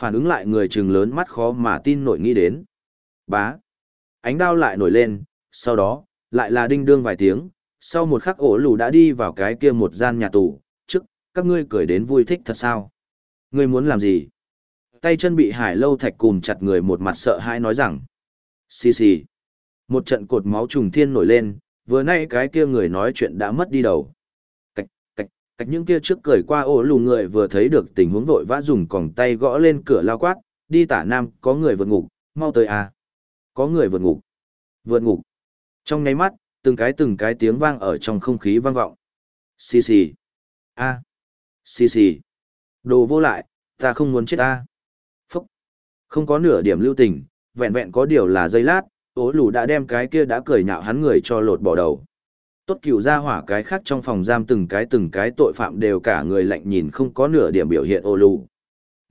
S1: Phản ứng lại người chừng lớn mắt khó mà tin nổi nghĩ đến. Bá. Ánh đao lại nổi lên, sau đó, lại là đinh đương vài tiếng, sau một khắc ổ lù đã đi vào cái kia một gian nhà tù, trước, các ngươi cười đến vui thích thật sao? Ngươi muốn làm gì? Tay chân bị hải lâu thạch cùm chặt người một mặt sợ hãi nói rằng. Xì xì. Một trận cột máu trùng thiên nổi lên, vừa nay cái kia người nói chuyện đã mất đi đầu. Cạch, những kia trước cười qua ổ lù người vừa thấy được tình huống vội vã dùng còng tay gõ lên cửa lao quát, đi tả nam, có người vượt ngục, mau tới à. Có người vượt ngục. Vượt ngục. Trong nháy mắt, từng cái từng cái tiếng vang ở trong không khí vang vọng. Xì xì. A. Xì xì. Đồ vô lại, ta không muốn chết ta. Phúc. Không có nửa điểm lưu tình, vẹn vẹn có điều là giây lát, ố lù đã đem cái kia đã cười nhạo hắn người cho lột bỏ đầu. Tốt cựu ra hỏa cái khác trong phòng giam từng cái từng cái tội phạm đều cả người lạnh nhìn không có nửa điểm biểu hiện ô lù.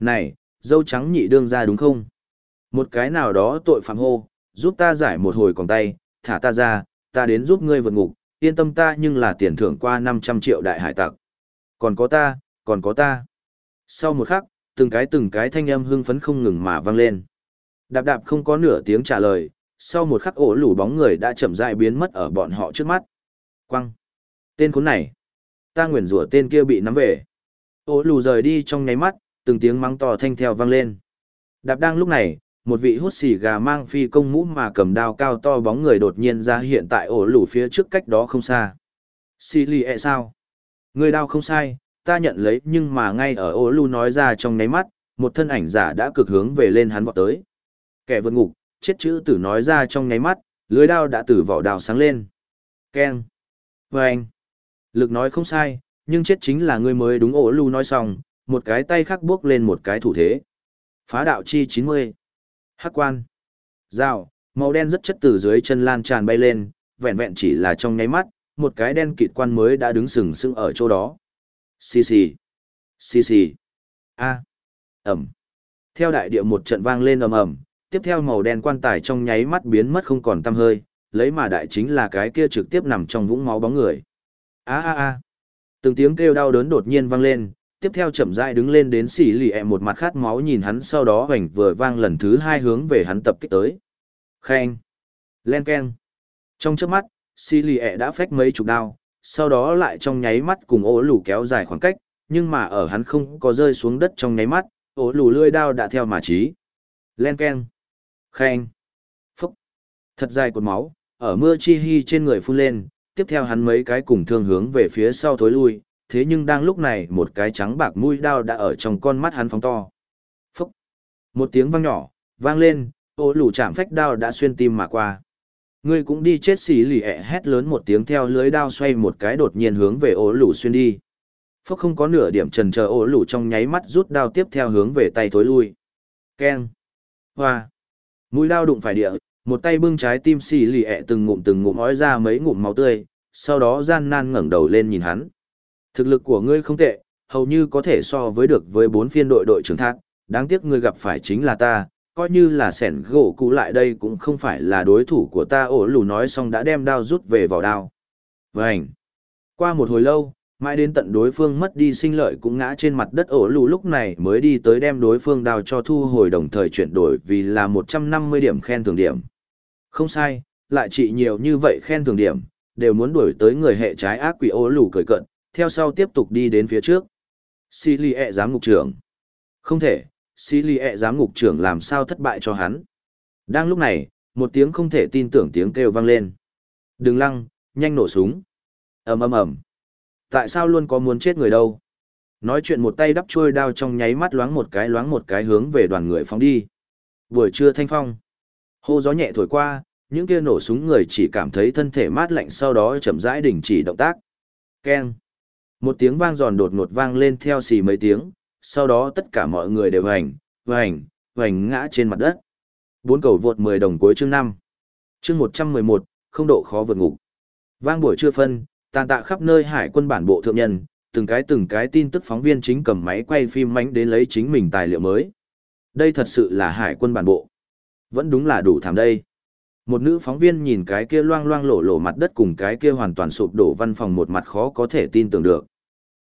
S1: Này, dâu trắng nhị đương ra đúng không? Một cái nào đó tội phạm hô, giúp ta giải một hồi còn tay, thả ta ra, ta đến giúp ngươi vượt ngục, yên tâm ta nhưng là tiền thưởng qua 500 triệu đại hải tặc. Còn có ta, còn có ta. Sau một khắc, từng cái từng cái thanh âm hưng phấn không ngừng mà vang lên. Đạp đạp không có nửa tiếng trả lời, sau một khắc ổ lủ bóng người đã chậm rãi biến mất ở bọn họ trước mắt. Quăng! Tên khốn này! Ta nguyền rủa tên kia bị nắm về. Ổ lù rời đi trong nháy mắt, từng tiếng mắng to thanh theo vang lên. Đạp đang lúc này, một vị hút xì gà mang phi công mũ mà cầm đao cao to bóng người đột nhiên ra hiện tại ổ lù phía trước cách đó không xa. Xì lì e sao? Người đao không sai, ta nhận lấy nhưng mà ngay ở ổ lù nói ra trong nháy mắt, một thân ảnh giả đã cực hướng về lên hắn vọt tới. Kẻ vượt ngục, chết chữ tử nói ra trong nháy mắt, lưới đao đã từ vỏ đào sáng lên. Keng. Và anh. Lực nói không sai, nhưng chết chính là ngươi mới đúng ổ Lu nói xong, một cái tay khác bước lên một cái thủ thế. Phá đạo chi 90. Hắc quan. Dao, màu đen rất chất từ dưới chân lan tràn bay lên, vẹn vẹn chỉ là trong nháy mắt, một cái đen kịt quan mới đã đứng sừng sững ở chỗ đó. Xì xì. Xì xì. A. Ẩm. Theo đại địa một trận vang lên ầm ầm, tiếp theo màu đen quan tài trong nháy mắt biến mất không còn tăm hơi, lấy mà đại chính là cái kia trực tiếp nằm trong vũng máu bóng người. A a a. Từng tiếng kêu đau đớn đột nhiên vang lên, tiếp theo chậm rãi đứng lên đến xỉ lì ẹ một mặt khát máu nhìn hắn sau đó hoành vừa vang lần thứ hai hướng về hắn tập kích tới. Khen. Len keng. Trong chớp mắt, xỉ lì ẹ đã phách mấy chục đao, sau đó lại trong nháy mắt cùng ố lù kéo dài khoảng cách, nhưng mà ở hắn không có rơi xuống đất trong nháy mắt, ố lù lươi đao đã theo mà trí. Len keng. Khen. Phúc. Thật dài cột máu, ở mưa chi hy trên người phun lên, tiếp theo hắn mấy cái cùng thương hướng về phía sau thối lui, thế nhưng đang lúc này một cái trắng bạc mũi đao đã ở trong con mắt hắn phóng to. Phúc! Một tiếng vang nhỏ, vang lên, ô lù chạm phách đao đã xuyên tim mà qua. Ngươi cũng đi chết xỉ lì ẹ hét lớn một tiếng theo lưới đao xoay một cái đột nhiên hướng về ô lù xuyên đi. Phúc không có nửa điểm trần chờ ô lù trong nháy mắt rút đao tiếp theo hướng về tay thối lui. Keng! Hoa! Mũi đao đụng phải địa, một tay bưng trái tim xì lì ẹ từng ngụm từng ngụm ói ra mấy ngụm máu tươi, sau đó gian nan ngẩng đầu lên nhìn hắn. Thực lực của ngươi không tệ, hầu như có thể so với được với bốn phiên đội đội trưởng thác, đáng tiếc ngươi gặp phải chính là ta, coi như là sẻn gỗ cũ lại đây cũng không phải là đối thủ của ta ổ lù nói xong đã đem đao rút về vào đao. Vânh! Qua một hồi lâu, mãi đến tận đối phương mất đi sinh lợi cũng ngã trên mặt đất ổ lù lúc này mới đi tới đem đối phương đao cho thu hồi đồng thời chuyển đổi vì là 150 điểm khen thưởng điểm. Không sai, lại trị nhiều như vậy khen thưởng điểm, đều muốn đuổi tới người hệ trái ác quỷ ô lù cười cận, theo sau tiếp tục đi đến phía trước. Xì lì ẹ e giám ngục trưởng. Không thể, xì lì ẹ e giám ngục trưởng làm sao thất bại cho hắn. Đang lúc này, một tiếng không thể tin tưởng tiếng kêu vang lên. Đừng lăng, nhanh nổ súng. ầm ầm ầm. Tại sao luôn có muốn chết người đâu? Nói chuyện một tay đắp trôi đao trong nháy mắt loáng một cái loáng một cái hướng về đoàn người phóng đi. Buổi trưa thanh phong. Hô gió nhẹ thổi qua, những kia nổ súng người chỉ cảm thấy thân thể mát lạnh sau đó chậm rãi đình chỉ động tác. Keng. Một tiếng vang giòn đột ngột vang lên theo xì mấy tiếng, sau đó tất cả mọi người đều hành, hành, hành ngã trên mặt đất. Bốn cầu vượt 10 đồng cuối chương 5. Chương 111, không độ khó vượt ngục. Vang buổi trưa phân, tàn tạ khắp nơi hải quân bản bộ thượng nhân, từng cái từng cái tin tức phóng viên chính cầm máy quay phim mánh đến lấy chính mình tài liệu mới. Đây thật sự là hải quân bản bộ. Vẫn đúng là đủ thảm đây. Một nữ phóng viên nhìn cái kia loang loang lổ lổ mặt đất cùng cái kia hoàn toàn sụp đổ văn phòng một mặt khó có thể tin tưởng được.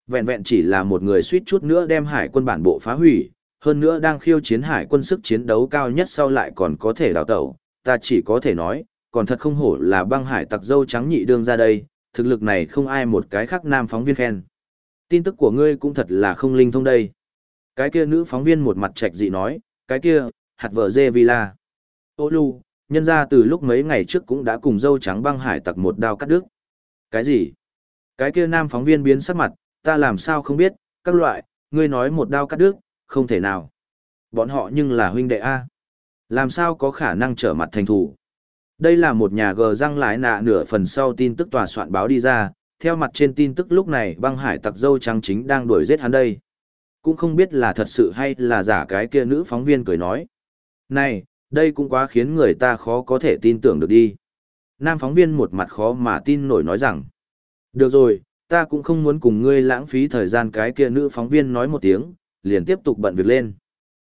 S1: Vẹn vẹn chỉ là một người suýt chút nữa đem hải quân bản bộ phá hủy, hơn nữa đang khiêu chiến hải quân sức chiến đấu cao nhất sau lại còn có thể đào tẩu, ta chỉ có thể nói, còn thật không hổ là băng hải tặc dâu trắng nhị đương ra đây, thực lực này không ai một cái khác nam phóng viên khen. Tin tức của ngươi cũng thật là không linh thông đây. Cái kia nữ phóng viên một mặt trạch dị nói, cái kia, hạt vợ dê villa. Ô Lu, nhân ra từ lúc mấy ngày trước cũng đã cùng dâu trắng băng hải tặc một đao cắt đứt. Cái gì? Cái kia nam phóng viên biến sắc mặt, ta làm sao không biết, các loại, ngươi nói một đao cắt đứt, không thể nào. Bọn họ nhưng là huynh đệ A. Làm sao có khả năng trở mặt thành thủ? Đây là một nhà gờ răng lái nạ nửa phần sau tin tức tòa soạn báo đi ra, theo mặt trên tin tức lúc này băng hải tặc dâu trắng chính đang đuổi giết hắn đây. Cũng không biết là thật sự hay là giả cái kia nữ phóng viên cười nói. Này, đây cũng quá khiến người ta khó có thể tin tưởng được đi. Nam phóng viên một mặt khó mà tin nổi nói rằng. Được rồi, ta cũng không muốn cùng ngươi lãng phí thời gian cái kia nữ phóng viên nói một tiếng, liền tiếp tục bận việc lên.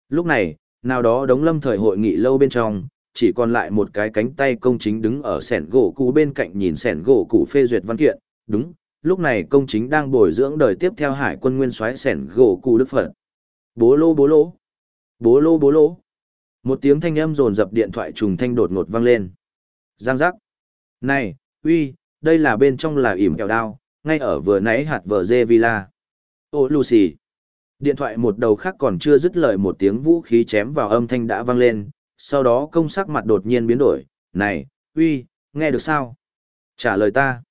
S1: Lúc này, nào đó đống lâm thời hội nghị lâu bên trong, chỉ còn lại một cái cánh tay công chính đứng ở sẻn gỗ cụ bên cạnh nhìn sẻn gỗ cụ phê duyệt văn kiện, đúng, lúc này công chính đang bồi dưỡng đời tiếp theo hải quân nguyên soái sẻn gỗ cụ đức phật. Bố lô bố lô, bố lô bố lô. Một tiếng thanh âm rồn dập điện thoại trùng thanh đột ngột vang lên. Giang giác. Này, uy, đây là bên trong là ỉm kẹo đao, ngay ở vừa nãy hạt vợ dê villa. Ô Lucy. Điện thoại một đầu khác còn chưa dứt lời một tiếng vũ khí chém vào âm thanh đã vang lên, sau đó công sắc mặt đột nhiên biến đổi, này, uy, nghe được sao? Trả lời ta.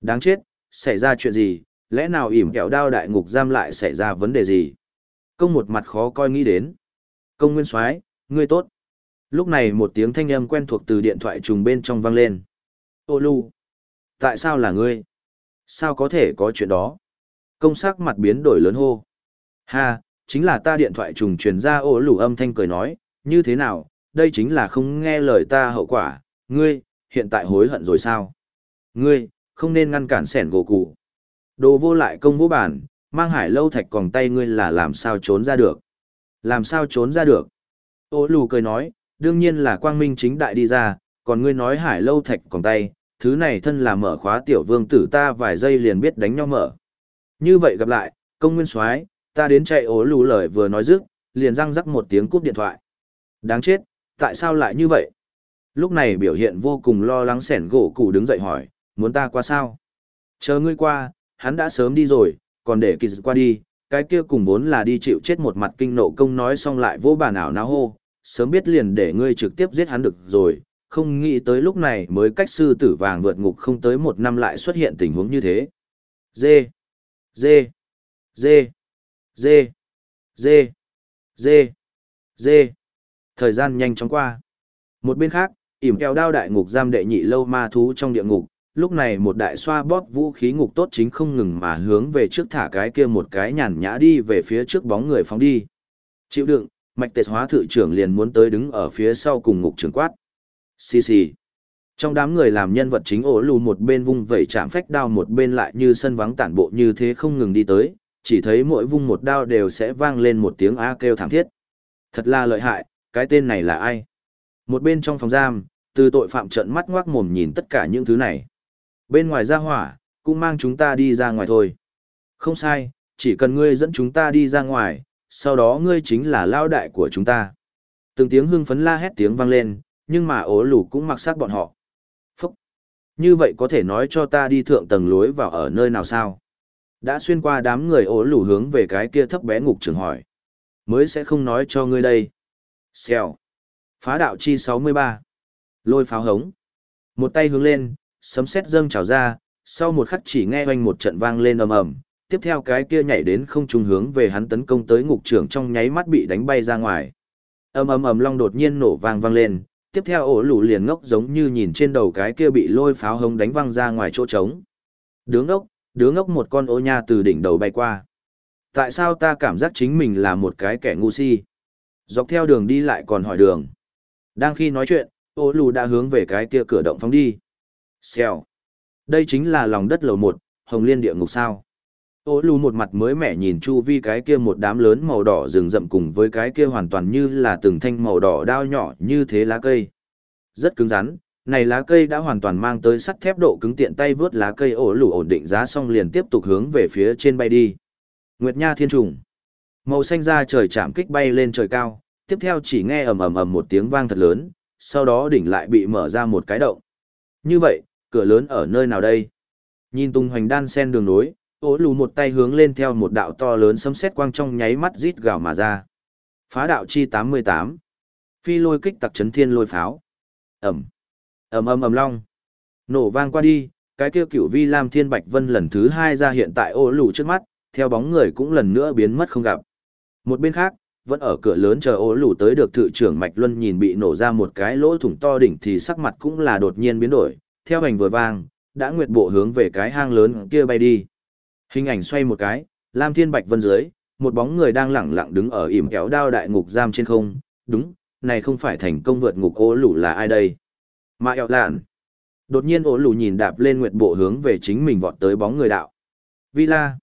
S1: Đáng chết, xảy ra chuyện gì, lẽ nào ỉm kẹo đao đại ngục giam lại xảy ra vấn đề gì? Công một mặt khó coi nghĩ đến. Công nguyên soái ngươi tốt. Lúc này một tiếng thanh âm quen thuộc từ điện thoại trùng bên trong vang lên. Ô lù, tại sao là ngươi? Sao có thể có chuyện đó? Công sắc mặt biến đổi lớn hô. Ha, chính là ta điện thoại trùng truyền ra ô lù âm thanh cười nói, như thế nào, đây chính là không nghe lời ta hậu quả, ngươi, hiện tại hối hận rồi sao? Ngươi, không nên ngăn cản sẻn gỗ cụ. Đồ vô lại công vô bản, mang hải lâu thạch còn tay ngươi là làm sao trốn ra được? Làm sao trốn ra được? Ô lù cười nói, đương nhiên là quang minh chính đại đi ra, còn ngươi nói hải lâu thạch còn tay, thứ này thân là mở khóa tiểu vương tử ta vài giây liền biết đánh nhau mở. Như vậy gặp lại, công nguyên soái ta đến chạy ố lù lời vừa nói dứt, liền răng rắc một tiếng cúp điện thoại. Đáng chết, tại sao lại như vậy? Lúc này biểu hiện vô cùng lo lắng sẻn gỗ cụ đứng dậy hỏi, muốn ta qua sao? Chờ ngươi qua, hắn đã sớm đi rồi, còn để kỳ qua đi, cái kia cùng vốn là đi chịu chết một mặt kinh nộ công nói xong lại vô bàn ảo náo hô, sớm biết liền để ngươi trực tiếp giết hắn được rồi, không nghĩ tới lúc này mới cách sư tử vàng vượt ngục không tới một năm lại xuất hiện tình huống như thế. Dê, dê, dê, dê, dê, dê, dê. Thời gian nhanh chóng qua. Một bên khác, ỉm keo đao đại ngục giam đệ nhị lâu ma thú trong địa ngục, lúc này một đại xoa bóp vũ khí ngục tốt chính không ngừng mà hướng về trước thả cái kia một cái nhàn nhã đi về phía trước bóng người phóng đi. Chịu đựng, mạch tệ hóa thự trưởng liền muốn tới đứng ở phía sau cùng ngục trưởng quát. Xì xì. Trong đám người làm nhân vật chính ổ lù một bên vung vẩy chạm phách đao một bên lại như sân vắng tản bộ như thế không ngừng đi tới, chỉ thấy mỗi vung một đao đều sẽ vang lên một tiếng a kêu thảm thiết. Thật là lợi hại, cái tên này là ai? Một bên trong phòng giam, từ tội phạm trận mắt ngoác mồm nhìn tất cả những thứ này. Bên ngoài ra hỏa, cũng mang chúng ta đi ra ngoài thôi. Không sai, chỉ cần ngươi dẫn chúng ta đi ra ngoài, sau đó ngươi chính là lao đại của chúng ta. Từng tiếng hưng phấn la hét tiếng vang lên, nhưng mà ố lù cũng mặc sát bọn họ. Phúc! Như vậy có thể nói cho ta đi thượng tầng lối vào ở nơi nào sao? Đã xuyên qua đám người ố lù hướng về cái kia thấp bé ngục trường hỏi. Mới sẽ không nói cho ngươi đây. Xèo! Phá đạo chi 63. Lôi pháo hống. Một tay hướng lên, sấm sét dâng trào ra, sau một khắc chỉ nghe oanh một trận vang lên ầm ầm, tiếp theo cái kia nhảy đến không trung hướng về hắn tấn công tới ngục trưởng trong nháy mắt bị đánh bay ra ngoài. Ầm ầm ầm long đột nhiên nổ vang vang lên, tiếp theo ổ lũ liền ngốc giống như nhìn trên đầu cái kia bị lôi pháo hống đánh văng ra ngoài chỗ trống. Đứng ngốc, đứng ngốc một con ô nha từ đỉnh đầu bay qua. Tại sao ta cảm giác chính mình là một cái kẻ ngu si? Dọc theo đường đi lại còn hỏi đường. Đang khi nói chuyện, ô lù đã hướng về cái kia cửa động phóng đi. Xèo. Đây chính là lòng đất lầu một, hồng liên địa ngục sao. Ô lù một mặt mới mẻ nhìn chu vi cái kia một đám lớn màu đỏ rừng rậm cùng với cái kia hoàn toàn như là từng thanh màu đỏ đao nhỏ như thế lá cây. Rất cứng rắn, này lá cây đã hoàn toàn mang tới sắt thép độ cứng tiện tay vớt lá cây ổ lù ổn định giá xong liền tiếp tục hướng về phía trên bay đi. Nguyệt Nha Thiên Trùng. Màu xanh ra trời chạm kích bay lên trời cao, tiếp theo chỉ nghe ầm ầm ầm một tiếng vang thật lớn, sau đó đỉnh lại bị mở ra một cái động. Như vậy, cửa lớn ở nơi nào đây? Nhìn tung hoành đan sen đường nối, ố lù một tay hướng lên theo một đạo to lớn sấm sét quang trong nháy mắt rít gào mà ra. Phá đạo chi 88. Phi lôi kích tặc chấn thiên lôi pháo. Ẩm. Ẩm ầm ầm long. Nổ vang qua đi, cái kia cửu vi lam thiên bạch vân lần thứ hai ra hiện tại ô lù trước mắt, theo bóng người cũng lần nữa biến mất không gặp. Một bên khác, vẫn ở cửa lớn chờ ô lù tới được thự trưởng Mạch Luân nhìn bị nổ ra một cái lỗ thủng to đỉnh thì sắc mặt cũng là đột nhiên biến đổi, theo hành vừa vang, đã nguyệt bộ hướng về cái hang lớn kia bay đi. Hình ảnh xoay một cái, Lam Thiên Bạch Vân dưới, một bóng người đang lẳng lặng đứng ở ỉm kéo đao đại ngục giam trên không, đúng, này không phải thành công vượt ngục ô Lũ là ai đây? Mà eo lạn. Đột nhiên ô Lũ nhìn đạp lên nguyệt bộ hướng về chính mình vọt tới bóng người đạo. Villa.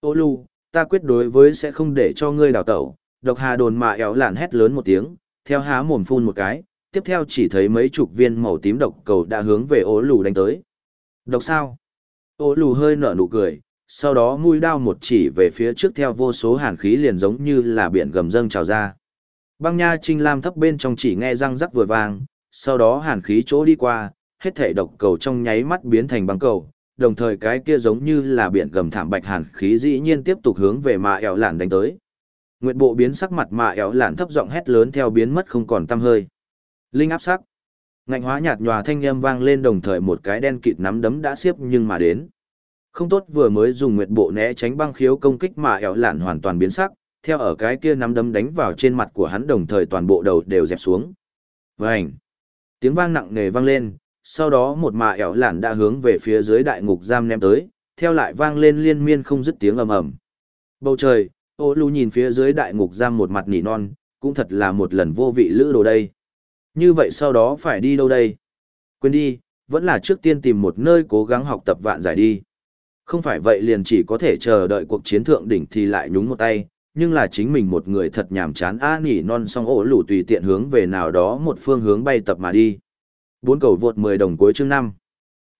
S1: Ô lù, ta quyết đối với sẽ không để cho ngươi đào tẩu. Độc hà đồn mà éo lạn hét lớn một tiếng, theo há mồm phun một cái, tiếp theo chỉ thấy mấy chục viên màu tím độc cầu đã hướng về Ô lù đánh tới. Độc sao? Ô lù hơi nở nụ cười, sau đó mũi đao một chỉ về phía trước theo vô số hàn khí liền giống như là biển gầm dâng trào ra. Băng nha trinh lam thấp bên trong chỉ nghe răng rắc vừa vang, sau đó hàn khí chỗ đi qua, hết thể độc cầu trong nháy mắt biến thành băng cầu, đồng thời cái kia giống như là biển gầm thảm bạch hàn khí dĩ nhiên tiếp tục hướng về mạ ẻo lạn đánh tới. Nguyệt bộ biến sắc mặt mạ ẻo lạn thấp giọng hét lớn theo biến mất không còn tăm hơi. Linh áp sắc. Ngạnh hóa nhạt nhòa thanh âm vang lên đồng thời một cái đen kịt nắm đấm đã xiếp nhưng mà đến. Không tốt vừa mới dùng nguyệt bộ né tránh băng khiếu công kích mà ẻo lạn hoàn toàn biến sắc, theo ở cái kia nắm đấm đánh vào trên mặt của hắn đồng thời toàn bộ đầu đều dẹp xuống. Vành! Tiếng vang nặng nề vang lên, sau đó một mạ ẻo lạn đã hướng về phía dưới đại ngục giam ném tới, theo lại vang lên liên miên không dứt tiếng ầm ầm. Bầu trời, ô lưu nhìn phía dưới đại ngục giam một mặt nỉ non, cũng thật là một lần vô vị lữ đồ đây. Như vậy sau đó phải đi đâu đây? Quên đi, vẫn là trước tiên tìm một nơi cố gắng học tập vạn giải đi. Không phải vậy liền chỉ có thể chờ đợi cuộc chiến thượng đỉnh thì lại nhúng một tay, nhưng là chính mình một người thật nhàm chán a nỉ non xong ổ lủ tùy tiện hướng về nào đó một phương hướng bay tập mà đi. Bốn cầu vượt 10 đồng cuối chương 5.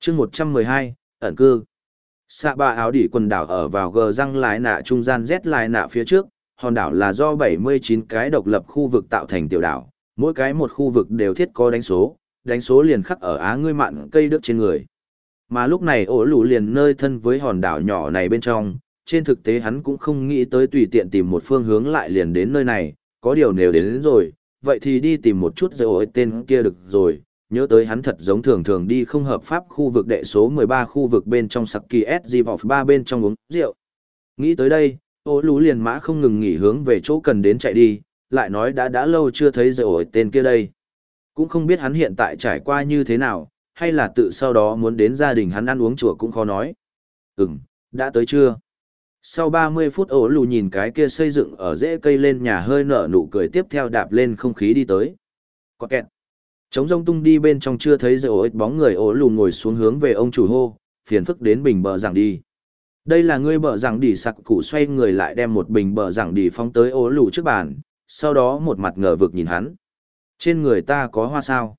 S1: Chương 112, ẩn cư. Xạ ba áo đỉ quần đảo ở vào gờ răng lái nạ trung gian Z lái nạ phía trước, hòn đảo là do 79 cái độc lập khu vực tạo thành tiểu đảo, mỗi cái một khu vực đều thiết có đánh số, đánh số liền khắc ở á ngươi mạn cây đức trên người. Mà lúc này ổ lũ liền nơi thân với hòn đảo nhỏ này bên trong, trên thực tế hắn cũng không nghĩ tới tùy tiện tìm một phương hướng lại liền đến nơi này, có điều nếu đến, đến rồi, vậy thì đi tìm một chút rồi ổi tên kia được rồi, nhớ tới hắn thật giống thường thường đi không hợp pháp khu vực đệ số 13 khu vực bên trong Saki SG vào 3 bên trong uống rượu. Nghĩ tới đây, ô lũ liền mã không ngừng nghỉ hướng về chỗ cần đến chạy đi, lại nói đã đã lâu chưa thấy rồi ổi tên kia đây. Cũng không biết hắn hiện tại trải qua như thế nào, hay là tự sau đó muốn đến gia đình hắn ăn uống chùa cũng khó nói. Ừm, đã tới chưa? Sau 30 phút ổ lù nhìn cái kia xây dựng ở rễ cây lên nhà hơi nở nụ cười tiếp theo đạp lên không khí đi tới. Có kẹt. Trống rông tung đi bên trong chưa thấy rồi bóng người ổ lù ngồi xuống hướng về ông chủ hô, phiền phức đến bình bờ rằng đi. Đây là ngươi bờ rằng đi sặc củ xoay người lại đem một bình bờ rằng đi phóng tới ổ lù trước bàn, sau đó một mặt ngờ vực nhìn hắn. Trên người ta có hoa sao?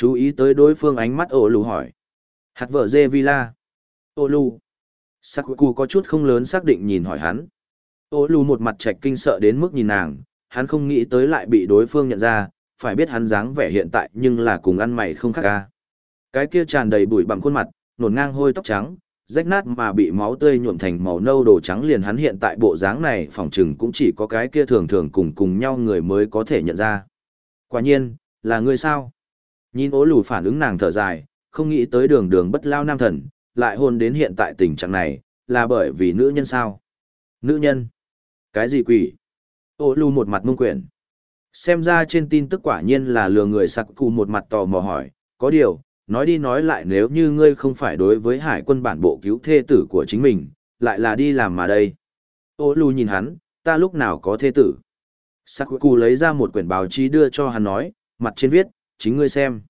S1: Chú ý tới đối phương ánh mắt ổ lù hỏi. Hạt vợ dê villa. Ô lù. Sakuku có chút không lớn xác định nhìn hỏi hắn. Ô lù một mặt trạch kinh sợ đến mức nhìn nàng, hắn không nghĩ tới lại bị đối phương nhận ra, phải biết hắn dáng vẻ hiện tại nhưng là cùng ăn mày không khác ca. Cái kia tràn đầy bụi bằng khuôn mặt, nổn ngang hôi tóc trắng, rách nát mà bị máu tươi nhuộm thành màu nâu đồ trắng liền hắn hiện tại bộ dáng này phòng chừng cũng chỉ có cái kia thường thường cùng cùng nhau người mới có thể nhận ra. Quả nhiên, là người sao? Nhìn ố lù phản ứng nàng thở dài, không nghĩ tới đường đường bất lao nam thần, lại hôn đến hiện tại tình trạng này, là bởi vì nữ nhân sao? Nữ nhân? Cái gì quỷ? Ô lù một mặt mông quyển. Xem ra trên tin tức quả nhiên là lừa người sặc cù một mặt tò mò hỏi, có điều, nói đi nói lại nếu như ngươi không phải đối với hải quân bản bộ cứu thê tử của chính mình, lại là đi làm mà đây. Ô lù nhìn hắn, ta lúc nào có thê tử. Sakuku lấy ra một quyển báo chí đưa cho hắn nói, mặt trên viết, chính ngươi xem.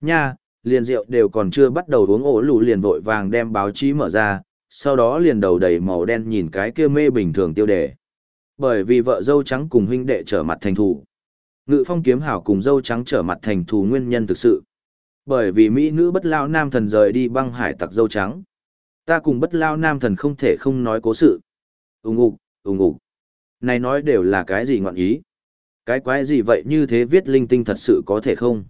S1: Nha, liền rượu đều còn chưa bắt đầu uống ổ lù liền vội vàng đem báo chí mở ra, sau đó liền đầu đầy màu đen nhìn cái kia mê bình thường tiêu đề. Bởi vì vợ dâu trắng cùng huynh đệ trở mặt thành thủ. Ngự phong kiếm hảo cùng dâu trắng trở mặt thành thù nguyên nhân thực sự. Bởi vì Mỹ nữ bất lao nam thần rời đi băng hải tặc dâu trắng. Ta cùng bất lao nam thần không thể không nói cố sự. Úng ục, úng ục. Này nói đều là cái gì ngọn ý? Cái quái gì vậy như thế viết linh tinh thật sự có thể không?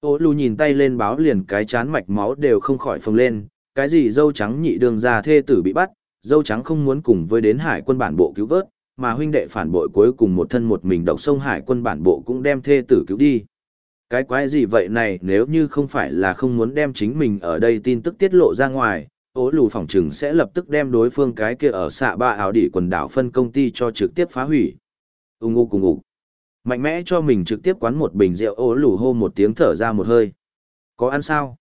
S1: Ô lù nhìn tay lên báo liền cái chán mạch máu đều không khỏi phồng lên, cái gì dâu trắng nhị đường ra thê tử bị bắt, dâu trắng không muốn cùng với đến hải quân bản bộ cứu vớt, mà huynh đệ phản bội cuối cùng một thân một mình độc sông hải quân bản bộ cũng đem thê tử cứu đi. Cái quái gì vậy này nếu như không phải là không muốn đem chính mình ở đây tin tức tiết lộ ra ngoài, ố lù phỏng chừng sẽ lập tức đem đối phương cái kia ở xạ ba áo đỉ quần đảo phân công ty cho trực tiếp phá hủy. Ung ngu cùng ngủ. Mạnh mẽ cho mình trực tiếp quán một bình rượu ô lù hô một tiếng thở ra một hơi. Có ăn sao?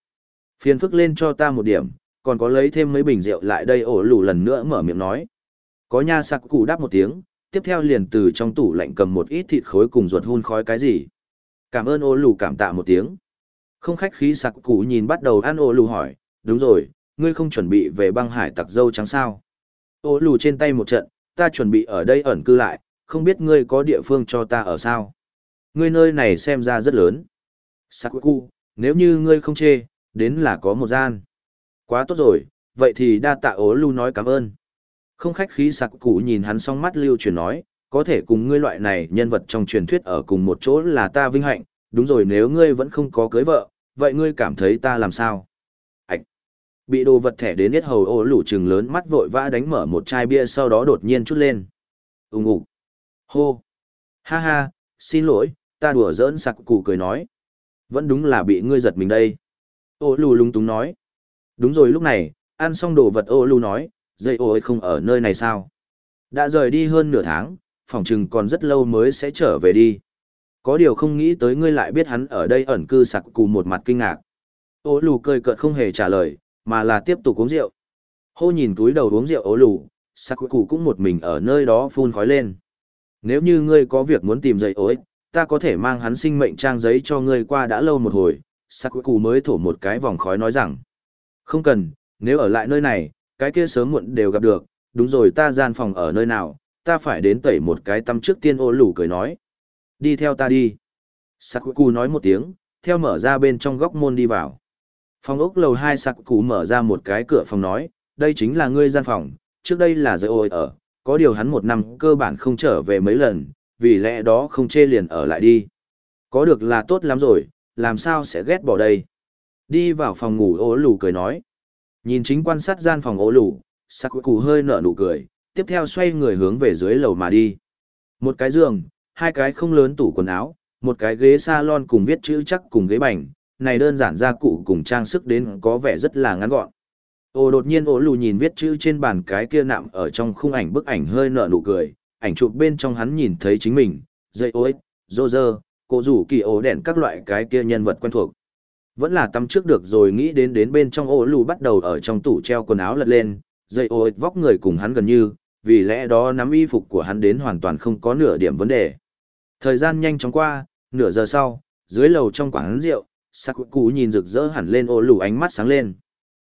S1: Phiền phức lên cho ta một điểm, còn có lấy thêm mấy bình rượu lại đây ổ lù lần nữa mở miệng nói. Có nha sạc cụ đáp một tiếng, tiếp theo liền từ trong tủ lạnh cầm một ít thịt khối cùng ruột hun khói cái gì. Cảm ơn ổ lù cảm tạ một tiếng. Không khách khí sạc cụ nhìn bắt đầu ăn ổ lù hỏi, đúng rồi, ngươi không chuẩn bị về băng hải tặc dâu trắng sao. Ổ lù trên tay một trận, ta chuẩn bị ở đây ẩn cư lại, không biết ngươi có địa phương cho ta ở sao. Ngươi nơi này xem ra rất lớn. Sakuku, cụ, nếu như ngươi không chê, đến là có một gian. Quá tốt rồi, vậy thì đa tạ ố lưu nói cảm ơn. Không khách khí Sakuku cụ nhìn hắn song mắt lưu chuyển nói, có thể cùng ngươi loại này nhân vật trong truyền thuyết ở cùng một chỗ là ta vinh hạnh, đúng rồi nếu ngươi vẫn không có cưới vợ, vậy ngươi cảm thấy ta làm sao? Ảch! Bị đồ vật thẻ đến hết hầu ố lủ trừng lớn mắt vội vã đánh mở một chai bia sau đó đột nhiên chút lên. Úng ủ! Hô! Ha ha, xin lỗi, ta đùa giỡn sặc cụ cười nói. Vẫn đúng là bị ngươi giật mình đây. Ô lù lung túng nói. Đúng rồi lúc này, ăn xong đồ vật ô lù nói, dây ô ấy không ở nơi này sao? Đã rời đi hơn nửa tháng, phòng chừng còn rất lâu mới sẽ trở về đi. Có điều không nghĩ tới ngươi lại biết hắn ở đây ẩn cư sặc cù một mặt kinh ngạc. Ô lù cười cợt không hề trả lời, mà là tiếp tục uống rượu. Hô nhìn túi đầu uống rượu ô lù, sặc cù cũng một mình ở nơi đó phun khói lên. Nếu như ngươi có việc muốn tìm dây ối, ta có thể mang hắn sinh mệnh trang giấy cho ngươi qua đã lâu một hồi. Sakuku mới thổ một cái vòng khói nói rằng. Không cần, nếu ở lại nơi này, cái kia sớm muộn đều gặp được, đúng rồi ta gian phòng ở nơi nào, ta phải đến tẩy một cái tâm trước tiên ô lủ cười nói. Đi theo ta đi. Sakuku nói một tiếng, theo mở ra bên trong góc môn đi vào. Phòng ốc lầu 2 Sakuku mở ra một cái cửa phòng nói, đây chính là ngươi gian phòng, trước đây là giới ôi ở, có điều hắn một năm cơ bản không trở về mấy lần, vì lẽ đó không chê liền ở lại đi. Có được là tốt lắm rồi, làm sao sẽ ghét bỏ đây. Đi vào phòng ngủ ố lù cười nói. Nhìn chính quan sát gian phòng ố lù, sắc cụ hơi nở nụ cười, tiếp theo xoay người hướng về dưới lầu mà đi. Một cái giường, hai cái không lớn tủ quần áo, một cái ghế salon cùng viết chữ chắc cùng ghế bành, này đơn giản ra cụ cùng trang sức đến có vẻ rất là ngắn gọn. Ồ đột nhiên ổ lù nhìn viết chữ trên bàn cái kia nạm ở trong khung ảnh bức ảnh hơi nở nụ cười, ảnh chụp bên trong hắn nhìn thấy chính mình, dây ối, dô dơ, cô rủ kỳ ổ đèn các loại cái kia nhân vật quen thuộc. Vẫn là tắm trước được rồi nghĩ đến đến bên trong ô lù bắt đầu ở trong tủ treo quần áo lật lên, dây ô vóc người cùng hắn gần như, vì lẽ đó nắm y phục của hắn đến hoàn toàn không có nửa điểm vấn đề. Thời gian nhanh chóng qua, nửa giờ sau, dưới lầu trong quán rượu, sắc cụ nhìn rực rỡ hẳn lên ô lù ánh mắt sáng lên.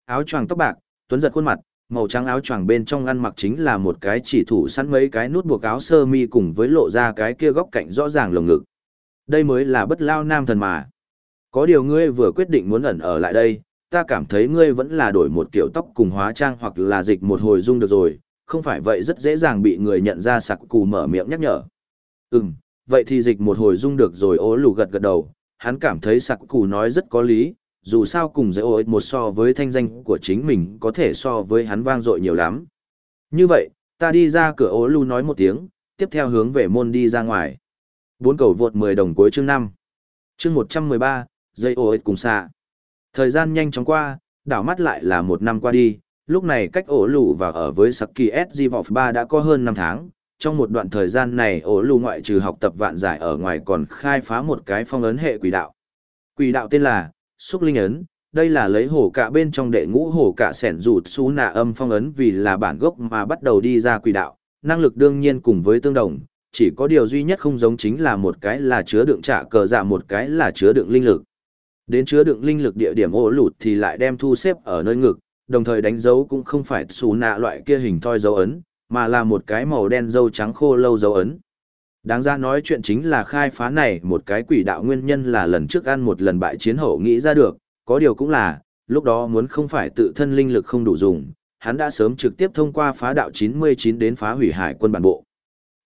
S1: Áo choàng tóc bạc, tuấn giật khuôn mặt, màu trắng áo choàng bên trong ăn mặc chính là một cái chỉ thủ sẵn mấy cái nút buộc áo sơ mi cùng với lộ ra cái kia góc cạnh rõ ràng lồng ngực. Đây mới là bất lao nam thần mà. Có điều ngươi vừa quyết định muốn ẩn ở lại đây, ta cảm thấy ngươi vẫn là đổi một kiểu tóc cùng hóa trang hoặc là dịch một hồi dung được rồi, không phải vậy rất dễ dàng bị người nhận ra sặc cù mở miệng nhắc nhở. Ừm, vậy thì dịch một hồi dung được rồi ố lù gật gật đầu, hắn cảm thấy sặc cù nói rất có lý, dù sao cùng dễ ối một so với thanh danh của chính mình có thể so với hắn vang dội nhiều lắm. Như vậy, ta đi ra cửa ố lưu nói một tiếng, tiếp theo hướng về môn đi ra ngoài. Bốn cầu vượt 10 đồng cuối chương 5. Chương 113, dây ô cùng xạ. Thời gian nhanh chóng qua, đảo mắt lại là một năm qua đi, lúc này cách ổ lù và ở với Saki SG Vọc 3 đã có hơn 5 tháng. Trong một đoạn thời gian này ổ lù ngoại trừ học tập vạn giải ở ngoài còn khai phá một cái phong ấn hệ quỷ đạo. Quỷ đạo tên là Xúc Linh Ấn, đây là lấy hổ cả bên trong đệ ngũ hổ cả sẻn rụt xú nạ âm phong ấn vì là bản gốc mà bắt đầu đi ra quỷ đạo, năng lực đương nhiên cùng với tương đồng, chỉ có điều duy nhất không giống chính là một cái là chứa đựng trả cờ dạ một cái là chứa đựng linh lực. Đến chứa đựng linh lực địa điểm ổ lụt thì lại đem thu xếp ở nơi ngực, đồng thời đánh dấu cũng không phải xú nạ loại kia hình thoi dấu ấn, mà là một cái màu đen dâu trắng khô lâu dấu ấn. Đáng ra nói chuyện chính là khai phá này một cái quỷ đạo nguyên nhân là lần trước ăn một lần bại chiến hậu nghĩ ra được, có điều cũng là, lúc đó muốn không phải tự thân linh lực không đủ dùng, hắn đã sớm trực tiếp thông qua phá đạo 99 đến phá hủy hải quân bản bộ.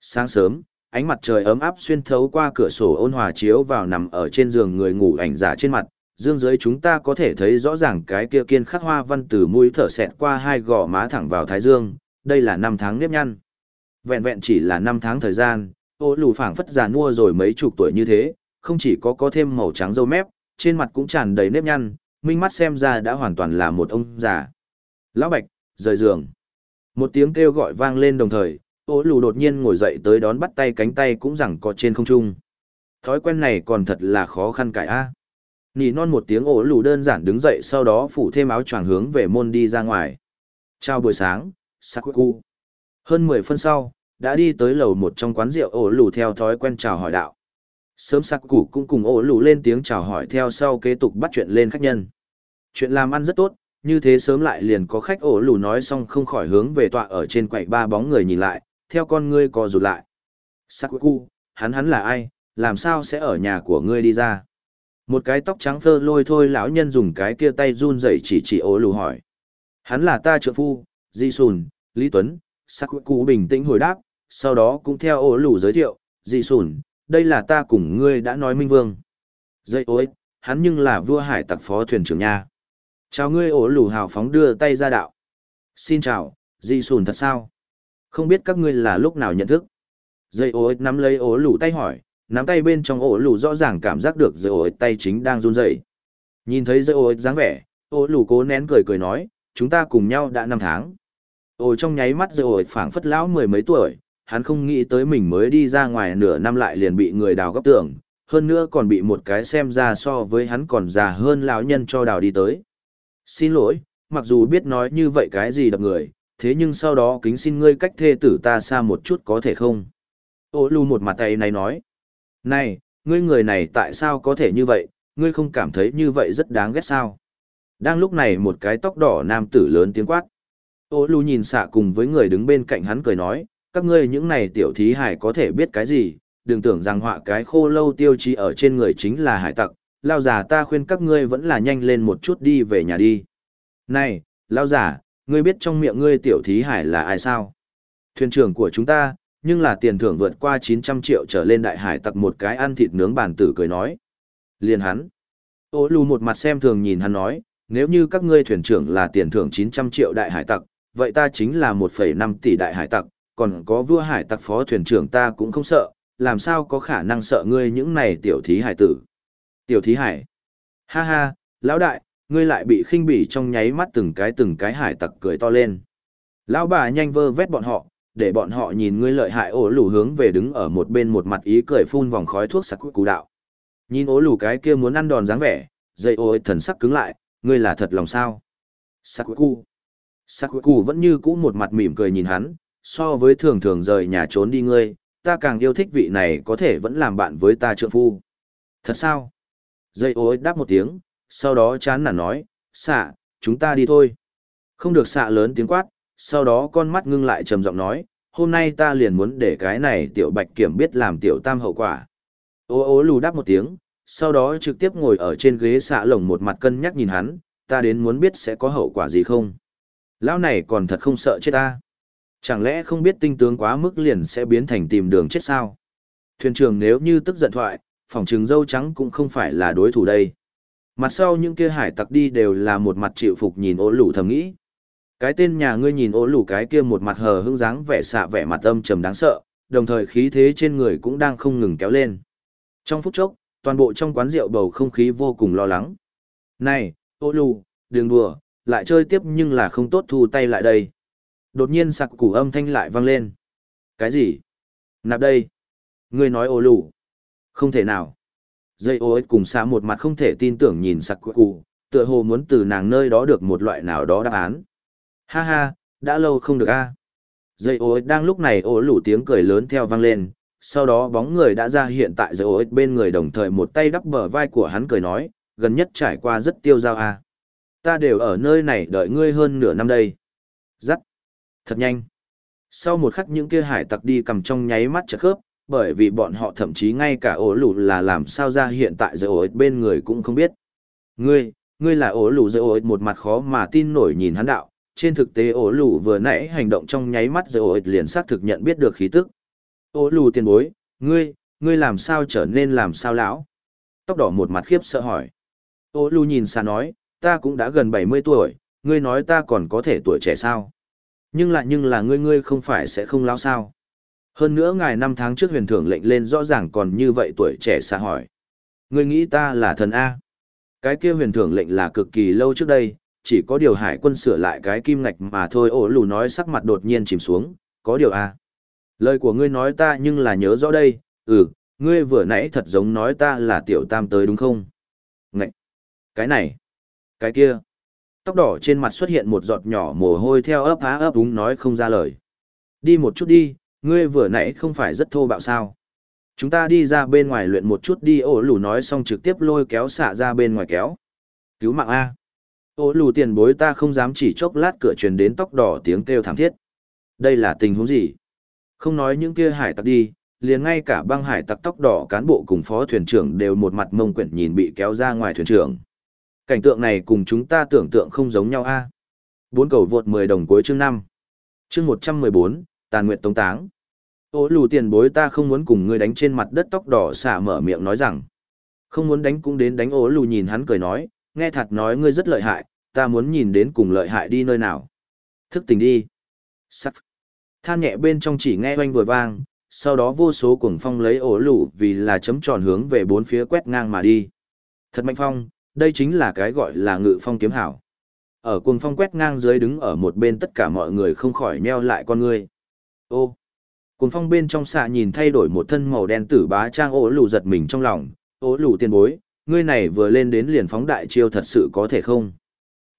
S1: Sáng sớm, ánh mặt trời ấm áp xuyên thấu qua cửa sổ ôn hòa chiếu vào nằm ở trên giường người ngủ ảnh giả trên mặt, dương dưới chúng ta có thể thấy rõ ràng cái kia kiên khắc hoa văn từ mũi thở xẹt qua hai gò má thẳng vào thái dương, đây là năm tháng nếp nhăn. Vẹn vẹn chỉ là năm tháng thời gian, ô lù phảng phất già nua rồi mấy chục tuổi như thế, không chỉ có có thêm màu trắng râu mép, trên mặt cũng tràn đầy nếp nhăn, minh mắt xem ra đã hoàn toàn là một ông già. Lão Bạch, rời giường. Một tiếng kêu gọi vang lên đồng thời, ô lù đột nhiên ngồi dậy tới đón bắt tay cánh tay cũng rằng có trên không trung. Thói quen này còn thật là khó khăn cải a. Nỉ non một tiếng ổ lù đơn giản đứng dậy sau đó phủ thêm áo choàng hướng về môn đi ra ngoài. Chào buổi sáng, Sakuku. Hơn 10 phân sau, đã đi tới lầu một trong quán rượu ổ lù theo thói quen chào hỏi đạo. Sớm Sakuku cũng cùng ổ lù lên tiếng chào hỏi theo sau kế tục bắt chuyện lên khách nhân. Chuyện làm ăn rất tốt, như thế sớm lại liền có khách ổ lù nói xong không khỏi hướng về tọa ở trên quầy ba bóng người nhìn lại, theo con ngươi co rụt lại. Sakuku, hắn hắn là ai, làm sao sẽ ở nhà của ngươi đi ra? Một cái tóc trắng phơ lôi thôi lão nhân dùng cái kia tay run rẩy chỉ chỉ ổ lù hỏi. Hắn là ta trợ phu, Di Sùn, Lý Tuấn, sắc cụ bình tĩnh hồi đáp, sau đó cũng theo ố lù giới thiệu, Di Sùn, đây là ta cùng ngươi đã nói minh vương. Dây ối, hắn nhưng là vua hải tặc phó thuyền trưởng nha. Chào ngươi ố lù hào phóng đưa tay ra đạo. Xin chào, Di Sùn thật sao? Không biết các ngươi là lúc nào nhận thức. Dây ối nắm lấy ố lù tay hỏi, nắm tay bên trong ổ lù rõ ràng cảm giác được dây ối tay chính đang run rẩy nhìn thấy dây ối dáng vẻ ổ lù cố nén cười cười nói chúng ta cùng nhau đã năm tháng ổ trong nháy mắt dây ối phảng phất lão mười mấy tuổi hắn không nghĩ tới mình mới đi ra ngoài nửa năm lại liền bị người đào góc tường hơn nữa còn bị một cái xem ra so với hắn còn già hơn lão nhân cho đào đi tới. Xin lỗi mặc dù biết nói như vậy cái gì đập người thế nhưng sau đó kính xin ngươi cách thê tử ta xa một chút có thể không? Ô lù một mặt tay này nói. Này, ngươi người này tại sao có thể như vậy, ngươi không cảm thấy như vậy rất đáng ghét sao? Đang lúc này một cái tóc đỏ nam tử lớn tiếng quát. Ô lù nhìn xạ cùng với người đứng bên cạnh hắn cười nói, các ngươi những này tiểu thí hải có thể biết cái gì, đừng tưởng rằng họa cái khô lâu tiêu chí ở trên người chính là hải tặc, lao giả ta khuyên các ngươi vẫn là nhanh lên một chút đi về nhà đi. Này, lao giả, ngươi biết trong miệng ngươi tiểu thí hải là ai sao? Thuyền trưởng của chúng ta, nhưng là tiền thưởng vượt qua 900 triệu trở lên đại hải tặc một cái ăn thịt nướng bàn tử cười nói. Liền hắn. Ô lù một mặt xem thường nhìn hắn nói, nếu như các ngươi thuyền trưởng là tiền thưởng 900 triệu đại hải tặc, vậy ta chính là 1,5 tỷ đại hải tặc, còn có vua hải tặc phó thuyền trưởng ta cũng không sợ, làm sao có khả năng sợ ngươi những này tiểu thí hải tử. Tiểu thí hải. Ha ha, lão đại, ngươi lại bị khinh bỉ trong nháy mắt từng cái từng cái hải tặc cười to lên. Lão bà nhanh vơ vét bọn họ, để bọn họ nhìn ngươi lợi hại ổ lù hướng về đứng ở một bên một mặt ý cười phun vòng khói thuốc sặc cú đạo. Nhìn ổ lù cái kia muốn ăn đòn dáng vẻ, dây ôi thần sắc cứng lại, ngươi là thật lòng sao. Sakuku. Sakuku vẫn như cũ một mặt mỉm cười nhìn hắn, so với thường thường rời nhà trốn đi ngươi, ta càng yêu thích vị này có thể vẫn làm bạn với ta trượng phu. Thật sao? Dây ôi đáp một tiếng, sau đó chán nản nói, xạ, chúng ta đi thôi. Không được xạ lớn tiếng quát, sau đó con mắt ngưng lại trầm giọng nói, hôm nay ta liền muốn để cái này tiểu bạch kiểm biết làm tiểu tam hậu quả. Ô ô lù đáp một tiếng, sau đó trực tiếp ngồi ở trên ghế xạ lồng một mặt cân nhắc nhìn hắn, ta đến muốn biết sẽ có hậu quả gì không. Lão này còn thật không sợ chết ta. Chẳng lẽ không biết tinh tướng quá mức liền sẽ biến thành tìm đường chết sao? Thuyền trưởng nếu như tức giận thoại, phòng trừng dâu trắng cũng không phải là đối thủ đây. Mặt sau những kia hải tặc đi đều là một mặt chịu phục nhìn ố lù thầm nghĩ. Cái tên nhà ngươi nhìn ố lù cái kia một mặt hờ hững dáng vẻ xạ vẻ mặt âm trầm đáng sợ, đồng thời khí thế trên người cũng đang không ngừng kéo lên. Trong phút chốc, toàn bộ trong quán rượu bầu không khí vô cùng lo lắng. Này, ô lù, đừng đùa, lại chơi tiếp nhưng là không tốt thu tay lại đây. Đột nhiên sặc củ âm thanh lại vang lên. Cái gì? Nạp đây. Ngươi nói ô lù. Không thể nào. Dây ô ích cùng xa một mặt không thể tin tưởng nhìn sặc củ tựa hồ muốn từ nàng nơi đó được một loại nào đó đáp án. Ha ha, đã lâu không được a. Dây ô đang lúc này ô lù tiếng cười lớn theo vang lên, sau đó bóng người đã ra hiện tại dây ô bên người đồng thời một tay đắp bờ vai của hắn cười nói, gần nhất trải qua rất tiêu dao a. Ta đều ở nơi này đợi ngươi hơn nửa năm đây. Dắt. Thật nhanh. Sau một khắc những kia hải tặc đi cầm trong nháy mắt chật khớp, bởi vì bọn họ thậm chí ngay cả ổ lủ là làm sao ra hiện tại giữa ổ bên người cũng không biết. Ngươi, ngươi là ổ lủ giữa ổ một mặt khó mà tin nổi nhìn hắn đạo, trên thực tế ổ lù vừa nãy hành động trong nháy mắt rồi ổ liền xác thực nhận biết được khí tức. Ổ lù tiền bối, ngươi, ngươi làm sao trở nên làm sao lão? Tóc đỏ một mặt khiếp sợ hỏi. Ổ lù nhìn xa nói, ta cũng đã gần 70 tuổi, ngươi nói ta còn có thể tuổi trẻ sao? Nhưng lại nhưng là ngươi ngươi không phải sẽ không lao sao? Hơn nữa ngài năm tháng trước huyền thưởng lệnh lên rõ ràng còn như vậy tuổi trẻ xa hỏi. Ngươi nghĩ ta là thần A. Cái kia huyền thưởng lệnh là cực kỳ lâu trước đây, chỉ có điều hải quân sửa lại cái kim ngạch mà thôi ổ lù nói sắc mặt đột nhiên chìm xuống, có điều A. Lời của ngươi nói ta nhưng là nhớ rõ đây, ừ, ngươi vừa nãy thật giống nói ta là tiểu tam tới đúng không? Ngậy! Cái này! Cái kia! Tóc đỏ trên mặt xuất hiện một giọt nhỏ mồ hôi theo ấp á ấp úng nói không ra lời. Đi một chút đi, ngươi vừa nãy không phải rất thô bạo sao? Chúng ta đi ra bên ngoài luyện một chút đi ổ lù nói xong trực tiếp lôi kéo xạ ra bên ngoài kéo. Cứu mạng A. Ổ lù tiền bối ta không dám chỉ chốc lát cửa truyền đến tóc đỏ tiếng kêu thảm thiết. Đây là tình huống gì? Không nói những kia hải tặc đi, liền ngay cả băng hải tặc tóc đỏ cán bộ cùng phó thuyền trưởng đều một mặt mông quyển nhìn bị kéo ra ngoài thuyền trưởng. Cảnh tượng này cùng chúng ta tưởng tượng không giống nhau a. Bốn cầu vượt 10 đồng cuối chương 5. Chương 114, tàn nguyện tống táng. Ô lù tiền bối ta không muốn cùng ngươi đánh trên mặt đất tóc đỏ xả mở miệng nói rằng. Không muốn đánh cũng đến đánh ô lù nhìn hắn cười nói, nghe thật nói ngươi rất lợi hại, ta muốn nhìn đến cùng lợi hại đi nơi nào. Thức tỉnh đi. Sắc. Than nhẹ bên trong chỉ nghe oanh vừa vang, sau đó vô số cuồng phong lấy ổ lũ vì là chấm tròn hướng về bốn phía quét ngang mà đi. Thật mạnh phong, đây chính là cái gọi là ngự phong kiếm hảo. Ở cuồng phong quét ngang dưới đứng ở một bên tất cả mọi người không khỏi nheo lại con người. Ô, cuồng phong bên trong xạ nhìn thay đổi một thân màu đen tử bá trang ố lù giật mình trong lòng, ố lù tiền bối, ngươi này vừa lên đến liền phóng đại chiêu thật sự có thể không?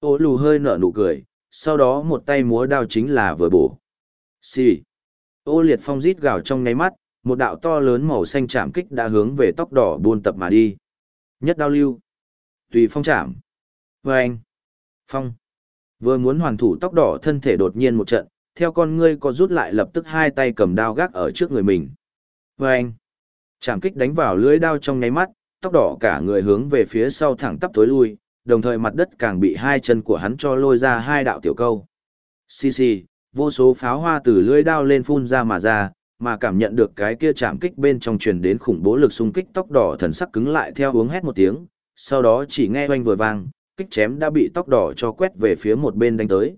S1: ô lù hơi nở nụ cười, sau đó một tay múa đao chính là vừa bổ. Xì. Ô liệt phong rít gào trong ngáy mắt, một đạo to lớn màu xanh chạm kích đã hướng về tóc đỏ buôn tập mà đi. Nhất đao lưu. Tùy phong chạm. Vâng. Phong. Vừa muốn hoàn thủ tóc đỏ thân thể đột nhiên một trận, theo con ngươi có rút lại lập tức hai tay cầm đao gác ở trước người mình. Vâng. Chạm kích đánh vào lưỡi đao trong nháy mắt, tóc đỏ cả người hướng về phía sau thẳng tắp tối lui, đồng thời mặt đất càng bị hai chân của hắn cho lôi ra hai đạo tiểu câu. Xì xì, vô số pháo hoa từ lưỡi đao lên phun ra mà ra, mà cảm nhận được cái kia chạm kích bên trong truyền đến khủng bố lực xung kích tóc đỏ thần sắc cứng lại theo uống hét một tiếng, sau đó chỉ nghe oanh vừa vang, kích chém đã bị tóc đỏ cho quét về phía một bên đánh tới.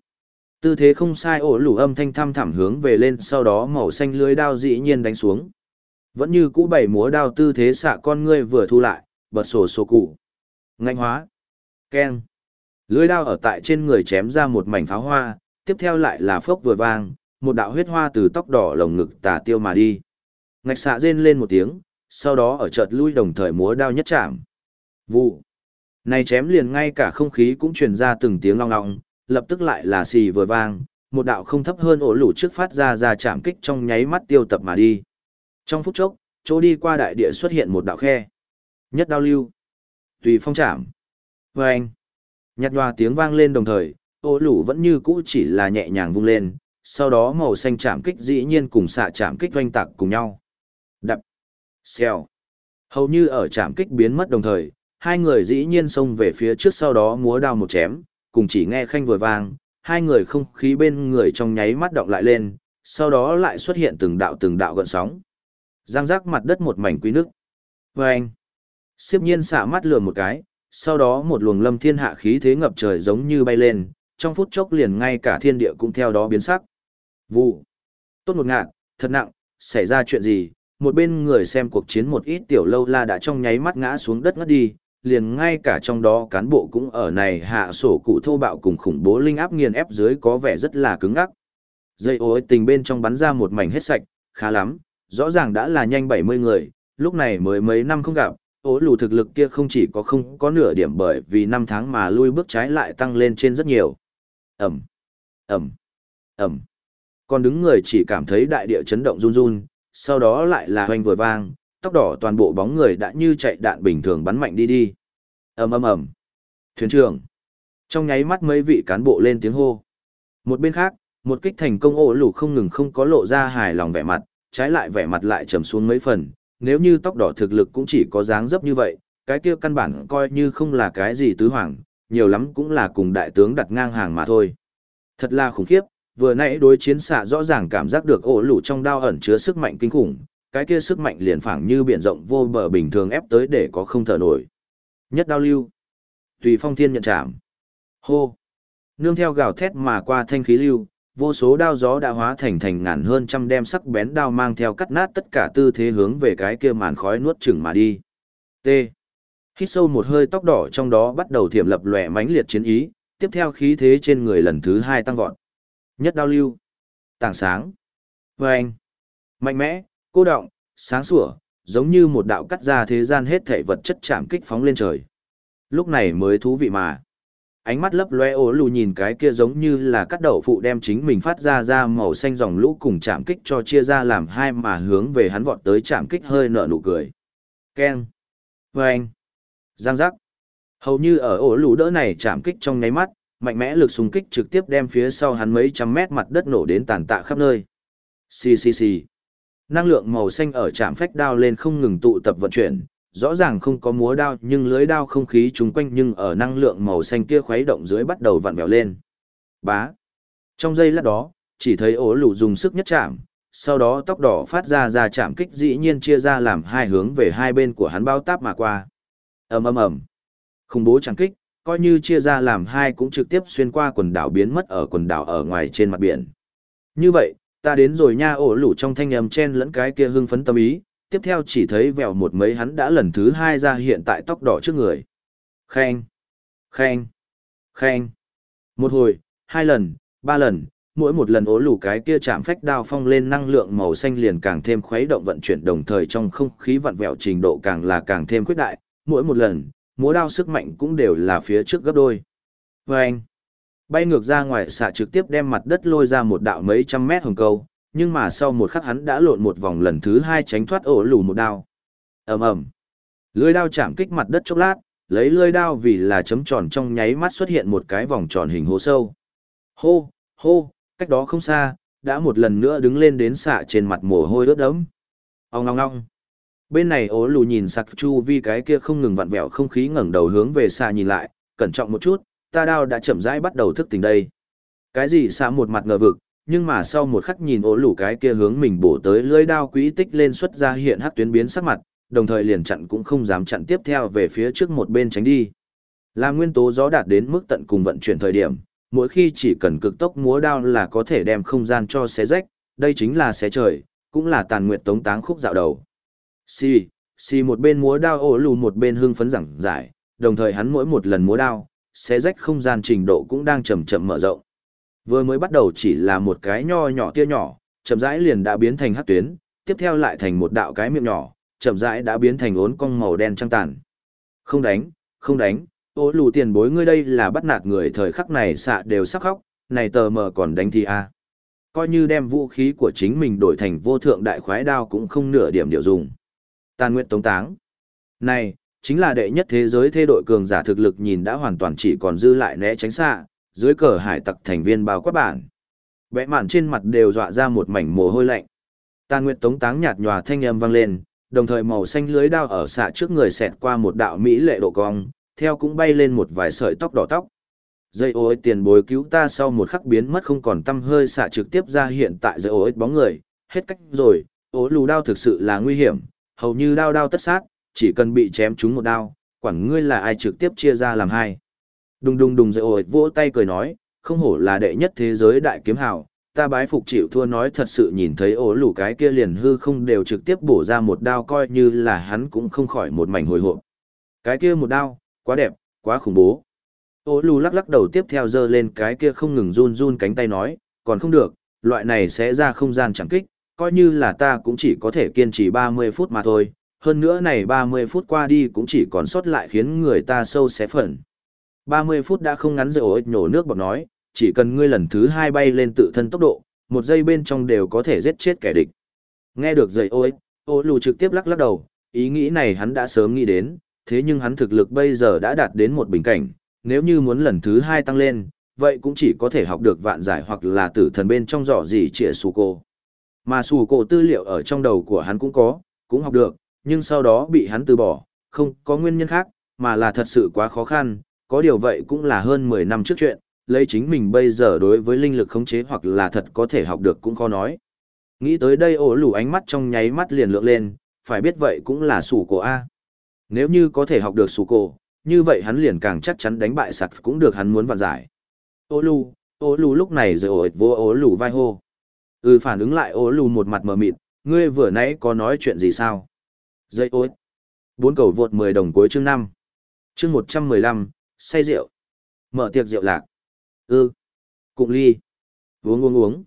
S1: Tư thế không sai ổ lủ âm thanh thăm thẳm hướng về lên sau đó màu xanh lưới đao dĩ nhiên đánh xuống. Vẫn như cũ bảy múa đao tư thế xạ con ngươi vừa thu lại, bật sổ sổ cụ. Ngạnh hóa. keng Lưới đao ở tại trên người chém ra một mảnh pháo hoa, tiếp theo lại là phốc vừa vang, một đạo huyết hoa từ tóc đỏ lồng ngực tà tiêu mà đi. Ngạch xạ rên lên một tiếng, sau đó ở chợt lui đồng thời múa đao nhất chạm. Vụ. Này chém liền ngay cả không khí cũng truyền ra từng tiếng long long, lập tức lại là xì vừa vang, một đạo không thấp hơn ổ lũ trước phát ra ra chạm kích trong nháy mắt tiêu tập mà đi. Trong phút chốc, chỗ đi qua đại địa xuất hiện một đạo khe. Nhất đao lưu. Tùy phong chạm. Vâng. Nhạt nhòa tiếng vang lên đồng thời, ổ lũ vẫn như cũ chỉ là nhẹ nhàng vung lên, sau đó màu xanh chạm kích dĩ nhiên cùng xạ chạm kích doanh tạc cùng nhau. Đập, xèo. Hầu như ở chạm kích biến mất đồng thời, hai người dĩ nhiên xông về phía trước sau đó múa đao một chém, cùng chỉ nghe khanh vừa vang, hai người không khí bên người trong nháy mắt động lại lên, sau đó lại xuất hiện từng đạo từng đạo gợn sóng. Giang rác mặt đất một mảnh quý nước. Vâng! Siếp nhiên xả mắt lườm một cái, sau đó một luồng lâm thiên hạ khí thế ngập trời giống như bay lên, trong phút chốc liền ngay cả thiên địa cũng theo đó biến sắc. Vụ. Tốt một ngạn, thật nặng, xảy ra chuyện gì, một bên người xem cuộc chiến một ít tiểu lâu la đã trong nháy mắt ngã xuống đất ngất đi, liền ngay cả trong đó cán bộ cũng ở này hạ sổ cụ thô bạo cùng khủng bố linh áp nghiền ép dưới có vẻ rất là cứng ngắc. Dây ối tình bên trong bắn ra một mảnh hết sạch, khá lắm, rõ ràng đã là nhanh 70 người, lúc này mới mấy năm không gặp, ố lù thực lực kia không chỉ có không có nửa điểm bởi vì năm tháng mà lui bước trái lại tăng lên trên rất nhiều. Ẩm, Ẩm, Ẩm. Còn đứng người chỉ cảm thấy đại địa chấn động run run, sau đó lại là hoành vừa vang, tóc đỏ toàn bộ bóng người đã như chạy đạn bình thường bắn mạnh đi đi. ầm ầm ầm. Thuyền trưởng. Trong nháy mắt mấy vị cán bộ lên tiếng hô. Một bên khác, một kích thành công ổ lù không ngừng không có lộ ra hài lòng vẻ mặt, trái lại vẻ mặt lại trầm xuống mấy phần, nếu như tóc đỏ thực lực cũng chỉ có dáng dấp như vậy, cái kia căn bản coi như không là cái gì tứ hoàng, nhiều lắm cũng là cùng đại tướng đặt ngang hàng mà thôi. Thật là khủng khiếp, vừa nãy đối chiến xạ rõ ràng cảm giác được ổ lũ trong đao ẩn chứa sức mạnh kinh khủng, cái kia sức mạnh liền phảng như biển rộng vô bờ bình thường ép tới để có không thở nổi. Nhất đao lưu. Tùy phong thiên nhận chạm. Hô. Nương theo gào thét mà qua thanh khí lưu, vô số đao gió đã hóa thành thành ngàn hơn trăm đem sắc bén đao mang theo cắt nát tất cả tư thế hướng về cái kia màn khói nuốt chửng mà đi. T. Hít sâu một hơi tóc đỏ trong đó bắt đầu thiểm lập lòe mãnh liệt chiến ý, tiếp theo khí thế trên người lần thứ hai tăng vọt. Nhất đao lưu. Tảng sáng. Vâng. Mạnh mẽ, cô động, sáng sủa, giống như một đạo cắt ra thế gian hết thể vật chất chạm kích phóng lên trời. Lúc này mới thú vị mà. Ánh mắt lấp loe ố lù nhìn cái kia giống như là cắt đậu phụ đem chính mình phát ra ra màu xanh dòng lũ cùng chạm kích cho chia ra làm hai mà hướng về hắn vọt tới chạm kích hơi nở nụ cười. Keng. Vâng. Giang giác. Hầu như ở ổ lũ đỡ này chạm kích trong nháy mắt, mạnh mẽ lực xung kích trực tiếp đem phía sau hắn mấy trăm mét mặt đất nổ đến tàn tạ khắp nơi. Xì xì xì. Năng lượng màu xanh ở chạm phách đao lên không ngừng tụ tập vận chuyển, rõ ràng không có múa đao nhưng lưới đao không khí chung quanh nhưng ở năng lượng màu xanh kia khuấy động dưới bắt đầu vặn vẹo lên. Bá. Trong giây lát đó, chỉ thấy ổ lũ dùng sức nhất chạm, sau đó tóc đỏ phát ra ra chạm kích dĩ nhiên chia ra làm hai hướng về hai bên của hắn bao táp mà qua. ầm ầm ầm, khủng bố chạm kích, coi như chia ra làm hai cũng trực tiếp xuyên qua quần đảo biến mất ở quần đảo ở ngoài trên mặt biển. Như vậy, ta đến rồi nha ổ lũ trong thanh âm chen lẫn cái kia hưng phấn tâm ý, tiếp theo chỉ thấy vèo một mấy hắn đã lần thứ hai ra hiện tại tóc đỏ trước người. Khen, khen, khen. Một hồi, hai lần, ba lần, mỗi một lần ố lù cái kia chạm phách đao phong lên năng lượng màu xanh liền càng thêm khuấy động vận chuyển đồng thời trong không khí vặn vẹo trình độ càng là càng thêm khuyết đại, mỗi một lần, múa đao sức mạnh cũng đều là phía trước gấp đôi. Và anh, bay ngược ra ngoài xạ trực tiếp đem mặt đất lôi ra một đạo mấy trăm mét hồng câu, nhưng mà sau một khắc hắn đã lộn một vòng lần thứ hai tránh thoát ổ lù một đao. ầm ầm, lưỡi đao chạm kích mặt đất chốc lát, lấy lưỡi đao vì là chấm tròn trong nháy mắt xuất hiện một cái vòng tròn hình hố sâu. Hô, hô, cách đó không xa, đã một lần nữa đứng lên đến xạ trên mặt mồ hôi ướt đẫm. Ong ong ong. Bên này ố lù nhìn sặc chu vi cái kia không ngừng vặn vẹo không khí ngẩng đầu hướng về xa nhìn lại, cẩn trọng một chút, ta đao đã chậm rãi bắt đầu thức tỉnh đây. Cái gì xa một mặt ngờ vực, nhưng mà sau một khắc nhìn ố lủ cái kia hướng mình bổ tới lưỡi đao quỹ tích lên xuất ra hiện hắc tuyến biến sắc mặt, đồng thời liền chặn cũng không dám chặn tiếp theo về phía trước một bên tránh đi. Là nguyên tố gió đạt đến mức tận cùng vận chuyển thời điểm, mỗi khi chỉ cần cực tốc múa đao là có thể đem không gian cho xé rách, đây chính là xé trời, cũng là tàn nguyệt tống táng khúc dạo đầu. Xì, xì một bên múa đao ổ lù một bên hưng phấn giảng giải, đồng thời hắn mỗi một lần múa đao, xé rách không gian trình độ cũng đang chậm chậm mở rộng. Vừa mới bắt đầu chỉ là một cái nho nhỏ tia nhỏ, chậm rãi liền đã biến thành hắc tuyến, tiếp theo lại thành một đạo cái miệng nhỏ, chậm rãi đã biến thành ốn cong màu đen trăng tàn. Không đánh, không đánh, ô lù tiền bối ngươi đây là bắt nạt người thời khắc này xạ đều sắc khóc, này tờ mờ còn đánh thì a à. Coi như đem vũ khí của chính mình đổi thành vô thượng đại khoái đao cũng không nửa điểm điều dùng. Tàn nguyện tống táng. Này, chính là đệ nhất thế giới thê đội cường giả thực lực nhìn đã hoàn toàn chỉ còn dư lại né tránh xạ, dưới cờ hải tặc thành viên bao quát bản. Vẽ mạn trên mặt đều dọa ra một mảnh mồ hôi lạnh. Tàn nguyệt tống táng nhạt nhòa thanh âm vang lên, đồng thời màu xanh lưới đao ở xạ trước người xẹt qua một đạo mỹ lệ độ cong, theo cũng bay lên một vài sợi tóc đỏ tóc. Dây ôi tiền bối cứu ta sau một khắc biến mất không còn tâm hơi xạ trực tiếp ra hiện tại dây ôi bóng người, hết cách rồi, ố lù đao thực sự là nguy hiểm, hầu như đao đao tất sát, chỉ cần bị chém trúng một đao, quản ngươi là ai trực tiếp chia ra làm hai. Đùng đùng đùng rồi ôi vỗ tay cười nói, không hổ là đệ nhất thế giới đại kiếm hào, ta bái phục chịu thua nói thật sự nhìn thấy ổ lù cái kia liền hư không đều trực tiếp bổ ra một đao coi như là hắn cũng không khỏi một mảnh hồi hộp. Cái kia một đao, quá đẹp, quá khủng bố. Ô lù lắc lắc đầu tiếp theo giơ lên cái kia không ngừng run run cánh tay nói, còn không được, loại này sẽ ra không gian chẳng kích, coi như là ta cũng chỉ có thể kiên trì 30 phút mà thôi, hơn nữa này 30 phút qua đi cũng chỉ còn sót lại khiến người ta sâu xé phần. 30 phút đã không ngắn rồi nhổ nước bọt nói, chỉ cần ngươi lần thứ hai bay lên tự thân tốc độ, một giây bên trong đều có thể giết chết kẻ địch. Nghe được dậy ôi, ô lù trực tiếp lắc lắc đầu, ý nghĩ này hắn đã sớm nghĩ đến, thế nhưng hắn thực lực bây giờ đã đạt đến một bình cảnh, nếu như muốn lần thứ hai tăng lên, vậy cũng chỉ có thể học được vạn giải hoặc là tử thần bên trong giỏ gì trịa sù cô. Mà sù cổ tư liệu ở trong đầu của hắn cũng có, cũng học được, nhưng sau đó bị hắn từ bỏ, không có nguyên nhân khác, mà là thật sự quá khó khăn, có điều vậy cũng là hơn 10 năm trước chuyện, lấy chính mình bây giờ đối với linh lực khống chế hoặc là thật có thể học được cũng khó nói. Nghĩ tới đây ổ lù ánh mắt trong nháy mắt liền lượng lên, phải biết vậy cũng là sủ cổ A. Nếu như có thể học được sủ cổ, như vậy hắn liền càng chắc chắn đánh bại sặc cũng được hắn muốn vạn giải. Ô lù, ô lù lúc này rồi ổi vô ô lù vai hô. Ừ phản ứng lại ô lù một mặt mờ mịt, ngươi vừa nãy có nói chuyện gì sao? Dây ối. Bốn cầu vượt 10 đồng cuối chương 5. Chương 115, say rượu. Mở tiệc rượu lạc. ư, Cụng ly. Uống uống uống.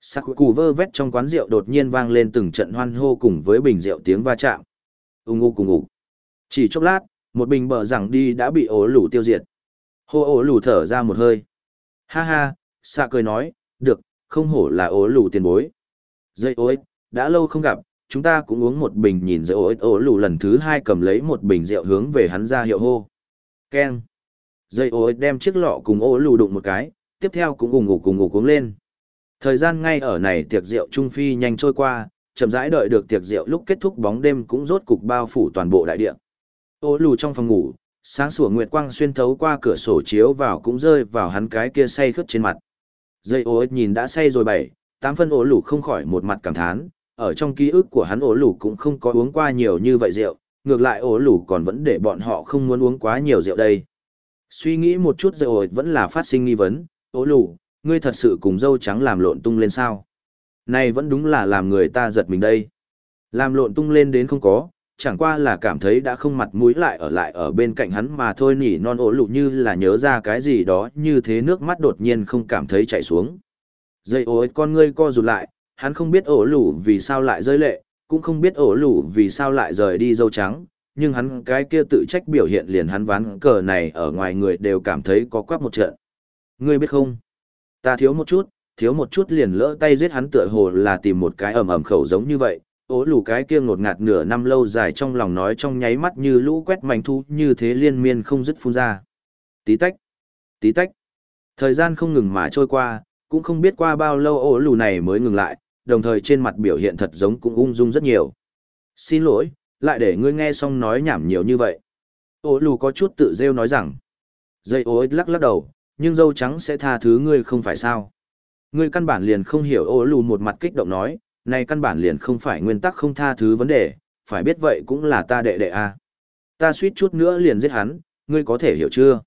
S1: Sắc củ vơ vét trong quán rượu đột nhiên vang lên từng trận hoan hô cùng với bình rượu tiếng va chạm. Ung ngu cùng ngủ. Chỉ chốc lát, một bình bờ rằng đi đã bị ổ lủ tiêu diệt. Hô ổ lủ thở ra một hơi. Ha ha, xạ cười nói, được, không hổ là ổ lủ tiền bối. Dây ối, đã lâu không gặp, chúng ta cũng uống một bình nhìn giữa ối ổ lù lần thứ hai cầm lấy một bình rượu hướng về hắn ra hiệu hô. Keng. Dây ối đem chiếc lọ cùng ổ lù đụng một cái, tiếp theo cũng ủng ngủ cùng ngủ cuống lên. Thời gian ngay ở này tiệc rượu trung phi nhanh trôi qua, chậm rãi đợi được tiệc rượu lúc kết thúc bóng đêm cũng rốt cục bao phủ toàn bộ đại địa. Ô lù trong phòng ngủ, sáng sủa nguyệt quang xuyên thấu qua cửa sổ chiếu vào cũng rơi vào hắn cái kia say khướt trên mặt. Dây ô nhìn đã say rồi bảy, tám phân ô lù không khỏi một mặt cảm thán, ở trong ký ức của hắn ổ lủ cũng không có uống qua nhiều như vậy rượu, ngược lại ổ lủ còn vẫn để bọn họ không muốn uống quá nhiều rượu đây. Suy nghĩ một chút rồi vẫn là phát sinh nghi vấn, ổ lủ, ngươi thật sự cùng dâu trắng làm lộn tung lên sao? Này vẫn đúng là làm người ta giật mình đây. Làm lộn tung lên đến không có, chẳng qua là cảm thấy đã không mặt mũi lại ở lại ở bên cạnh hắn mà thôi nỉ non ổ lụ như là nhớ ra cái gì đó như thế nước mắt đột nhiên không cảm thấy chảy xuống. Dây ối con ngươi co rụt lại, hắn không biết ổ lũ vì sao lại rơi lệ, cũng không biết ổ lũ vì sao lại rời đi dâu trắng, nhưng hắn cái kia tự trách biểu hiện liền hắn ván cờ này ở ngoài người đều cảm thấy có quắc một trận. Ngươi biết không? Ta thiếu một chút, thiếu một chút liền lỡ tay giết hắn tựa hồ là tìm một cái ẩm ẩm khẩu giống như vậy, ố lù cái kia ngột ngạt nửa năm lâu dài trong lòng nói trong nháy mắt như lũ quét mảnh thu như thế liên miên không dứt phun ra. Tí tách, tí tách. Thời gian không ngừng mà trôi qua, cũng không biết qua bao lâu ố lù này mới ngừng lại, đồng thời trên mặt biểu hiện thật giống cũng ung dung rất nhiều. Xin lỗi, lại để ngươi nghe xong nói nhảm nhiều như vậy. Ô lù có chút tự rêu nói rằng. Dây ối lắc lắc đầu, nhưng dâu trắng sẽ tha thứ ngươi không phải sao. Ngươi căn bản liền không hiểu ô lù một mặt kích động nói, này căn bản liền không phải nguyên tắc không tha thứ vấn đề, phải biết vậy cũng là ta đệ đệ a. Ta suýt chút nữa liền giết hắn, ngươi có thể hiểu chưa?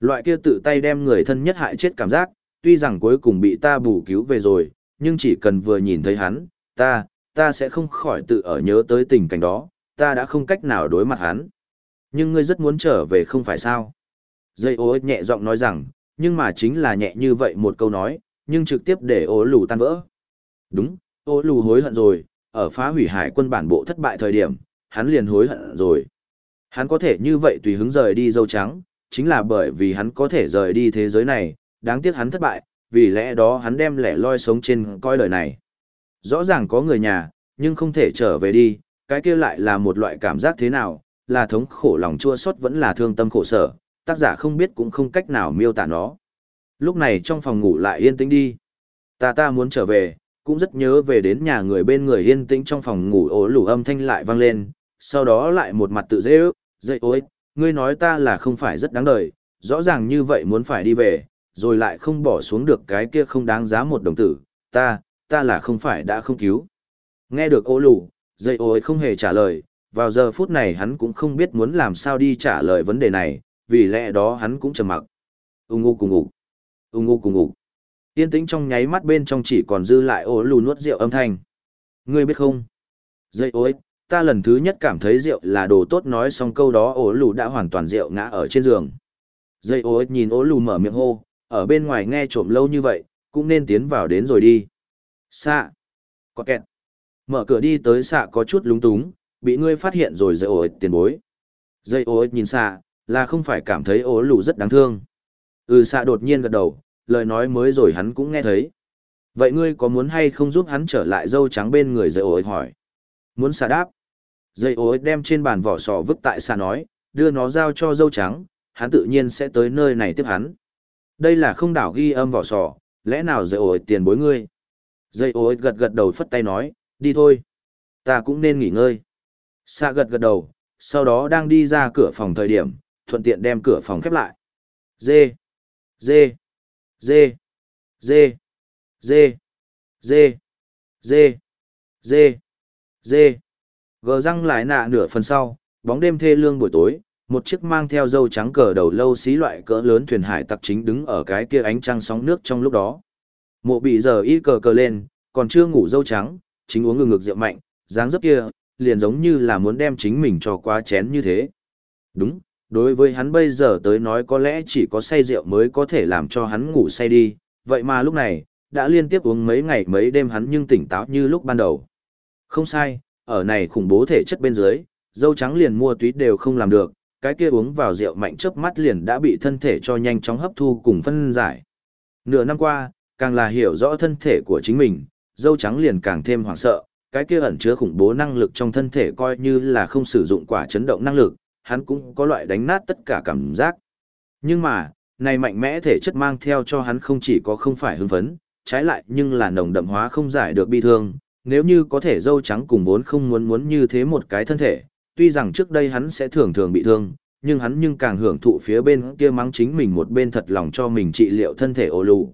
S1: Loại kia tự tay đem người thân nhất hại chết cảm giác, tuy rằng cuối cùng bị ta bù cứu về rồi, nhưng chỉ cần vừa nhìn thấy hắn, ta, ta sẽ không khỏi tự ở nhớ tới tình cảnh đó, ta đã không cách nào đối mặt hắn. Nhưng ngươi rất muốn trở về không phải sao? Dây ô nhẹ giọng nói rằng, nhưng mà chính là nhẹ như vậy một câu nói, nhưng trực tiếp để ô lù tan vỡ. Đúng, ô lù hối hận rồi, ở phá hủy hải quân bản bộ thất bại thời điểm, hắn liền hối hận rồi. Hắn có thể như vậy tùy hứng rời đi dâu trắng, chính là bởi vì hắn có thể rời đi thế giới này, đáng tiếc hắn thất bại, vì lẽ đó hắn đem lẻ loi sống trên coi đời này. Rõ ràng có người nhà, nhưng không thể trở về đi, cái kia lại là một loại cảm giác thế nào, là thống khổ lòng chua xót vẫn là thương tâm khổ sở, tác giả không biết cũng không cách nào miêu tả nó. Lúc này trong phòng ngủ lại yên tĩnh đi. Ta ta muốn trở về, cũng rất nhớ về đến nhà người bên người yên tĩnh trong phòng ngủ ố lủ âm thanh lại vang lên, sau đó lại một mặt tự dễ ước, dậy ôi, ngươi nói ta là không phải rất đáng đời, rõ ràng như vậy muốn phải đi về, rồi lại không bỏ xuống được cái kia không đáng giá một đồng tử, ta, ta là không phải đã không cứu. Nghe được ố lù dây ôi không hề trả lời, vào giờ phút này hắn cũng không biết muốn làm sao đi trả lời vấn đề này, vì lẽ đó hắn cũng trầm mặc. Ung ngu cùng ngủ. Ung ngu cùng ngủ. Yên tĩnh trong nháy mắt bên trong chỉ còn dư lại ố lù nuốt rượu âm thanh. Ngươi biết không? Dây ối, ta lần thứ nhất cảm thấy rượu là đồ tốt nói xong câu đó ố lù đã hoàn toàn rượu ngã ở trên giường. Dây ối nhìn ố lù mở miệng hô, ở bên ngoài nghe trộm lâu như vậy, cũng nên tiến vào đến rồi đi. Xạ. Có kẹt. Mở cửa đi tới xạ có chút lúng túng, bị ngươi phát hiện rồi dây ối tiền bối. Dây ối nhìn xạ, là không phải cảm thấy ố lù rất đáng thương. Ừ xạ đột nhiên gật đầu, lời nói mới rồi hắn cũng nghe thấy. Vậy ngươi có muốn hay không giúp hắn trở lại dâu trắng bên người dây ối hỏi? Muốn xạ đáp. Dây ối đem trên bàn vỏ sò vứt tại xạ nói, đưa nó giao cho dâu trắng, hắn tự nhiên sẽ tới nơi này tiếp hắn. Đây là không đảo ghi âm vỏ sò, lẽ nào dây ổi tiền bối ngươi? Dây ổi gật gật đầu phất tay nói, đi thôi. Ta cũng nên nghỉ ngơi. Xạ gật gật đầu, sau đó đang đi ra cửa phòng thời điểm, thuận tiện đem cửa phòng khép lại. Dê! Dê! Dê. Dê. Dê. Dê. Dê. Dê. Dê. Gờ răng lại nạ nửa phần sau, bóng đêm thê lương buổi tối, một chiếc mang theo dâu trắng cờ đầu lâu xí loại cỡ lớn thuyền hải tặc chính đứng ở cái kia ánh trăng sóng nước trong lúc đó. Mộ bị giờ y cờ cờ lên, còn chưa ngủ dâu trắng, chính uống ngừng ngực rượu mạnh, dáng dấp kia, liền giống như là muốn đem chính mình cho quá chén như thế. Đúng, đối với hắn bây giờ tới nói có lẽ chỉ có say rượu mới có thể làm cho hắn ngủ say đi, vậy mà lúc này, đã liên tiếp uống mấy ngày mấy đêm hắn nhưng tỉnh táo như lúc ban đầu. Không sai, ở này khủng bố thể chất bên dưới, dâu trắng liền mua túy đều không làm được, cái kia uống vào rượu mạnh chớp mắt liền đã bị thân thể cho nhanh chóng hấp thu cùng phân giải. Nửa năm qua, càng là hiểu rõ thân thể của chính mình, dâu trắng liền càng thêm hoảng sợ, cái kia ẩn chứa khủng bố năng lực trong thân thể coi như là không sử dụng quả chấn động năng lực, hắn cũng có loại đánh nát tất cả cảm giác. Nhưng mà, này mạnh mẽ thể chất mang theo cho hắn không chỉ có không phải hưng phấn, trái lại nhưng là nồng đậm hóa không giải được bi thương, nếu như có thể dâu trắng cùng vốn không muốn muốn như thế một cái thân thể, tuy rằng trước đây hắn sẽ thường thường bị thương, nhưng hắn nhưng càng hưởng thụ phía bên kia mắng chính mình một bên thật lòng cho mình trị liệu thân thể ô lù.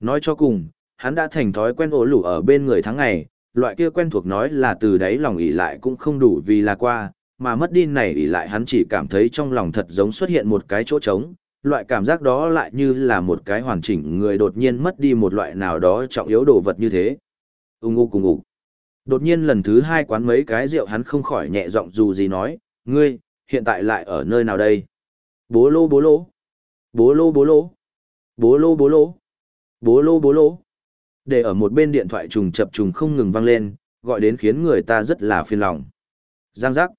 S1: Nói cho cùng, hắn đã thành thói quen ô lù ở bên người tháng ngày, loại kia quen thuộc nói là từ đấy lòng ỉ lại cũng không đủ vì là qua, mà mất đi này ỉ lại hắn chỉ cảm thấy trong lòng thật giống xuất hiện một cái chỗ trống, loại cảm giác đó lại như là một cái hoàn chỉnh người đột nhiên mất đi một loại nào đó trọng yếu đồ vật như thế. Ung ung cùng ung. Đột nhiên lần thứ hai quán mấy cái rượu hắn không khỏi nhẹ giọng dù gì nói, ngươi, hiện tại lại ở nơi nào đây? Bố lô bố lô. Bố lô bố lô. Bố lô bố lô. Bố lô bố lô. Để ở một bên điện thoại trùng chập trùng không ngừng vang lên, gọi đến khiến người ta rất là phiền lòng. Giang giác.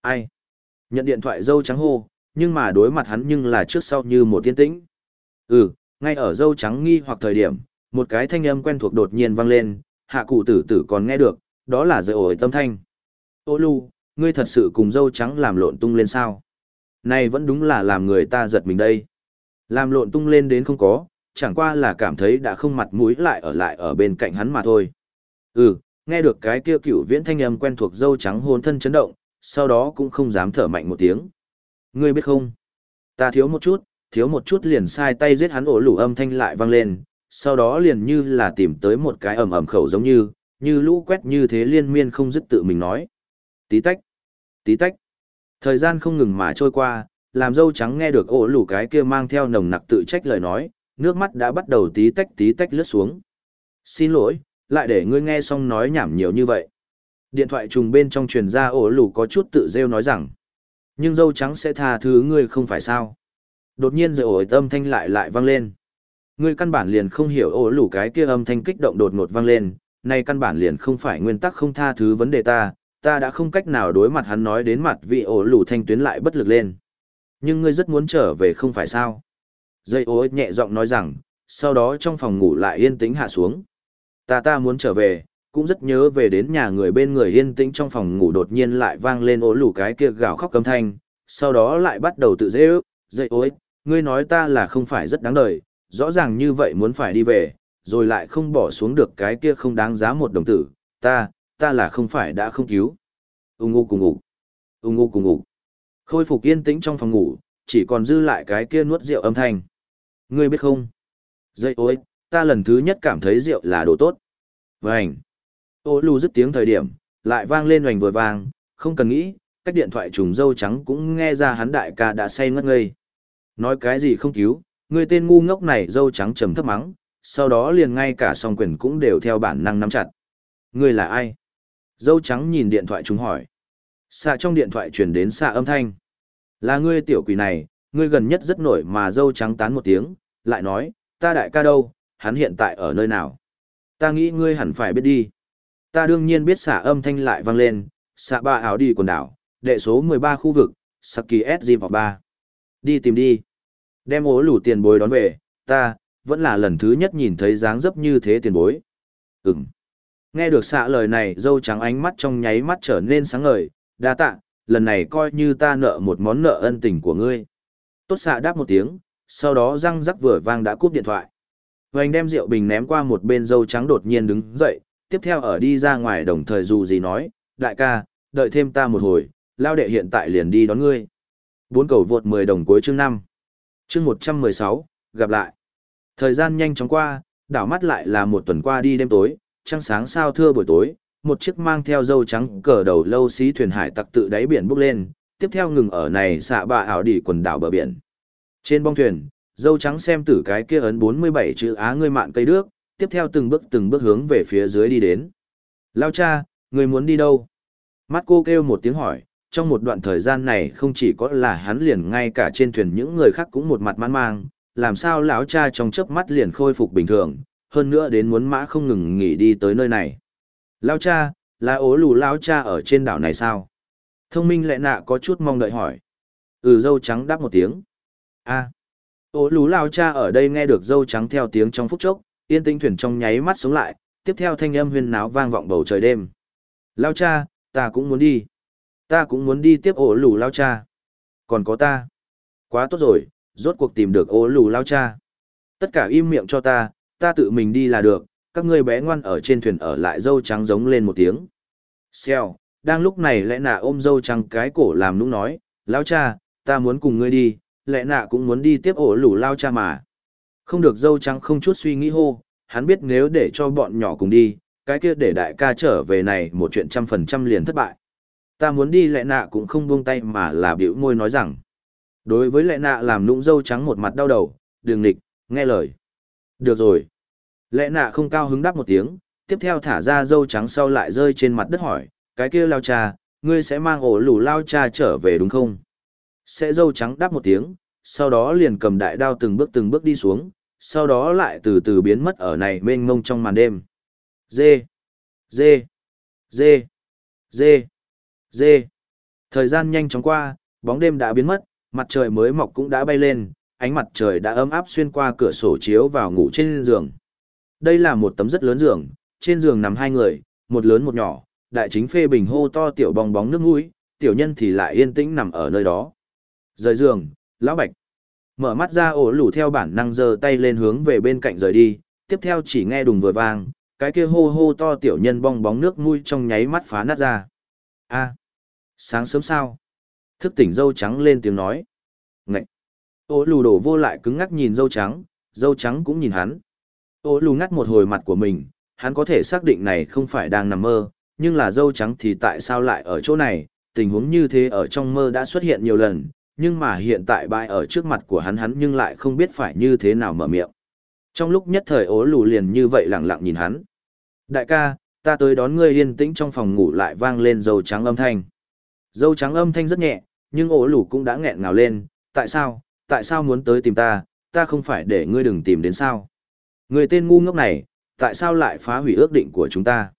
S1: Ai? Nhận điện thoại dâu trắng hô, nhưng mà đối mặt hắn nhưng là trước sau như một tiên tĩnh. Ừ, ngay ở dâu trắng nghi hoặc thời điểm, một cái thanh âm quen thuộc đột nhiên vang lên, hạ cụ tử tử còn nghe được, đó là dây ổi tâm thanh. Ô lu, ngươi thật sự cùng dâu trắng làm lộn tung lên sao? Này vẫn đúng là làm người ta giật mình đây. Làm lộn tung lên đến không có, chẳng qua là cảm thấy đã không mặt mũi lại ở lại ở bên cạnh hắn mà thôi. Ừ, nghe được cái kia cựu viễn thanh âm quen thuộc dâu trắng hôn thân chấn động, sau đó cũng không dám thở mạnh một tiếng. Ngươi biết không? Ta thiếu một chút, thiếu một chút liền sai tay giết hắn ổ lủ âm thanh lại vang lên, sau đó liền như là tìm tới một cái ầm ầm khẩu giống như, như lũ quét như thế liên miên không dứt tự mình nói. Tí tách, tí tách. Thời gian không ngừng mà trôi qua, làm dâu trắng nghe được ổ lù cái kia mang theo nồng nặc tự trách lời nói, nước mắt đã bắt đầu tí tách tí tách lướt xuống. Xin lỗi, lại để ngươi nghe xong nói nhảm nhiều như vậy. Điện thoại trùng bên trong truyền ra ổ lù có chút tự rêu nói rằng, nhưng dâu trắng sẽ tha thứ ngươi không phải sao. Đột nhiên rồi ổi âm thanh lại lại vang lên. Ngươi căn bản liền không hiểu ổ lủ cái kia âm thanh kích động đột ngột vang lên, nay căn bản liền không phải nguyên tắc không tha thứ vấn đề ta, ta đã không cách nào đối mặt hắn nói đến mặt vị ổ lủ thanh tuyến lại bất lực lên. Nhưng ngươi rất muốn trở về không phải sao. Dây ô nhẹ giọng nói rằng, sau đó trong phòng ngủ lại yên tĩnh hạ xuống. Ta ta muốn trở về, cũng rất nhớ về đến nhà người bên người yên tĩnh trong phòng ngủ đột nhiên lại vang lên ố lủ cái kia gào khóc cấm thanh, sau đó lại bắt đầu tự dễ ước, dậy ối, ngươi nói ta là không phải rất đáng đời, rõ ràng như vậy muốn phải đi về, rồi lại không bỏ xuống được cái kia không đáng giá một đồng tử, ta, ta là không phải đã không cứu. Ung ngu cùng ngủ, ung ngu cùng ngủ. Khôi phục yên tĩnh trong phòng ngủ, chỉ còn dư lại cái kia nuốt rượu âm thanh. Ngươi biết không? Dây ôi, ta lần thứ nhất cảm thấy rượu là đồ tốt. Vành. Ô lù dứt tiếng thời điểm, lại vang lên hoành vừa vang, không cần nghĩ, cách điện thoại trùng dâu trắng cũng nghe ra hắn đại ca đã say ngất ngây. Nói cái gì không cứu, người tên ngu ngốc này dâu trắng trầm thấp mắng, sau đó liền ngay cả song quyền cũng đều theo bản năng nắm chặt. Người là ai? Dâu trắng nhìn điện thoại chúng hỏi. Xạ trong điện thoại truyền đến xạ âm thanh. Là ngươi tiểu quỷ này, ngươi gần nhất rất nổi mà dâu trắng tán một tiếng, lại nói, ta đại ca đâu, hắn hiện tại ở nơi nào? Ta nghĩ ngươi hẳn phải biết đi. Ta đương nhiên biết xả âm thanh lại vang lên, xạ ba áo đi quần đảo, đệ số 13 khu vực, Saki SG vào 3. Đi tìm đi. Đem ố lù tiền bối đón về, ta, vẫn là lần thứ nhất nhìn thấy dáng dấp như thế tiền bối. Ừm. Nghe được xạ lời này, dâu trắng ánh mắt trong nháy mắt trở nên sáng ngời, đa tạ, lần này coi như ta nợ một món nợ ân tình của ngươi. Tốt xạ đáp một tiếng, sau đó răng rắc vừa vang đã cúp điện thoại. Vành đem rượu bình ném qua một bên dâu trắng đột nhiên đứng dậy, tiếp theo ở đi ra ngoài đồng thời dù gì nói, đại ca, đợi thêm ta một hồi, lao đệ hiện tại liền đi đón ngươi. Bốn cầu vượt 10 đồng cuối chương 5. Chương 116, gặp lại. Thời gian nhanh chóng qua, đảo mắt lại là một tuần qua đi đêm tối, trăng sáng sao thưa buổi tối, một chiếc mang theo dâu trắng cờ đầu lâu xí thuyền hải tặc tự đáy biển bước lên, tiếp theo ngừng ở này xạ bạ ảo đỉ quần đảo bờ biển. Trên bong thuyền, dâu trắng xem tử cái kia ấn 47 chữ Á ngươi mạn cây đước, tiếp theo từng bước từng bước hướng về phía dưới đi đến. Lao cha, người muốn đi đâu? Mắt cô kêu một tiếng hỏi, trong một đoạn thời gian này không chỉ có là hắn liền ngay cả trên thuyền những người khác cũng một mặt mãn mang, làm sao lão cha trong chớp mắt liền khôi phục bình thường, hơn nữa đến muốn mã không ngừng nghỉ đi tới nơi này. Lão cha, là ố lù lão cha ở trên đảo này sao? Thông minh lệ nạ có chút mong đợi hỏi. Ừ dâu trắng đáp một tiếng. a à. ố lù lão cha ở đây nghe được dâu trắng theo tiếng trong phút chốc, yên tĩnh thuyền trong nháy mắt sống lại, tiếp theo thanh âm huyên náo vang vọng bầu trời đêm. Lão cha, ta cũng muốn đi. Ta cũng muốn đi tiếp ổ lù lão cha. Còn có ta. Quá tốt rồi, rốt cuộc tìm được ổ lù lao cha. Tất cả im miệng cho ta, ta tự mình đi là được, các ngươi bé ngoan ở trên thuyền ở lại dâu trắng giống lên một tiếng. Xèo, đang lúc này lẽ nạ ôm dâu trắng cái cổ làm nũng nói, lao cha, ta muốn cùng ngươi đi, lẽ nạ cũng muốn đi tiếp ổ lù lao cha mà. Không được dâu trắng không chút suy nghĩ hô, hắn biết nếu để cho bọn nhỏ cùng đi, cái kia để đại ca trở về này một chuyện trăm phần trăm liền thất bại. Ta muốn đi lệ nạ cũng không buông tay mà là biểu môi nói rằng. Đối với lệ nạ làm nũng dâu trắng một mặt đau đầu, đường nịch, nghe lời. Được rồi. Lệ nạ không cao hứng đáp một tiếng, tiếp theo thả ra dâu trắng sau lại rơi trên mặt đất hỏi, cái kia lao cha, ngươi sẽ mang ổ lù lao cha trở về đúng không? Sẽ dâu trắng đáp một tiếng, sau đó liền cầm đại đao từng bước từng bước đi xuống, sau đó lại từ từ biến mất ở này mênh mông trong màn đêm. Dê, dê, dê, dê, dê. Thời gian nhanh chóng qua, bóng đêm đã biến mất, Mặt trời mới mọc cũng đã bay lên, ánh mặt trời đã ấm áp xuyên qua cửa sổ chiếu vào ngủ trên giường. Đây là một tấm rất lớn giường, trên giường nằm hai người, một lớn một nhỏ, đại chính phê bình hô to tiểu bong bóng nước mũi, tiểu nhân thì lại yên tĩnh nằm ở nơi đó. Rời giường, lão bạch. Mở mắt ra ổ lủ theo bản năng giơ tay lên hướng về bên cạnh rời đi, tiếp theo chỉ nghe đùng vừa vang, cái kia hô hô to tiểu nhân bong bóng nước mũi trong nháy mắt phá nát ra. A, sáng sớm sao? Thức tỉnh dâu trắng lên tiếng nói. Ngậy! Ô lù đổ vô lại cứng ngắc nhìn dâu trắng, dâu trắng cũng nhìn hắn. Ô lù ngắt một hồi mặt của mình, hắn có thể xác định này không phải đang nằm mơ, nhưng là dâu trắng thì tại sao lại ở chỗ này, tình huống như thế ở trong mơ đã xuất hiện nhiều lần, nhưng mà hiện tại bại ở trước mặt của hắn hắn nhưng lại không biết phải như thế nào mở miệng. Trong lúc nhất thời ố lù liền như vậy lặng lặng nhìn hắn. Đại ca, ta tới đón ngươi yên tĩnh trong phòng ngủ lại vang lên dâu trắng âm thanh. Dâu trắng âm thanh rất nhẹ, nhưng ổ lũ cũng đã nghẹn ngào lên, tại sao, tại sao muốn tới tìm ta, ta không phải để ngươi đừng tìm đến sao. Người tên ngu ngốc này, tại sao lại phá hủy ước định của chúng ta?